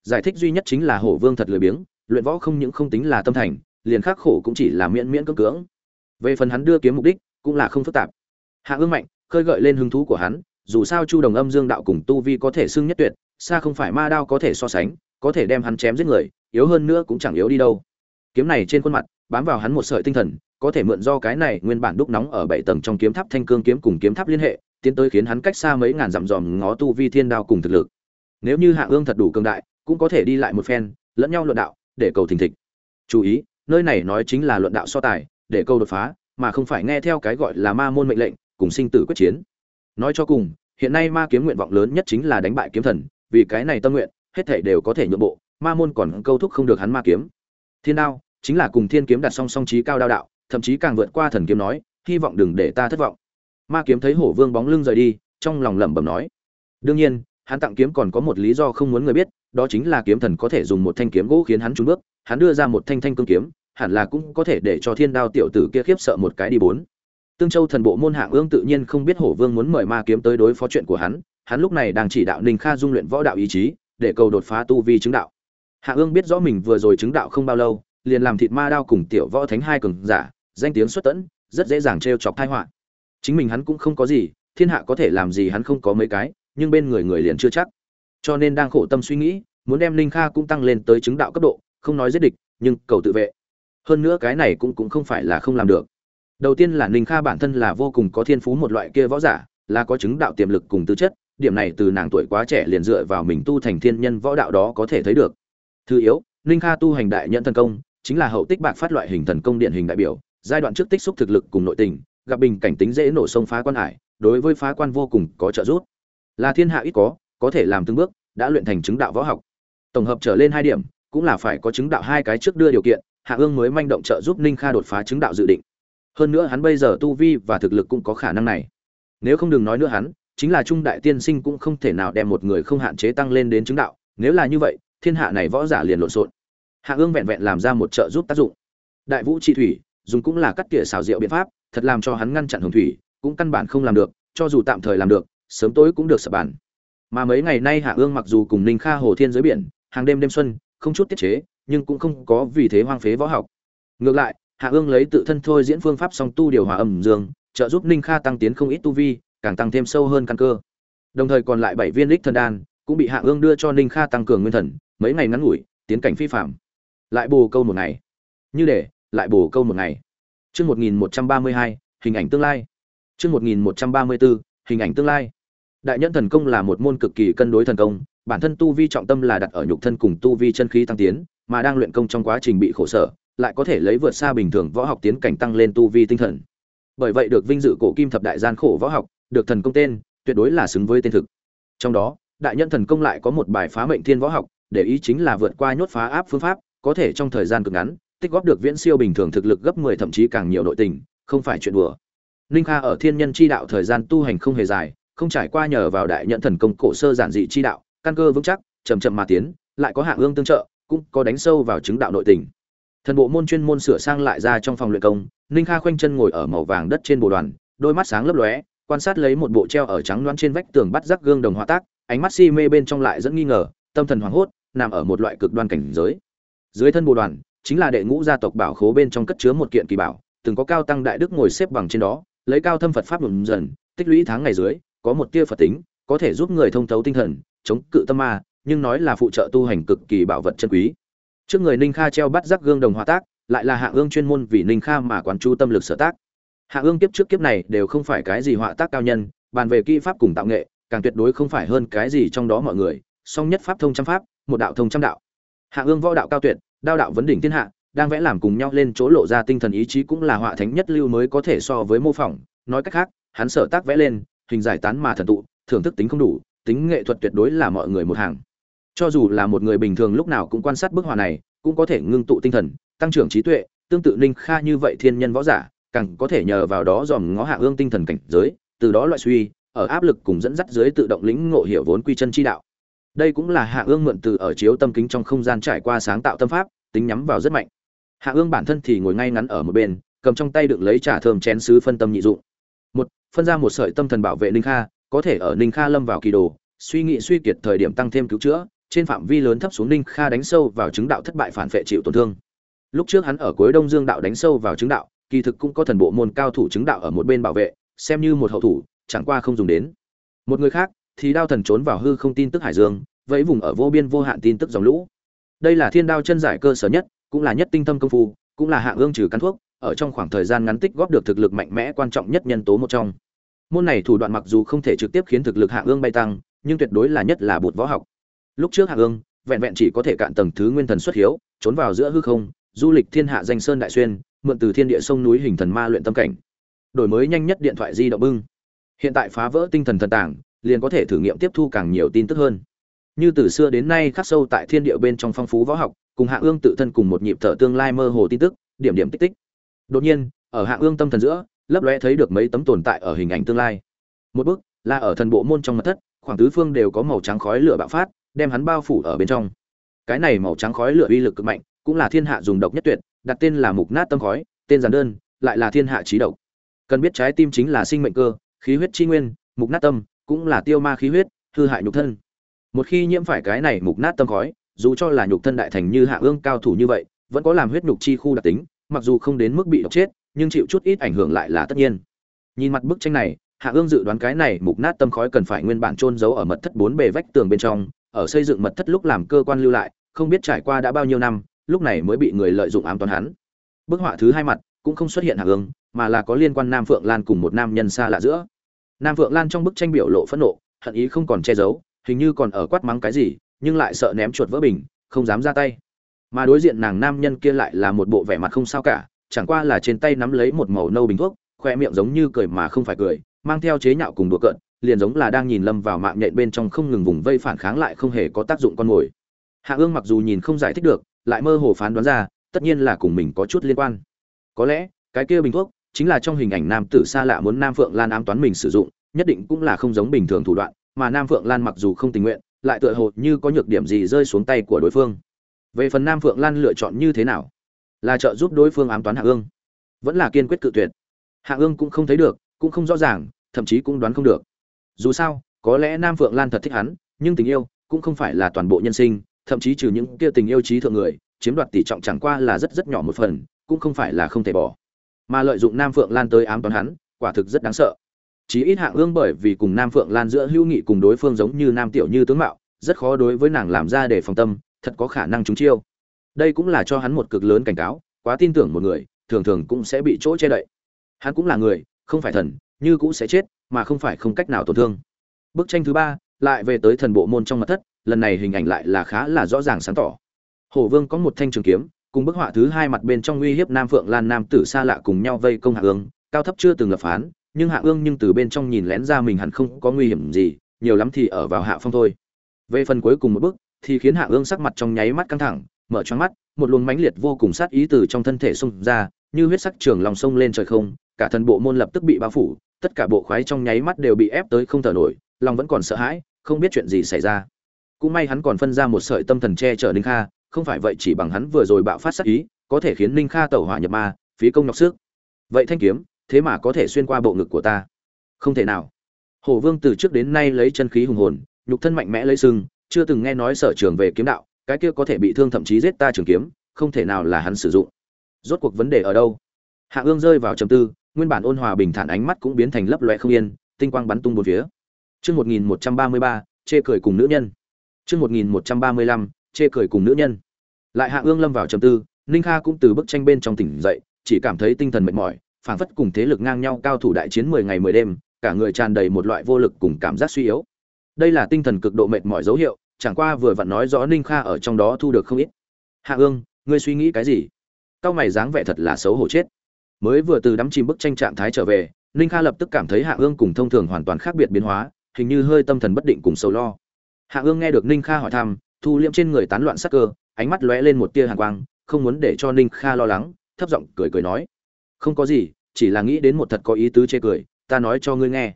Giải thích duy nhất chính là hổ vương thật lười biếng luyện võ không những không tính là tâm thành, liền khắc khổ cũng chỉ là miễn miễn cưỡng cưỡng. Về phần hắn đưa kiếm mục đích, cũng là không phức tạp. Hạ ương mạnh, khơi gợi lên hứng thú của hắn, dù sao chu đồng âm dương đạo cùng tu vi có thể xưng nhất tuyệt, xa không phải ma đao có thể so sánh, có thể đem hắn chém giết người, yếu hơn nữa cũng chẳng yếu đi đâu. Kiếm này trên khuôn mặt, bám vào hắn một sợi tinh thần, có thể mượn do cái này nguyên bản đúc nóng ở bảy tầng trong kiếm tháp thanh cương kiếm cùng kiếm tháp liên hệ, tiến tới khiến hắn cách xa mấy ngàn dặm dòm ngó tu vi thiên đao cùng thực lực. Nếu như hạ ương thật đủ cường đại, cũng có thể đi lại một phen, lẫn nhau luận đạo để cầu thình thịch. Chú ý, nơi này nói chính là luận đạo so tài, để câu đột phá, mà không phải nghe theo cái gọi là ma môn mệnh lệnh, cùng sinh tử quyết chiến. Nói cho cùng, hiện nay ma kiếm nguyện vọng lớn nhất chính là đánh bại kiếm thần, vì cái này tâm nguyện, hết thể đều có thể nhượng bộ, ma môn còn câu thúc không được hắn ma kiếm. Thiên đao, chính là cùng thiên kiếm đặt song song trí cao đao đạo, thậm chí càng vượt qua thần kiếm nói, hy vọng đừng để ta thất vọng. Ma kiếm thấy hổ vương bóng lưng rời đi, trong lòng lẩm bẩm nói. Đương nhiên, hắn tặng kiếm còn có một lý do không muốn người biết đó chính là kiếm thần có thể dùng một thanh kiếm gỗ khiến hắn trúng bước, hắn đưa ra một thanh thanh cương kiếm, hẳn là cũng có thể để cho thiên đao tiểu tử kia khiếp sợ một cái đi bốn. Tương châu thần bộ môn hạng ương tự nhiên không biết hổ vương muốn mời ma kiếm tới đối phó chuyện của hắn hắn lúc này đang chỉ đạo ninh kha dung luyện võ đạo ý chí, để cầu đột phá tu vi chứng đạo. Hạng ương biết rõ mình vừa rồi chứng đạo không bao lâu, liền làm thịt ma đao cùng tiểu võ thánh hai cường giả, danh tiếng xuất tẫn, rất dễ dàng t chọc thai họa. Chính mình hắn cũng không có gì, thiên hạ có thể làm gì hắn không có mấy cái, nhưng bên người người liền chưa chắc cho nên đang khổ tâm suy nghĩ, muốn đem linh kha cũng tăng lên tới chứng đạo cấp độ, không nói giết địch, nhưng cầu tự vệ. Hơn nữa cái này cũng cũng không phải là không làm được. Đầu tiên là ninh kha bản thân là vô cùng có thiên phú một loại kia võ giả, là có chứng đạo tiềm lực cùng tư chất, điểm này từ nàng tuổi quá trẻ liền dựa vào mình tu thành thiên nhân võ đạo đó có thể thấy được. Thứ yếu ninh kha tu hành đại nhận thần công, chính là hậu tích bạc phát loại hình thần công điện hình đại biểu, giai đoạn trước tích xúc thực lực cùng nội tình, gặp bình cảnh tính dễ nổ sông phá quan hải, đối với phá quan vô cùng có trợ giúp. Là thiên hạ ít có có thể làm từng bước, đã luyện thành chứng đạo võ học. Tổng hợp trở lên hai điểm, cũng là phải có chứng đạo hai cái trước đưa điều kiện, hạ ương mới manh động trợ giúp ninh kha đột phá chứng đạo dự định. Hơn nữa hắn bây giờ tu vi và thực lực cũng có khả năng này. Nếu không đừng nói nữa hắn, chính là trung đại tiên sinh cũng không thể nào đem một người không hạn chế tăng lên đến chứng đạo, nếu là như vậy, thiên hạ này võ giả liền lộn xộn. Hạ ương vẹn vẹn làm ra một trợ giúp tác dụng. Đại vũ trị thủy, dùng cũng là cắt tỉa xào rượu biện pháp, thật làm cho hắn ngăn chặn hồng thủy, cũng căn bản không làm được, cho dù tạm thời làm được, sớm tối cũng được sập bàn mà mấy ngày nay hạ ương mặc dù cùng ninh kha hồ thiên dưới biển, hàng đêm đêm xuân, không chút tiết chế, nhưng cũng không có vì thế hoang phế võ học. Ngược lại, hạ ương lấy tự thân thôi diễn phương pháp song tu điều hòa âm dương, trợ giúp ninh kha tăng tiến không ít tu vi, càng tăng thêm sâu hơn căn cơ. Đồng thời còn lại bảy viên lích thần đan, cũng bị hạ ương đưa cho ninh kha tăng cường nguyên thần, mấy ngày ngắn ngủi, tiến cảnh phi phạm lại bù câu một ngày. Như để, lại bù câu một ngày. Chương một nghìn một trăm ba mươi hai, hình ảnh tương lai. Chương một nghìn một trăm ba mươi bốn hình ảnh tương lai đại nhẫn thần công là một môn cực kỳ cân đối thần công, bản thân tu vi trọng tâm là đặt ở nhục thân cùng tu vi chân khí tăng tiến, mà đang luyện công trong quá trình bị khổ sở, lại có thể lấy vượt xa bình thường võ học tiến cảnh tăng lên tu vi tinh thần. Bởi vậy được vinh dự cổ kim thập đại gian khổ võ học, được thần công tên, tuyệt đối là xứng với tên thực. Trong đó, đại nhân thần công lại có một bài phá mệnh thiên võ học, để ý chính là vượt qua nhốt phá áp phương pháp, có thể trong thời gian cực ngắn, tích góp được viễn siêu bình thường thực lực gấp 10 thậm chí càng nhiều nội tình, không phải chuyện đùa. Ninh kha ở thiên nhân chi đạo thời gian tu hành không hề dài không trải qua nhờ vào đại nhận thần công cổ sơ giản dị chi đạo, căn cơ vững chắc, chậm chậm mà tiến, lại có hạng ương tương trợ, cũng có đánh sâu vào chứng đạo nội tình. Thần bộ môn chuyên môn sửa sang lại ra trong phòng luyện công, ninh kha khoanh chân ngồi ở màu vàng đất trên bồ đoàn, đôi mắt sáng lấp lóe, quan sát lấy một bộ treo ở trắng loáng trên vách tường bắt rắc gương đồng hóa tác, ánh mắt si mê bên trong lại dẫn nghi ngờ, tâm thần hoảng hốt, nằm ở một loại cực đoan cảnh giới. Dưới thân bồ đoàn, chính là đệ ngũ gia tộc bảo khố bên trong cất chứa một kiện kỳ bảo, từng có cao tăng đại đức ngồi xếp bằng trên đó, lấy cao thâm phật pháp luận dần, tích lũy tháng ngày dưới có một tia phật tính, có thể giúp người thông thấu tinh thần, chống cự tâm ma, nhưng nói là phụ trợ tu hành cực kỳ bảo vật chân quý. Trước người ninh kha treo bắt rắc gương đồng hòa tác, lại là hạ ương chuyên môn vì ninh kha mà quán chú tâm lực sở tác. Hạ ương kiếp trước kiếp này đều không phải cái gì họa tác cao nhân, bàn về kỹ pháp cùng tạo nghệ, càng tuyệt đối không phải hơn cái gì trong đó mọi người, song nhất pháp thông trăm pháp, một đạo thông trăm đạo. Hạ ương võ đạo cao tuyệt, đao đạo vấn đỉnh thiên hạ, đang vẽ làm cùng nhau lên chỗ lộ ra tinh thần ý chí cũng là họa thánh nhất lưu mới có thể so với mô phỏng, nói cách khác, hắn sở tác vẽ lên hình giải tán mà thần tụ, thưởng thức tính không đủ, tính nghệ thuật tuyệt đối là mọi người một hàng. Cho dù là một người bình thường lúc nào cũng quan sát bức họa này, cũng có thể ngưng tụ tinh thần, tăng trưởng trí tuệ, tương tự ninh kha như vậy thiên nhân võ giả, càng có thể nhờ vào đó dòm ngó hạ ương tinh thần cảnh giới, từ đó loại suy, ở áp lực cùng dẫn dắt dưới tự động lĩnh ngộ hiểu vốn quy chân chi đạo. Đây cũng là hạ ương mượn từ ở chiếu tâm kính trong không gian trải qua sáng tạo tâm pháp, tính nhắm vào rất mạnh. Hạ ương bản thân thì ngồi ngay ngắn ở một bên, cầm trong tay đựng lấy trà thơm chén sứ phân tâm nhị dụng phân ra một sợi tâm thần bảo vệ ninh kha, có thể ở ninh kha lâm vào kỳ đồ, suy nghĩ suy kiệt thời điểm tăng thêm cứu chữa, trên phạm vi lớn thấp xuống ninh kha đánh sâu vào chứng đạo thất bại phản vệ chịu tổn thương. Lúc trước hắn ở cuối đông dương đạo đánh sâu vào chứng đạo, kỳ thực cũng có thần bộ môn cao thủ chứng đạo ở một bên bảo vệ, xem như một hậu thủ, chẳng qua không dùng đến. Một người khác, thì đao thần trốn vào hư không tin tức hải dương, vẫy vùng ở vô biên vô hạn tin tức dòng lũ. Đây là thiên đao chân giải cơ sở nhất, cũng là nhất tinh tâm công phu, cũng là hạng ương trừ căn thuốc ở trong khoảng thời gian ngắn tích góp được thực lực mạnh mẽ quan trọng nhất nhân tố một trong. Môn này thủ đoạn mặc dù không thể trực tiếp khiến thực lực hạ ương bay tăng, nhưng tuyệt đối là nhất là bột võ học. Lúc trước hạ ương, vẹn vẹn chỉ có thể cạn tầng thứ nguyên thần xuất hiếu, trốn vào giữa hư không, du lịch thiên hạ danh sơn đại xuyên, mượn từ thiên địa sông núi hình thần ma luyện tâm cảnh. Đổi mới nhanh nhất điện thoại di động bưng. Hiện tại phá vỡ tinh thần thần tảng liền có thể thử nghiệm tiếp thu càng nhiều tin tức hơn. Như từ xưa đến nay khắc sâu tại thiên địa bên trong phong phú võ học, cùng hạ ương tự thân cùng một nhịp thở tương lai mơ hồ tin tức, điểm điểm tích tích đột nhiên, ở hạng ương tâm thần giữa, lấp lóe thấy được mấy tấm tồn tại ở hình ảnh tương lai. Một bức là ở thần bộ môn trong mật thất, khoảng tứ phương đều có màu trắng khói lửa bạo phát, đem hắn bao phủ ở bên trong. Cái này màu trắng khói lửa uy lực cực mạnh, cũng là thiên hạ dùng độc nhất tuyệt, đặt tên là mục nát tâm khói, tên giản đơn, lại là thiên hạ trí độc. Cần biết trái tim chính là sinh mệnh cơ, khí huyết chi nguyên, mục nát tâm, cũng là tiêu ma khí huyết, hư hại nhục thân. Một khi nhiễm phải cái này mục nát tâm khói, dù cho là nhục thân đại thành như hạ ương cao thủ như vậy, vẫn có làm huyết nhục chi khu đặc tính mặc dù không đến mức bị độc chết, nhưng chịu chút ít ảnh hưởng lại là tất nhiên. Nhìn mặt bức tranh này, hạ ương dự đoán cái này mục nát tâm khói cần phải nguyên bản trôn giấu ở mật thất bốn bề vách tường bên trong, ở xây dựng mật thất lúc làm cơ quan lưu lại, không biết trải qua đã bao nhiêu năm, lúc này mới bị người lợi dụng ám toán hắn. Bức họa thứ hai mặt cũng không xuất hiện hạ ương, mà là có liên quan nam phượng lan cùng một nam nhân xa lạ giữa. Nam phượng lan trong bức tranh biểu lộ phẫn nộ, hận ý không còn che giấu, hình như còn ở quát mắng cái gì, nhưng lại sợ ném chuột vỡ bình, không dám ra tay mà đối diện nàng nam nhân kia lại là một bộ vẻ mặt không sao cả, chẳng qua là trên tay nắm lấy một màu nâu bình thuốc, khoe miệng giống như cười mà không phải cười, mang theo chế nhạo cùng đùa cợt, liền giống là đang nhìn lâm vào mạng nhện bên trong không ngừng vùng vây phản kháng lại không hề có tác dụng con mồi. Hạ ương mặc dù nhìn không giải thích được, lại mơ hồ phán đoán ra, tất nhiên là cùng mình có chút liên quan. Có lẽ, cái kia bình thuốc chính là trong hình ảnh nam tử xa lạ muốn nam phượng lan ám toán mình sử dụng, nhất định cũng là không giống bình thường thủ đoạn, mà nam phượng lan mặc dù không tình nguyện, lại tựa hồ như có nhược điểm gì rơi xuống tay của đối phương về phần nam phượng lan lựa chọn như thế nào? Là trợ giúp đối phương ám toán hạ ương. Vẫn là kiên quyết cự tuyệt. Hạ ương cũng không thấy được, cũng không rõ ràng, thậm chí cũng đoán không được. Dù sao, có lẽ nam phượng lan thật thích hắn, nhưng tình yêu cũng không phải là toàn bộ nhân sinh, thậm chí trừ những kia tình yêu trí thượng người, chiếm đoạt tỷ trọng chẳng qua là rất rất nhỏ một phần, cũng không phải là không thể bỏ. Mà lợi dụng nam phượng lan tới ám toán hắn, quả thực rất đáng sợ. Chí ít hạng ương bởi vì cùng nam phượng lan giữa hữu nghị cùng đối phương giống như nam tiểu như tướng mạo, rất khó đối với nàng làm ra để phòng tâm thật có khả năng trúng chiêu. Đây cũng là cho hắn một cực lớn cảnh cáo, quá tin tưởng một người, thường thường cũng sẽ bị chỗ che đậy. Hắn cũng là người, không phải thần, như cũng sẽ chết, mà không phải không cách nào tổn thương. Bức tranh thứ ba, lại về tới thần bộ môn trong mặt thất, lần này hình ảnh lại là khá là rõ ràng sáng tỏ. Hổ vương có một thanh trường kiếm, cùng bức họa thứ hai mặt bên trong uy hiếp nam phượng lan nam tử xa lạ cùng nhau vây công hạ ương, cao thấp chưa từng lập phán, nhưng hạ ương nhưng từ bên trong nhìn lén ra mình hẳn không có nguy hiểm gì, nhiều lắm thì ở vào hạ phong thôi. Về phần cuối cùng một bức thì khiến hạ ương sắc mặt trong nháy mắt căng thẳng, mở choáng mắt, một luồng mãnh liệt vô cùng sát ý từ trong thân thể xông ra, như huyết sắc trường lòng sông lên trời không, cả thần bộ môn lập tức bị bao phủ, tất cả bộ khoái trong nháy mắt đều bị ép tới không thở nổi, lòng vẫn còn sợ hãi, không biết chuyện gì xảy ra. Cũng may hắn còn phân ra một sợi tâm thần che chở ninh kha, không phải vậy chỉ bằng hắn vừa rồi bạo phát sát ý, có thể khiến ninh kha tẩu hỏa nhập ma, phí công nhọc sức. Vậy thanh kiếm, thế mà có thể xuyên qua bộ ngực của ta. Không thể nào. Hổ vương từ trước đến nay lấy chân khí hùng hồn, nhục thân mạnh mẽ lấy sưng chưa từng nghe nói sở trường về kiếm đạo cái kia có thể bị thương thậm chí giết ta trường kiếm không thể nào là hắn sử dụng rốt cuộc vấn đề ở đâu hạ ương rơi vào trầm tư nguyên bản ôn hòa bình thản ánh mắt cũng biến thành lấp loe không yên tinh quang bắn tung bốn phía Chương 1133, chê cười cùng nữ nhân. Chương 1135, chê cười cùng nữ nhân. Lại Hạ Ương lâm vào trầm tư, Ninh Kha cũng từ bức tranh bên trong tỉnh dậy, chỉ cảm thấy tinh thần mệt mỏi, phảng phất cùng thế lực ngang nhau cao thủ đại chiến 10 ngày 10 đêm, cả người tràn đầy một loại vô lực cùng cảm giác suy yếu. Đây là tinh thần cực độ mệt mỏi dấu hiệu, chẳng qua vừa vặn nói rõ Ninh Kha ở trong đó thu được không ít. Hạ Ương, ngươi suy nghĩ cái gì? Cao mày dáng vẻ thật là xấu hổ chết. Mới vừa từ đắm chìm bức tranh trạng thái trở về, Ninh Kha lập tức cảm thấy Hạ Ương cùng thông thường hoàn toàn khác biệt biến hóa, hình như hơi tâm thần bất định cùng sầu lo hạ ương nghe được ninh kha hỏi thăm thu liễm trên người tán loạn sắc cơ ánh mắt lóe lên một tia hàn quang không muốn để cho ninh kha lo lắng thấp giọng cười cười nói không có gì chỉ là nghĩ đến một thật có ý tứ chê cười ta nói cho ngươi nghe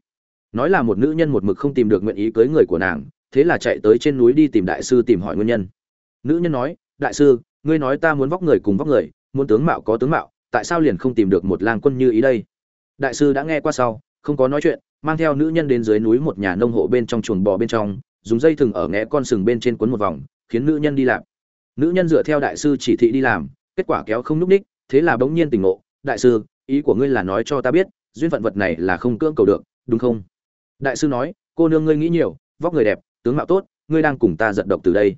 nói là một nữ nhân một mực không tìm được nguyện ý cưới người của nàng, thế là chạy tới trên núi đi tìm đại sư tìm hỏi nguyên nhân. Nữ nhân nói, đại sư, ngươi nói ta muốn vóc người cùng vóc người, muốn tướng mạo có tướng mạo, tại sao liền không tìm được một lang quân như ý đây? Đại sư đã nghe qua sau, không có nói chuyện, mang theo nữ nhân đến dưới núi một nhà nông hộ bên trong chuồng bò bên trong, dùng dây thừng ở ngẽ con sừng bên trên quấn một vòng, khiến nữ nhân đi làm. Nữ nhân dựa theo đại sư chỉ thị đi làm, kết quả kéo không núp ních thế là bỗng nhiên tỉnh ngộ, đại sư, ý của ngươi là nói cho ta biết, duyên phận vật này là không cưỡng cầu được, đúng không? Đại sư nói, cô nương ngươi nghĩ nhiều, vóc người đẹp, tướng mạo tốt, ngươi đang cùng ta giận độc từ đây.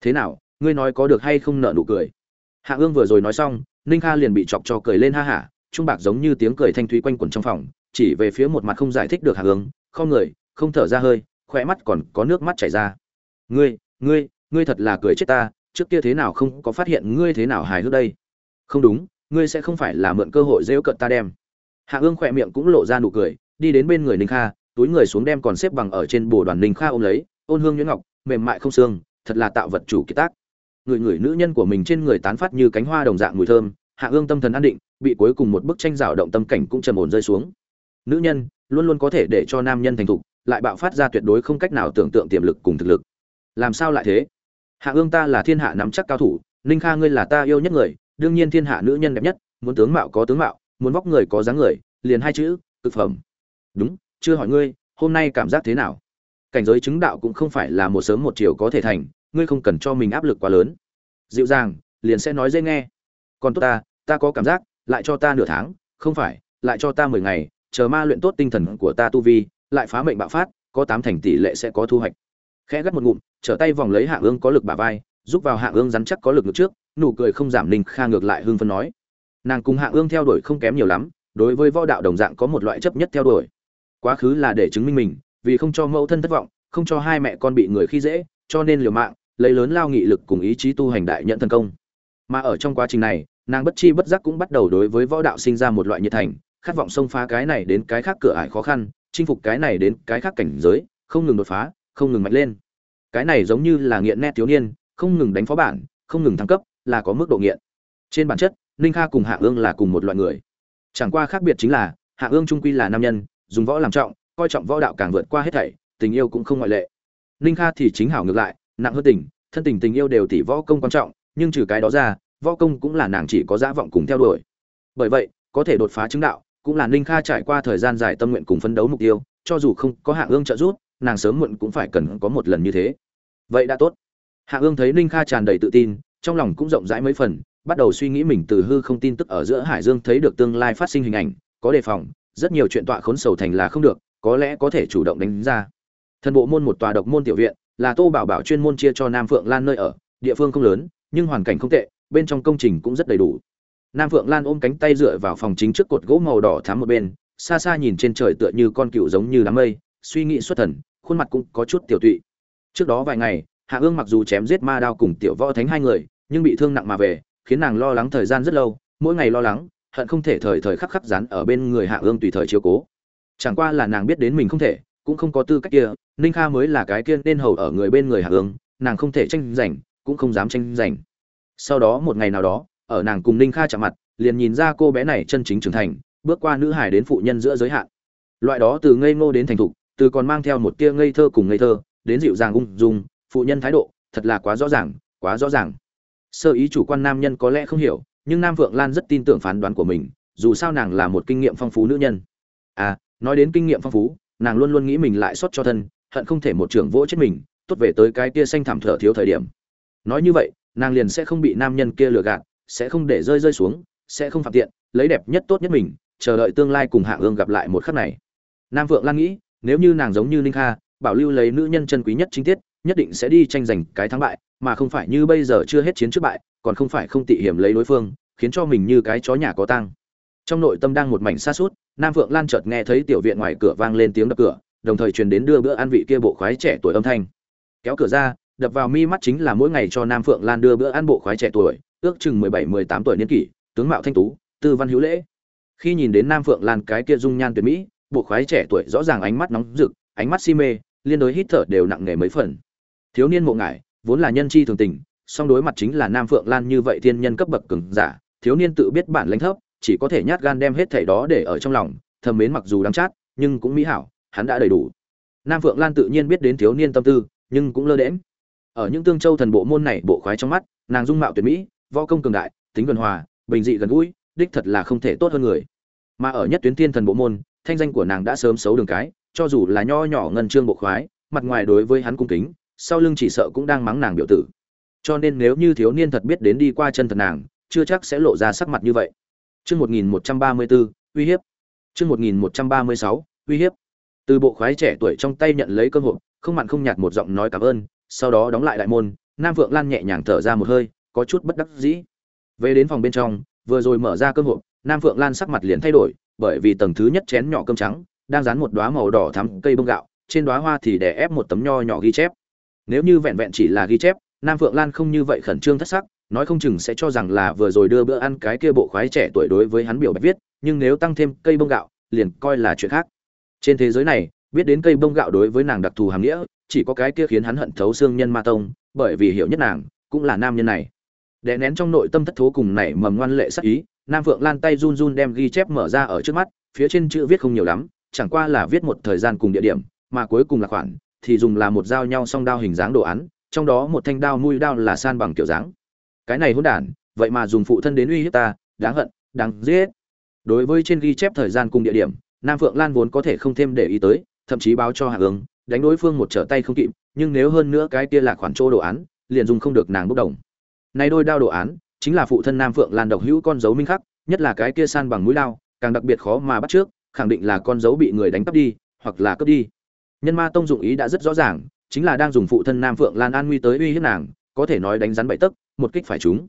Thế nào, ngươi nói có được hay không nợ nụ cười? Hạ ương vừa rồi nói xong, ninh kha liền bị chọc cho cười lên ha hả, trung bạc giống như tiếng cười thanh thúy quanh quẩn trong phòng, chỉ về phía một mặt không giải thích được hạ hướng không người, không thở ra hơi khỏe mắt còn có nước mắt chảy ra. Ngươi ngươi ngươi thật là cười chết ta, trước kia thế nào không có phát hiện ngươi thế nào hài hước đây? Không đúng, ngươi sẽ không phải là mượn cơ hội dễu cận ta đem. Hạ ương khỏe miệng cũng lộ ra nụ cười, đi đến bên người ninh kha túi người xuống đem còn xếp bằng ở trên bồ đoàn ninh kha ôm lấy, ôn hương nhuyễn ngọc, mềm mại không xương, thật là tạo vật chủ kiệt tác. Người người nữ nhân của mình trên người tán phát như cánh hoa đồng dạng mùi thơm, hạ ương tâm thần an định, bị cuối cùng một bức tranh rào động tâm cảnh cũng trầm ổn rơi xuống. Nữ nhân, luôn luôn có thể để cho nam nhân thành thục, lại bạo phát ra tuyệt đối không cách nào tưởng tượng tiềm lực cùng thực lực. Làm sao lại thế? Hạ ương ta là thiên hạ nắm chắc cao thủ, ninh kha ngươi là ta yêu nhất người, đương nhiên thiên hạ nữ nhân đẹp nhất, muốn tướng mạo có tướng mạo, muốn vóc người có dáng người, liền hai chữ, cực phẩm. Đúng chưa hỏi ngươi, hôm nay cảm giác thế nào? Cảnh giới chứng đạo cũng không phải là một sớm một chiều có thể thành, ngươi không cần cho mình áp lực quá lớn. Dịu dàng, liền sẽ nói dễ nghe. Còn tốt ta ta có cảm giác, lại cho ta nửa tháng, không phải, lại cho ta mười ngày, chờ ma luyện tốt tinh thần của ta tu vi, lại phá mệnh bạo phát, có tám thành tỷ lệ sẽ có thu hoạch. Khẽ gắt một ngụm, trở tay vòng lấy hạ ương có lực bả vai, giúp vào hạ ương rắn chắc có lực ngược trước, nụ cười không giảm ninh kha ngược lại hương phân nói. Nàng cùng hạ ương theo đuổi không kém nhiều lắm, đối với võ đạo đồng dạng có một loại chấp nhất theo đuổi quá khứ là để chứng minh mình, vì không cho mẫu thân thất vọng, không cho hai mẹ con bị người khi dễ, cho nên liều mạng, lấy lớn lao nghị lực cùng ý chí tu hành đại nhận thân công. Mà ở trong quá trình này, nàng bất chi bất giác cũng bắt đầu đối với võ đạo sinh ra một loại nhiệt thành, khát vọng xông phá cái này đến cái khác cửa ải khó khăn, chinh phục cái này đến cái khác cảnh giới, không ngừng đột phá, không ngừng mạnh lên. Cái này giống như là nghiện nét thiếu niên, không ngừng đánh phó bản, không ngừng thăng cấp, là có mức độ nghiện. Trên bản chất, ninh kha cùng hạ ương là cùng một loại người. Chẳng qua khác biệt chính là, hạ ương trung quy là nam nhân dùng võ làm trọng, coi trọng võ đạo càng vượt qua hết thảy, tình yêu cũng không ngoại lệ. Ninh kha thì chính hảo ngược lại, nặng hơn tình, thân tình tình yêu đều tỷ võ công quan trọng, nhưng trừ cái đó ra, võ công cũng là nàng chỉ có dã vọng cùng theo đuổi. Bởi vậy, có thể đột phá chứng đạo, cũng là ninh kha trải qua thời gian dài tâm nguyện cùng phấn đấu mục tiêu, cho dù không có hạ ương trợ giúp, nàng sớm muộn cũng phải cần có một lần như thế. Vậy đã tốt. Hạ ương thấy ninh kha tràn đầy tự tin, trong lòng cũng rộng rãi mấy phần, bắt đầu suy nghĩ mình từ hư không tin tức ở giữa hải dương thấy được tương lai phát sinh hình ảnh, có đề phòng rất nhiều chuyện tọa khốn sầu thành là không được, có lẽ có thể chủ động đánh ra. Thần bộ môn một tòa độc môn tiểu viện, là tô bảo bảo chuyên môn chia cho nam phượng lan nơi ở, địa phương không lớn, nhưng hoàn cảnh không tệ, bên trong công trình cũng rất đầy đủ. Nam phượng lan ôm cánh tay dựa vào phòng chính trước cột gỗ màu đỏ thắm một bên, xa xa nhìn trên trời tựa như con cựu giống như đám mây, suy nghĩ xuất thần, khuôn mặt cũng có chút tiểu tụy. Trước đó vài ngày, hạ ương mặc dù chém giết ma đao cùng tiểu võ thánh hai người, nhưng bị thương nặng mà về, khiến nàng lo lắng thời gian rất lâu, mỗi ngày lo lắng hận không thể thời thời khắc khắc dán ở bên người hạ ương tùy thời chiếu cố. Chẳng qua là nàng biết đến mình không thể, cũng không có tư cách kia, ninh kha mới là cái kia nên hầu ở người bên người hạ ương, nàng không thể tranh giành, cũng không dám tranh giành. Sau đó một ngày nào đó, ở nàng cùng ninh kha chạm mặt, liền nhìn ra cô bé này chân chính trưởng thành, bước qua nữ hải đến phụ nhân giữa giới hạn. Loại đó từ ngây ngô đến thành thục, từ còn mang theo một tia ngây thơ cùng ngây thơ, đến dịu dàng ung dung, phụ nhân thái độ, thật là quá rõ ràng, quá rõ ràng. Sơ ý chủ quan nam nhân có lẽ không hiểu nhưng nam vượng lan rất tin tưởng phán đoán của mình, dù sao nàng là một kinh nghiệm phong phú nữ nhân. À nói đến kinh nghiệm phong phú, nàng luôn luôn nghĩ mình lại sót cho thân, hận không thể một trưởng vỗ chết mình, tốt về tới cái kia xanh thảm thở thiếu thời điểm. Nói như vậy, nàng liền sẽ không bị nam nhân kia lừa gạt, sẽ không để rơi rơi xuống, sẽ không phạm tiện, lấy đẹp nhất tốt nhất mình, chờ đợi tương lai cùng hạ ương gặp lại một khắc này. Nam vượng lan nghĩ, nếu như nàng giống như ninh kha, bảo lưu lấy nữ nhân chân quý nhất chính tiết, nhất định sẽ đi tranh giành cái thắng bại, mà không phải như bây giờ chưa hết chiến trước bại còn không phải không tị hiểm lấy đối phương, khiến cho mình như cái chó nhà có tang. Trong nội tâm đang một mảnh xa suốt nam vượng lan chợt nghe thấy tiểu viện ngoài cửa vang lên tiếng đập cửa, đồng thời truyền đến đưa bữa ăn vị kia bộ khoái trẻ tuổi âm thanh. Kéo cửa ra, đập vào mi mắt chính là mỗi ngày cho nam phượng lan đưa bữa ăn bộ khoái trẻ tuổi, ước chừng mười bảy, mười tám tuổi niên kỷ, tướng mạo thanh tú, tư văn hữu lễ. Khi nhìn đến nam phượng lan cái kia dung nhan tuyệt mỹ, bộ khoái trẻ tuổi rõ ràng ánh mắt nóng rực, ánh mắt si mê, liên đối hít thở đều nặng nề mấy phần. Thiếu niên mộ ngải, vốn là nhân chi thường tình song đối mặt chính là nam phượng lan như vậy thiên nhân cấp bậc cường giả, thiếu niên tự biết bản lãnh thấp, chỉ có thể nhát gan đem hết thảy đó để ở trong lòng, thầm mến mặc dù đáng chát, nhưng cũng mỹ hảo, hắn đã đầy đủ. Nam phượng lan tự nhiên biết đến thiếu niên tâm tư, nhưng cũng lơ đễm ở những tương châu thần bộ môn này bộ khoái trong mắt, nàng dung mạo tuyệt mỹ, võ công cường đại, tính gần hòa, bình dị gần gũi, đích thật là không thể tốt hơn người. Mà ở nhất tuyến tiên thần bộ môn, thanh danh của nàng đã sớm xấu đường cái, cho dù là nho nhỏ ngân trương bộ khoái, mặt ngoài đối với hắn cung kính, sau lưng chỉ sợ cũng đang mắng nàng biểu tử cho nên nếu như thiếu niên thật biết đến đi qua chân thật nàng chưa chắc sẽ lộ ra sắc mặt như vậy Chương 1134, uy hiếp. Chương 1136, uy hiếp. Từ bộ khoái trẻ tuổi trong tay nhận lấy cơ hội, không mặn không nhạt một giọng nói cảm ơn, sau đó đóng lại đại môn, Nam Vượng Lan nhẹ nhàng thở ra một hơi, có chút bất đắc dĩ. Về đến phòng bên trong, vừa rồi mở ra cơ hội, Nam Vượng Lan sắc mặt liền thay đổi, bởi vì tầng thứ nhất chén nhỏ cơm trắng, đang dán một đóa màu đỏ thắm cây bông gạo, trên đóa hoa thì đè ép một tấm nho nhỏ ghi chép. Nếu như vẹn vẹn chỉ là ghi chép, Nam Vượng Lan không như vậy khẩn trương thất sắc, nói không chừng sẽ cho rằng là vừa rồi đưa bữa ăn cái kia bộ khoái trẻ tuổi đối với hắn biểu bạch viết, nhưng nếu tăng thêm cây bông gạo, liền coi là chuyện khác. Trên thế giới này, biết đến cây bông gạo đối với nàng đặc thù hàm nghĩa, chỉ có cái kia khiến hắn hận thấu xương nhân ma tông bởi vì hiểu nhất nàng cũng là nam nhân này đè nén trong nội tâm thất thố cùng nảy mầm ngoan lệ sắc ý nam phượng lan tay run run đem ghi chép mở ra ở trước mắt phía trên chữ viết không nhiều lắm chẳng qua là viết một thời gian cùng địa điểm mà cuối cùng là khoản thì dùng là một dao nhau song đao hình dáng đồ án trong đó một thanh đao mũi đao là san bằng kiểu dáng. Cái này hỗn đản, vậy mà dùng phụ thân đến uy hiếp ta, đáng hận, đáng giết. Đối với trên ghi chép thời gian cùng địa điểm, nam phượng lan vốn có thể không thêm để ý tới, thậm chí báo cho hạ ứng đánh đối phương một trở tay không kịp, nhưng nếu hơn nữa cái kia là khoản chỗ đồ án, liền dùng không được nàng bốc đồng. Này đôi đao đồ án, chính là phụ thân nam phượng lan độc hữu con dấu minh khắc, nhất là cái kia san bằng mũi đao, càng đặc biệt khó mà bắt trước, khẳng định là con dấu bị người đánh cắp đi, hoặc là cướp đi. Nhân ma tông dụng ý đã rất rõ ràng chính là đang dùng phụ thân nam phượng lan an nguy tới uy hiếp nàng, có thể nói đánh rắn bậy tấc, một kích phải chúng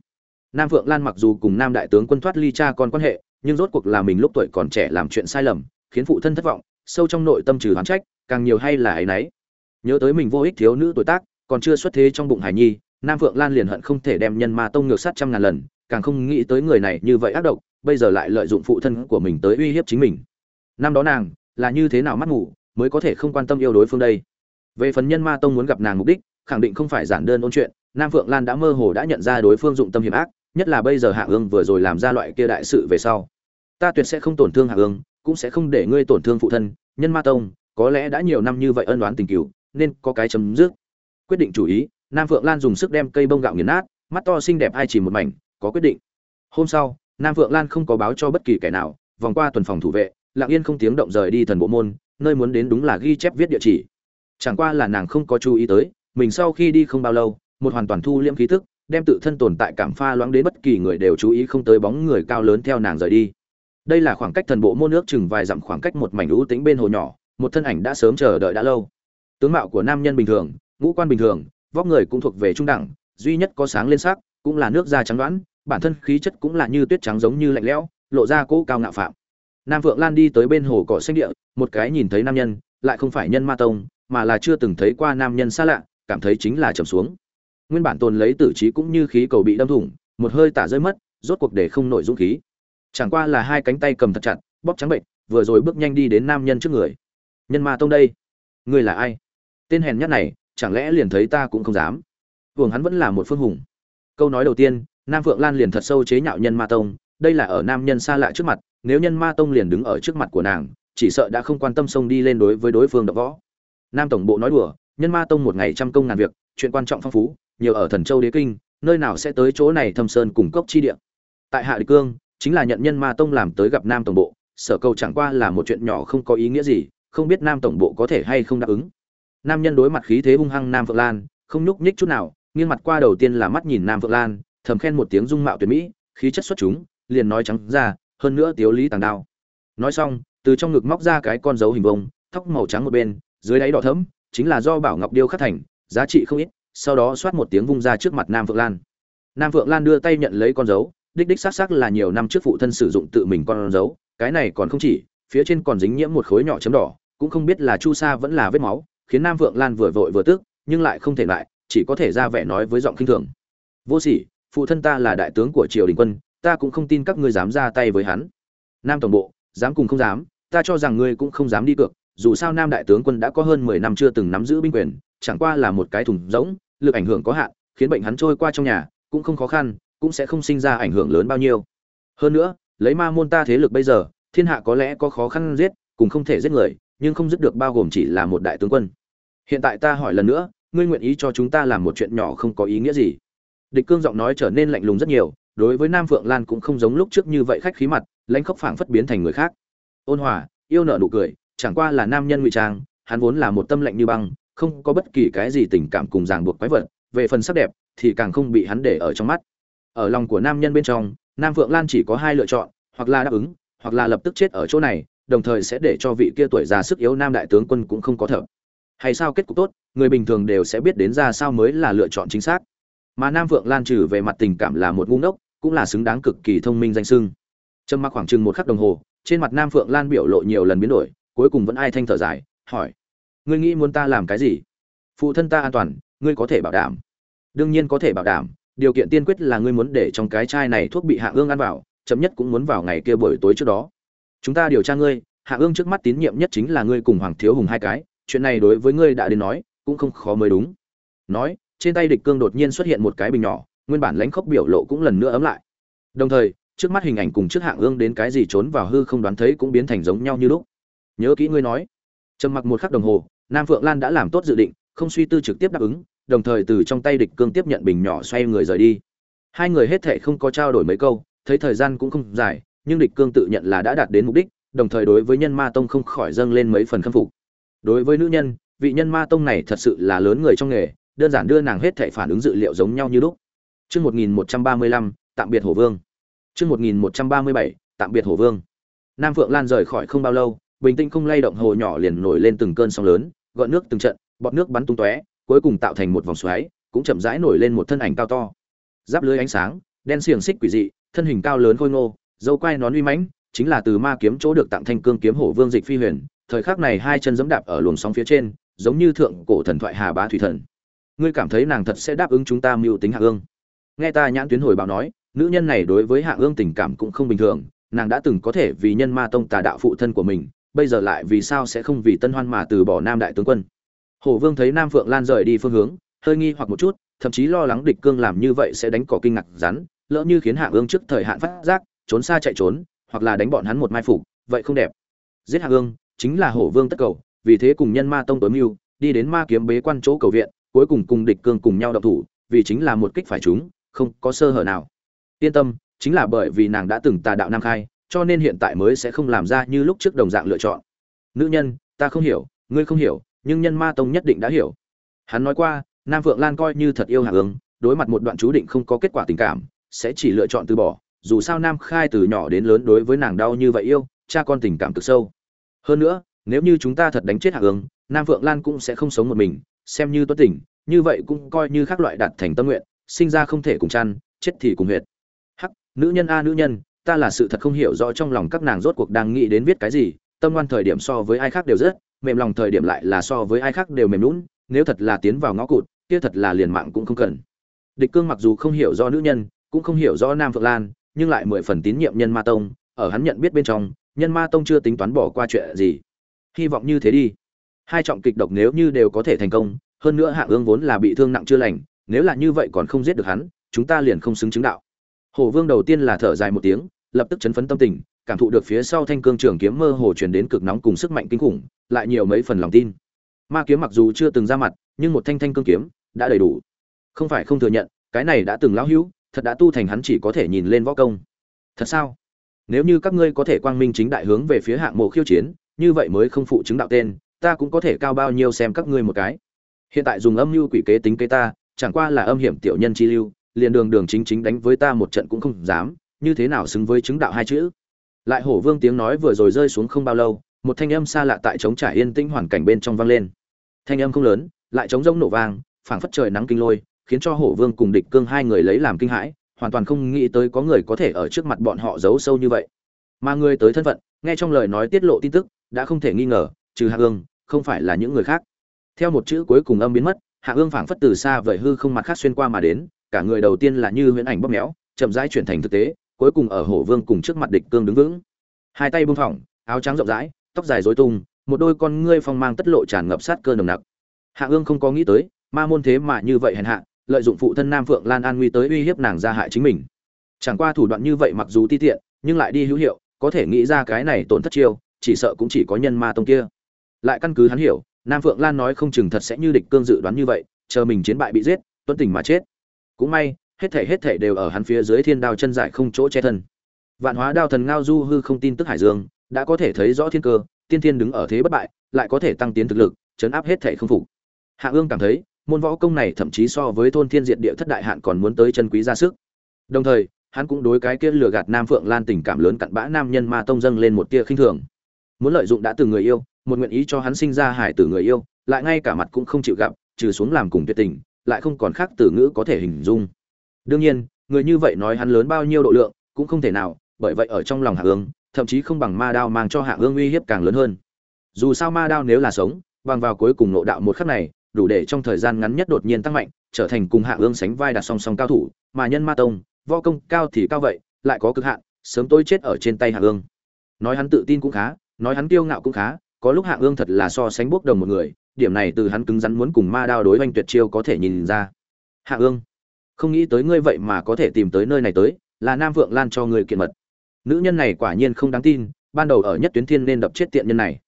nam phượng lan mặc dù cùng nam đại tướng quân thoát ly cha con quan hệ, nhưng rốt cuộc là mình lúc tuổi còn trẻ làm chuyện sai lầm, khiến phụ thân thất vọng, sâu trong nội tâm trừ hoán trách, càng nhiều hay là ấy nấy nhớ tới mình vô ích thiếu nữ tuổi tác, còn chưa xuất thế trong bụng hải nhi, nam phượng lan liền hận không thể đem nhân ma tông ngược sát trăm ngàn lần, càng không nghĩ tới người này như vậy ác độc, bây giờ lại lợi dụng phụ thân của mình tới uy hiếp chính mình. Năm đó nàng, là như thế nào mắt ngủ, mới có thể không quan tâm yêu đối phương đây? Về phần nhân ma tông muốn gặp nàng mục đích, khẳng định không phải giản đơn ôn chuyện, nam phượng lan đã mơ hồ đã nhận ra đối phương dụng tâm hiểm ác, nhất là bây giờ hạ ương vừa rồi làm ra loại kia đại sự về sau. Ta tuyệt sẽ không tổn thương hạ ương, cũng sẽ không để ngươi tổn thương phụ thân, nhân ma tông, có lẽ đã nhiều năm như vậy ân đoán tình cửu nên có cái chấm dứt. Quyết định chủ ý, nam phượng lan dùng sức đem cây bông gạo nghiền nát, mắt to xinh đẹp ai chỉ một mảnh, có quyết định. Hôm sau, nam phượng lan không có báo cho bất kỳ kẻ nào, vòng qua tuần phòng thủ vệ, lặng yên không tiếng động rời đi thần bộ môn, nơi muốn đến đúng là ghi chép viết địa chỉ chẳng qua là nàng không có chú ý tới, mình sau khi đi không bao lâu, một hoàn toàn thu liễm khí thức đem tự thân tồn tại cảm pha loãng đến bất kỳ người đều chú ý không tới bóng người cao lớn theo nàng rời đi. Đây là khoảng cách thần bộ môn nước chừng vài dặm khoảng cách một mảnh ưu tĩnh bên hồ nhỏ, một thân ảnh đã sớm chờ đợi đã lâu. Tướng mạo của nam nhân bình thường, ngũ quan bình thường, vóc người cũng thuộc về trung đẳng, duy nhất có sáng lên sắc cũng là nước da trắng đoán bản thân khí chất cũng là như tuyết trắng giống như lạnh lẽo, lộ ra cỗ cao ngạo phạm. Nam vượng lan đi tới bên hồ cỏ xanh địa, một cái nhìn thấy nam nhân, lại không phải nhân ma tông mà là chưa từng thấy qua nam nhân xa lạ, cảm thấy chính là trầm xuống. Nguyên bản tồn lấy tử trí cũng như khí cầu bị đâm thủng, một hơi tả rơi mất, rốt cuộc để không nổi dũng khí. Chẳng qua là hai cánh tay cầm thật chặt, bóp trắng bệnh, vừa rồi bước nhanh đi đến nam nhân trước người. Nhân ma tông đây, ngươi là ai? Tên hèn nhất này, chẳng lẽ liền thấy ta cũng không dám? Vương hắn vẫn là một phương hùng. Câu nói đầu tiên, nam phượng lan liền thật sâu chế nhạo nhân ma tông, đây là ở nam nhân xa lạ trước mặt, nếu nhân ma tông liền đứng ở trước mặt của nàng, chỉ sợ đã không quan tâm xông đi lên đối với đối phương đập võ nam tổng bộ nói đùa, nhân ma tông một ngày trăm công ngàn việc, chuyện quan trọng phong phú, nhiều ở thần châu đế kinh, nơi nào sẽ tới chỗ này thâm sơn cùng cốc chi địa. Tại hạ địch cương, chính là nhận nhân ma tông làm tới gặp nam tổng bộ, sở cầu chẳng qua là một chuyện nhỏ không có ý nghĩa gì, không biết nam tổng bộ có thể hay không đáp ứng. Nam nhân đối mặt khí thế hung hăng nam phượng lan, không nhúc nhích chút nào, nghiêng mặt qua đầu tiên là mắt nhìn nam phượng lan, thầm khen một tiếng dung mạo tuyệt mỹ, khí chất xuất chúng, liền nói trắng ra, hơn nữa tiếu lý tàng đao. Nói xong, từ trong ngực móc ra cái con dấu hình vông tóc màu trắng một bên dưới đáy đỏ thẫm, chính là do bảo ngọc điêu khắc thành, giá trị không ít, sau đó xoát một tiếng vung ra trước mặt nam phượng lan. Nam phượng lan đưa tay nhận lấy con dấu, đích đích xác xác là nhiều năm trước phụ thân sử dụng tự mình con dấu, cái này còn không chỉ, phía trên còn dính nhiễm một khối nhỏ chấm đỏ, cũng không biết là chu sa vẫn là vết máu, khiến nam phượng lan vừa vội vừa tức, nhưng lại không thể lại, chỉ có thể ra vẻ nói với giọng khinh thường. Vô sỉ, phụ thân ta là đại tướng của triều đình quân, ta cũng không tin các ngươi dám ra tay với hắn. Nam tổng bộ, dám cùng không dám, ta cho rằng ngươi cũng không dám đi cược dù sao nam đại tướng quân đã có hơn mười năm chưa từng nắm giữ binh quyền, chẳng qua là một cái thùng rỗng, lực ảnh hưởng có hạn, khiến bệnh hắn trôi qua trong nhà, cũng không khó khăn, cũng sẽ không sinh ra ảnh hưởng lớn bao nhiêu. Hơn nữa, lấy ma môn ta thế lực bây giờ, thiên hạ có lẽ có khó khăn giết, cùng không thể giết người, nhưng không dứt được bao gồm chỉ là một đại tướng quân. Hiện tại ta hỏi lần nữa, ngươi nguyện ý cho chúng ta làm một chuyện nhỏ không có ý nghĩa gì? Địch cương giọng nói trở nên lạnh lùng rất nhiều, đối với nam phượng lan cũng không giống lúc trước như vậy khách khí mặt, lãnh khốc phảng phất biến thành người khác. Ôn hòa, yêu nợ nụ cười chẳng qua là nam nhân ngụy trang, hắn vốn là một tâm lạnh như băng, không có bất kỳ cái gì tình cảm cùng ràng buộc quái vật, về phần sắc đẹp thì càng không bị hắn để ở trong mắt. Ở lòng của nam nhân bên trong, nam phượng lan chỉ có hai lựa chọn, hoặc là đáp ứng, hoặc là lập tức chết ở chỗ này, đồng thời sẽ để cho vị kia tuổi già sức yếu nam đại tướng quân cũng không có thở hay sao kết cục tốt, người bình thường đều sẽ biết đến ra sao mới là lựa chọn chính xác. Mà nam phượng lan trừ về mặt tình cảm là một ngu ngốc, cũng là xứng đáng cực kỳ thông minh danh sưng trầm mặc khoảng chừng một khắc đồng hồ, trên mặt nam phượng lan biểu lộ nhiều lần biến đổi cuối cùng vẫn ai thanh thở dài, hỏi, ngươi nghĩ muốn ta làm cái gì? Phụ thân ta an toàn, ngươi có thể bảo đảm. Đương nhiên có thể bảo đảm, điều kiện tiên quyết là ngươi muốn để trong cái chai này thuốc bị hạ ương ăn vào, chậm nhất cũng muốn vào ngày kia buổi tối trước đó. Chúng ta điều tra ngươi, hạ ương trước mắt tín nhiệm nhất chính là ngươi cùng hoàng thiếu hùng hai cái, chuyện này đối với ngươi đã đến nói, cũng không khó mới đúng. Nói, trên tay địch cương đột nhiên xuất hiện một cái bình nhỏ, nguyên bản lãnh khốc biểu lộ cũng lần nữa ấm lại. Đồng thời, trước mắt hình ảnh cùng trước hạng ương đến cái gì trốn vào hư không đoán thấy cũng biến thành giống nhau như lúc nhớ kỹ ngươi nói trầm mặc một khắc đồng hồ nam phượng lan đã làm tốt dự định không suy tư trực tiếp đáp ứng đồng thời từ trong tay địch cương tiếp nhận bình nhỏ xoay người rời đi hai người hết thệ không có trao đổi mấy câu thấy thời gian cũng không dài nhưng địch cương tự nhận là đã đạt đến mục đích đồng thời đối với nhân ma tông không khỏi dâng lên mấy phần khâm phục đối với nữ nhân vị nhân ma tông này thật sự là lớn người trong nghề đơn giản đưa nàng hết thệ phản ứng dự liệu giống nhau như lúc Chương 1135, tạm biệt Hổ Vương. Chương 1137, tạm biệt Hổ Vương. Nam Phượng Lan rời khỏi không bao lâu, bình tĩnh không lay động hồ nhỏ liền nổi lên từng cơn sóng lớn, gợn nước từng trận, bọt nước bắn tung tóe, cuối cùng tạo thành một vòng xoáy, cũng chậm rãi nổi lên một thân ảnh cao to. Giáp lưới ánh sáng, đen xiềng xích quỷ dị, thân hình cao lớn khôi ngô, dâu quai nón uy mãnh, chính là từ ma kiếm chỗ được tặng thanh cương kiếm hổ vương dịch phi huyền, thời khắc này hai chân giẫm đạp ở luồng sóng phía trên, giống như thượng cổ thần thoại Hà Bá thủy thần. Ngươi cảm thấy nàng thật sẽ đáp ứng chúng ta mưu tính hạ ương? Nghe ta nhãn tuyến hồi báo nói, nữ nhân này đối với hạ ương tình cảm cũng không bình thường, nàng đã từng có thể vì nhân ma tông tà đạo phụ thân của mình, bây giờ lại vì sao sẽ không vì tân hoan mà từ bỏ nam đại tướng quân? Hổ Vương thấy Nam Phượng Lan rời đi phương hướng, hơi nghi hoặc một chút, thậm chí lo lắng địch cương làm như vậy sẽ đánh cỏ kinh ngạc rắn, lỡ như khiến Hạ Ương trước thời hạn phát giác, trốn xa chạy trốn, hoặc là đánh bọn hắn một mai phục, vậy không đẹp. Giết Hạ Ương, chính là Hổ Vương tất cầu, vì thế cùng Nhân Ma Tông tối mưu, đi đến Ma kiếm bế quan chỗ cầu viện, cuối cùng cùng địch cương cùng nhau động thủ, vì chính là một kích phải chúng, không có sơ hở nào. Yên tâm, chính là bởi vì nàng đã từng tà đạo nam khai, cho nên hiện tại mới sẽ không làm ra như lúc trước đồng dạng lựa chọn. Nữ nhân, ta không hiểu, ngươi không hiểu, nhưng Nhân Ma Tông nhất định đã hiểu. Hắn nói qua, Nam Phượng Lan coi như thật yêu Hạ Ương, đối mặt một đoạn chú định không có kết quả tình cảm, sẽ chỉ lựa chọn từ bỏ, dù sao Nam Khai từ nhỏ đến lớn đối với nàng đau như vậy yêu, cha con tình cảm cực sâu. Hơn nữa, nếu như chúng ta thật đánh chết Hạ Ương, Nam Phượng Lan cũng sẽ không sống một mình, xem như tuất tỉnh, như vậy cũng coi như khác loại đạt thành tâm nguyện, sinh ra không thể cùng chăn, chết thì cùng huyệt. Hắc, nữ nhân a nữ nhân, ta là sự thật không hiểu rõ trong lòng các nàng rốt cuộc đang nghĩ đến viết cái gì, tâm ngoan thời điểm so với ai khác đều rất, mềm lòng thời điểm lại là so với ai khác đều mềm lún nếu thật là tiến vào ngõ cụt, kia thật là liền mạng cũng không cần. Địch Cương mặc dù không hiểu rõ nữ nhân, cũng không hiểu rõ Nam Phượng Lan, nhưng lại mười phần tín nhiệm Nhân Ma Tông, ở hắn nhận biết bên trong, Nhân Ma Tông chưa tính toán bỏ qua chuyện gì. Hy vọng như thế đi. Hai trọng kịch độc nếu như đều có thể thành công, hơn nữa Hạ Ương vốn là bị thương nặng chưa lành, nếu là như vậy còn không giết được hắn, chúng ta liền không xứng chứng đạo. Hổ Vương đầu tiên là thở dài một tiếng, lập tức chấn phấn tâm tình, cảm thụ được phía sau thanh cương trường kiếm mơ hồ truyền đến cực nóng cùng sức mạnh kinh khủng, lại nhiều mấy phần lòng tin. Ma kiếm mặc dù chưa từng ra mặt, nhưng một thanh thanh cương kiếm đã đầy đủ. Không phải không thừa nhận, cái này đã từng lão hữu, thật đã tu thành hắn chỉ có thể nhìn lên võ công. Thật sao? Nếu như các ngươi có thể quang minh chính đại hướng về phía hạng mộ khiêu chiến, như vậy mới không phụ chứng đạo tên, ta cũng có thể cao bao nhiêu xem các ngươi một cái. Hiện tại dùng âm mưu quỷ kế tính kế ta, chẳng qua là âm hiểm tiểu nhân chi lưu, liền đường đường chính chính đánh với ta một trận cũng không dám, như thế nào xứng với chứng đạo hai chữ. Lại Hổ Vương tiếng nói vừa rồi rơi xuống không bao lâu, một thanh âm xa lạ tại trống trải yên tĩnh hoàn cảnh bên trong vang lên. Thanh âm không lớn, lại trống rông nổ vang, phảng phất trời nắng kinh lôi, khiến cho Hổ Vương cùng địch cương hai người lấy làm kinh hãi, hoàn toàn không nghĩ tới có người có thể ở trước mặt bọn họ giấu sâu như vậy. Mà người tới thân phận, nghe trong lời nói tiết lộ tin tức, đã không thể nghi ngờ, trừ Hạ Ương, không phải là những người khác. Theo một chữ cuối cùng âm biến mất, Hạ Ương phảng phất từ xa vời hư không mặt khác xuyên qua mà đến, cả người đầu tiên là như huyễn ảnh bóp méo, chậm rãi chuyển thành thực tế, cuối cùng ở Hổ Vương cùng trước mặt địch cương đứng vững. Hai tay buông phỏng, áo trắng rộng rãi, tóc dài rối tung, một đôi con ngươi phong mang tất lộ tràn ngập sát cơ nồng nặc. Hạ Ương không có nghĩ tới, ma môn thế mà như vậy hèn hạ, lợi dụng phụ thân Nam Phượng Lan An nguy tới uy hiếp nàng ra hại chính mình. Chẳng qua thủ đoạn như vậy mặc dù ti tiện, nhưng lại đi hữu hiệu, có thể nghĩ ra cái này tổn thất chiêu, chỉ sợ cũng chỉ có nhân ma tông kia. Lại căn cứ hắn hiểu, Nam Phượng Lan nói không chừng thật sẽ như địch cương dự đoán như vậy, chờ mình chiến bại bị giết, tuấn tình mà chết. Cũng may, hết thảy hết thảy đều ở hắn phía dưới thiên đao chân dài không chỗ che thân. Vạn Hóa Đao thần ngao du hư không tin tức hải dương, đã có thể thấy rõ thiên cơ, tiên thiên đứng ở thế bất bại, lại có thể tăng tiến thực lực, chấn áp hết thảy không phục. Hạ Ương cảm thấy, môn võ công này thậm chí so với thôn thiên diệt địa thất đại hạn còn muốn tới chân quý ra sức. Đồng thời, hắn cũng đối cái kia lừa gạt Nam Phượng Lan tình cảm lớn cặn bã nam nhân ma tông dâng lên một tia khinh thường. Muốn lợi dụng đã từng người yêu, một nguyện ý cho hắn sinh ra hải tử người yêu, lại ngay cả mặt cũng không chịu gặp, trừ xuống làm cùng tuyệt tình, lại không còn khác từ ngữ có thể hình dung. Đương nhiên, người như vậy nói hắn lớn bao nhiêu độ lượng, cũng không thể nào, bởi vậy ở trong lòng Hạ Ương, thậm chí không bằng ma đao mang cho Hạ Ương uy hiếp càng lớn hơn. Dù sao ma đao nếu là sống, bằng vào cuối cùng nộ đạo một khắc này, đủ để trong thời gian ngắn nhất đột nhiên tăng mạnh, trở thành cùng Hạ Ương sánh vai đặt song song cao thủ, mà nhân ma tông, võ công cao thì cao vậy, lại có cực hạn, sớm tôi chết ở trên tay Hạ Ương. Nói hắn tự tin cũng khá, nói hắn kiêu ngạo cũng khá, có lúc Hạ Ương thật là so sánh bốc đồng một người, điểm này từ hắn cứng rắn muốn cùng ma đao đối oanh tuyệt chiêu có thể nhìn ra hạ ương không nghĩ tới ngươi vậy mà có thể tìm tới nơi này tới, là nam vượng lan cho ngươi kiện mật. Nữ nhân này quả nhiên không đáng tin, ban đầu ở nhất tuyến thiên nên đập chết tiện nhân này.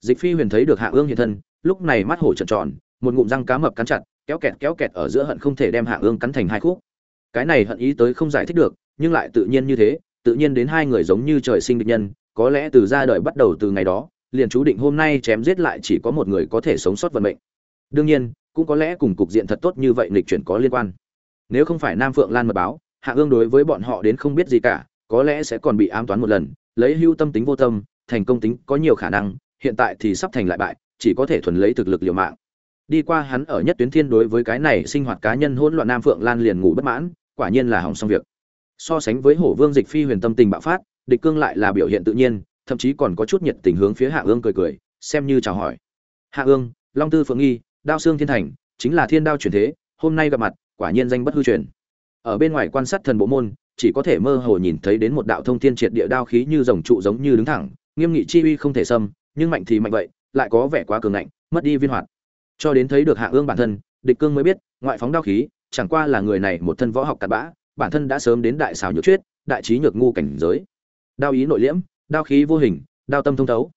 Dịch phi huyền thấy được hạ ương hiện thân, lúc này mắt hổ trợn tròn, một ngụm răng cá mập cắn chặt, kéo kẹt kéo kẹt ở giữa hận không thể đem hạ ương cắn thành hai khúc. Cái này hận ý tới không giải thích được, nhưng lại tự nhiên như thế, tự nhiên đến hai người giống như trời sinh địch nhân, có lẽ từ ra đời bắt đầu từ ngày đó, liền chú định hôm nay chém giết lại chỉ có một người có thể sống sót vận mệnh. Đương nhiên, cũng có lẽ cùng cục diện thật tốt như vậy lịch chuyển có liên quan nếu không phải nam phượng lan mật báo, hạ ương đối với bọn họ đến không biết gì cả, có lẽ sẽ còn bị ám toán một lần, lấy hưu tâm tính vô tâm, thành công tính có nhiều khả năng, hiện tại thì sắp thành lại bại, chỉ có thể thuần lấy thực lực liều mạng. Đi qua hắn ở nhất tuyến thiên đối với cái này sinh hoạt cá nhân hỗn loạn nam phượng lan liền ngủ bất mãn, quả nhiên là hỏng xong việc. So sánh với hổ vương dịch phi huyền tâm tình bạo phát, địch cương lại là biểu hiện tự nhiên, thậm chí còn có chút nhiệt tình hướng phía hạ ương cười cười, xem như chào hỏi. Hạ ương, long tư phượng nghi, đao xương thiên thành, chính là thiên đao truyền thế, hôm nay gặp mặt quả nhiên danh bất hư truyền. Ở bên ngoài quan sát thần bộ môn, chỉ có thể mơ hồ nhìn thấy đến một đạo thông thiên triệt địa đao khí như rồng trụ giống như đứng thẳng, nghiêm nghị chi uy không thể xâm, nhưng mạnh thì mạnh vậy, lại có vẻ quá cường ngạnh, mất đi viên hoạt. Cho đến thấy được hạ ương bản thân, địch cương mới biết, ngoại phóng đao khí, chẳng qua là người này một thân võ học cặn bã, bản thân đã sớm đến đại xảo nhược chuyết, đại trí nhược ngu cảnh giới. Đao ý nội liễm, đao khí vô hình, đao tâm thông thấu.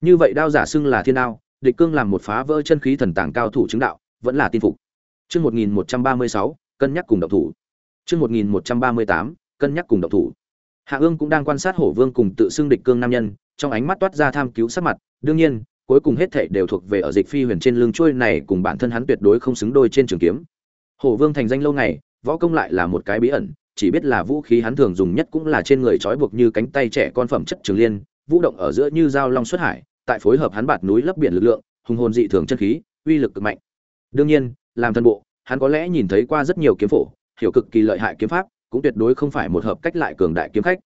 Như vậy đao giả xưng là thiên đao, địch cương làm một phá vỡ chân khí thần tàng cao thủ chứng đạo, vẫn là tin phục. Chương 1136, cân nhắc cùng động thủ. Chương 1138, cân nhắc cùng động thủ. Hạ Ương cũng đang quan sát Hổ Vương cùng tự xưng địch cương nam nhân, trong ánh mắt toát ra tham cứu sắc mặt, đương nhiên, cuối cùng hết thảy đều thuộc về ở dịch phi huyền trên lưng chuôi này cùng bản thân hắn tuyệt đối không xứng đôi trên trường kiếm. Hổ Vương thành danh lâu ngày, võ công lại là một cái bí ẩn, chỉ biết là vũ khí hắn thường dùng nhất cũng là trên người trói buộc như cánh tay trẻ con phẩm chất trường liên, vũ động ở giữa như dao long xuất hải, tại phối hợp hắn bạt núi lấp biển lực lượng, hùng hồn dị thường chân khí, uy lực cực mạnh. Đương nhiên, làm thân bộ, hắn có lẽ nhìn thấy qua rất nhiều kiếm phổ, hiểu cực kỳ lợi hại kiếm pháp, cũng tuyệt đối không phải một hợp cách lại cường đại kiếm khách.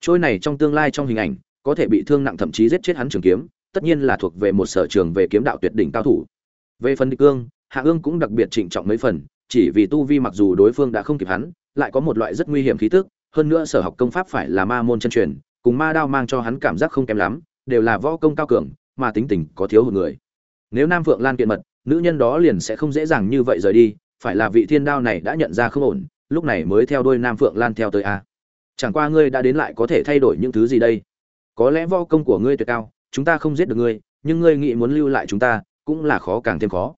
Trôi này trong tương lai trong hình ảnh, có thể bị thương nặng thậm chí giết chết hắn trường kiếm, tất nhiên là thuộc về một sở trường về kiếm đạo tuyệt đỉnh cao thủ. Về phần địch cương, Hạ Ương cũng đặc biệt trịnh trọng mấy phần, chỉ vì tu vi mặc dù đối phương đã không kịp hắn, lại có một loại rất nguy hiểm khí tức, hơn nữa sở học công pháp phải là ma môn chân truyền, cùng ma đao mang cho hắn cảm giác không kém lắm, đều là võ công cao cường, mà tính tình có thiếu hụt người. Nếu Nam Phượng Lan kiện mật, nữ nhân đó liền sẽ không dễ dàng như vậy rời đi, phải là vị thiên đao này đã nhận ra không ổn, lúc này mới theo đôi Nam Phượng Lan theo tới a. Chẳng qua ngươi đã đến lại có thể thay đổi những thứ gì đây? Có lẽ võ công của ngươi tuyệt cao, chúng ta không giết được ngươi, nhưng ngươi nghĩ muốn lưu lại chúng ta, cũng là khó càng thêm khó.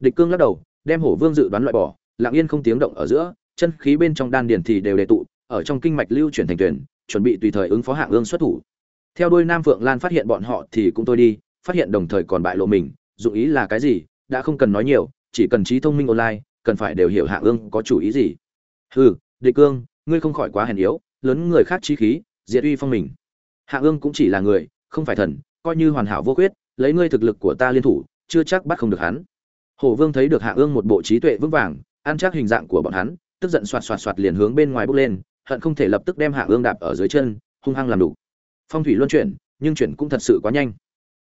Địch Cương lắc đầu, đem Hổ Vương dự đoán loại bỏ, lặng yên không tiếng động ở giữa, chân khí bên trong đan điền thì đều đề tụ, ở trong kinh mạch lưu chuyển thành tuyển, chuẩn bị tùy thời ứng phó hạng ương xuất thủ. Theo đôi Nam Phượng Lan phát hiện bọn họ thì cũng tôi đi, phát hiện đồng thời còn bại lộ mình, dụng ý là cái gì, đã không cần nói nhiều, chỉ cần trí thông minh online, cần phải đều hiểu Hạ ương có chủ ý gì. Hừ, Địch Cương, ngươi không khỏi quá hèn yếu, lớn người khác trí khí, diệt uy phong mình. Hạ ương cũng chỉ là người, không phải thần, coi như hoàn hảo vô khuyết, lấy ngươi thực lực của ta liên thủ, chưa chắc bắt không được hắn. Hổ Vương thấy được Hạ Ương một bộ trí tuệ vững vàng, ăn chắc hình dạng của bọn hắn, tức giận xoạt xoạt xoạt liền hướng bên ngoài bước lên, hận không thể lập tức đem Hạ Ương đạp ở dưới chân, hung hăng làm đủ. Phong thủy luân chuyển, nhưng chuyển cũng thật sự quá nhanh.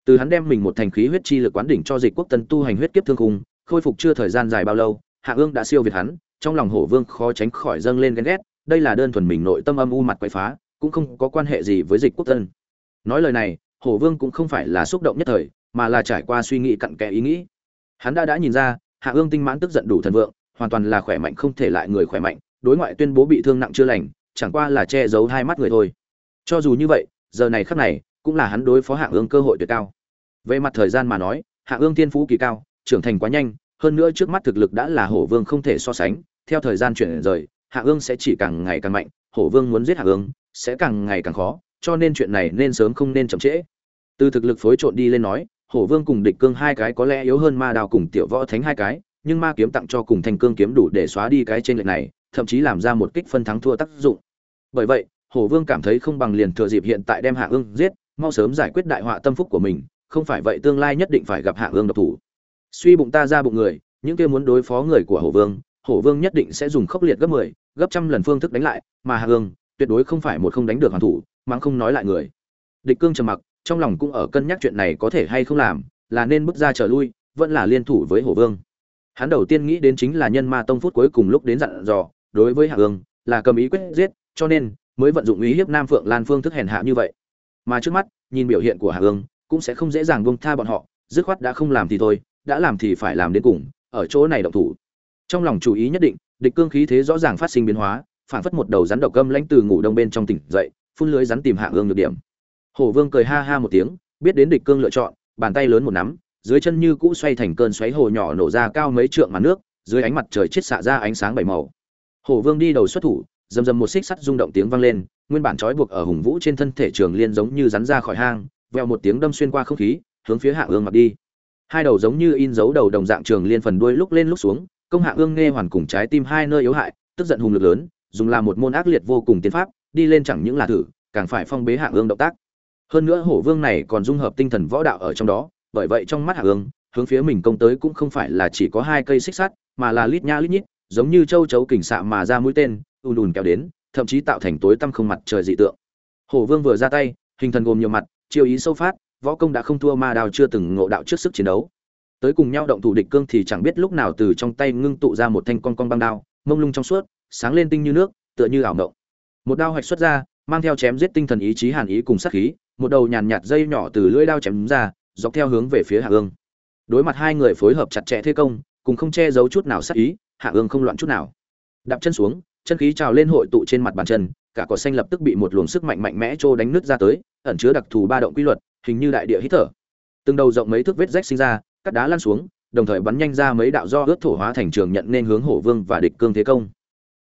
Từ hắn đem mình một thành khí huyết chi lực quán đỉnh cho Dịch Quốc Tân tu hành huyết kiếp thương khung, khôi phục chưa thời gian dài bao lâu, Hạ Ương đã siêu việt hắn, trong lòng Hổ Vương khó tránh khỏi dâng lên ghen ghét, đây là đơn thuần mình nội tâm âm u mặt quậy phá, cũng không có quan hệ gì với Dịch Quốc Tân. Nói lời này, Hổ Vương cũng không phải là xúc động nhất thời, mà là trải qua suy nghĩ cặn kẽ ý nghĩ. Hắn đã đã nhìn ra, Hạ Ương tinh mãn tức giận đủ thần vượng, hoàn toàn là khỏe mạnh không thể lại người khỏe mạnh, đối ngoại tuyên bố bị thương nặng chưa lành, chẳng qua là che giấu hai mắt người thôi. Cho dù như vậy, giờ này khắc này, cũng là hắn đối phó Hạ Ương cơ hội tuyệt cao. Về mặt thời gian mà nói, Hạ Ương thiên phú kỳ cao, trưởng thành quá nhanh, hơn nữa trước mắt thực lực đã là Hổ Vương không thể so sánh, theo thời gian chuyển rời, Hạ Ương sẽ chỉ càng ngày càng mạnh, Hổ Vương muốn giết Hạ Ương sẽ càng ngày càng khó, cho nên chuyện này nên sớm không nên chậm trễ. Từ thực lực phối trộn đi lên nói, hổ vương cùng địch cương hai cái có lẽ yếu hơn ma đào cùng tiểu võ thánh hai cái nhưng ma kiếm tặng cho cùng thành cương kiếm đủ để xóa đi cái trên lệch này thậm chí làm ra một kích phân thắng thua tác dụng bởi vậy hổ vương cảm thấy không bằng liền thừa dịp hiện tại đem hạ ương giết mau sớm giải quyết đại họa tâm phúc của mình không phải vậy tương lai nhất định phải gặp hạ ương độc thủ suy bụng ta ra bụng người những kia muốn đối phó người của hổ vương hổ vương nhất định sẽ dùng khốc liệt gấp 10, gấp trăm lần phương thức đánh lại mà hạ ương tuyệt đối không phải một không đánh được hoàn thủ mang không nói lại người địch cương trầm mặc trong lòng cũng ở cân nhắc chuyện này có thể hay không làm, là nên bước ra trở lui, vẫn là liên thủ với Hổ Vương. Hắn đầu tiên nghĩ đến chính là nhân ma tông phút cuối cùng lúc đến dặn dò, đối với Hạ Ương, là cầm ý quyết giết, cho nên mới vận dụng ý hiếp Nam Phượng Lan phương thức hèn hạ như vậy. Mà trước mắt, nhìn biểu hiện của Hạ Ương, cũng sẽ không dễ dàng buông tha bọn họ, dứt khoát đã không làm thì thôi, đã làm thì phải làm đến cùng ở chỗ này động thủ. Trong lòng chú ý nhất định địch cương khí thế rõ ràng phát sinh biến hóa phản phất một đầu rắn độc gâm lãnh từ ngủ đông bên trong tỉnh dậy phun lưới rắn tìm hạ ương được điểm. Hổ vương cười ha ha một tiếng biết đến địch cương lựa chọn bàn tay lớn một nắm dưới chân như cũ xoay thành cơn xoáy hồ nhỏ nổ ra cao mấy trượng mặt nước dưới ánh mặt trời chết xạ ra ánh sáng bảy màu. Hổ vương đi đầu xuất thủ dầm dầm một xích sắt rung động tiếng vang lên nguyên bản trói buộc ở hùng vũ trên thân thể trường liên giống như rắn ra khỏi hang veo một tiếng đâm xuyên qua không khí, hướng phía hạ ương mặc đi. Hai đầu giống như in dấu đầu đồng dạng trường liên phần đuôi lúc lên lúc xuống, công hạ ương nghe hoàn cùng trái tim hai nơi yếu hại, tức giận hùng lực lớn, dùng làm một môn ác liệt vô cùng tiến pháp, đi lên chẳng những là thử, càng phải phong bế hạ ương động tác. Hơn nữa hổ vương này còn dung hợp tinh thần võ đạo ở trong đó, bởi vậy trong mắt hạ ương, hướng phía mình công tới cũng không phải là chỉ có hai cây xích sắt, mà là lít nha lít nhít, giống như châu chấu kình xạ mà ra mũi tên, ùn ùn kéo đến thậm chí tạo thành tối tăm không mặt trời dị tượng. Hổ vương vừa ra tay, hình thần gồm nhiều mặt, chiêu ý sâu phát, võ công đã không thua ma đào chưa từng ngộ đạo trước sức chiến đấu. Tới cùng nhau động thủ địch cương thì chẳng biết lúc nào từ trong tay ngưng tụ ra một thanh con con băng đao, mông lung trong suốt, sáng lên tinh như nước, tựa như ảo mộng. Một đao hoạch xuất ra, mang theo chém giết tinh thần ý chí hàn ý cùng sát khí, một đầu nhàn nhạt dây nhỏ từ lưỡi đao chém ra, dọc theo hướng về phía hạ ương. Đối mặt hai người phối hợp chặt chẽ thế công, cùng không che giấu chút nào sát ý, hạ ương không loạn chút nào. Đạp chân xuống chân khí trào lên hội tụ trên mặt bàn chân, cả cỏ xanh lập tức bị một luồng sức mạnh mạnh mẽ trô đánh nứt ra tới, ẩn chứa đặc thù ba động quy luật, hình như đại địa hít thở. Từng đầu rộng mấy thước vết rách sinh ra, cắt đá lan xuống, đồng thời bắn nhanh ra mấy đạo do ướt thổ hóa thành trường nhận nên hướng hổ vương và địch cương thế công.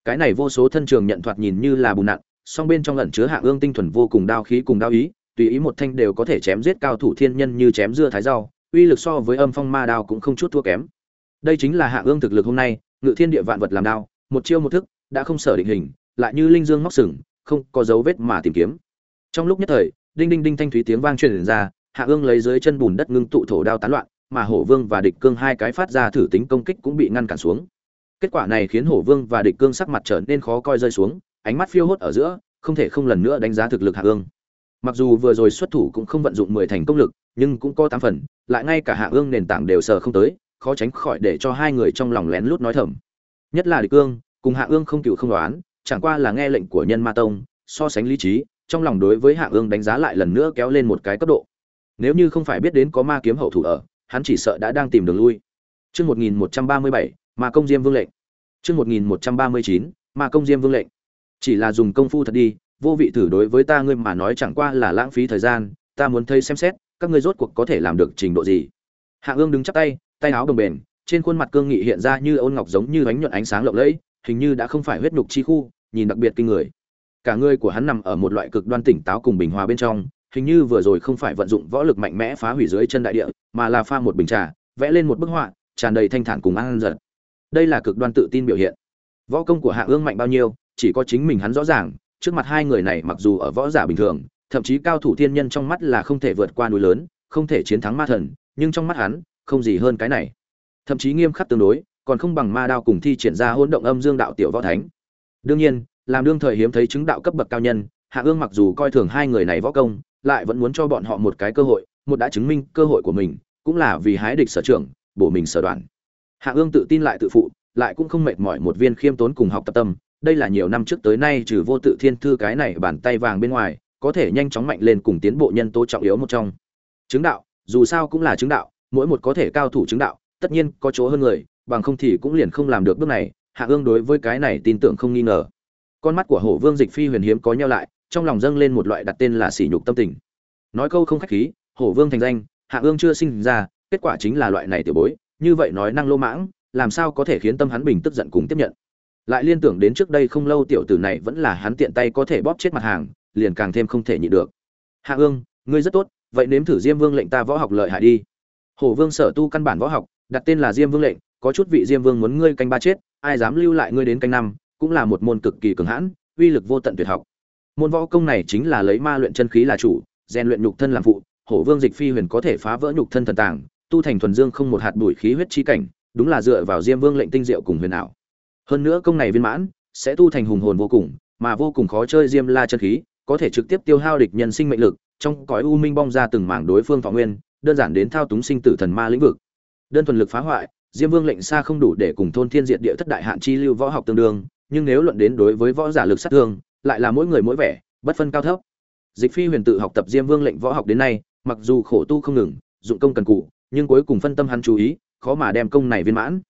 Cái này vô số thân trường nhận thoạt nhìn như là bùn nặn, song bên trong ẩn chứa hạ ương tinh thuần vô cùng đao khí cùng đao ý, tùy ý một thanh đều có thể chém giết cao thủ thiên nhân như chém dưa thái rau, uy lực so với âm phong ma đao cũng không chút thua kém. Đây chính là hạ ương thực lực hôm nay, ngự thiên địa vạn vật làm đao, một chiêu một thức đã không sở định hình, lại như linh dương móc sừng, không có dấu vết mà tìm kiếm. Trong lúc nhất thời, đinh đinh đinh thanh thúy tiếng vang truyền ra, hạ ương lấy dưới chân bùn đất ngưng tụ thổ đao tán loạn, mà hổ vương và địch cương hai cái phát ra thử tính công kích cũng bị ngăn cản xuống. Kết quả này khiến hổ vương và địch cương sắc mặt trở nên khó coi rơi xuống, ánh mắt phiêu hốt ở giữa, không thể không lần nữa đánh giá thực lực hạ ương. Mặc dù vừa rồi xuất thủ cũng không vận dụng mười thành công lực, nhưng cũng có tám phần, lại ngay cả hạ ương nền tảng đều sờ không tới, khó tránh khỏi để cho hai người trong lòng lén lút nói thầm. Nhất là địch cương cùng hạ ương không cựu không đoán chẳng qua là nghe lệnh của nhân ma tông so sánh lý trí trong lòng đối với hạ ương đánh giá lại lần nữa kéo lên một cái cấp độ nếu như không phải biết đến có ma kiếm hậu thủ ở hắn chỉ sợ đã đang tìm đường lui Chương 1137, Ma công Diêm Vương lệnh. Chương 1139, Ma công Diêm Vương lệnh. Chỉ là dùng công phu thật đi, vô vị thử đối với ta ngươi mà nói chẳng qua là lãng phí thời gian, ta muốn thấy xem xét, các ngươi rốt cuộc có thể làm được trình độ gì. Hạ Ương đứng chắp tay, tay áo đồng bền, trên khuôn mặt cương nghị hiện ra như ôn ngọc giống như ánh nhuận ánh sáng lộng lẫy, hình như đã không phải huyết nhục chi khu, nhìn đặc biệt kinh người. Cả người của hắn nằm ở một loại cực đoan tỉnh táo cùng bình hòa bên trong, hình như vừa rồi không phải vận dụng võ lực mạnh mẽ phá hủy dưới chân đại địa, mà là pha một bình trà, vẽ lên một bức họa, tràn đầy thanh thản cùng an dật. Đây là cực đoan tự tin biểu hiện. Võ công của Hạ Ương mạnh bao nhiêu, chỉ có chính mình hắn rõ ràng, trước mặt hai người này mặc dù ở võ giả bình thường, thậm chí cao thủ thiên nhân trong mắt là không thể vượt qua núi lớn, không thể chiến thắng ma thần, nhưng trong mắt hắn, không gì hơn cái này. Thậm chí nghiêm khắc tương đối, còn không bằng ma đao cùng thi triển ra hỗn động âm dương đạo tiểu võ thánh. Đương nhiên, làm đương thời hiếm thấy chứng đạo cấp bậc cao nhân, Hạ Ương mặc dù coi thường hai người này võ công, lại vẫn muốn cho bọn họ một cái cơ hội, một đã chứng minh cơ hội của mình, cũng là vì hái địch sở trưởng, bổ mình sở đoạn. Hạ Ương tự tin lại tự phụ, lại cũng không mệt mỏi một viên khiêm tốn cùng học tập tâm, đây là nhiều năm trước tới nay trừ vô tự thiên thư cái này bàn tay vàng bên ngoài, có thể nhanh chóng mạnh lên cùng tiến bộ nhân tố trọng yếu một trong. Chứng đạo, dù sao cũng là chứng đạo, mỗi một có thể cao thủ chứng đạo, tất nhiên có chỗ hơn người, bằng không thì cũng liền không làm được bước này, Hạ Ương đối với cái này tin tưởng không nghi ngờ. Con mắt của Hổ Vương Dịch Phi huyền hiếm có nhau lại, trong lòng dâng lên một loại đặt tên là sỉ nhục tâm tình. Nói câu không khách khí hổ vương thành danh hạ ương chưa sinh ra kết quả chính là loại này tiểu bối như vậy nói năng lô mãng làm sao có thể khiến tâm hắn bình tức giận cùng tiếp nhận. Lại liên tưởng đến trước đây không lâu tiểu tử này vẫn là hắn tiện tay có thể bóp chết mặt hàng liền càng thêm không thể nhịn được. Hạ ương ngươi rất tốt vậy nếm thử diêm vương lệnh ta võ học lợi hại đi. Hổ vương sở tu căn bản võ học đặt tên là diêm vương lệnh có chút vị diêm vương muốn ngươi canh ba chết, ai dám lưu lại ngươi đến canh năm, cũng là một môn cực kỳ cường hãn, uy lực vô tận tuyệt học. Môn võ công này chính là lấy ma luyện chân khí là chủ, rèn luyện nhục thân làm phụ, hổ vương dịch phi huyền có thể phá vỡ nhục thân thần tàng, tu thành thuần dương không một hạt bụi khí huyết chi cảnh, đúng là dựa vào diêm vương lệnh tinh diệu cùng huyền ảo. Hơn nữa công này viên mãn, sẽ tu thành hùng hồn vô cùng, mà vô cùng khó chơi diêm la chân khí, có thể trực tiếp tiêu hao địch nhân sinh mệnh lực, trong cõi u minh bong ra từng mảng đối phương thọ nguyên, đơn giản đến thao túng sinh tử thần ma lĩnh vực. Đơn thuần lực phá hoại diêm vương lệnh xa không đủ để cùng thôn thiên diệt địa thất đại hạn chi lưu võ học tương đương nhưng nếu luận đến đối với võ giả lực sát thương lại là mỗi người mỗi vẻ bất phân cao thấp. Dịch phi huyền tự học tập diêm vương lệnh võ học đến nay mặc dù khổ tu không ngừng dụng công cần cù, nhưng cuối cùng phân tâm hắn chú ý khó mà đem công này viên mãn.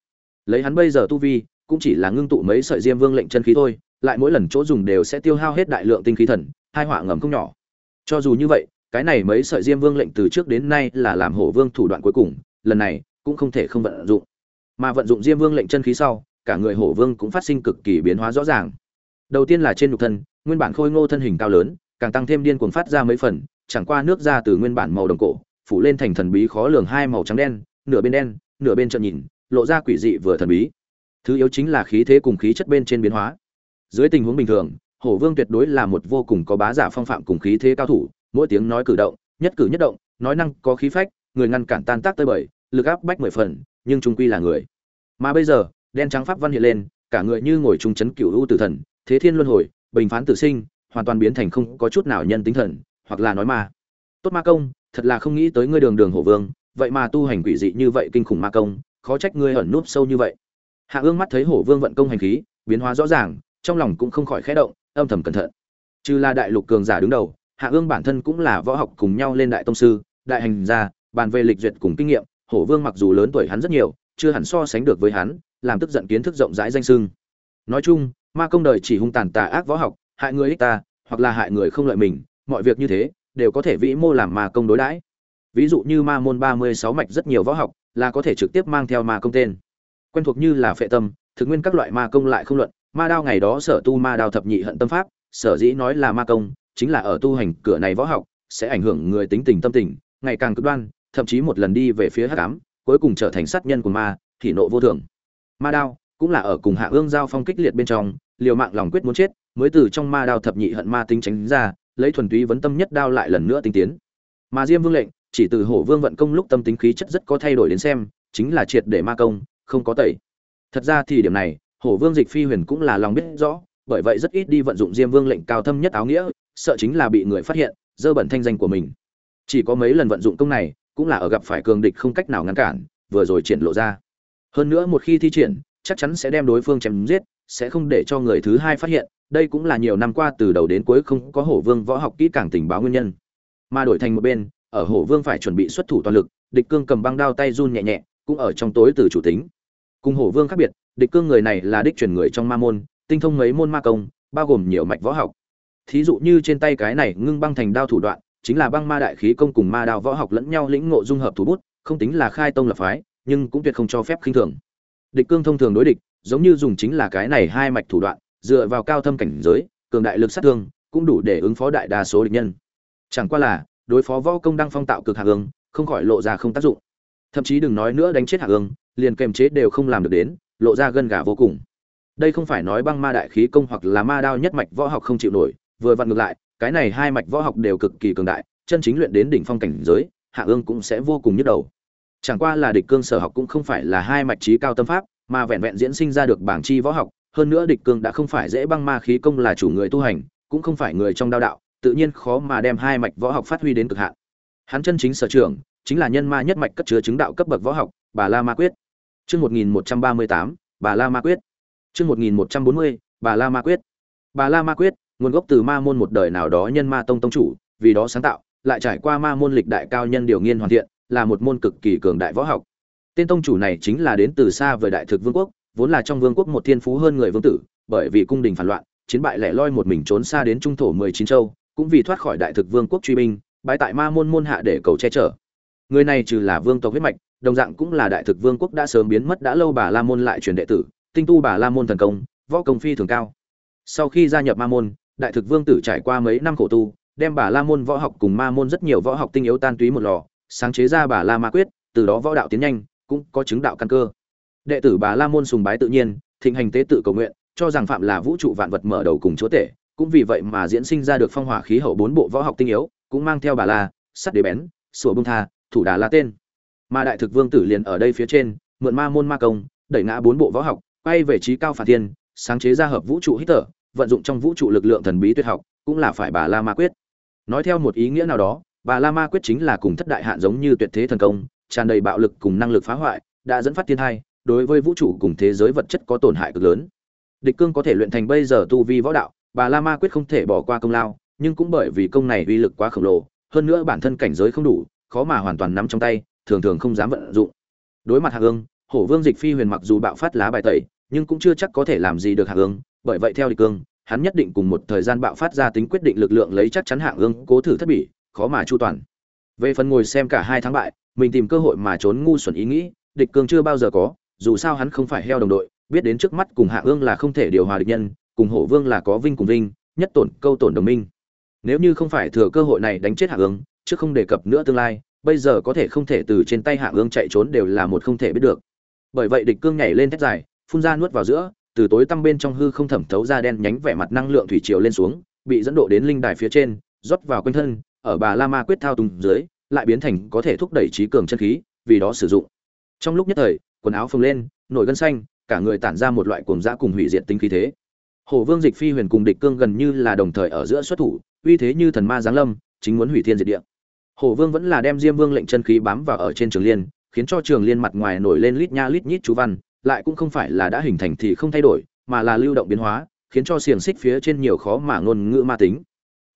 Lấy hắn bây giờ tu vi cũng chỉ là ngưng tụ mấy sợi diêm vương lệnh chân khí thôi lại mỗi lần chỗ dùng đều sẽ tiêu hao hết đại lượng tinh khí thần hai họa ngầm không nhỏ. Cho dù như vậy cái này mấy sợi diêm vương lệnh từ trước đến nay là làm hổ vương thủ đoạn cuối cùng lần này cũng không thể không vận dụng mà vận dụng diêm vương lệnh chân khí sau, cả người hổ vương cũng phát sinh cực kỳ biến hóa rõ ràng. Đầu tiên là trên nhục thân, nguyên bản khôi ngô thân hình cao lớn, càng tăng thêm điên cuồng phát ra mấy phần, chẳng qua nước ra từ nguyên bản màu đồng cổ, phủ lên thành thần bí khó lường hai màu trắng đen, nửa bên đen, nửa bên trợn nhìn, lộ ra quỷ dị vừa thần bí. Thứ yếu chính là khí thế cùng khí chất bên trên biến hóa. Dưới tình huống bình thường, hổ vương tuyệt đối là một vô cùng có bá giả phong phạm cùng khí thế cao thủ, mỗi tiếng nói cử động, nhất cử nhất động, nói năng có khí phách, người ngăn cản tan tác tơi bời, lực áp bách mười phần nhưng trung quy là người. Mà bây giờ, đen trắng pháp văn hiện lên, cả người như ngồi trung chấn cựu ưu tử thần, thế thiên luân hồi, bình phán tử sinh, hoàn toàn biến thành không có chút nào nhân tính thần, hoặc là nói ma. Tốt ma công, thật là không nghĩ tới ngươi đường đường hổ vương, vậy mà tu hành quỷ dị như vậy kinh khủng ma công, khó trách ngươi ẩn núp sâu như vậy. Hạ ương mắt thấy hổ vương vận công hành khí, biến hóa rõ ràng, trong lòng cũng không khỏi khẽ động, âm thầm cẩn thận. Trừ là đại lục cường giả đứng đầu, hạ ương bản thân cũng là võ học cùng nhau lên đại tông sư, đại hành gia, bàn về lịch duyệt cùng kinh nghiệm hổ vương mặc dù lớn tuổi hắn rất nhiều, chưa hẳn so sánh được với hắn, làm tức giận kiến thức rộng rãi danh sưng. Nói chung, ma công đời chỉ hung tàn tà ác võ học, hại người ích ta, hoặc là hại người không lợi mình, mọi việc như thế, đều có thể vĩ mô làm ma công đối đãi. Ví dụ như ma môn ba mươi sáu mạch rất nhiều võ học, là có thể trực tiếp mang theo ma công tên. Quen thuộc như là phệ tâm, thực nguyên các loại ma công lại không luận, ma đao ngày đó sở tu ma đao thập nhị hận tâm pháp, sở dĩ nói là ma công, chính là ở tu hành cửa này võ học, sẽ ảnh hưởng người tính tình tâm tình, ngày càng cực đoan thậm chí một lần đi về phía hắc ám, cuối cùng trở thành sát nhân của ma thì nộ vô thường. Ma đao cũng là ở cùng hạ ương giao phong kích liệt bên trong, liều mạng lòng quyết muốn chết, mới từ trong ma đao thập nhị hận ma tính tránh ra, lấy thuần túy vấn tâm nhất đao lại lần nữa tinh tiến. Mà diêm vương lệnh, chỉ từ hổ vương vận công lúc tâm tính khí chất rất có thay đổi đến xem, chính là triệt để ma công, không có tẩy. Thật ra thì điểm này, hổ vương dịch phi huyền cũng là lòng biết rõ, bởi vậy rất ít đi vận dụng diêm vương lệnh cao thâm nhất áo nghĩa, sợ chính là bị người phát hiện, dơ bẩn thanh danh của mình. Chỉ có mấy lần vận dụng công này cũng là ở gặp phải cường địch không cách nào ngăn cản, vừa rồi triển lộ ra. Hơn nữa một khi thi triển, chắc chắn sẽ đem đối phương chém giết, sẽ không để cho người thứ hai phát hiện, đây cũng là nhiều năm qua từ đầu đến cuối không có hổ vương võ học kỹ càng tình báo nguyên nhân. Mà đổi thành một bên, ở hổ vương phải chuẩn bị xuất thủ toàn lực, địch cương cầm băng đao tay run nhẹ nhẹ, cũng ở trong tối từ chủ tính. Cùng hổ vương khác biệt, địch cương người này là đích truyền người trong ma môn, tinh thông mấy môn ma công, bao gồm nhiều mạch võ học. Thí dụ như trên tay cái này ngưng băng thành đao thủ đoạn chính là băng ma đại khí công cùng ma đao võ học lẫn nhau lĩnh ngộ dung hợp thủ bút, không tính là khai tông lập phái, nhưng cũng tuyệt không cho phép khinh thường. Địch cương thông thường đối địch, giống như dùng chính là cái này hai mạch thủ đoạn, dựa vào cao thâm cảnh giới, cường đại lực sát thương, cũng đủ để ứng phó đại đa số địch nhân. Chẳng qua là, đối phó võ công đang phong tạo cực hạ ương không khỏi lộ ra không tác dụng. Thậm chí đừng nói nữa đánh chết hạ ương liền kềm chế đều không làm được đến, lộ ra gân gà vô cùng. Đây không phải nói băng ma đại khí công hoặc là ma đao nhất mạch võ học không chịu nổi, vừa vặn ngược lại cái này hai mạch võ học đều cực kỳ cường đại, chân chính luyện đến đỉnh phong cảnh giới, hạ ương cũng sẽ vô cùng nhức đầu. Chẳng qua là địch cương sở học cũng không phải là hai mạch trí cao tâm pháp, mà vẹn vẹn diễn sinh ra được bảng chi võ học, hơn nữa địch cương đã không phải dễ băng ma khí công là chủ người tu hành, cũng không phải người trong đao đạo, tự nhiên khó mà đem hai mạch võ học phát huy đến cực hạn. Hắn chân chính sở trường, chính là nhân ma nhất mạch cất chứa chứng đạo cấp bậc võ học, bà la ma quyết. Chương một nghìn một trăm ba mươi tám, bà la ma quyết. Chương một nghìn một trăm bốn mươi, bà la ma quyết. Bà la ma quyết nguồn gốc từ ma môn một đời nào đó nhân ma tông tông chủ, vì đó sáng tạo, lại trải qua ma môn lịch đại cao nhân điều nghiên hoàn thiện, là một môn cực kỳ cường đại võ học. Tên tông chủ này chính là đến từ xa về đại thực vương quốc, vốn là trong vương quốc một thiên phú hơn người vương tử, bởi vì cung đình phản loạn, chiến bại lẻ loi một mình trốn xa đến trung thổ mười chín châu, cũng vì thoát khỏi đại thực vương quốc truy binh, bái tại ma môn môn hạ để cầu che chở. Người này trừ là vương tộc huyết mạch, đồng dạng cũng là đại thực vương quốc đã sớm biến mất đã lâu bà la môn lại truyền đệ tử, tinh tu bà la môn thần công, võ công phi thường cao. Sau khi gia nhập ma môn đại thực vương tử trải qua mấy năm khổ tu, đem bà la môn võ học cùng ma môn rất nhiều võ học tinh yếu tan túy một lò, sáng chế ra bà la ma quyết, từ đó võ đạo tiến nhanh, cũng có chứng đạo căn cơ. Đệ tử bà la môn sùng bái tự nhiên, thịnh hành tế tự cầu nguyện, cho rằng phạm là vũ trụ vạn vật mở đầu cùng chúa tể, cũng vì vậy mà diễn sinh ra được phong hỏa khí hậu bốn bộ võ học tinh yếu, cũng mang theo bà la, sắt đế bén, sủa bông tha, thủ đà la tên. Mà đại thực vương tử liền ở đây phía trên, mượn ma môn ma công, đẩy ngã bốn bộ võ học, quay về trí cao phản thiên, sáng chế ra hợp vũ trụ hít thở vận dụng trong vũ trụ lực lượng thần bí tuyệt học, cũng là phải bà la ma quyết. Nói theo một ý nghĩa nào đó, bà la ma quyết chính là cùng thất đại hạn giống như tuyệt thế thần công, tràn đầy bạo lực cùng năng lực phá hoại, đã dẫn phát thiên thai đối với vũ trụ cùng thế giới vật chất có tổn hại cực lớn. Địch cương có thể luyện thành bây giờ tu vi võ đạo, bà la ma quyết không thể bỏ qua công lao, nhưng cũng bởi vì công này uy lực quá khổng lồ, hơn nữa bản thân cảnh giới không đủ, khó mà hoàn toàn nắm trong tay, thường thường không dám vận dụng. Đối mặt hạ ương hổ vương dịch phi huyền mặc dù bạo phát lá bài tẩy, nhưng cũng chưa chắc có thể làm gì được hạ ương bởi vậy theo địch cương, hắn nhất định cùng một thời gian bạo phát ra tính quyết định lực lượng lấy chắc chắn hạ ương cố thử thất bỉ, khó mà chu toàn. Về phần ngồi xem cả hai thắng bại, mình tìm cơ hội mà trốn ngu xuẩn ý nghĩ, địch cương chưa bao giờ có, dù sao hắn không phải heo đồng đội, biết đến trước mắt cùng hạ ương là không thể điều hòa địch nhân, cùng hổ vương là có vinh cùng vinh, nhất tổn, câu tổn đồng minh. Nếu như không phải thừa cơ hội này đánh chết hạ ương chứ không đề cập nữa tương lai, bây giờ có thể không thể từ trên tay hạ ương chạy trốn đều là một không thể biết được. Bởi vậy địch cương nhảy lên thét dài, phun ra nuốt vào giữa từ tối tăm bên trong hư không thẩm thấu ra đen nhánh vẻ mặt năng lượng thủy triều lên xuống bị dẫn độ đến linh đài phía trên rót vào quanh thân ở bà la ma quyết thao túng dưới lại biến thành có thể thúc đẩy trí cường chân khí vì đó sử dụng trong lúc nhất thời quần áo phồng lên nổi gân xanh cả người tản ra một loại cuồng dã cùng hủy diệt tính khí thế hồ Vương Dịch Phi Huyền cùng địch cương gần như là đồng thời ở giữa xuất thủ, uy thế như thần ma giáng lâm, chính muốn hủy thiên diệt địa. hồ Vương vẫn là đem Diêm Vương lệnh chân khí bám vào ở trên Trường Liên, khiến cho Trường Liên mặt ngoài nổi lên lít nha lít nhít chú văn, lại cũng không phải là đã hình thành thì không thay đổi, mà là lưu động biến hóa, khiến cho xiềng xích phía trên nhiều khó mà ngôn ngữ ma tính.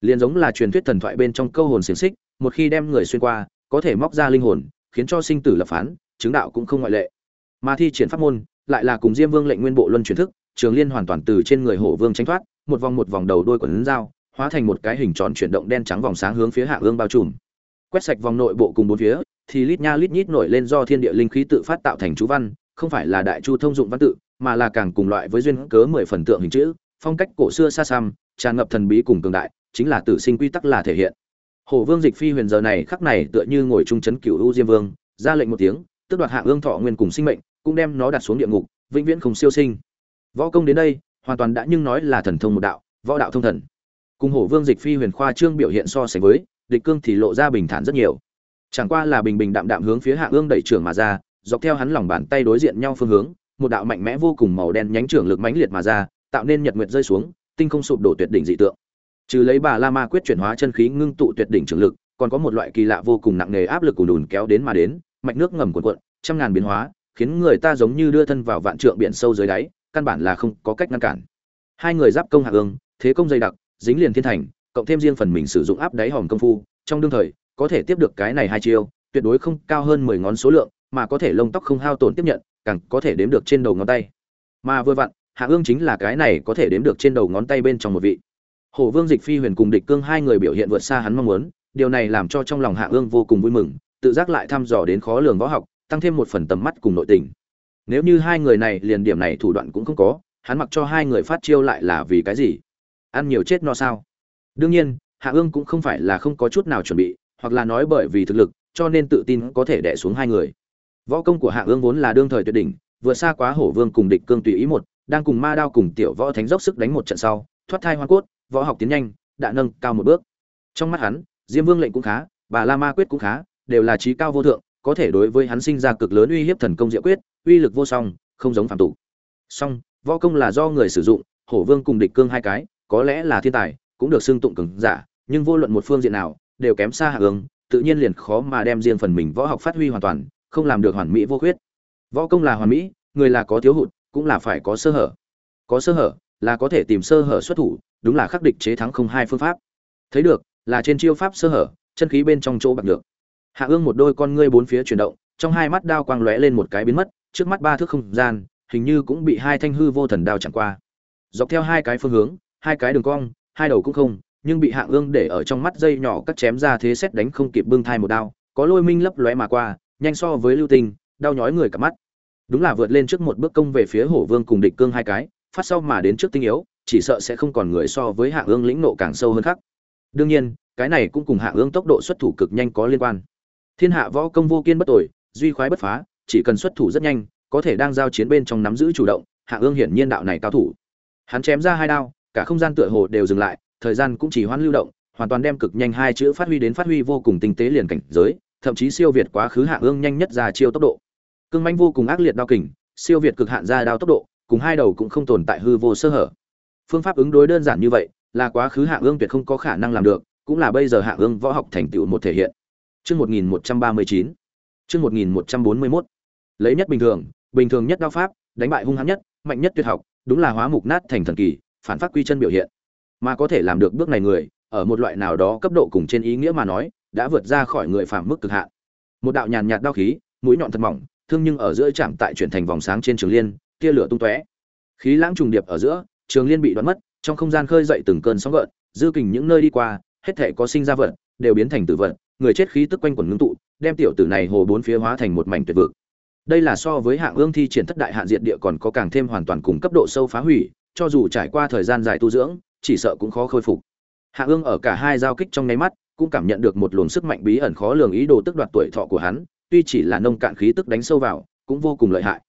liền giống là truyền thuyết thần thoại bên trong câu hồn xiềng xích, một khi đem người xuyên qua, có thể móc ra linh hồn, khiến cho sinh tử lập phán, chứng đạo cũng không ngoại lệ. Mà thi triển pháp môn, lại là cùng Diêm Vương lệnh nguyên bộ luân chuyển thức, Trường Liên hoàn toàn từ trên người Hổ Vương tránh thoát, một vòng một vòng đầu đuôi quần dao, hóa thành một cái hình tròn chuyển động đen trắng vòng sáng hướng phía Hạ Ương bao trùm. Quét sạch vòng nội bộ cùng bốn phía, thì lít nha lít nhít nổi lên do thiên địa linh khí tự phát tạo thành chú văn, không phải là đại chu thông dụng văn tự, mà là càng cùng loại với duyên cớ mười phần tượng hình chữ, phong cách cổ xưa xa xăm, tràn ngập thần bí cùng cường đại, chính là tử sinh quy tắc là thể hiện. Hổ Vương Dịch Phi huyền giờ này khắc này tựa như ngồi trung chấn cửu u Diêm Vương, ra lệnh một tiếng, tức đoạt Hạ Ương thọ nguyên cùng sinh mệnh, cũng đem nó đặt xuống địa ngục, vĩnh viễn không siêu sinh. Võ công đến đây hoàn toàn đã nhưng nói là thần thông một đạo võ đạo thông thần. Cùng hổ vương dịch phi huyền khoa trương biểu hiện so sánh với địch cương thì lộ ra bình thản rất nhiều. Chẳng qua là bình bình đạm đạm hướng phía hạ ương đẩy trưởng mà ra dọc theo hắn lòng bàn tay đối diện nhau phương hướng, một đạo mạnh mẽ vô cùng màu đen nhánh trưởng lực mãnh liệt mà ra, tạo nên nhật nguyệt rơi xuống, tinh không sụp đổ tuyệt đỉnh dị tượng. Trừ lấy bà la ma quyết chuyển hóa chân khí ngưng tụ tuyệt đỉnh trường lực, còn có một loại kỳ lạ vô cùng nặng nề áp lực của đùn kéo đến mà đến, mạch nước ngầm cuộn cuộn, trăm ngàn biến hóa, khiến người ta giống như đưa thân vào vạn trượng biển sâu dưới đáy, căn bản là không có cách ngăn cản. Hai người giáp công hạ ương thế công dày đặc, dính liền thiên thành, cộng thêm riêng phần mình sử dụng áp đáy hòm công phu, trong đương thời, có thể tiếp được cái này hai chiêu, tuyệt đối không cao hơn mười ngón số lượng mà có thể lông tóc không hao tổn tiếp nhận, càng có thể đếm được trên đầu ngón tay. Mà vừa vặn, hạ ương chính là cái này có thể đếm được trên đầu ngón tay bên trong một vị. Hổ vương dịch phi huyền cùng địch cương hai người biểu hiện vượt xa hắn mong muốn, điều này làm cho trong lòng hạ ương vô cùng vui mừng, tự giác lại thăm dò đến khó lường võ học, tăng thêm một phần tầm mắt cùng nội tình. Nếu như hai người này liền điểm này thủ đoạn cũng không có, hắn mặc cho hai người phát chiêu lại là vì cái gì? Ăn nhiều chết no sao? Đương nhiên, hạ ương cũng không phải là không có chút nào chuẩn bị, hoặc là nói bởi vì thực lực, cho nên tự tin có thể đẻ xuống hai người võ công của hạ ương vốn là đương thời tuyệt đỉnh, vừa xa quá hổ vương cùng địch cương tùy ý một, đang cùng ma đao cùng tiểu võ thánh dốc sức đánh một trận sau, thoát thai hoa cốt, võ học tiến nhanh, đã nâng cao một bước. Trong mắt hắn, diêm vương lệnh cũng khá, bà la ma quyết cũng khá, đều là trí cao vô thượng, có thể đối với hắn sinh ra cực lớn uy hiếp thần công diệu quyết, uy lực vô song, không giống phàm tục. Song, võ công là do người sử dụng, hổ vương cùng địch cương hai cái, có lẽ là thiên tài, cũng được xưng tụng cường giả, nhưng vô luận một phương diện nào, đều kém xa hạ ương tự nhiên liền khó mà đem riêng phần mình võ học phát huy hoàn toàn không làm được hoàn mỹ vô khuyết. Võ công là hoàn mỹ, người là có thiếu hụt, cũng là phải có sơ hở. Có sơ hở là có thể tìm sơ hở xuất thủ, đúng là khắc địch chế thắng không hai phương pháp. Thấy được, là trên chiêu pháp sơ hở, chân khí bên trong chỗ bạc được. Hạ ương một đôi con ngươi bốn phía chuyển động, trong hai mắt đao quang lóe lên một cái biến mất, trước mắt ba thước không gian, hình như cũng bị hai thanh hư vô thần đao chẳng qua. Dọc theo hai cái phương hướng, hai cái đường cong, hai đầu cũng không, nhưng bị hạng ương để ở trong mắt dây nhỏ cắt chém ra thế xét đánh không kịp bưng thai một đao, có lôi minh lấp lóe mà qua nhanh so với lưu tinh, đau nhói người cả mắt. Đúng là vượt lên trước một bước công về phía hổ vương cùng địch cương hai cái, phát sau mà đến trước tinh yếu, chỉ sợ sẽ không còn người so với hạ ương lĩnh nộ càng sâu hơn khác. Đương nhiên, cái này cũng cùng hạ ương tốc độ xuất thủ cực nhanh có liên quan. Thiên hạ võ công vô kiên bất tội duy khoái bất phá, chỉ cần xuất thủ rất nhanh, có thể đang giao chiến bên trong nắm giữ chủ động hạ ương hiển nhiên đạo này cao thủ. Hắn chém ra hai đao, cả không gian tựa hồ đều dừng lại, thời gian cũng chỉ hoãn lưu động, hoàn toàn đem cực nhanh hai chữ phát huy đến phát huy vô cùng tinh tế liền cảnh giới thậm chí siêu việt quá khứ hạ ương nhanh nhất ra chiêu tốc độ cương manh vô cùng ác liệt đao kình siêu việt cực hạn ra đao tốc độ cùng hai đầu cũng không tồn tại hư vô sơ hở phương pháp ứng đối đơn giản như vậy là quá khứ hạ ương tuyệt không có khả năng làm được cũng là bây giờ hạ ương võ học thành tựu một thể hiện Chương 1139. Chương 1141. Lấy nhất bình thường, bình thường nhất đao pháp, đánh bại hung hãn nhất, mạnh nhất tuyệt học, đúng là hóa mục nát thành thần kỳ, phản phát quy chân biểu hiện. Mà có thể làm được bước này người, ở một loại nào đó cấp độ cùng trên ý nghĩa mà nói, đã vượt ra khỏi người phàm mức cực hạn. Một đạo nhàn nhạt đao khí, mũi nhọn thật mỏng, thương nhưng ở giữa chạm tại chuyển thành vòng sáng trên trường liên tia lửa tung tóe. Khí lãng trùng điệp ở giữa trường liên bị đoán mất trong không gian khơi dậy từng cơn sóng gợn dư kình những nơi đi qua hết thể có sinh ra vật đều biến thành tử vật người chết khí tức quanh quẩn ngưng tụ đem tiểu tử này hồ bốn phía hóa thành một mảnh tuyệt vực. Đây là so với hạng ương thi triển thất đại hạn diện địa còn có càng thêm hoàn toàn cùng cấp độ sâu phá hủy cho dù trải qua thời gian dài tu dưỡng chỉ sợ cũng khó khôi phục. Hạng ương ở cả hai giao kích trong nháy mắt cũng cảm nhận được một luồng sức mạnh bí ẩn khó lường ý đồ tức đoạt tuổi thọ của hắn, tuy chỉ là nông cạn khí tức đánh sâu vào, cũng vô cùng lợi hại.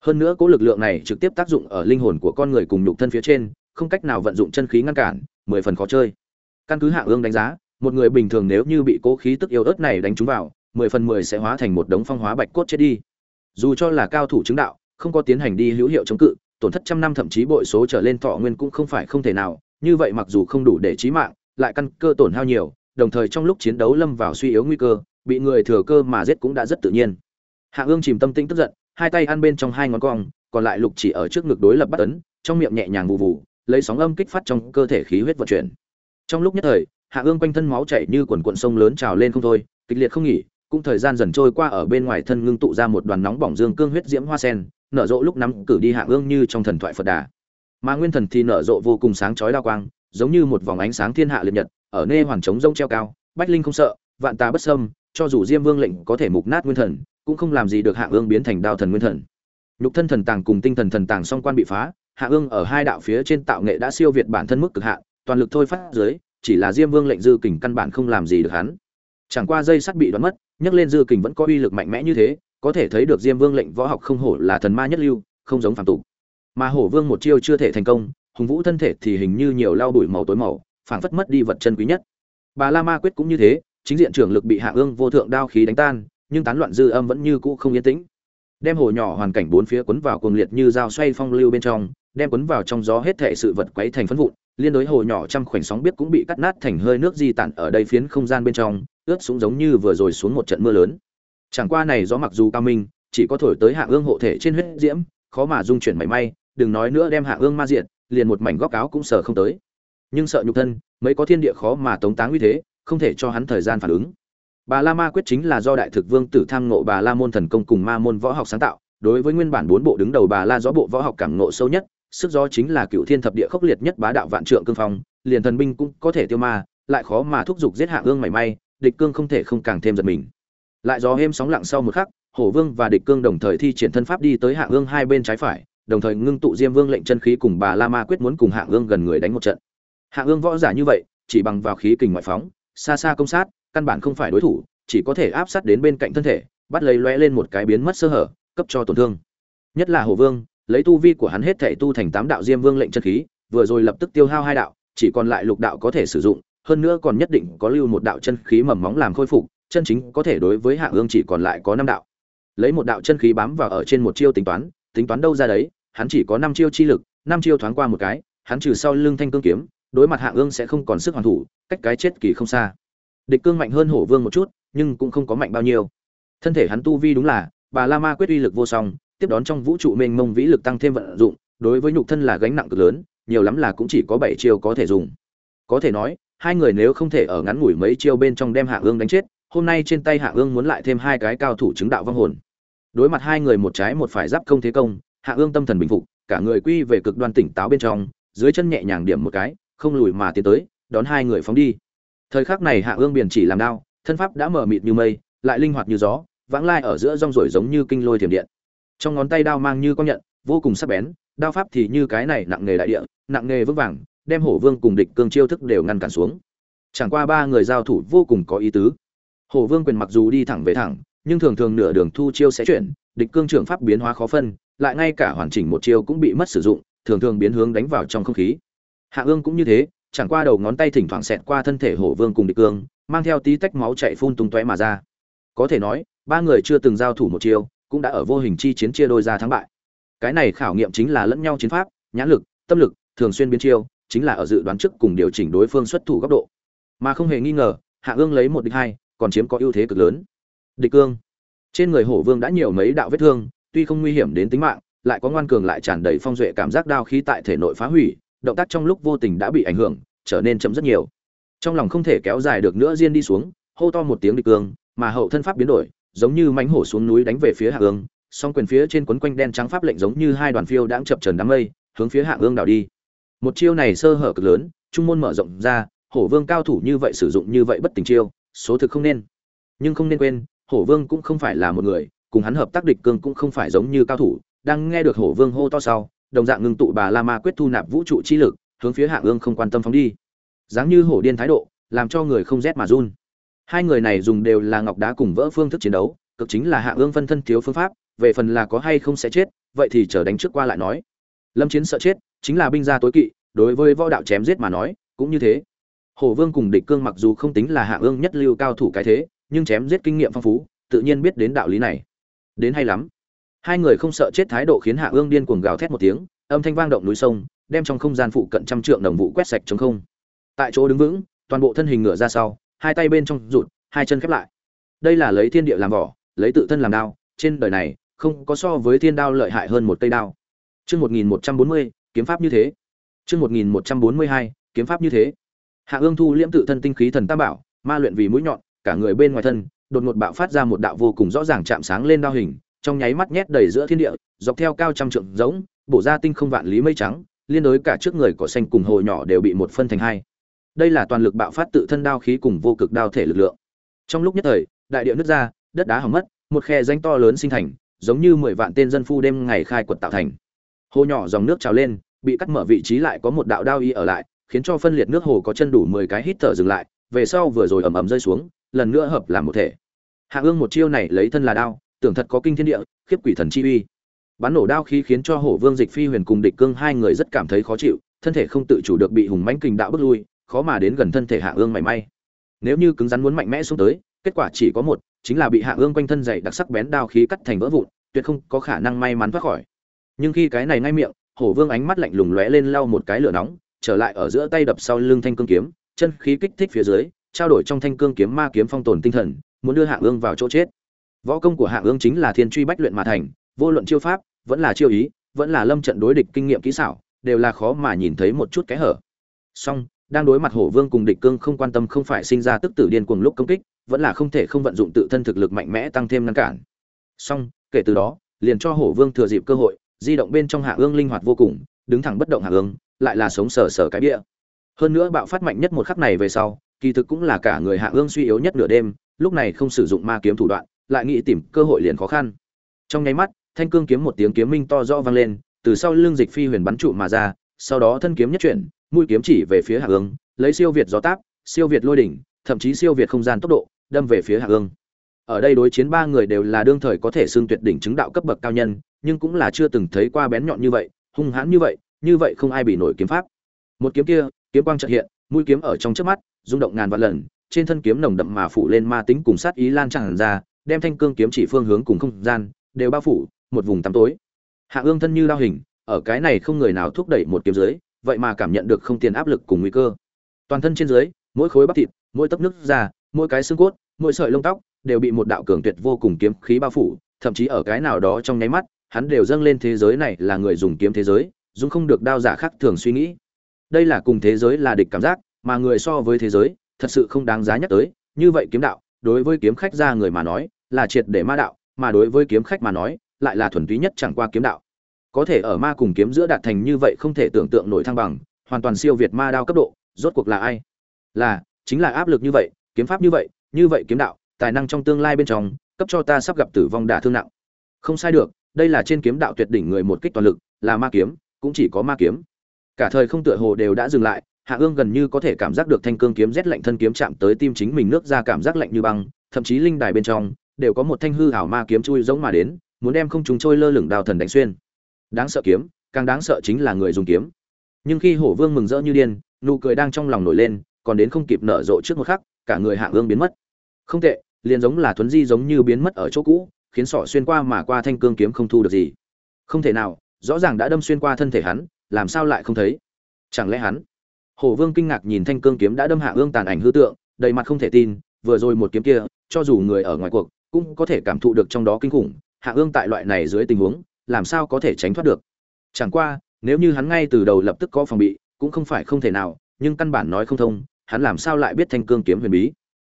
Hơn nữa cố lực lượng này trực tiếp tác dụng ở linh hồn của con người cùng nhục thân phía trên, không cách nào vận dụng chân khí ngăn cản, mười phần khó chơi. Căn cứ hạ ương đánh giá, một người bình thường nếu như bị cố khí tức yếu ớt này đánh trúng vào, mười phần mười sẽ hóa thành một đống phong hóa bạch cốt chết đi. Dù cho là cao thủ chứng đạo, không có tiến hành đi hữu hiệu chống cự, tổn thất trăm năm thậm chí bội số trở lên thọ nguyên cũng không phải không thể nào, như vậy mặc dù không đủ để chí mạng, lại căn cơ tổn hao nhiều đồng thời trong lúc chiến đấu lâm vào suy yếu nguy cơ, bị người thừa cơ mà giết cũng đã rất tự nhiên. Hạ ương chìm tâm tĩnh tức giận, hai tay ăn bên trong hai ngón cong, còn lại lục chỉ ở trước ngực đối lập bắt ấn, trong miệng nhẹ nhàng vụ vụ lấy sóng âm kích phát trong cơ thể khí huyết vận chuyển. Trong lúc nhất thời, hạ ương quanh thân máu chảy như quần cuộn sông lớn trào lên không thôi, kịch liệt không nghỉ, cũng thời gian dần trôi qua ở bên ngoài thân ngưng tụ ra một đoàn nóng bỏng dương cương huyết diễm hoa sen, nở rộ lúc nắm cử đi hạ ương như trong thần thoại phật đà. Mà nguyên thần thì nở rộ vô cùng sáng chói đa quang, giống như một vòng ánh sáng thiên hạ liệt nhật ở nê hoàn trống rông treo cao bách linh không sợ vạn tà bất sâm cho dù diêm vương lệnh có thể mục nát nguyên thần cũng không làm gì được hạ ương biến thành đao thần nguyên thần. Nhục thân thần tàng cùng tinh thần thần tàng song quan bị phá hạ ương ở hai đạo phía trên tạo nghệ đã siêu việt bản thân mức cực hạ, toàn lực thôi phát dưới chỉ là diêm vương lệnh dư kình căn bản không làm gì được hắn. Chẳng qua dây sắt bị đoán mất nhấc lên dư kình vẫn có uy lực mạnh mẽ như thế có thể thấy được diêm vương lệnh võ học không hổ là thần ma nhất lưu không giống phạm tục. Mà hổ vương một chiêu chưa thể thành công hùng vũ thân thể thì hình như nhiều lao đuổi màu tối màu phảng phất mất đi vật chân quý nhất. Bà la ma quyết cũng như thế, chính diện trưởng lực bị hạ ương vô thượng đao khí đánh tan, nhưng tán loạn dư âm vẫn như cũ không yên tĩnh. Đem hồ nhỏ hoàn cảnh bốn phía quấn vào cuồng liệt như dao xoay phong lưu bên trong, đem quấn vào trong gió hết thể sự vật quấy thành phấn vụn, liên đối hồ nhỏ trăm khoảnh sóng biết cũng bị cắt nát thành hơi nước di tản ở đây phiến không gian bên trong, ướt sũng giống như vừa rồi xuống một trận mưa lớn. Chẳng qua này gió mặc dù cao minh, chỉ có thổi tới hạ ương hộ thể trên huyết diễm, khó mà dung chuyển mảy may, đừng nói nữa đem hạ ương ma diện liền một mảnh góc áo cũng sợ không tới nhưng sợ nhục thân, mấy có thiên địa khó mà tống táng uy thế, không thể cho hắn thời gian phản ứng. Bà la ma quyết chính là do đại thực vương tử tham ngộ bà la môn thần công cùng ma môn võ học sáng tạo, đối với nguyên bản bốn bộ đứng đầu bà la gió bộ võ học cảm ngộ sâu nhất, sức gió chính là cựu thiên thập địa khốc liệt nhất bá đạo vạn trượng cương phong, liền thần binh cũng có thể tiêu ma, lại khó mà thúc giục giết hạ ương mảy may, địch cương không thể không càng thêm giật mình. Lại gió êm sóng lặng sau một khắc, hổ vương và địch cương đồng thời thi triển thân pháp đi tới hạ ương hai bên trái phải, đồng thời ngưng tụ diêm vương lệnh chân khí cùng bà la ma quyết muốn cùng hạ ương gần người đánh một trận hạ ương võ giả như vậy, chỉ bằng vào khí kình ngoại phóng, xa xa công sát, căn bản không phải đối thủ, chỉ có thể áp sát đến bên cạnh thân thể, bắt lấy lóe lên một cái biến mất sơ hở, cấp cho tổn thương. Nhất là Hồ vương, lấy tu vi của hắn hết thể tu thành tám đạo diêm vương lệnh chân khí, vừa rồi lập tức tiêu hao hai đạo, chỉ còn lại lục đạo có thể sử dụng, hơn nữa còn nhất định có lưu một đạo chân khí mầm móng làm khôi phục, chân chính có thể đối với hạ ương chỉ còn lại có năm đạo. Lấy một đạo chân khí bám vào ở trên một chiêu tính toán tính toán đâu ra đấy, hắn chỉ có năm chiêu chi lực, năm chiêu thoáng qua một cái, hắn trừ sau lưng thanh cương kiếm đối mặt hạ ương sẽ không còn sức hoàn thủ, cách cái chết kỳ không xa. Địch cương mạnh hơn hổ vương một chút, nhưng cũng không có mạnh bao nhiêu. Thân thể hắn tu vi đúng là, bà la ma quyết uy lực vô song, tiếp đón trong vũ trụ mênh mông vĩ lực tăng thêm vận dụng, đối với nhục thân là gánh nặng cực lớn, nhiều lắm là cũng chỉ có bảy chiêu có thể dùng. Có thể nói, hai người nếu không thể ở ngắn ngủi mấy chiêu bên trong đem hạ ương đánh chết, hôm nay trên tay hạ ương muốn lại thêm hai cái cao thủ chứng đạo vong hồn. Đối mặt hai người một trái một phải giáp công thế công hạ ương tâm thần bình phục, cả người quy về cực đoan tỉnh táo bên trong, dưới chân nhẹ nhàng điểm một cái không lùi mà tiến tới, đón hai người phóng đi. Thời khắc này hạ ương biển chỉ làm đao, thân pháp đã mở mịt như mây, lại linh hoạt như gió, vãng lai ở giữa rong rổi giống như kinh lôi thiểm điện. Trong ngón tay đao mang như con nhận, vô cùng sắc bén, đao pháp thì như cái này nặng nghề đại địa, nặng nghề vững vàng, đem hổ vương cùng địch cương chiêu thức đều ngăn cản xuống. Chẳng qua ba người giao thủ vô cùng có ý tứ. Hổ vương quyền mặc dù đi thẳng về thẳng, nhưng thường thường nửa đường thu chiêu sẽ chuyển, địch cương trưởng pháp biến hóa khó phân, lại ngay cả hoàn chỉnh một chiêu cũng bị mất sử dụng, thường thường biến hướng đánh vào trong không khí hạ ương cũng như thế, chẳng qua đầu ngón tay thỉnh thoảng xẹt qua thân thể hổ vương cùng địch cương, mang theo tí tách máu chạy phun tung tóe mà ra. Có thể nói, ba người chưa từng giao thủ một chiêu, cũng đã ở vô hình chi chiến chia đôi ra thắng bại. Cái này khảo nghiệm chính là lẫn nhau chiến pháp, nhãn lực, tâm lực, thường xuyên biến chiêu, chính là ở dự đoán trước cùng điều chỉnh đối phương xuất thủ góc độ. Mà không hề nghi ngờ, hạ ương lấy một địch hai, còn chiếm có ưu thế cực lớn. Địch cương. Trên người hổ vương đã nhiều mấy đạo vết thương, tuy không nguy hiểm đến tính mạng, lại có ngoan cường lại tràn đầy phong duệ cảm giác đau khí tại thể nội phá hủy động tác trong lúc vô tình đã bị ảnh hưởng, trở nên chậm rất nhiều. Trong lòng không thể kéo dài được nữa, diên đi xuống, hô to một tiếng địch cương mà hậu thân pháp biến đổi, giống như mánh hổ xuống núi đánh về phía hạ ương, song quyền phía trên quấn quanh đen trắng pháp lệnh giống như hai đoàn phiêu đãng chập trần đám mây, hướng phía hạ ương đảo đi. Một chiêu này sơ hở cực lớn, trung môn mở rộng ra, hổ vương cao thủ như vậy sử dụng như vậy bất tình chiêu, số thực không nên. Nhưng không nên quên, hổ vương cũng không phải là một người, cùng hắn hợp tác địch cương cũng không phải giống như cao thủ, đang nghe được hổ vương hô to sau đồng dạng ngưng tụ bà la ma quyết thu nạp vũ trụ chi lực, hướng phía hạ ương không quan tâm phóng đi. Dáng như hổ điên thái độ, làm cho người không rét mà run. Hai người này dùng đều là ngọc đá cùng vỡ phương thức chiến đấu, cực chính là hạ ương phân thân thiếu phương pháp, về phần là có hay không sẽ chết, vậy thì chờ đánh trước qua lại nói. Lâm chiến sợ chết, chính là binh gia tối kỵ, đối với võ đạo chém giết mà nói, cũng như thế. Hổ vương cùng địch cương mặc dù không tính là hạ ương nhất lưu cao thủ cái thế, nhưng chém giết kinh nghiệm phong phú, tự nhiên biết đến đạo lý này. Đến hay lắm hai người không sợ chết thái độ khiến hạ ương điên cuồng gào thét một tiếng, âm thanh vang động núi sông, đem trong không gian phụ cận trăm trượng đồng vụ quét sạch chống không. Tại chỗ đứng vững, toàn bộ thân hình ngựa ra sau, hai tay bên trong rụt, hai chân khép lại. Đây là lấy thiên địa làm vỏ, lấy tự thân làm đao, trên đời này, không có so với thiên đao lợi hại hơn một cây đao. Chương một nghìn một trăm bốn mươi, kiếm pháp như thế. Chương một nghìn một trăm bốn mươi hai, kiếm pháp như thế. Hạ ương thu liễm tự thân tinh khí thần tam bảo, ma luyện vì mũi nhọn, cả người bên ngoài thân, đột ngột bạo phát ra một đạo vô cùng rõ ràng chạm sáng lên đao hình trong nháy mắt nhét đầy giữa thiên địa, dọc theo cao trăm trượng giống, bổ ra tinh không vạn lý mây trắng, liên đối cả trước người cỏ xanh cùng hồ nhỏ đều bị một phân thành hai. Đây là toàn lực bạo phát tự thân đao khí cùng vô cực đao thể lực lượng. Trong lúc nhất thời, đại địa nứt ra, đất đá hỏng mất, một khe danh to lớn sinh thành, giống như mười vạn tên dân phu đêm ngày khai quật tạo thành. Hồ nhỏ dòng nước trào lên, bị cắt mở vị trí lại có một đạo đao y ở lại, khiến cho phân liệt nước hồ có chân đủ mười cái hít thở dừng lại, về sau vừa rồi ầm ầm rơi xuống, lần nữa hợp làm một thể. Hạ ương một chiêu này lấy thân là đao tưởng thật có kinh thiên địa, khiếp quỷ thần chi uy. Bắn nổ đao khí khiến cho hổ vương dịch phi huyền cùng địch cương hai người rất cảm thấy khó chịu, thân thể không tự chủ được bị hùng mãnh kình đạo bước lui, khó mà đến gần thân thể hạ ương mảy may. Nếu như cứng rắn muốn mạnh mẽ xuống tới, kết quả chỉ có một, chính là bị hạ ương quanh thân dày đặc sắc bén đao khí cắt thành vỡ vụn, tuyệt không có khả năng may mắn thoát khỏi. Nhưng khi cái này ngay miệng, hổ vương ánh mắt lạnh lùng lóe lên lau một cái lửa nóng, trở lại ở giữa tay đập sau lưng thanh cương kiếm, chân khí kích thích phía dưới, trao đổi trong thanh cương kiếm ma kiếm phong tồn tinh thần, muốn đưa hạ ương vào chỗ chết võ công của hạ ương chính là thiên truy bách luyện mà thành, vô luận chiêu pháp, vẫn là chiêu ý, vẫn là lâm trận đối địch kinh nghiệm kỹ xảo, đều là khó mà nhìn thấy một chút kẽ hở. Song, đang đối mặt hổ vương cùng địch cương không quan tâm không phải sinh ra tức tử điên cuồng lúc công kích, vẫn là không thể không vận dụng tự thân thực lực mạnh mẽ tăng thêm ngăn cản. Song, kể từ đó, liền cho hổ vương thừa dịp cơ hội, di động bên trong hạ ương linh hoạt vô cùng, đứng thẳng bất động hạ ương, lại là sống sờ sờ cái địa hơn nữa bạo phát mạnh nhất một khắc này về sau, kỳ thực cũng là cả người hạ ương suy yếu nhất nửa đêm, lúc này không sử dụng ma kiếm thủ đoạn lại nghĩ tìm cơ hội liền khó khăn. Trong nháy mắt, thanh cương kiếm một tiếng kiếm minh to rõ vang lên, từ sau lưng dịch phi huyền bắn trụ mà ra, sau đó thân kiếm nhất chuyển, mũi kiếm chỉ về phía hạ ương lấy siêu việt gió táp, siêu việt lôi đỉnh, thậm chí siêu việt không gian tốc độ, đâm về phía hạ ương ở đây đối chiến ba người đều là đương thời có thể xưng tuyệt đỉnh chứng đạo cấp bậc cao nhân, nhưng cũng là chưa từng thấy qua bén nhọn như vậy, hung hãn như vậy như vậy không ai bị nổi kiếm pháp. Một kiếm kia, kiếm quang chợt hiện, mũi kiếm ở trong trước mắt, rung động ngàn vạn lần, trên thân kiếm nồng đậm mà phủ lên ma tính cùng sát ý lan tràn ra đem thanh cương kiếm chỉ phương hướng cùng không gian đều bao phủ một vùng tăm tối. Hạ ương thân như lao hình, ở cái này không người nào thúc đẩy một kiếm dưới, vậy mà cảm nhận được không tiền áp lực cùng nguy cơ. Toàn thân trên dưới, mỗi khối bắp thịt, mỗi tấc nước da, mỗi cái xương cốt, mỗi sợi lông tóc đều bị một đạo cường tuyệt vô cùng kiếm khí bao phủ, thậm chí ở cái nào đó trong nháy mắt, hắn đều dâng lên thế giới này là người dùng kiếm thế giới, dùng không được đao giả khác thường suy nghĩ. Đây là cùng thế giới là địch cảm giác, mà người so với thế giới, thật sự không đáng giá nhắc tới, như vậy kiếm đạo, đối với kiếm khách ra người mà nói là triệt để ma đạo, mà đối với kiếm khách mà nói, lại là thuần túy nhất chẳng qua kiếm đạo. Có thể ở ma cùng kiếm giữa đạt thành như vậy không thể tưởng tượng nổi thăng bằng, hoàn toàn siêu việt ma đao cấp độ, rốt cuộc là ai? Là, chính là áp lực như vậy, kiếm pháp như vậy như vậy kiếm đạo, tài năng trong tương lai bên trong, cấp cho ta sắp gặp tử vong đả thương nặng. Không sai được, đây là trên kiếm đạo tuyệt đỉnh người một kích toàn lực, là ma kiếm, cũng chỉ có ma kiếm. Cả thời không tựa hồ đều đã dừng lại, hạ ương gần như có thể cảm giác được thanh cương kiếm rét lạnh thân kiếm chạm tới tim chính mình, nước ra cảm giác lạnh như băng, thậm chí linh đài bên trong đều có một thanh hư hảo ma kiếm chui giống mà đến, muốn đem không chúng trôi lơ lửng đào thần đánh xuyên. Đáng sợ kiếm, càng đáng sợ chính là người dùng kiếm. Nhưng khi hổ vương mừng rỡ như điên, nụ cười đang trong lòng nổi lên, còn đến không kịp nở rộ trước một khắc, cả người hạ ương biến mất. Không tệ, liền giống là thuấn di giống như biến mất ở chỗ cũ, khiến sọ xuyên qua mà qua thanh cương kiếm không thu được gì. Không thể nào, rõ ràng đã đâm xuyên qua thân thể hắn, làm sao lại không thấy? Chẳng lẽ hắn? Hổ vương kinh ngạc nhìn thanh cương kiếm đã đâm hạ ương tàn ảnh hư tượng, đầy mặt không thể tin, vừa rồi một kiếm kia, cho dù người ở ngoài cuộc cũng có thể cảm thụ được trong đó kinh khủng, hạ ương tại loại này dưới tình huống, làm sao có thể tránh thoát được? Chẳng qua, nếu như hắn ngay từ đầu lập tức có phòng bị, cũng không phải không thể nào, nhưng căn bản nói không thông, hắn làm sao lại biết thanh cương kiếm huyền bí?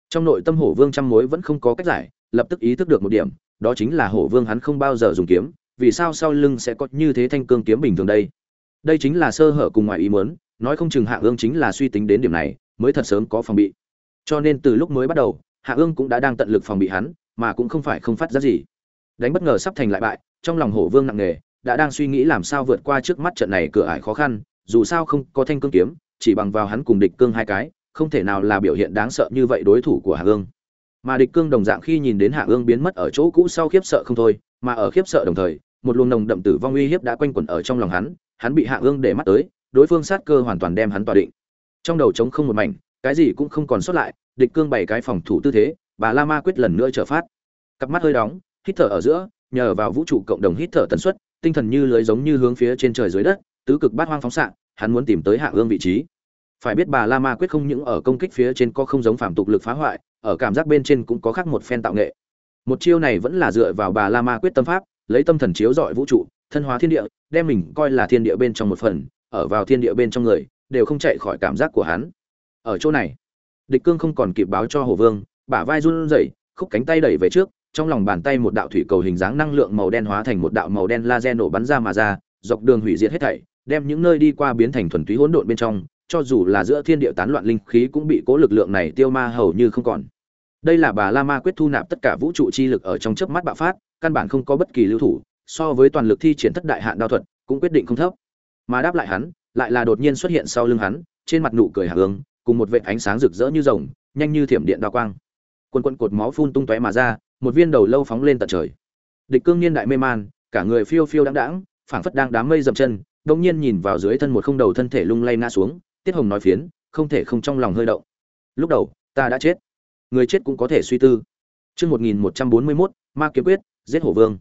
Trong nội tâm hổ vương trăm mối vẫn không có cách giải, lập tức ý thức được một điểm, đó chính là hổ vương hắn không bao giờ dùng kiếm, vì sao sau lưng sẽ có như thế thanh cương kiếm bình thường đây? Đây chính là sơ hở cùng ngoài ý muốn, nói không chừng hạ ương chính là suy tính đến điểm này, mới thật sớm có phòng bị. Cho nên từ lúc mới bắt đầu, hạ ương cũng đã đang tận lực phòng bị hắn mà cũng không phải không phát ra gì. Đánh bất ngờ sắp thành lại bại, trong lòng hổ vương nặng nề, đã đang suy nghĩ làm sao vượt qua trước mắt trận này cửa ải khó khăn, dù sao không có thanh cương kiếm, chỉ bằng vào hắn cùng địch cương hai cái, không thể nào là biểu hiện đáng sợ như vậy đối thủ của hạ ương. Mà địch cương đồng dạng khi nhìn đến hạ ương biến mất ở chỗ cũ sau khiếp sợ không thôi, mà ở khiếp sợ đồng thời, một luồng nồng đậm tử vong uy hiếp đã quanh quẩn ở trong lòng hắn hắn bị hạ ương để mắt tới, đối phương sát cơ hoàn toàn đem hắn tỏa định. Trong đầu trống không một mảnh, cái gì cũng không còn sót lại, địch cương bảy cái phòng thủ tư thế bà la ma quyết lần nữa trở phát. Cặp mắt hơi đóng, hít thở ở giữa, nhờ vào vũ trụ cộng đồng hít thở tần suất, tinh thần như lưới giống như hướng phía trên trời dưới đất, tứ cực bát hoang phóng xạ, hắn muốn tìm tới hạ ương vị trí. Phải biết bà la ma quyết không những ở công kích phía trên có không giống phạm tục lực phá hoại, ở cảm giác bên trên cũng có khác một phen tạo nghệ. Một chiêu này vẫn là dựa vào bà la ma quyết tâm pháp, lấy tâm thần chiếu dọi vũ trụ, thân hóa thiên địa, đem mình coi là thiên địa bên trong một phần, ở vào thiên địa bên trong người, đều không chạy khỏi cảm giác của hắn. Ở chỗ này, địch cương không còn kịp báo cho hồ vương bả vai run rẩy, khúc cánh tay đẩy về trước, trong lòng bàn tay một đạo thủy cầu hình dáng năng lượng màu đen hóa thành một đạo màu đen laser nổ bắn ra mà ra, dọc đường hủy diệt hết thảy, đem những nơi đi qua biến thành thuần túy hỗn độn bên trong, cho dù là giữa thiên địa tán loạn linh khí cũng bị cố lực lượng này tiêu ma hầu như không còn. Đây là bà la ma quyết thu nạp tất cả vũ trụ chi lực ở trong chớp mắt bạo phát, căn bản không có bất kỳ lưu thủ, so với toàn lực thi triển thất đại hạn đao thuật, cũng quyết định không thấp. Mà đáp lại hắn, lại là đột nhiên xuất hiện sau lưng hắn, trên mặt nụ cười hàm hướng cùng một vệt ánh sáng rực rỡ như rồng, nhanh như thiểm điện đao quang quần quần cột máu phun tung tóe mà ra một viên đầu lâu phóng lên tận trời. Địch cương niên đại mê man cả người phiêu phiêu đãng đãng, phảng phất đang đám mây dậm chân đột nhiên nhìn vào dưới thân một không đầu thân thể lung lay ngã xuống tiết hồng nói phiến không thể không trong lòng hơi động. Lúc đầu ta đã chết. Người chết cũng có thể suy tư. Chương một nghìn một trăm bốn mươi mốt ma kiếm quyết giết hổ vương.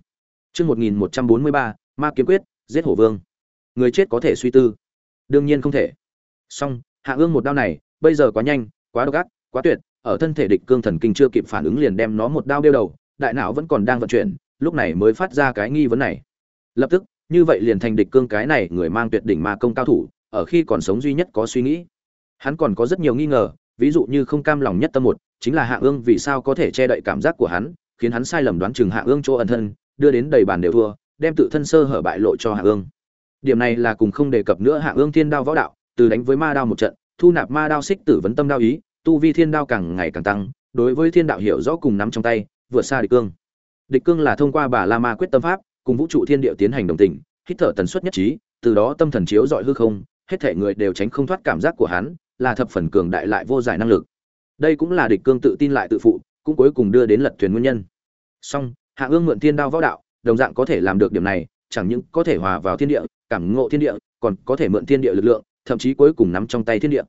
Chương một nghìn một trăm bốn mươi ba ma kiếm quyết giết hổ vương. Người chết có thể suy tư. Đương nhiên không thể. Song hạ ương một đao này bây giờ quá nhanh quá độc ác quá tuyệt ở thân thể địch cương thần kinh chưa kịp phản ứng liền đem nó một đao đeo đầu, đại não vẫn còn đang vận chuyển, lúc này mới phát ra cái nghi vấn này. Lập tức, như vậy liền thành địch cương cái này người mang tuyệt đỉnh ma công cao thủ, ở khi còn sống duy nhất có suy nghĩ. Hắn còn có rất nhiều nghi ngờ, ví dụ như không cam lòng nhất tâm một, chính là hạ ương vì sao có thể che đậy cảm giác của hắn, khiến hắn sai lầm đoán chừng hạ ương chỗ ẩn thân, đưa đến đầy bàn đều thua, đem tự thân sơ hở bại lộ cho hạ ương. Điểm này là cùng không đề cập nữa hạ ương thiên đao võ đạo, từ đánh với ma đao một trận, thu nạp ma đao xích tử vấn tâm đao ý tu vi thiên đao càng ngày càng tăng, đối với thiên đạo hiểu rõ cùng nắm trong tay, vượt xa địch cương. Địch cương là thông qua bà la ma quyết tâm pháp, cùng vũ trụ thiên địa tiến hành đồng tình, hít thở tần suất nhất trí, từ đó tâm thần chiếu dọi hư không, hết thể người đều tránh không thoát cảm giác của hắn, là thập phần cường đại lại vô giải năng lực. Đây cũng là địch cương tự tin lại tự phụ, cũng cuối cùng đưa đến lật thuyền nguyên nhân. Song, hạ ương mượn thiên đao võ đạo, đồng dạng có thể làm được điểm này, chẳng những có thể hòa vào thiên địa, cảm ngộ thiên địa, còn có thể mượn thiên địa lực lượng, thậm chí cuối cùng nắm trong tay thiên địa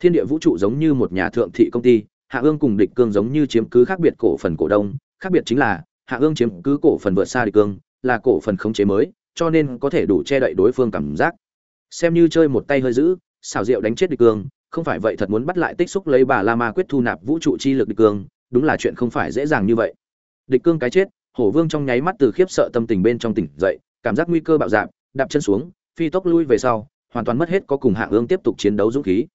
thiên địa vũ trụ giống như một nhà thượng thị công ty, hạ ương cùng địch cương giống như chiếm cứ khác biệt cổ phần cổ đông, khác biệt chính là, hạ ương chiếm cứ cổ phần vượt xa địch cương, là cổ phần khống chế mới, cho nên có thể đủ che đậy đối phương cảm giác. Xem như chơi một tay hơi giữ xảo diệu đánh chết địch cương, không phải vậy thật muốn bắt lại tích xúc lấy bà la ma quyết thu nạp vũ trụ chi lực địch cương, đúng là chuyện không phải dễ dàng như vậy. Địch cương cái chết, hổ vương trong nháy mắt từ khiếp sợ tâm tình bên trong tỉnh dậy, cảm giác nguy cơ bạo dạp đạp chân xuống, phi tốc lui về sau, hoàn toàn mất hết có cùng hạ ương tiếp tục chiến đấu dũng khí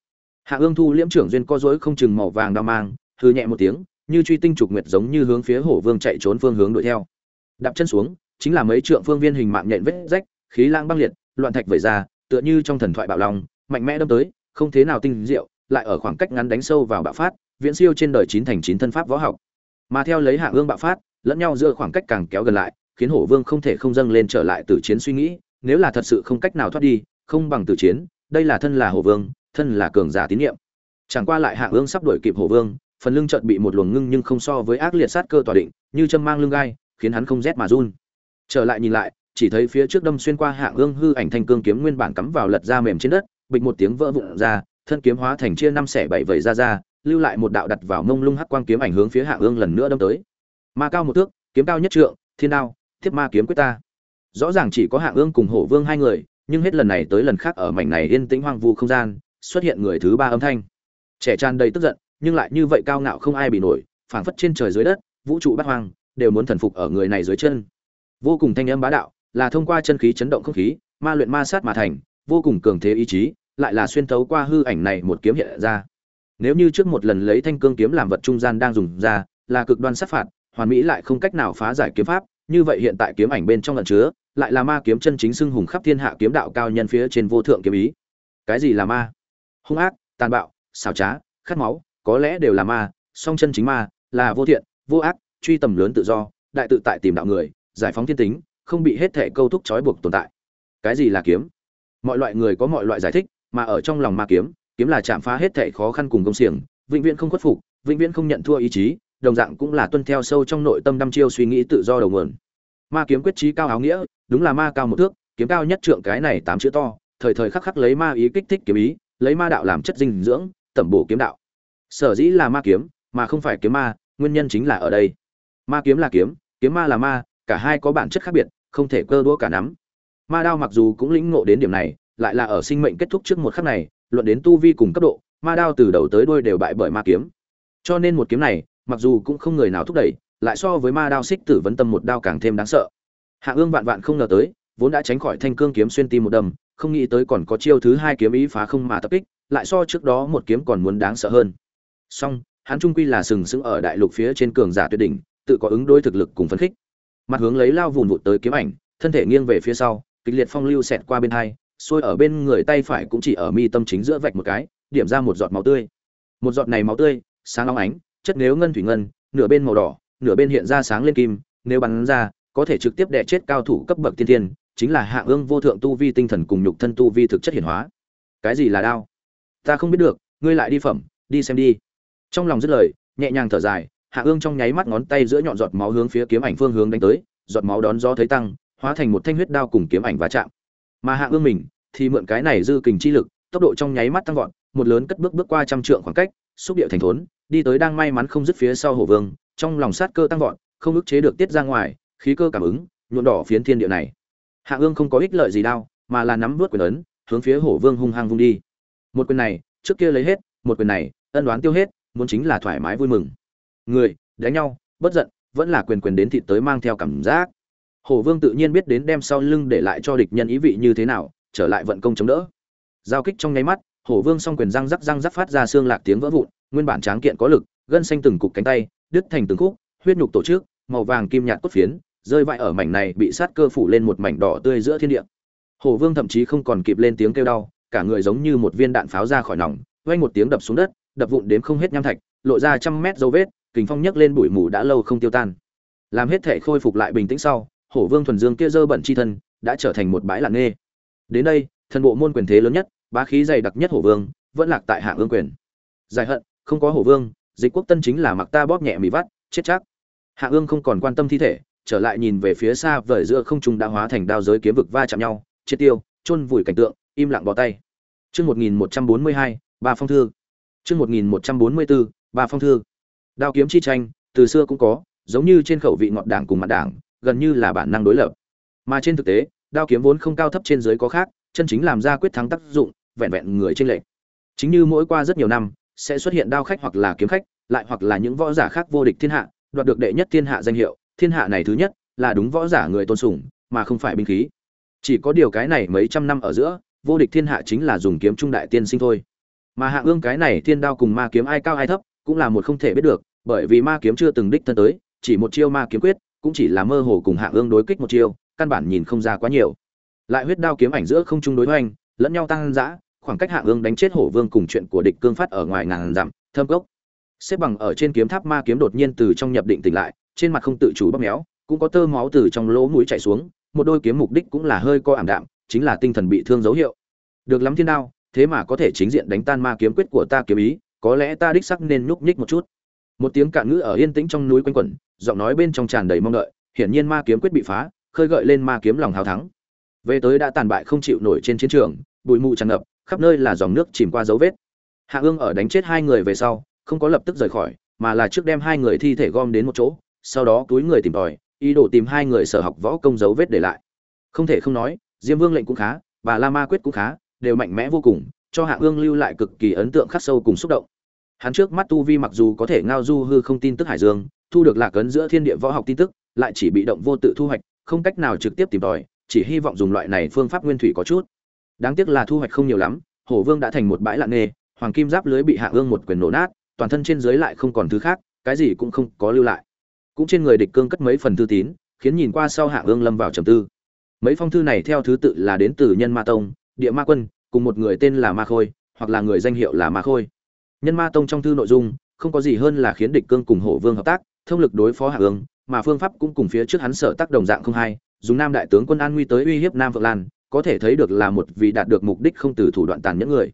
hạ ương thu liễm trưởng duyên co dối không chừng màu vàng đao mang hư nhẹ một tiếng, như truy tinh trục nguyệt giống như hướng phía hổ vương chạy trốn phương hướng đuổi theo. Đạp chân xuống, chính là mấy trượng phương viên hình mạng nhện vết rách, khí lang băng liệt, loạn thạch vẩy ra, tựa như trong thần thoại bạo long, mạnh mẽ đâm tới, không thế nào tinh diệu, lại ở khoảng cách ngắn đánh sâu vào bạo phát, viễn siêu trên đời chín thành chín thân pháp võ học. Mà theo lấy hạ ương bạo phát, lẫn nhau giữa khoảng cách càng kéo gần lại, khiến hổ vương không thể không dâng lên trở lại từ chiến suy nghĩ, nếu là thật sự không cách nào thoát đi, không bằng từ chiến, đây là thân là hổ vương thân là cường giả tín nhiệm. Chẳng qua lại hạ ương sắp đuổi kịp hổ vương, phần lưng chợt bị một luồng ngưng nhưng không so với ác liệt sát cơ tỏa định, như châm mang lưng gai, khiến hắn không rét mà run. Trở lại nhìn lại, chỉ thấy phía trước đâm xuyên qua hạ ương hư ảnh thanh cương kiếm nguyên bản cắm vào lật ra mềm trên đất, bịch một tiếng vỡ vụn ra, thân kiếm hóa thành chia năm xẻ bảy vẩy ra ra, lưu lại một đạo đặt vào mông lung hắc quang kiếm ảnh hướng phía hạ ương lần nữa đâm tới. Ma cao một thước, kiếm cao nhất trượng, thiên đao, thiếp ma kiếm quyết ta. Rõ ràng chỉ có hạ ương cùng hổ vương hai người, nhưng hết lần này tới lần khác ở mảnh này yên tĩnh hoang vu không gian xuất hiện người thứ ba âm thanh. Trẻ tràn đầy tức giận, nhưng lại như vậy cao ngạo không ai bị nổi, phảng phất trên trời dưới đất, vũ trụ bát hoang, đều muốn thần phục ở người này dưới chân. Vô cùng thanh âm bá đạo, là thông qua chân khí chấn động không khí, ma luyện ma sát mà thành, vô cùng cường thế ý chí, lại là xuyên thấu qua hư ảnh này một kiếm hiện ra. Nếu như trước một lần lấy thanh cương kiếm làm vật trung gian đang dùng ra, là cực đoan sát phạt, hoàn mỹ lại không cách nào phá giải kiếm pháp, như vậy hiện tại kiếm ảnh bên trong lận chứa, lại là ma kiếm chân chính xưng hùng khắp thiên hạ kiếm đạo cao nhân phía trên vô thượng kiếm ý. Cái gì là ma? Hung ác, tàn bạo, xảo trá, khát máu, có lẽ đều là ma, song chân chính ma, là vô thiện, vô ác, truy tầm lớn tự do, đại tự tại tìm đạo người, giải phóng thiên tính, không bị hết thể câu thúc trói buộc tồn tại. Cái gì là kiếm? Mọi loại người có mọi loại giải thích, mà ở trong lòng ma kiếm kiếm là chạm phá hết thể khó khăn cùng công xiềng, vĩnh viễn không khuất phục, vĩnh viễn không nhận thua ý chí, đồng dạng cũng là tuân theo sâu trong nội tâm đăm chiêu suy nghĩ tự do đầu nguồn. Ma kiếm quyết trí cao áo nghĩa, đúng là ma cao một thước, kiếm cao nhất trượng cái này tám chữ to, thời thời khắc khắc lấy ma ý kích thích kiếm ý lấy ma đạo làm chất dinh dưỡng, tẩm bổ kiếm đạo. Sở dĩ là ma kiếm, mà không phải kiếm ma, nguyên nhân chính là ở đây. Ma kiếm là kiếm kiếm ma là ma, cả hai có bản chất khác biệt, không thể cơ đũa cả nắm. Ma đao mặc dù cũng lĩnh ngộ đến điểm này, lại là ở sinh mệnh kết thúc trước một khắc này, luận đến tu vi cùng cấp độ, ma đao từ đầu tới đuôi đều bại bởi ma kiếm. Cho nên một kiếm này, mặc dù cũng không người nào thúc đẩy, lại so với ma đao xích tử vấn tâm một đao càng thêm đáng sợ. Hạ ương vạn vạn không ngờ tới, vốn đã tránh khỏi thanh cương kiếm xuyên tim một đầm không nghĩ tới còn có chiêu thứ hai kiếm ý phá không mà tập kích, lại so trước đó một kiếm còn muốn đáng sợ hơn. Song, hắn trung quy là sừng sững ở đại lục phía trên cường giả tuyệt đỉnh, tự có ứng đối thực lực cùng phấn khích. Mặt hướng lấy lao vụn vụt tới kiếm ảnh, thân thể nghiêng về phía sau, kịch liệt phong lưu xẹt qua bên hai, xuôi ở bên người tay phải cũng chỉ ở mi tâm chính giữa vạch một cái, điểm ra một giọt máu tươi. Một giọt này máu tươi, sáng long ánh, chất nếu ngân thủy ngân, nửa bên màu đỏ, nửa bên hiện ra sáng lên kim, nếu bắn ra, có thể trực tiếp đè chết cao thủ cấp bậc tiên thiên chính là hạ ương vô thượng tu vi tinh thần cùng nhục thân tu vi thực chất hiển hóa. Cái gì là đao? Ta không biết được, ngươi lại đi phẩm, đi xem đi. Trong lòng dứt lời, nhẹ nhàng thở dài, hạ ương trong nháy mắt ngón tay giữa nhọn giọt máu hướng phía kiếm ảnh phương hướng đánh tới, giọt máu đón gió thấy tăng, hóa thành một thanh huyết đao cùng kiếm ảnh va chạm. Mà hạ ương mình, thì mượn cái này dư kình chi lực, tốc độ trong nháy mắt tăng vọt, một lớn cất bước bước qua trăm trượng khoảng cách, xúc địa thành thốn, đi tới đang may mắn không dứt phía sau hồ vương, trong lòng sát cơ tăng vọt, không ức chế được tiết ra ngoài, khí cơ cảm ứng, nhuộm đỏ phiến thiên địa này hạ ương không có ích lợi gì đao, mà là nắm vớt quyền ấn, hướng phía hổ vương hung hăng vung đi. Một quyền này, trước kia lấy hết, một quyền này, ân đoán tiêu hết, muốn chính là thoải mái vui mừng. Người, đánh nhau, bất giận, vẫn là quyền quyền đến thịt tới mang theo cảm giác. Hổ vương tự nhiên biết đến đem sau lưng để lại cho địch nhân ý vị như thế nào, trở lại vận công chống đỡ. Giao kích trong nháy mắt, hổ vương song quyền răng rắc răng rắc phát ra xương lạc tiếng vỡ vụn, nguyên bản tráng kiện có lực, gân xanh từng cục cánh tay, đứt thành từng khúc, huyết nhục tổ chức, màu vàng kim nhạt cốt phiến rơi vãi ở mảnh này bị sát cơ phủ lên một mảnh đỏ tươi giữa thiên địa. Hổ vương thậm chí không còn kịp lên tiếng kêu đau, cả người giống như một viên đạn pháo ra khỏi nòng, vang một tiếng đập xuống đất, đập vụn đếm không hết nham thạch, lộ ra trăm mét dấu vết, kình phong nhấc lên bụi mù đã lâu không tiêu tan. Làm hết thể khôi phục lại bình tĩnh sau hổ vương thuần dương kia dơ bẩn chi thân đã trở thành một bãi lặng nghê đến đây, thần bộ môn quyền thế lớn nhất, bá khí dày đặc nhất hổ vương, vẫn lạc tại hạng ương quyền. Giải hận, không có hổ vương, dịch quốc tân chính là mặc ta bóp nhẹ mì vắt, chết chắc. Hạ ương không còn quan tâm thi thể trở lại nhìn về phía xa vời giữa không trung đã hóa thành đao giới kiếm vực va chạm nhau, triệt tiêu, chôn vùi cảnh tượng, im lặng bỏ tay. Chương một nghìn một trăm bốn mươi hai, ba phong thư. Chương một nghìn một trăm bốn mươi bốn ba phong thư. Đao kiếm chi tranh, từ xưa cũng có, giống như trên khẩu vị ngọt đảng cùng mặt đảng, gần như là bản năng đối lập. Mà trên thực tế, đao kiếm vốn không cao thấp trên dưới có khác, chân chính làm ra quyết thắng tác dụng, vẹn vẹn người trên lệnh. Chính như mỗi qua rất nhiều năm, sẽ xuất hiện đao khách hoặc là kiếm khách, lại hoặc là những võ giả khác vô địch thiên hạ, đoạt được đệ nhất thiên hạ danh hiệu thiên hạ này thứ nhất là đúng võ giả người tôn sùng, mà không phải binh khí. Chỉ có điều cái này mấy trăm năm ở giữa, vô địch thiên hạ chính là dùng kiếm trung đại tiên sinh thôi. Mà hạ ương cái này thiên đao cùng ma kiếm ai cao ai thấp, cũng là một không thể biết được, bởi vì ma kiếm chưa từng đích thân tới, chỉ một chiêu ma kiếm quyết, cũng chỉ là mơ hồ cùng hạ ương đối kích một chiêu, căn bản nhìn không ra quá nhiều. Lại huyết đao kiếm ảnh giữa không trung đối hoành, lẫn nhau tăng dã, khoảng cách hạ ương đánh chết hổ vương cùng chuyện của địch cương phát ở ngoài ngàn dặm, thâm cốc. Xếp bằng ở trên kiếm tháp ma kiếm đột nhiên từ trong nhập định tỉnh lại trên mặt không tự chủ bóp méo, cũng có tơ máu từ trong lỗ mũi chảy xuống, một đôi kiếm mục đích cũng là hơi co ảm đạm, chính là tinh thần bị thương dấu hiệu. Được lắm thiên đao, thế mà có thể chính diện đánh tan ma kiếm quyết của ta kiếm ý, có lẽ ta đích sắc nên nhúc nhích một chút. Một tiếng cạn ngữ ở yên tĩnh trong núi quanh quẩn, giọng nói bên trong tràn đầy mong đợi, hiển nhiên ma kiếm quyết bị phá, khơi gợi lên ma kiếm lòng hào thắng. Về tới đã tàn bại không chịu nổi trên chiến trường, bụi mù tràn ngập, khắp nơi là dòng nước chìm qua dấu vết. Hạ ương ở đánh chết hai người về sau, không có lập tức rời khỏi, mà là trước đem hai người thi thể gom đến một chỗ sau đó túi người tìm tòi, ý đồ tìm hai người sở học võ công dấu vết để lại. Không thể không nói, diêm vương lệnh cũng khá và la ma quyết cũng khá, đều mạnh mẽ vô cùng, cho hạ ương lưu lại cực kỳ ấn tượng khắc sâu cùng xúc động. Hắn trước mắt tu vi mặc dù có thể ngao du hư không tin tức hải dương, thu được lạc ấn giữa thiên địa võ học tin tức, lại chỉ bị động vô tự thu hoạch, không cách nào trực tiếp tìm tòi, chỉ hy vọng dùng loại này phương pháp nguyên thủy có chút. Đáng tiếc là thu hoạch không nhiều lắm, hổ vương đã thành một bãi lạng nghề, hoàng kim giáp lưới bị hạ ương một quyền nổ nát, toàn thân trên dưới lại không còn thứ khác, cái gì cũng không có lưu lại cũng trên người địch cương cất mấy phần thư tín, khiến nhìn qua sau hạ ương lâm vào trầm tư. Mấy phong thư này theo thứ tự là đến từ nhân ma tông, địa ma quân, cùng một người tên là ma khôi, hoặc là người danh hiệu là ma khôi. Nhân ma tông trong thư nội dung, không có gì hơn là khiến địch cương cùng hổ vương hợp tác, thông lực đối phó hạ ương, mà phương pháp cũng cùng phía trước hắn sở tác đồng dạng không hay, dùng nam đại tướng quân an nguy tới uy hiếp nam vượng lan, có thể thấy được là một vị đạt được mục đích không từ thủ đoạn tàn nhẫn người.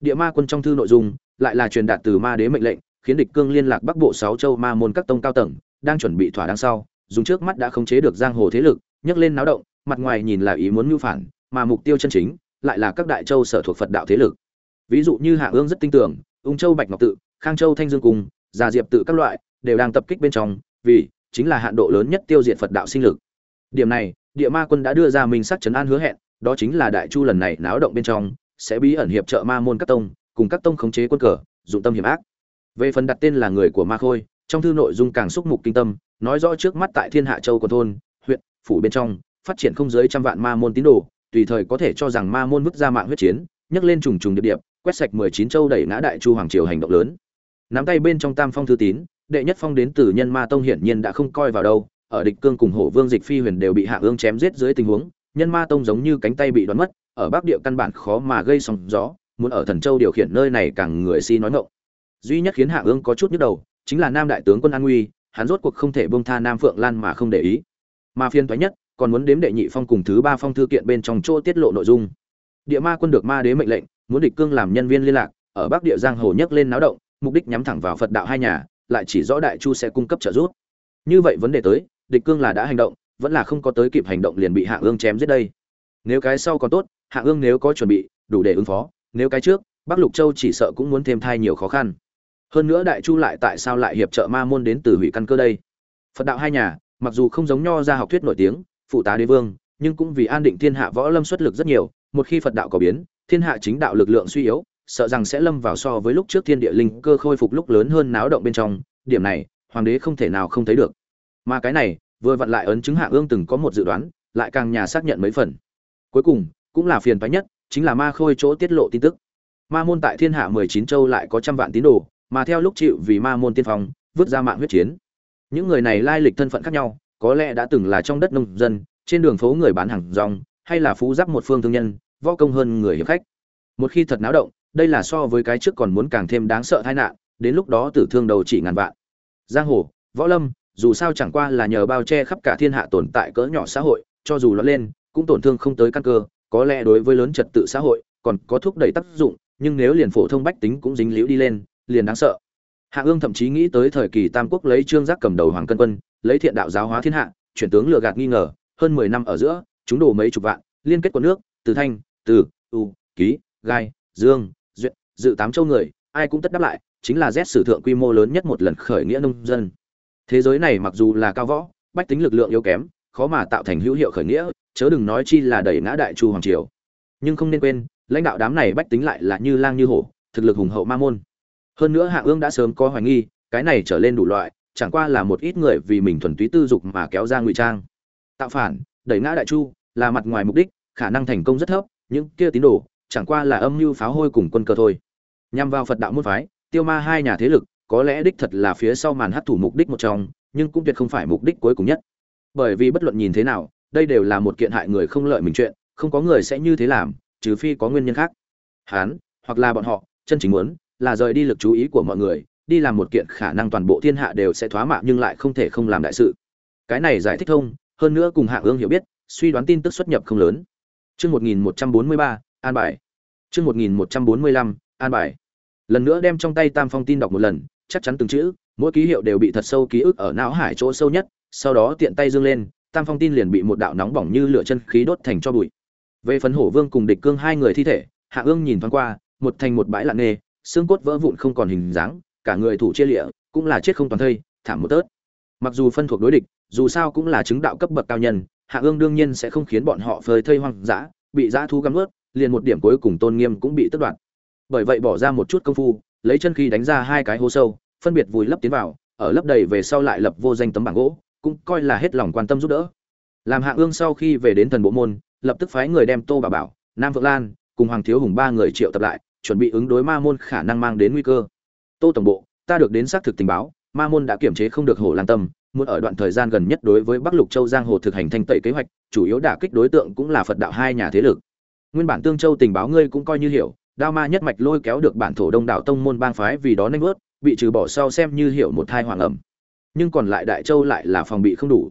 Địa ma quân trong thư nội dung, lại là truyền đạt từ ma đế mệnh lệnh, khiến địch cương liên lạc bắc bộ sáu châu ma môn các tông cao tầng đang chuẩn bị thỏa đáng sau, dùng trước mắt đã khống chế được giang hồ thế lực, nhấc lên náo động, mặt ngoài nhìn là ý muốn mưu phản, mà mục tiêu chân chính lại là các đại châu sở thuộc phật đạo thế lực. Ví dụ như hạ ương rất tin tưởng, ung châu bạch ngọc tự, khang châu thanh dương cung, già diệp tự các loại đều đang tập kích bên trong, vì chính là hạn độ lớn nhất tiêu diệt phật đạo sinh lực. Điểm này, địa ma quân đã đưa ra minh sắc trấn an hứa hẹn, đó chính là đại chu lần này náo động bên trong, sẽ bí ẩn hiệp trợ ma môn các tông, cùng các tông khống chế quân cờ, dụng tâm hiểm ác. Về phần đặt tên là người của ma khôi trong thư nội dung càng xúc mục kinh tâm, nói rõ trước mắt tại thiên hạ châu của thôn, huyện, phủ bên trong, phát triển không dưới trăm vạn ma môn tín đồ, tùy thời có thể cho rằng ma môn vứt ra mạng huyết chiến, nhấc lên trùng trùng điệp điệp, quét sạch mười chín châu đẩy ngã đại chu hoàng triều hành động lớn. Nắm tay bên trong tam phong thư tín, đệ nhất phong đến từ nhân ma tông hiển nhiên đã không coi vào đâu, ở địch cương cùng hổ vương dịch phi huyền đều bị hạ ương chém giết dưới tình huống, nhân ma tông giống như cánh tay bị đoán mất, ở bắc địa căn bản khó mà gây sóng gió, muốn ở thần châu điều khiển nơi này càng người si nói ngọng. Duy nhất khiến hạ ương có chút nhức đầu chính là nam đại tướng quân an nguy hắn rốt cuộc không thể bông tha nam phượng lan mà không để ý. Mà phiên thoái nhất, còn muốn đếm đệ nhị phong cùng thứ ba phong thư kiện bên trong chỗ tiết lộ nội dung. Địa ma quân được ma đế mệnh lệnh, muốn địch cương làm nhân viên liên lạc, ở bắc địa giang hồ nhấc lên náo động, mục đích nhắm thẳng vào phật đạo hai nhà, lại chỉ rõ đại chu sẽ cung cấp trợ giúp. Như vậy vấn đề tới, địch cương là đã hành động, vẫn là không có tới kịp hành động liền bị hạ ương chém giết đây. Nếu cái sau còn tốt, hạ ương nếu có chuẩn bị, đủ để ứng phó, nếu cái trước, bắc lục châu chỉ sợ cũng muốn thêm thai nhiều khó khăn hơn nữa đại chu lại tại sao lại hiệp trợ ma môn đến từ hủy căn cơ đây? Phật đạo hai nhà, mặc dù không giống nho ra học thuyết nổi tiếng, phụ tá đế vương, nhưng cũng vì an định thiên hạ võ lâm xuất lực rất nhiều, một khi phật đạo có biến, thiên hạ chính đạo lực lượng suy yếu, sợ rằng sẽ lâm vào so với lúc trước thiên địa linh cơ khôi phục lúc lớn hơn náo động bên trong, điểm này, hoàng đế không thể nào không thấy được. Mà cái này, vừa vặn lại ấn chứng hạ ương từng có một dự đoán, lại càng nhà xác nhận mấy phần. Cuối cùng, cũng là phiền toái nhất, chính là ma khôi chỗ tiết lộ tin tức. Ma môn tại thiên hạ mười chín châu lại có trăm vạn tín đồ mà theo lúc chịu vì ma môn tiên phong, vứt ra mạng huyết chiến. Những người này lai lịch thân phận khác nhau, có lẽ đã từng là trong đất nông dân, trên đường phố người bán hàng rong, hay là phú giáp một phương thương nhân, võ công hơn người hiệp khách. Một khi thật náo động, đây là so với cái trước còn muốn càng thêm đáng sợ tai nạn, đến lúc đó tử thương đầu chỉ ngàn vạn. Giang hồ, võ lâm, dù sao chẳng qua là nhờ bao che khắp cả thiên hạ tồn tại cỡ nhỏ xã hội, cho dù loạn lên, cũng tổn thương không tới căn cơ, có lẽ đối với lớn trật tự xã hội, còn có thúc đẩy tác dụng, nhưng nếu liền phổ thông bách tính cũng dính liễu đi lên liền đáng sợ. Hạ ương thậm chí nghĩ tới thời kỳ tam quốc lấy trương giác cầm đầu hoàng cân quân, lấy thiện đạo giáo hóa thiên hạ, chuyển tướng lừa gạt nghi ngờ, hơn mười năm ở giữa, chúng đổ mấy chục vạn, liên kết của nước, từ thanh, từ u, ký, gai, dương duyệt dự tám châu người, ai cũng tất đáp lại, chính là rét sử thượng quy mô lớn nhất một lần khởi nghĩa nông dân. Thế giới này mặc dù là cao võ, bách tính lực lượng yếu kém, khó mà tạo thành hữu hiệu khởi nghĩa, chớ đừng nói chi là đẩy ngã đại chu hoàng triều. Nhưng không nên quên, lãnh đạo đám này bách tính lại là như lang như hổ, thực lực hùng hậu ma môn hơn nữa hạ ương đã sớm có hoài nghi, cái này trở lên đủ loại, chẳng qua là một ít người vì mình thuần túy tư dục mà kéo ra ngụy trang. Tạo phản, đẩy ngã đại chu, là mặt ngoài mục đích, khả năng thành công rất thấp, những kia tín đồ, chẳng qua là âm mưu pháo hôi cùng quân cơ thôi. Nhằm vào phật đạo môn phái, tiêu ma hai nhà thế lực, có lẽ đích thật là phía sau màn hấp thủ mục đích một trong, nhưng cũng tuyệt không phải mục đích cuối cùng nhất. Bởi vì bất luận nhìn thế nào, đây đều là một kiện hại người không lợi mình chuyện, không có người sẽ như thế làm, trừ phi có nguyên nhân khác. Hán, hoặc là bọn họ, chân chính muốn là rời đi lực chú ý của mọi người, đi làm một kiện khả năng toàn bộ thiên hạ đều sẽ thoá mạ nhưng lại không thể không làm đại sự. Cái này giải thích thông, hơn nữa cùng hạ ương hiểu biết, suy đoán tin tức xuất nhập không lớn. Chương một nghìn một trăm bốn mươi ba, an bài. Chương một nghìn một trăm bốn mươi lăm, an bài. Lần nữa đem trong tay tam phong tin đọc một lần, chắc chắn từng chữ, mỗi ký hiệu đều bị thật sâu ký ức ở não hải chỗ sâu nhất, sau đó tiện tay dương lên, tam phong tin liền bị một đạo nóng bỏng như lửa chân khí đốt thành cho bụi. Về phần hổ vương cùng địch cương hai người thi thể, hạ ương nhìn thoáng qua, một thành một bãi lặng nề xương cốt vỡ vụn không còn hình dáng, cả người thủ chia lịa, cũng là chết không toàn thây, thảm một tớt. Mặc dù phân thuộc đối địch, dù sao cũng là chứng đạo cấp bậc cao nhân, hạ ương đương nhiên sẽ không khiến bọn họ phơi thây hoang dã, bị dã thú găm ướt liền một điểm cuối cùng tôn nghiêm cũng bị tất đoạn bởi vậy bỏ ra một chút công phu, lấy chân khí đánh ra hai cái hố sâu, phân biệt vùi lấp tiến vào, ở lấp đầy về sau lại lập vô danh tấm bảng gỗ, cũng coi là hết lòng quan tâm giúp đỡ. Làm hạ ương sau khi về đến thần bộ môn, lập tức phái người đem tô bà bảo, nam phượng lan, cùng hoàng thiếu hùng ba người triệu tập lại chuẩn bị ứng đối ma môn khả năng mang đến nguy cơ tô tổng bộ ta được đến xác thực tình báo ma môn đã kiểm chế không được hổ lan tâm muốn ở đoạn thời gian gần nhất đối với Bắc Lục Châu giang hồ thực hành thanh tẩy kế hoạch, chủ yếu đả kích đối tượng cũng là Phật đạo hai nhà thế lực. Nguyên bản Tương Châu tình báo ngươi cũng coi như hiểu, Đao Ma nhất mạch lôi kéo được bản thổ Đông đảo tông môn bang phái vì đó nanh vớt, bị trừ bỏ sau xem như hiểu một thai hoàng ẩm. Nhưng còn lại Đại Châu lại là phòng bị không đủ.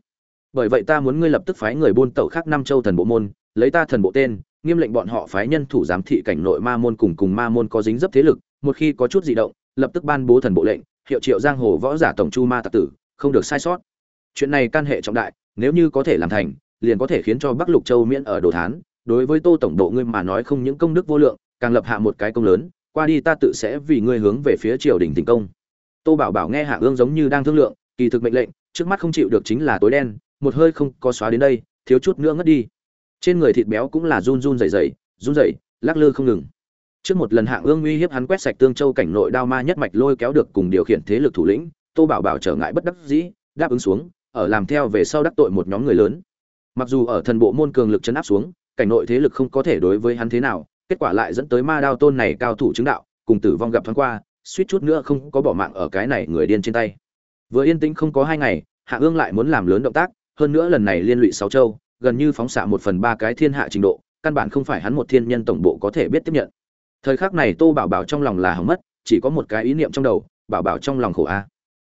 Bởi vậy ta muốn ngươi lập tức phái người buôn tẩu khác năm châu thần bộ môn, lấy ta thần bộ tên, nghiêm lệnh bọn họ phái nhân thủ giám thị cảnh nội ma môn cùng cùng ma môn có dính dấp thế lực, một khi có chút dị động, lập tức ban bố thần bộ lệnh, hiệu triệu giang hồ võ giả tổng chu ma tạc tử, không được sai sót. Chuyện này can hệ trọng đại nếu như có thể làm thành liền có thể khiến cho bắc lục châu miễn ở đồ thán. Đối với tô tổng độ ngươi mà nói không những công đức vô lượng càng lập hạ một cái công lớn qua đi ta tự sẽ vì ngươi hướng về phía triều đình tình công. Tô bảo bảo nghe hạ ương giống như đang thương lượng kỳ thực mệnh lệnh trước mắt không chịu được chính là tối đen một hơi không có xóa đến đây thiếu chút nữa ngất đi trên người thịt béo cũng là run run rẩy rẩy, run rẩy, lắc lư không ngừng. Trước một lần hạ ương uy hiếp hắn quét sạch tương châu cảnh nội đao ma nhất mạch lôi kéo được cùng điều khiển thế lực thủ lĩnh, tô bảo bảo trở ngại bất đắc dĩ, đáp ứng xuống, ở làm theo về sau đắc tội một nhóm người lớn. Mặc dù ở thần bộ môn cường lực chấn áp xuống, cảnh nội thế lực không có thể đối với hắn thế nào, kết quả lại dẫn tới ma đao tôn này cao thủ chứng đạo, cùng tử vong gặp thoáng qua, suýt chút nữa không có bỏ mạng ở cái này người điên trên tay. Vừa yên tĩnh không có hai ngày hạ ương lại muốn làm lớn động tác, hơn nữa lần này liên lụy sáu châu gần như phóng xạ một phần ba cái thiên hạ trình độ, căn bản không phải hắn một thiên nhân tổng bộ có thể biết tiếp nhận. Thời khắc này tô bảo bảo trong lòng là hỏng mất, chỉ có một cái ý niệm trong đầu, bảo bảo trong lòng khổ a.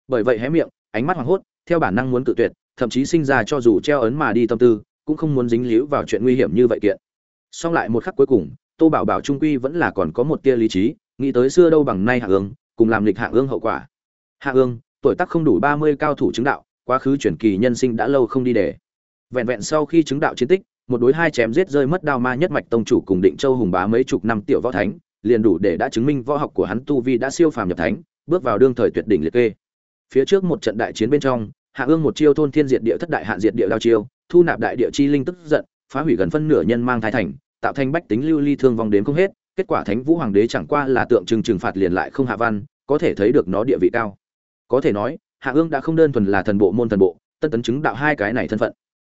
Bởi vậy hé miệng, ánh mắt hoảng hốt, theo bản năng muốn cự tuyệt, thậm chí sinh ra cho dù treo ấn mà đi tâm tư, cũng không muốn dính líu vào chuyện nguy hiểm như vậy kiện. Song lại một khắc cuối cùng, tô bảo bảo trung quy vẫn là còn có một tia lý trí, nghĩ tới xưa đâu bằng nay hạ ương, cùng làm lịch hạ ương hậu quả. Hạ ương, tuổi tác không đủ ba mươi cao thủ chứng đạo, quá khứ chuyển kỳ nhân sinh đã lâu không đi để vẹn vẹn sau khi chứng đạo chiến tích, một đối hai chém giết rơi mất đao ma nhất mạch tông chủ cùng định châu hùng bá mấy chục năm tiểu võ thánh, liền đủ để đã chứng minh võ học của hắn tu vi đã siêu phàm nhập thánh, bước vào đương thời tuyệt đỉnh liệt kê. Phía trước một trận đại chiến bên trong, hạ ương một chiêu thôn thiên diệt địa thất đại hạn diệt địa đao chiêu, thu nạp đại địa chi linh tức giận, phá hủy gần phân nửa nhân mang thái thành, tạo thành bách tính lưu ly thương vong đến không hết, kết quả thánh vũ hoàng đế chẳng qua là tượng trưng trừng phạt liền lại không hạ văn, có thể thấy được nó địa vị cao. Có thể nói, hạ ương đã không đơn thuần là thần bộ môn thần bộ, tân tấn chứng đạo hai cái này thân phận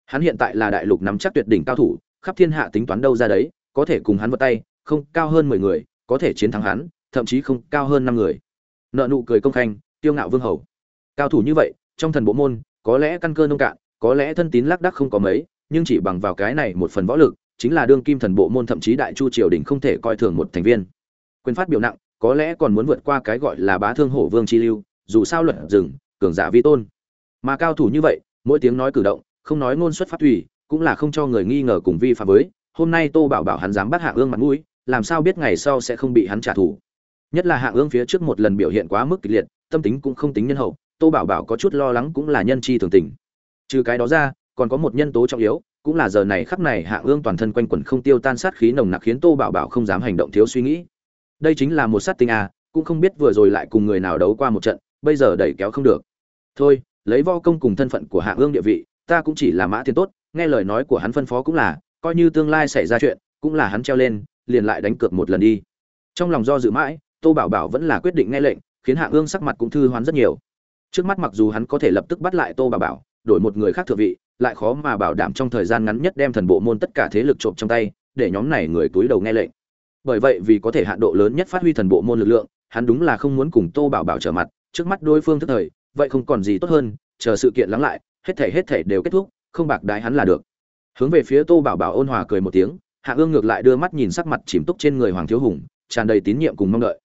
hắn hiện tại là đại lục nắm chắc tuyệt đỉnh cao thủ, khắp thiên hạ tính toán đâu ra đấy, có thể cùng hắn vật tay, không, cao hơn mười người, có thể chiến thắng hắn, thậm chí không, cao hơn năm người. Nợ nụ cười công khanh tiêu ngạo vương hầu. Cao thủ như vậy, trong thần bộ môn, có lẽ căn cơ nông cạn, có lẽ thân tín lác đắc không có mấy, nhưng chỉ bằng vào cái này một phần võ lực, chính là đương kim thần bộ môn thậm chí đại chu triều đình không thể coi thường một thành viên. Quyền phát biểu nặng, có lẽ còn muốn vượt qua cái gọi là bá thương hổ vương chi lưu, dù sao luận rừng, cường giả vi tôn. Mà cao thủ như vậy, mỗi tiếng nói cử động không nói ngôn xuất phát thủy cũng là không cho người nghi ngờ cùng vi phạm với. Hôm nay tô bảo bảo hắn dám bắt hạ ương mặt mũi, làm sao biết ngày sau sẽ không bị hắn trả thù? Nhất là hạ ương phía trước một lần biểu hiện quá mức kịch liệt, tâm tính cũng không tính nhân hậu, tô bảo bảo có chút lo lắng cũng là nhân chi thường tình. Trừ cái đó ra, còn có một nhân tố trọng yếu, cũng là giờ này khắp này hạ ương toàn thân quanh quẩn không tiêu tan sát khí nồng nặc khiến tô bảo bảo không dám hành động thiếu suy nghĩ. Đây chính là một sát tinh à cũng không biết vừa rồi lại cùng người nào đấu qua một trận, bây giờ đẩy kéo không được. Thôi, lấy vo công cùng thân phận của hạ ương địa vị ta cũng chỉ là mã tiền tốt, nghe lời nói của hắn phân phó cũng là, coi như tương lai xảy ra chuyện, cũng là hắn treo lên, liền lại đánh cược một lần đi. Trong lòng do dự mãi, tô bảo bảo vẫn là quyết định nghe lệnh, khiến hạ ương sắc mặt cũng thư hoán rất nhiều. Trước mắt mặc dù hắn có thể lập tức bắt lại tô bảo bảo, đổi một người khác thượng vị, lại khó mà bảo đảm trong thời gian ngắn nhất đem thần bộ môn tất cả thế lực trộm trong tay, để nhóm này người túi đầu nghe lệnh. Bởi vậy vì có thể hạn độ lớn nhất phát huy thần bộ môn lực lượng, hắn đúng là không muốn cùng tô bảo bảo trở mặt, trước mắt đối phương thức thời, vậy không còn gì tốt hơn, chờ sự kiện lắng lại hết thể hết thể đều kết thúc, không bạc đái hắn là được. Hướng về phía tô bảo bảo ôn hòa cười một tiếng, hạ ương ngược lại đưa mắt nhìn sắc mặt chìm túc trên người hoàng thiếu hùng, tràn đầy tín nhiệm cùng mong đợi.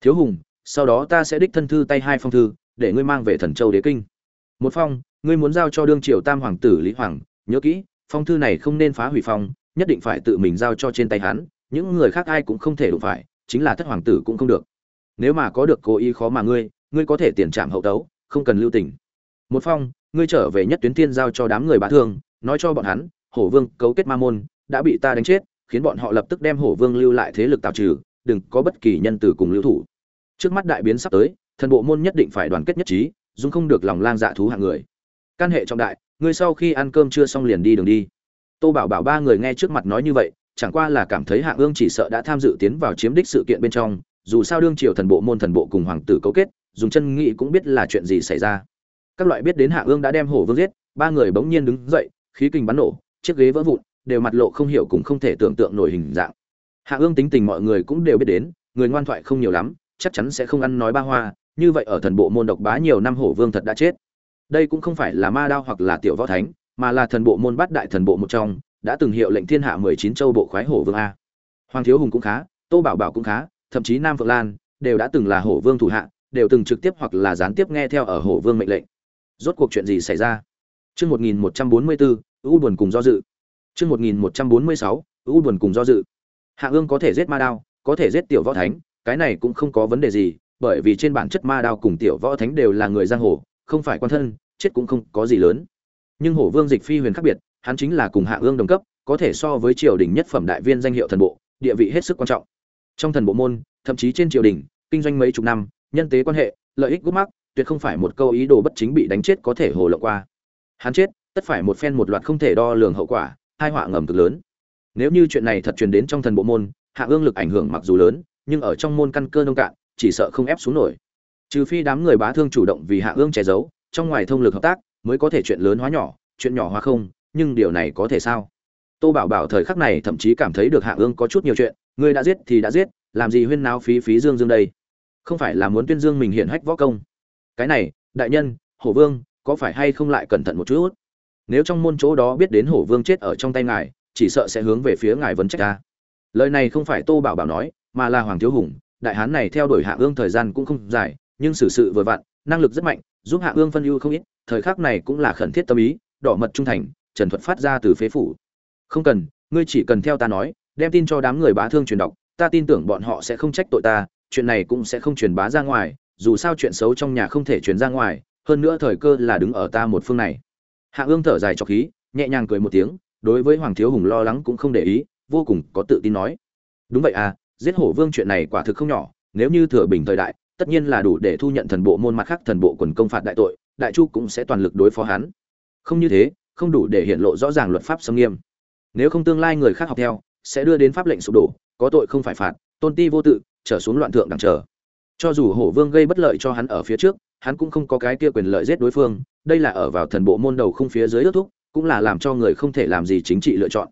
Thiếu hùng, sau đó ta sẽ đích thân thư tay hai phong thư, để ngươi mang về thần châu đế kinh. Một phong, ngươi muốn giao cho đương triều tam hoàng tử lý hoàng, nhớ kỹ, phong thư này không nên phá hủy phong, nhất định phải tự mình giao cho trên tay hắn, những người khác ai cũng không thể đụng phải, chính là thất hoàng tử cũng không được. Nếu mà có được cố ý khó mà ngươi ngươi có thể tiền trảm hậu tấu, không cần lưu tình. Một phong ngươi trở về nhất tuyến tiên giao cho đám người bá thương, nói cho bọn hắn, hổ vương cấu kết ma môn, đã bị ta đánh chết, khiến bọn họ lập tức đem hổ vương lưu lại thế lực tạo trừ, đừng có bất kỳ nhân từ cùng lưu thủ. Trước mắt đại biến sắp tới, thần bộ môn nhất định phải đoàn kết nhất trí dung không được lòng lang dạ thú hạng người. Căn hệ trọng đại, ngươi sau khi ăn cơm chưa xong liền đi đường đi. Tô bảo bảo ba người nghe trước mặt nói như vậy, chẳng qua là cảm thấy hạng ương chỉ sợ đã tham dự tiến vào chiếm đích sự kiện bên trong, dù sao đương triều thần bộ môn thần bộ cùng hoàng tử cấu kết, dùng chân nghị cũng biết là chuyện gì xảy ra các loại biết đến hạ ương đã đem hổ vương giết, ba người bỗng nhiên đứng dậy, khí kinh bắn nổ, chiếc ghế vỡ vụn, đều mặt lộ không hiểu cũng không thể tưởng tượng nổi hình dạng. Hạ ương tính tình mọi người cũng đều biết đến, người ngoan thoại không nhiều lắm, chắc chắn sẽ không ăn nói ba hoa, như vậy ở thần bộ môn độc bá nhiều năm hổ vương thật đã chết. Đây cũng không phải là ma đao hoặc là tiểu võ thánh, mà là thần bộ môn bát đại thần bộ một trong, đã từng hiệu lệnh thiên hạ mười chín châu bộ khoái hổ vương a. Hoàng thiếu hùng cũng khá, tô bảo bảo cũng khá, thậm chí nam phượng lan, đều đã từng là hổ vương thủ hạ, đều từng trực tiếp hoặc là gián tiếp nghe theo ở hổ vương mệnh lệnh rốt cuộc chuyện gì xảy ra Chương 1144, u buồn cùng do dự. Chương 1146, u buồn cùng do dự. Hạ Ương có thể giết ma đao, có thể giết tiểu võ thánh, cái này cũng không có vấn đề gì, bởi vì trên bản chất ma đao cùng tiểu võ thánh đều là người giang hồ, không phải quan thân, chết cũng không có gì lớn. Nhưng Hổ Vương Dịch Phi huyền khác biệt, hắn chính là cùng Hạ Ương đồng cấp, có thể so với triều đình nhất phẩm đại viên danh hiệu thần bộ, địa vị hết sức quan trọng. Trong thần bộ môn, thậm chí trên triều đình, kinh doanh mấy chục năm, nhân tế quan hệ, lợi ích gút mắc, tuyệt không phải một câu ý đồ bất chính bị đánh chết có thể hồ lộng qua. Hắn chết, tất phải một phen một loạt không thể đo lường hậu quả, hai họa ngầm cực lớn. Nếu như chuyện này thật truyền đến trong thần bộ môn, hạ ương lực ảnh hưởng mặc dù lớn, nhưng ở trong môn căn cơ nông cạn, chỉ sợ không ép xuống nổi. Trừ phi đám người bá thương chủ động vì hạ ương che giấu, trong ngoài thông lực hợp tác, mới có thể chuyện lớn hóa nhỏ, chuyện nhỏ hóa không, nhưng điều này có thể sao? Tô bảo bảo thời khắc này thậm chí cảm thấy được hạ ương có chút nhiều chuyện người đã giết thì đã giết, làm gì huyên náo phí phí dương dương đây? Không phải là muốn tuyên dương mình hiện hách võ công cái này, đại nhân, hổ vương, có phải hay không lại cẩn thận một chút? Nếu trong môn chỗ đó biết đến hổ vương chết ở trong tay ngài, chỉ sợ sẽ hướng về phía ngài vấn trách ta. Lời này không phải tô bảo bảo nói, mà là hoàng thiếu hùng. Đại hán này theo đuổi hạ ương thời gian cũng không dài, nhưng xử sự vừa vặn, năng lực rất mạnh, giúp hạ ương phân ưu không ít, thời khắc này cũng là khẩn thiết tâm ý, đỏ mật trung thành, trần thuật phát ra từ phế phủ. Không cần, ngươi chỉ cần theo ta nói, đem tin cho đám người bá thương truyền đọc, ta tin tưởng bọn họ sẽ không trách tội ta, chuyện này cũng sẽ không truyền bá ra ngoài dù sao chuyện xấu trong nhà không thể truyền ra ngoài, hơn nữa thời cơ là đứng ở ta một phương này. Hạ ương thở dài cho khí, nhẹ nhàng cười một tiếng, đối với hoàng thiếu hùng lo lắng cũng không để ý, vô cùng có tự tin nói. Đúng vậy à giết hổ vương chuyện này quả thực không nhỏ, nếu như thừa bình thời đại, tất nhiên là đủ để thu nhận thần bộ môn mặt khác thần bộ quần công phạt đại tội, đại chu cũng sẽ toàn lực đối phó hắn. Không như thế, không đủ để hiện lộ rõ ràng luật pháp xâm nghiêm. Nếu không tương lai người khác học theo, sẽ đưa đến pháp lệnh sụp đổ, có tội không phải phạt, tôn ti vô tự, trở xuống loạn thượng đẳng trở cho dù hổ vương gây bất lợi cho hắn ở phía trước hắn cũng không có cái kia quyền lợi giết đối phương, đây là ở vào thần bộ môn đầu không phía dưới ước thúc, cũng là làm cho người không thể làm gì chính trị lựa chọn.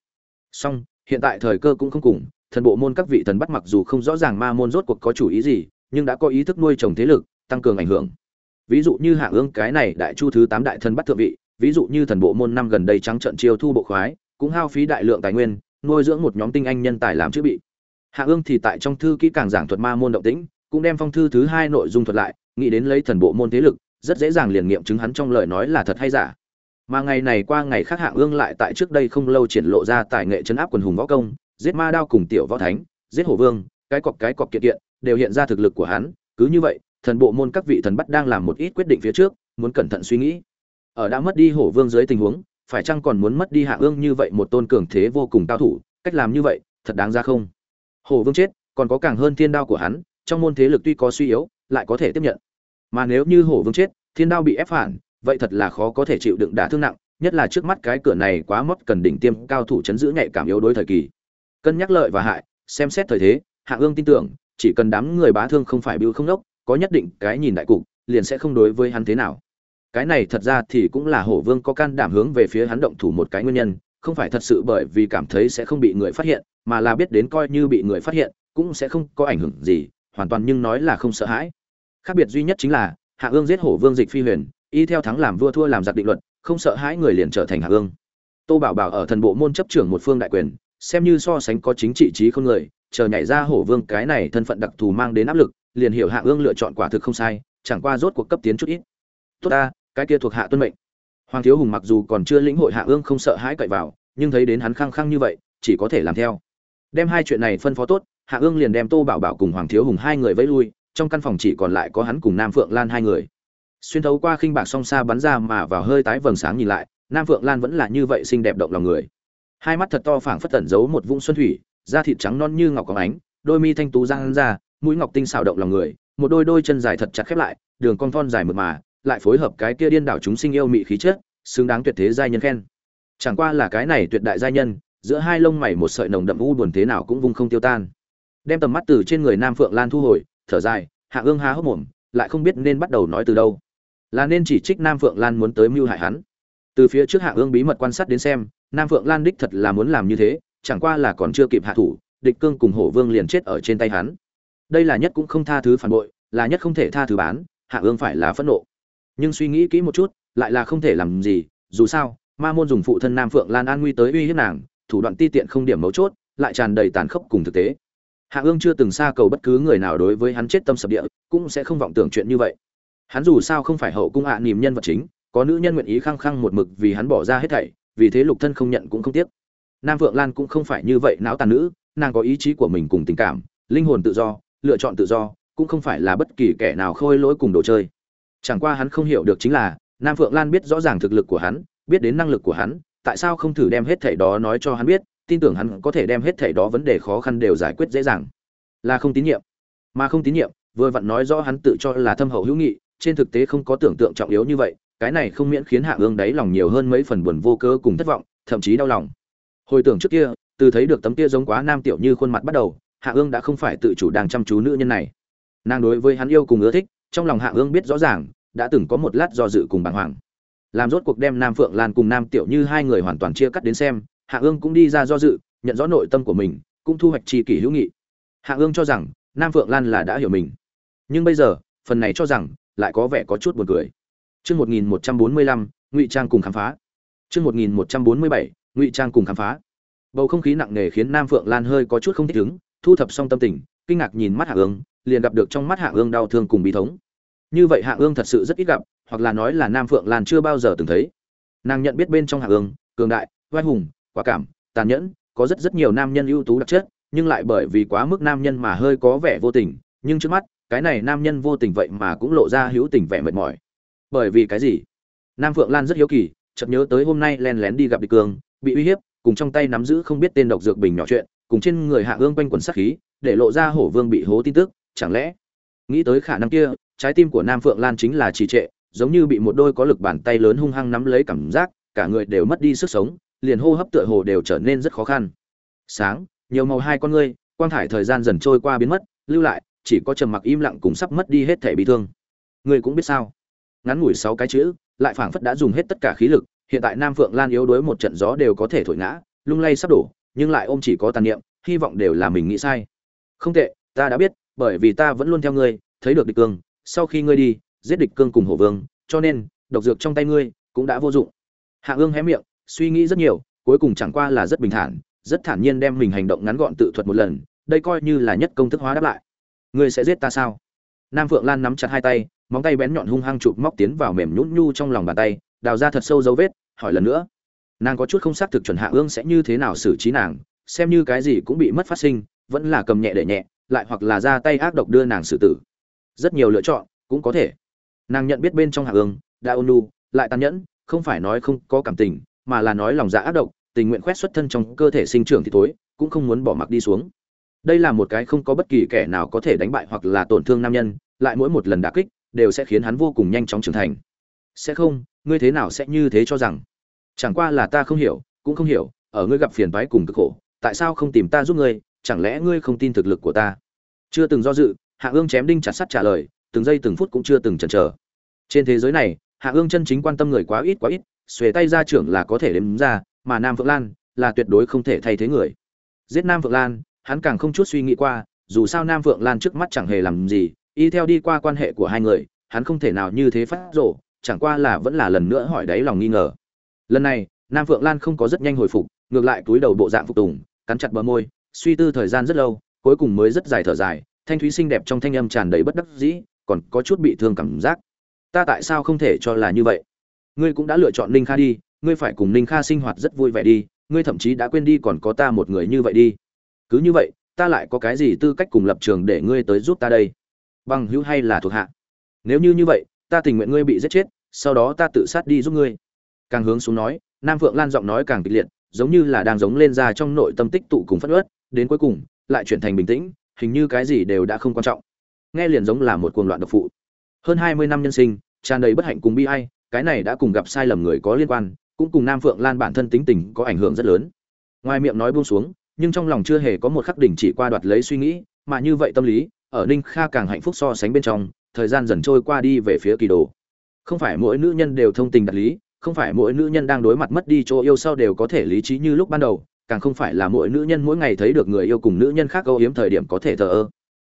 Song, hiện tại thời cơ cũng không cùng, thần bộ môn các vị thần bắt mặc dù không rõ ràng ma môn rốt cuộc có chủ ý gì, nhưng đã có ý thức nuôi trồng thế lực, tăng cường ảnh hưởng. Ví dụ như Hạ Ương cái này đại chu thứ tám đại thần bắt thượng vị, ví dụ như thần bộ môn năm gần đây trắng trận chiêu thu bộ khoái, cũng hao phí đại lượng tài nguyên, nuôi dưỡng một nhóm tinh anh nhân tài làm chữ bị. Hạ Ương thì tại trong thư kỹ càng giảng thuật ma môn động tĩnh, cũng đem phong thư thứ hai nội dung thuật lại, nghĩ đến lấy thần bộ môn thế lực rất dễ dàng liền nghiệm chứng hắn trong lời nói là thật hay giả. Mà ngày này qua ngày khác hạng ương lại tại trước đây không lâu triển lộ ra tài nghệ chấn áp quần hùng võ công giết ma đao cùng tiểu võ thánh giết hổ vương cái cọc cái cọc kiện kiện đều hiện ra thực lực của hắn. Cứ như vậy thần bộ môn các vị thần bắt đang làm một ít quyết định phía trước muốn cẩn thận suy nghĩ. Ở đã mất đi hổ vương dưới tình huống phải chăng còn muốn mất đi hạng ương như vậy một tôn cường thế vô cùng cao thủ cách làm như vậy thật đáng ra không? Hổ vương chết còn có càng hơn thiên đao của hắn trong môn thế lực tuy có suy yếu, lại có thể tiếp nhận. Mà nếu như hổ vương chết, thiên đao bị ép phản, vậy thật là khó có thể chịu đựng đả thương nặng, nhất là trước mắt cái cửa này quá mất cần đỉnh tiêm cao thủ chấn giữ nhạy cảm yếu đối thời kỳ. Cân nhắc lợi và hại, xem xét thời thế, hạ ương tin tưởng, chỉ cần đám người bá thương không phải bưu không đốc, có nhất định cái nhìn đại cục, liền sẽ không đối với hắn thế nào. Cái này thật ra thì cũng là hổ vương có can đảm hướng về phía hắn động thủ một cái nguyên nhân, không phải thật sự bởi vì cảm thấy sẽ không bị người phát hiện, mà là biết đến coi như bị người phát hiện, cũng sẽ không có ảnh hưởng gì hoàn toàn nhưng nói là không sợ hãi. Khác biệt duy nhất chính là, hạ ương giết hổ vương dịch phi huyền, y theo thắng làm vua thua làm giặc định luật, không sợ hãi người liền trở thành hạ ương. Tô bảo bảo ở thần bộ môn chấp trưởng một phương đại quyền, xem như so sánh có chính trị trí không người, chờ nhảy ra hổ vương cái này thân phận đặc thù mang đến áp lực, liền hiểu hạ ương lựa chọn quả thực không sai, chẳng qua rốt cuộc cấp tiến chút ít. Tốt ta, cái kia thuộc hạ tuân mệnh. Hoàng thiếu hùng mặc dù còn chưa lĩnh hội hạ ương không sợ hãi cậy vào, nhưng thấy đến hắn khăng khăng như vậy, chỉ có thể làm theo. Đem hai chuyện này phân phó tốt hạ ương liền đem tô bảo bảo cùng hoàng thiếu hùng hai người vẫy lui, trong căn phòng chỉ còn lại có hắn cùng nam phượng lan hai người. Xuyên thấu qua khinh bạc song xa bắn ra mà vào hơi tái vầng sáng nhìn lại, nam phượng lan vẫn là như vậy xinh đẹp động lòng người. Hai mắt thật to phảng phất tẩn giấu một vũng xuân thủy, da thịt trắng non như ngọc có ánh, đôi mi thanh tú răng ra, mũi ngọc tinh xào động lòng người, một đôi đôi chân dài thật chặt khép lại, đường cong thon dài mượt mà, lại phối hợp cái kia điên đảo chúng sinh yêu mị khí chất, xứng đáng tuyệt thế giai nhân khen. Chẳng qua là cái này tuyệt đại giai nhân, giữa hai lông mày một sợi nồng đậm u buồn thế nào cũng vung không tiêu tan đem tầm mắt từ trên người nam phượng lan thu hồi, thở dài, hạ ương há hốc mồm, lại không biết nên bắt đầu nói từ đâu. Là nên chỉ trích nam phượng lan muốn tới mưu hại hắn. Từ phía trước hạ ương bí mật quan sát đến xem, nam phượng lan đích thật là muốn làm như thế, chẳng qua là còn chưa kịp hạ thủ, địch cương cùng hổ vương liền chết ở trên tay hắn. Đây là nhất cũng không tha thứ phản bội, là nhất không thể tha thứ bán, hạ ương phải là phẫn nộ. Nhưng suy nghĩ kỹ một chút, lại là không thể làm gì, dù sao, ma môn dùng phụ thân nam phượng lan an nguy tới uy hiếp nàng, thủ đoạn ti tiện không điểm mấu chốt, lại tràn đầy tàn khốc cùng thực tế hạ ương chưa từng xa cầu bất cứ người nào đối với hắn chết tâm sập địa, cũng sẽ không vọng tưởng chuyện như vậy. Hắn dù sao không phải hậu cung hạ à niềm nhân vật chính, có nữ nhân nguyện ý khăng khăng một mực vì hắn bỏ ra hết thảy, vì thế lục thân không nhận cũng không tiếc. Nam Vượng lan cũng không phải như vậy não tàn nữ, nàng có ý chí của mình cùng tình cảm, linh hồn tự do, lựa chọn tự do, cũng không phải là bất kỳ kẻ nào khôi lỗi cùng đồ chơi. Chẳng qua hắn không hiểu được chính là, nam phượng lan biết rõ ràng thực lực của hắn, biết đến năng lực của hắn, tại sao không thử đem hết thảy đó nói cho hắn biết tin tưởng hắn có thể đem hết thảy đó vấn đề khó khăn đều giải quyết dễ dàng. Là không tín nhiệm. Mà không tín nhiệm, vừa vặn nói rõ hắn tự cho là thâm hậu hữu nghị, trên thực tế không có tưởng tượng trọng yếu như vậy, cái này không miễn khiến hạ ương đáy lòng nhiều hơn mấy phần buồn vô cớ cùng thất vọng, thậm chí đau lòng. Hồi tưởng trước kia, từ thấy được tấm kia giống quá nam tiểu như khuôn mặt bắt đầu, hạ ương đã không phải tự chủ đang chăm chú nữ nhân này. Nàng đối với hắn yêu cùng ưa thích, trong lòng hạ ương biết rõ ràng, đã từng có một lát do dự cùng bàng hoàng. Làm rốt cuộc đem nam phượng lan cùng nam tiểu như hai người hoàn toàn chia cắt đến xem hạ ương cũng đi ra do dự nhận rõ nội tâm của mình cũng thu hoạch tri kỷ hữu nghị hạ ương cho rằng nam phượng lan là đã hiểu mình nhưng bây giờ phần này cho rằng lại có vẻ có chút buồn cười Chương 1145, Ngụy Trang cùng khám phá. Chương 1147, Ngụy Trang cùng khám phá. Bầu không khí nặng nề khiến Nam Phượng Lan hơi có chút không thích ứng, thu thập xong tâm tình, kinh ngạc nhìn mắt Hạ Ương, liền gặp được trong mắt Hạ Ương đau thương cùng bi thống. Như vậy Hạ Ương thật sự rất ít gặp, hoặc là nói là Nam Phượng Lan chưa bao giờ từng thấy. Nàng nhận biết bên trong Hạ Ương, cường đại, oai hùng, quả cảm, tàn nhẫn, có rất rất nhiều nam nhân ưu tú đặc chất, nhưng lại bởi vì quá mức nam nhân mà hơi có vẻ vô tình, nhưng trước mắt, cái này nam nhân vô tình vậy mà cũng lộ ra hữu tình vẻ mệt mỏi. Bởi vì cái gì? Nam phượng lan rất hiếu kỳ chợt nhớ tới hôm nay len lén đi gặp địch cường bị uy hiếp cùng trong tay nắm giữ không biết tên độc dược bình nhỏ chuyện cùng trên người hạ ương quanh quần sát khí để lộ ra hổ vương bị hố tin tức chẳng lẽ? Nghĩ tới khả năng kia trái tim của nam phượng lan chính là trì trệ giống như bị một đôi có lực bàn tay lớn hung hăng nắm lấy cảm giác cả người đều mất đi sức sống liền hô hấp tựa hồ đều trở nên rất khó khăn. Sáng, nhiều màu hai con ngươi, quang thải thời gian dần trôi qua biến mất, lưu lại, chỉ có trầm mặc im lặng cùng sắp mất đi hết thể bị thương. Ngươi cũng biết sao? Ngắn ngủi sáu cái chữ, lại phảng phất đã dùng hết tất cả khí lực, hiện tại nam phượng lan yếu đuối một trận gió đều có thể thổi ngã, lung lay sắp đổ, nhưng lại ôm chỉ có tàn niệm, hy vọng đều là mình nghĩ sai. Không tệ, ta đã biết, bởi vì ta vẫn luôn theo ngươi, thấy được địch cương, sau khi ngươi đi, giết địch cương cùng hổ vương, cho nên, độc dược trong tay ngươi cũng đã vô dụng. Hạ ương hé miệng suy nghĩ rất nhiều, cuối cùng chẳng qua là rất bình thản, rất thản nhiên đem mình hành động ngắn gọn tự thuật một lần, đây coi như là nhất công thức hóa đáp lại. Ngươi sẽ giết ta sao? Nam phượng lan nắm chặt hai tay, móng tay bén nhọn hung hăng chụp móc tiến vào mềm nhũn nhu trong lòng bàn tay, đào ra thật sâu dấu vết, hỏi lần nữa. Nàng có chút không xác thực chuẩn hạ ương sẽ như thế nào xử trí nàng, xem như cái gì cũng bị mất phát sinh, vẫn là cầm nhẹ để nhẹ, lại hoặc là ra tay ác độc đưa nàng xử tử. Rất nhiều lựa chọn, cũng có thể. Nàng nhận biết bên trong hạ ương đã ôn nu, lại tàn nhẫn, không phải nói không có cảm tình mà là nói lòng dạ ác độc, tình nguyện khoét xuất thân trong cơ thể sinh trưởng thì tối cũng không muốn bỏ mặc đi xuống. Đây là một cái không có bất kỳ kẻ nào có thể đánh bại hoặc là tổn thương nam nhân, lại mỗi một lần đả kích, đều sẽ khiến hắn vô cùng nhanh chóng trưởng thành. Sẽ không, ngươi thế nào sẽ như thế cho rằng? Chẳng qua là ta không hiểu, cũng không hiểu, ở ngươi gặp phiền toái cùng cực khổ, tại sao không tìm ta giúp ngươi, chẳng lẽ ngươi không tin thực lực của ta? Chưa từng do dự, hạ ương chém đinh chặt sắt trả lời, từng giây từng phút cũng chưa từng chần chờ. Trên thế giới này, hạ ương chân chính quan tâm người quá ít quá ít xuề tay ra trưởng là có thể đếm ra, mà nam phượng lan là tuyệt đối không thể thay thế người. Giết nam phượng lan, hắn càng không chút suy nghĩ qua, dù sao nam phượng lan trước mắt chẳng hề làm gì, y theo đi qua quan hệ của hai người, hắn không thể nào như thế phát rổ chẳng qua là vẫn là lần nữa hỏi đáy lòng nghi ngờ. Lần này, nam phượng lan không có rất nhanh hồi phục, ngược lại túi đầu bộ dạng phục tùng, cắn chặt bờ môi, suy tư thời gian rất lâu, cuối cùng mới rất dài thở dài, thanh thúy xinh đẹp trong thanh âm tràn đầy bất đắc dĩ, còn có chút bị thương cảm giác. Ta tại sao không thể cho là như vậy? Ngươi cũng đã lựa chọn ninh kha đi, ngươi phải cùng ninh kha sinh hoạt rất vui vẻ đi, ngươi thậm chí đã quên đi còn có ta một người như vậy đi. Cứ như vậy, ta lại có cái gì tư cách cùng lập trường để ngươi tới giúp ta đây? Bằng hữu hay là thuộc hạ? Nếu như như vậy, ta tình nguyện ngươi bị giết chết, sau đó ta tự sát đi giúp ngươi. Càng hướng xuống nói, nam phượng lan giọng nói càng kịch liệt, giống như là đang giống lên ra trong nội tâm tích tụ cùng phất ớt đến cuối cùng, lại chuyển thành bình tĩnh, hình như cái gì đều đã không quan trọng. Nghe liền giống là một cuồng loạn độc phụ. Hơn hai mươi năm nhân sinh, tràn đầy bất hạnh cùng bi ai cái này đã cùng gặp sai lầm người có liên quan, cũng cùng nam phượng lan bản thân tính tình có ảnh hưởng rất lớn. Ngoài miệng nói buông xuống, nhưng trong lòng chưa hề có một khắc đỉnh chỉ qua đoạt lấy suy nghĩ, mà như vậy tâm lý, ở ninh kha càng hạnh phúc so sánh bên trong, thời gian dần trôi qua đi về phía kỳ đồ. Không phải mỗi nữ nhân đều thông tình đạt lý, không phải mỗi nữ nhân đang đối mặt mất đi chỗ yêu sau đều có thể lý trí như lúc ban đầu, càng không phải là mỗi nữ nhân mỗi ngày thấy được người yêu cùng nữ nhân khác âu yếm thời điểm có thể thờ ơ.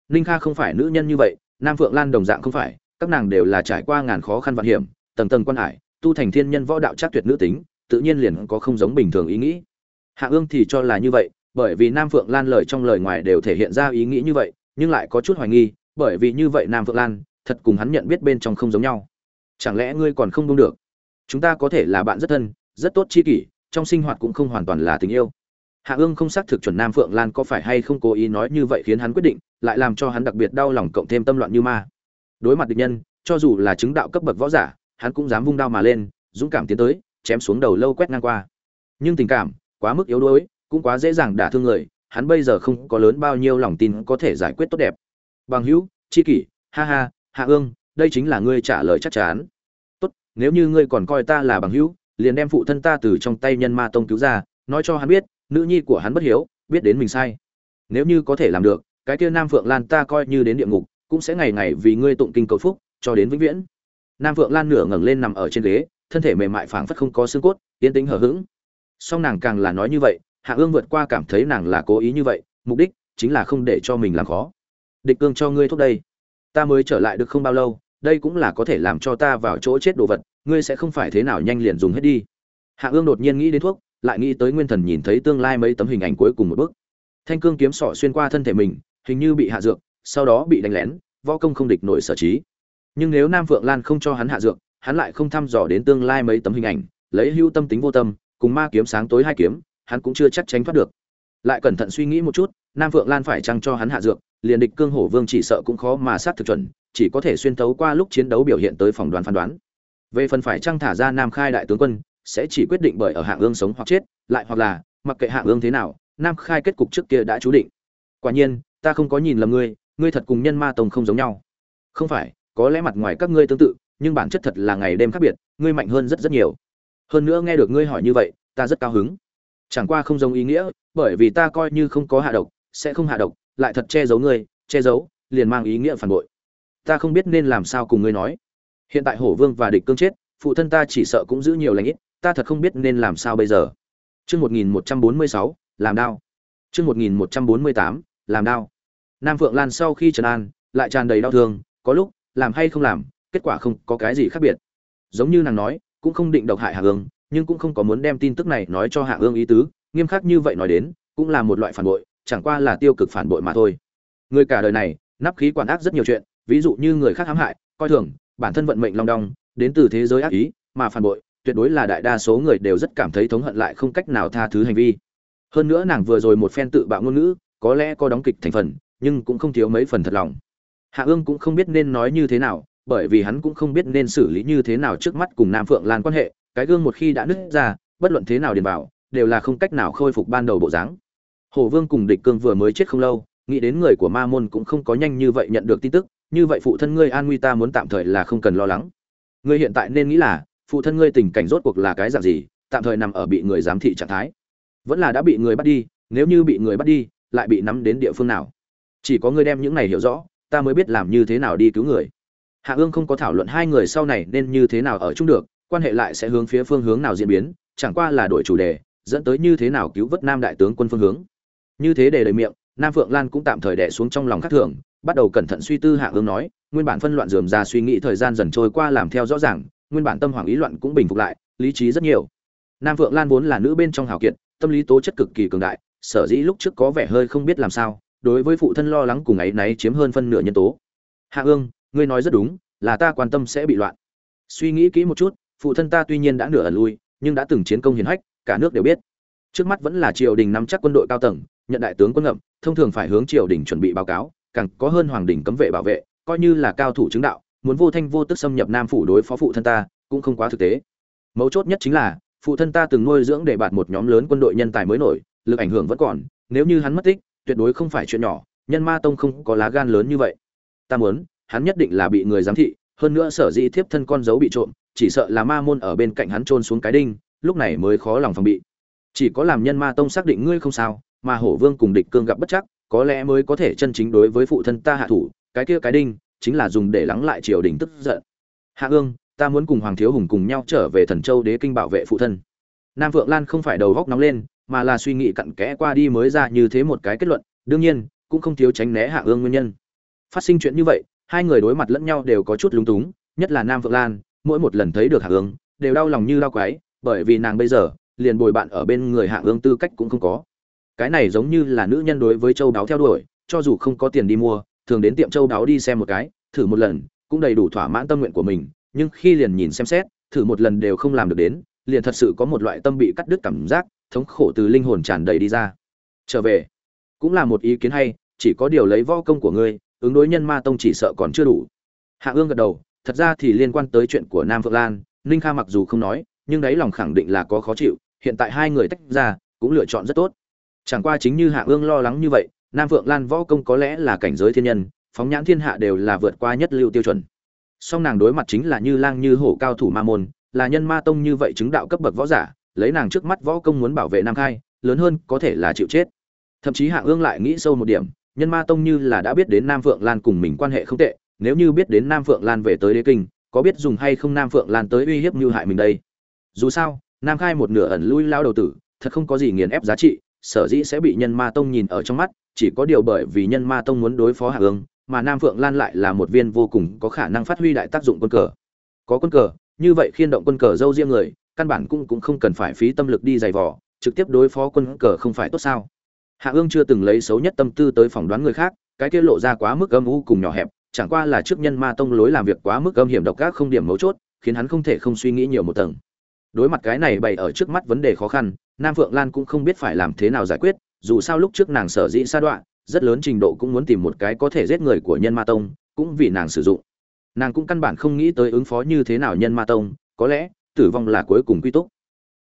Ninh kha không phải nữ nhân như vậy, nam phượng lan đồng dạng không phải, các nàng đều là trải qua ngàn khó khăn vạn hiểm tầng tầng quan hải, tu thành thiên nhân võ đạo chắc tuyệt nữ tính, tự nhiên liền có không giống bình thường ý nghĩ. Hạ ương thì cho là như vậy, bởi vì nam phượng lan lời trong lời ngoài đều thể hiện ra ý nghĩ như vậy, nhưng lại có chút hoài nghi, bởi vì như vậy nam phượng lan, thật cùng hắn nhận biết bên trong không giống nhau. Chẳng lẽ ngươi còn không đúng được? Chúng ta có thể là bạn rất thân, rất tốt chi kỷ, trong sinh hoạt cũng không hoàn toàn là tình yêu. Hạ ương không xác thực chuẩn nam phượng lan có phải hay không cố ý nói như vậy khiến hắn quyết định, lại làm cho hắn đặc biệt đau lòng cộng thêm tâm loạn như ma. Đối mặt địch nhân, cho dù là chứng đạo cấp bậc võ giả hắn cũng dám vung đao mà lên, dũng cảm tiến tới, chém xuống đầu lâu quét ngang qua. Nhưng tình cảm, quá mức yếu đuối, cũng quá dễ dàng đả thương người, hắn bây giờ không có lớn bao nhiêu lòng tin có thể giải quyết tốt đẹp. Bằng hữu, chi kỷ, ha ha, hạ ương, đây chính là ngươi trả lời chắc chắn. Tốt, nếu như ngươi còn coi ta là bằng hữu, liền đem phụ thân ta từ trong tay nhân ma tông cứu ra, nói cho hắn biết, nữ nhi của hắn bất hiếu, biết đến mình sai. Nếu như có thể làm được, cái kia nam phượng lan ta coi như đến địa ngục, cũng sẽ ngày ngày vì ngươi tụng kinh cầu phúc, cho đến vĩnh viễn nam phượng lan nửa ngẩng lên nằm ở trên ghế, thân thể mềm mại phảng phất không có xương cốt, yên tĩnh hờ hững. Song nàng càng là nói như vậy, hạ ương vượt qua cảm thấy nàng là cố ý như vậy, mục đích chính là không để cho mình làm khó. Địch cương cho ngươi thuốc đây. Ta mới trở lại được không bao lâu, đây cũng là có thể làm cho ta vào chỗ chết đồ vật, ngươi sẽ không phải thế nào nhanh liền dùng hết đi. Hạ ương đột nhiên nghĩ đến thuốc, lại nghĩ tới nguyên thần nhìn thấy tương lai mấy tấm hình ảnh cuối cùng một bước. Thanh cương kiếm sọ xuyên qua thân thể mình, hình như bị hạ dược, sau đó bị đánh lén, võ công không địch nổi sở trí nhưng nếu nam phượng lan không cho hắn hạ dược, hắn lại không thăm dò đến tương lai mấy tấm hình ảnh, lấy hưu tâm tính vô tâm, cùng ma kiếm sáng tối hai kiếm, hắn cũng chưa chắc tránh thoát được. Lại cẩn thận suy nghĩ một chút, nam phượng lan phải chăng cho hắn hạ dược, liền địch cương hổ vương chỉ sợ cũng khó mà sát thực chuẩn, chỉ có thể xuyên tấu qua lúc chiến đấu biểu hiện tới phòng đoán phán đoán. Về phần phải chăng thả ra nam khai đại tướng quân, sẽ chỉ quyết định bởi ở hạng ương sống hoặc chết, lại hoặc là, mặc kệ hạng ương thế nào, nam khai kết cục trước kia đã chú định. Quả nhiên, ta không có nhìn lầm ngươi ngươi thật cùng nhân ma tông không giống nhau. Không phải có lẽ mặt ngoài các ngươi tương tự, nhưng bản chất thật là ngày đêm khác biệt, ngươi mạnh hơn rất rất nhiều. Hơn nữa nghe được ngươi hỏi như vậy, ta rất cao hứng. Chẳng qua không giống ý nghĩa, bởi vì ta coi như không có hạ độc, sẽ không hạ độc, lại thật che giấu ngươi, che giấu, liền mang ý nghĩa phản bội. Ta không biết nên làm sao cùng ngươi nói. Hiện tại hổ vương và địch cương chết, phụ thân ta chỉ sợ cũng giữ nhiều lãnh ít, ta thật không biết nên làm sao bây giờ. Chương một nghìn một trăm bốn mươi sáu, làm đao. Chương một nghìn một trăm bốn mươi tám, làm đao. Nam phượng lan sau khi trần an, lại tràn đầy đau thương, có lúc làm hay không làm, kết quả không có cái gì khác biệt. Giống như nàng nói, cũng không định độc hại hạ ương nhưng cũng không có muốn đem tin tức này nói cho hạ ương ý tứ, nghiêm khắc như vậy nói đến, cũng là một loại phản bội, chẳng qua là tiêu cực phản bội mà thôi. Người cả đời này, nắp khí quản ác rất nhiều chuyện, ví dụ như người khác hãm hại, coi thường, bản thân vận mệnh long đong, đến từ thế giới ác ý, mà phản bội, tuyệt đối là đại đa số người đều rất cảm thấy thống hận lại không cách nào tha thứ hành vi. Hơn nữa nàng vừa rồi một phen tự bạo ngôn ngữ, có lẽ có đóng kịch thành phần, nhưng cũng không thiếu mấy phần thật lòng hạ ương cũng không biết nên nói như thế nào, bởi vì hắn cũng không biết nên xử lý như thế nào trước mắt cùng nam phượng lan quan hệ, cái gương một khi đã nứt ra, bất luận thế nào điền bảo đều là không cách nào khôi phục ban đầu bộ dáng. Hồ vương cùng địch cương vừa mới chết không lâu, nghĩ đến người của ma môn cũng không có nhanh như vậy nhận được tin tức, như vậy phụ thân ngươi an nguy ta muốn tạm thời là không cần lo lắng. Ngươi hiện tại nên nghĩ là, phụ thân ngươi tình cảnh rốt cuộc là cái dạng gì, tạm thời nằm ở bị người giám thị trạng thái. Vẫn là đã bị người bắt đi, nếu như bị người bắt đi, lại bị nắm đến địa phương nào? Chỉ có ngươi đem những này hiểu rõ ta mới biết làm như thế nào đi cứu người. Hạ ương không có thảo luận hai người sau này nên như thế nào ở chung được, quan hệ lại sẽ hướng phía phương hướng nào diễn biến, chẳng qua là đổi chủ đề, dẫn tới như thế nào cứu vớt nam đại tướng quân phương hướng. Như thế để đầy miệng, nam phượng lan cũng tạm thời đẻ xuống trong lòng khắc thường, bắt đầu cẩn thận suy tư hạ ương nói, nguyên bản phân loạn dườm ra suy nghĩ thời gian dần trôi qua làm theo rõ ràng, nguyên bản tâm hoàng ý loạn cũng bình phục lại, lý trí rất nhiều. Nam phượng lan vốn là nữ bên trong hào kiệt, tâm lý tố chất cực kỳ cường đại, sở dĩ lúc trước có vẻ hơi không biết làm sao đối với phụ thân lo lắng cùng ấy náy chiếm hơn phân nửa nhân tố. Hạ ương, ngươi nói rất đúng, là ta quan tâm sẽ bị loạn. Suy nghĩ kỹ một chút, phụ thân ta tuy nhiên đã nửa ẩn lui, nhưng đã từng chiến công hiển hách, cả nước đều biết. Trước mắt vẫn là triều đình nắm chắc quân đội cao tầng, nhận đại tướng quân ngậm, thông thường phải hướng triều đình chuẩn bị báo cáo, càng có hơn hoàng đình cấm vệ bảo vệ, coi như là cao thủ chứng đạo, muốn vô thanh vô tức xâm nhập nam phủ đối phó phụ thân ta, cũng không quá thực tế. Mấu chốt nhất chính là, phụ thân ta từng nuôi dưỡng để bạt một nhóm lớn quân đội nhân tài mới nổi, lực ảnh hưởng vẫn còn, nếu như hắn mất tích tuyệt đối không phải chuyện nhỏ, nhân ma tông không có lá gan lớn như vậy. Ta muốn, hắn nhất định là bị người giám thị, hơn nữa sở dĩ thiếp thân con dấu bị trộm, chỉ sợ là ma môn ở bên cạnh hắn trôn xuống cái đinh, lúc này mới khó lòng phòng bị. Chỉ có làm nhân ma tông xác định ngươi không sao, mà hổ vương cùng địch cương gặp bất chắc, có lẽ mới có thể chân chính đối với phụ thân ta hạ thủ, cái kia cái đinh, chính là dùng để lắng lại triều đình tức giận. Hạ ương, ta muốn cùng hoàng thiếu hùng cùng nhau trở về thần châu đế kinh bảo vệ phụ thân. Nam vượng lan không phải đầu góc nóng lên mà là suy nghĩ cặn kẽ qua đi mới ra như thế một cái kết luận, đương nhiên, cũng không thiếu tránh né hạ ương nguyên nhân. Phát sinh chuyện như vậy, hai người đối mặt lẫn nhau đều có chút lúng túng, nhất là nam vượng lan, mỗi một lần thấy được hạ ương, đều đau lòng như đau quái, bởi vì nàng bây giờ, liền bồi bạn ở bên người hạ ương tư cách cũng không có. Cái này giống như là nữ nhân đối với châu đáo theo đuổi, cho dù không có tiền đi mua, thường đến tiệm châu đáo đi xem một cái, thử một lần, cũng đầy đủ thỏa mãn tâm nguyện của mình, nhưng khi liền nhìn xem xét, thử một lần đều không làm được đến, liền thật sự có một loại tâm bị cắt đứt cảm giác thống khổ từ linh hồn tràn đầy đi ra. Trở về. Cũng là một ý kiến hay, chỉ có điều lấy võ công của ngươi, ứng đối nhân ma tông chỉ sợ còn chưa đủ. Hạ ương gật đầu, thật ra thì liên quan tới chuyện của nam phượng lan, ninh kha mặc dù không nói, nhưng đấy lòng khẳng định là có khó chịu, hiện tại hai người tách ra, cũng lựa chọn rất tốt. Chẳng qua chính như hạ ương lo lắng như vậy, nam phượng lan võ công có lẽ là cảnh giới thiên nhân, phóng nhãn thiên hạ đều là vượt qua nhất lưu tiêu chuẩn. Song nàng đối mặt chính là như lang như hổ cao thủ ma môn, là nhân ma tông như vậy chứng đạo cấp bậc võ giả lấy nàng trước mắt võ công muốn bảo vệ nam khai, lớn hơn có thể là chịu chết. Thậm chí hạ ương lại nghĩ sâu một điểm, nhân ma tông như là đã biết đến nam phượng lan cùng mình quan hệ không tệ, nếu như biết đến nam phượng lan về tới đế kinh, có biết dùng hay không nam phượng lan tới uy hiếp mưu hại mình đây? Dù sao, nam khai một nửa ẩn lui lao đầu tử, thật không có gì nghiền ép giá trị, sở dĩ sẽ bị nhân ma tông nhìn ở trong mắt, chỉ có điều bởi vì nhân ma tông muốn đối phó hạ ương, mà nam phượng lan lại là một viên vô cùng có khả năng phát huy đại tác dụng quân cờ. Có quân cờ, như vậy khiên động quân cờ dâu riêng người căn bản cũng cũng không cần phải phí tâm lực đi giày vò, trực tiếp đối phó quân cờ không phải tốt sao? Hạ ương chưa từng lấy xấu nhất tâm tư tới phỏng đoán người khác, cái kia lộ ra quá mức âm u cùng nhỏ hẹp, chẳng qua là trước nhân ma tông lối làm việc quá mức âm hiểm độc ác không điểm mấu chốt, khiến hắn không thể không suy nghĩ nhiều một tầng. Đối mặt cái này bày ở trước mắt vấn đề khó khăn, nam phượng lan cũng không biết phải làm thế nào giải quyết, dù sao lúc trước nàng sở dĩ sa đoạn rất lớn trình độ cũng muốn tìm một cái có thể giết người của nhân ma tông, cũng vì nàng sử dụng. Nàng cũng căn bản không nghĩ tới ứng phó như thế nào nhân ma tông, có lẽ tử vong là cuối cùng quy túc.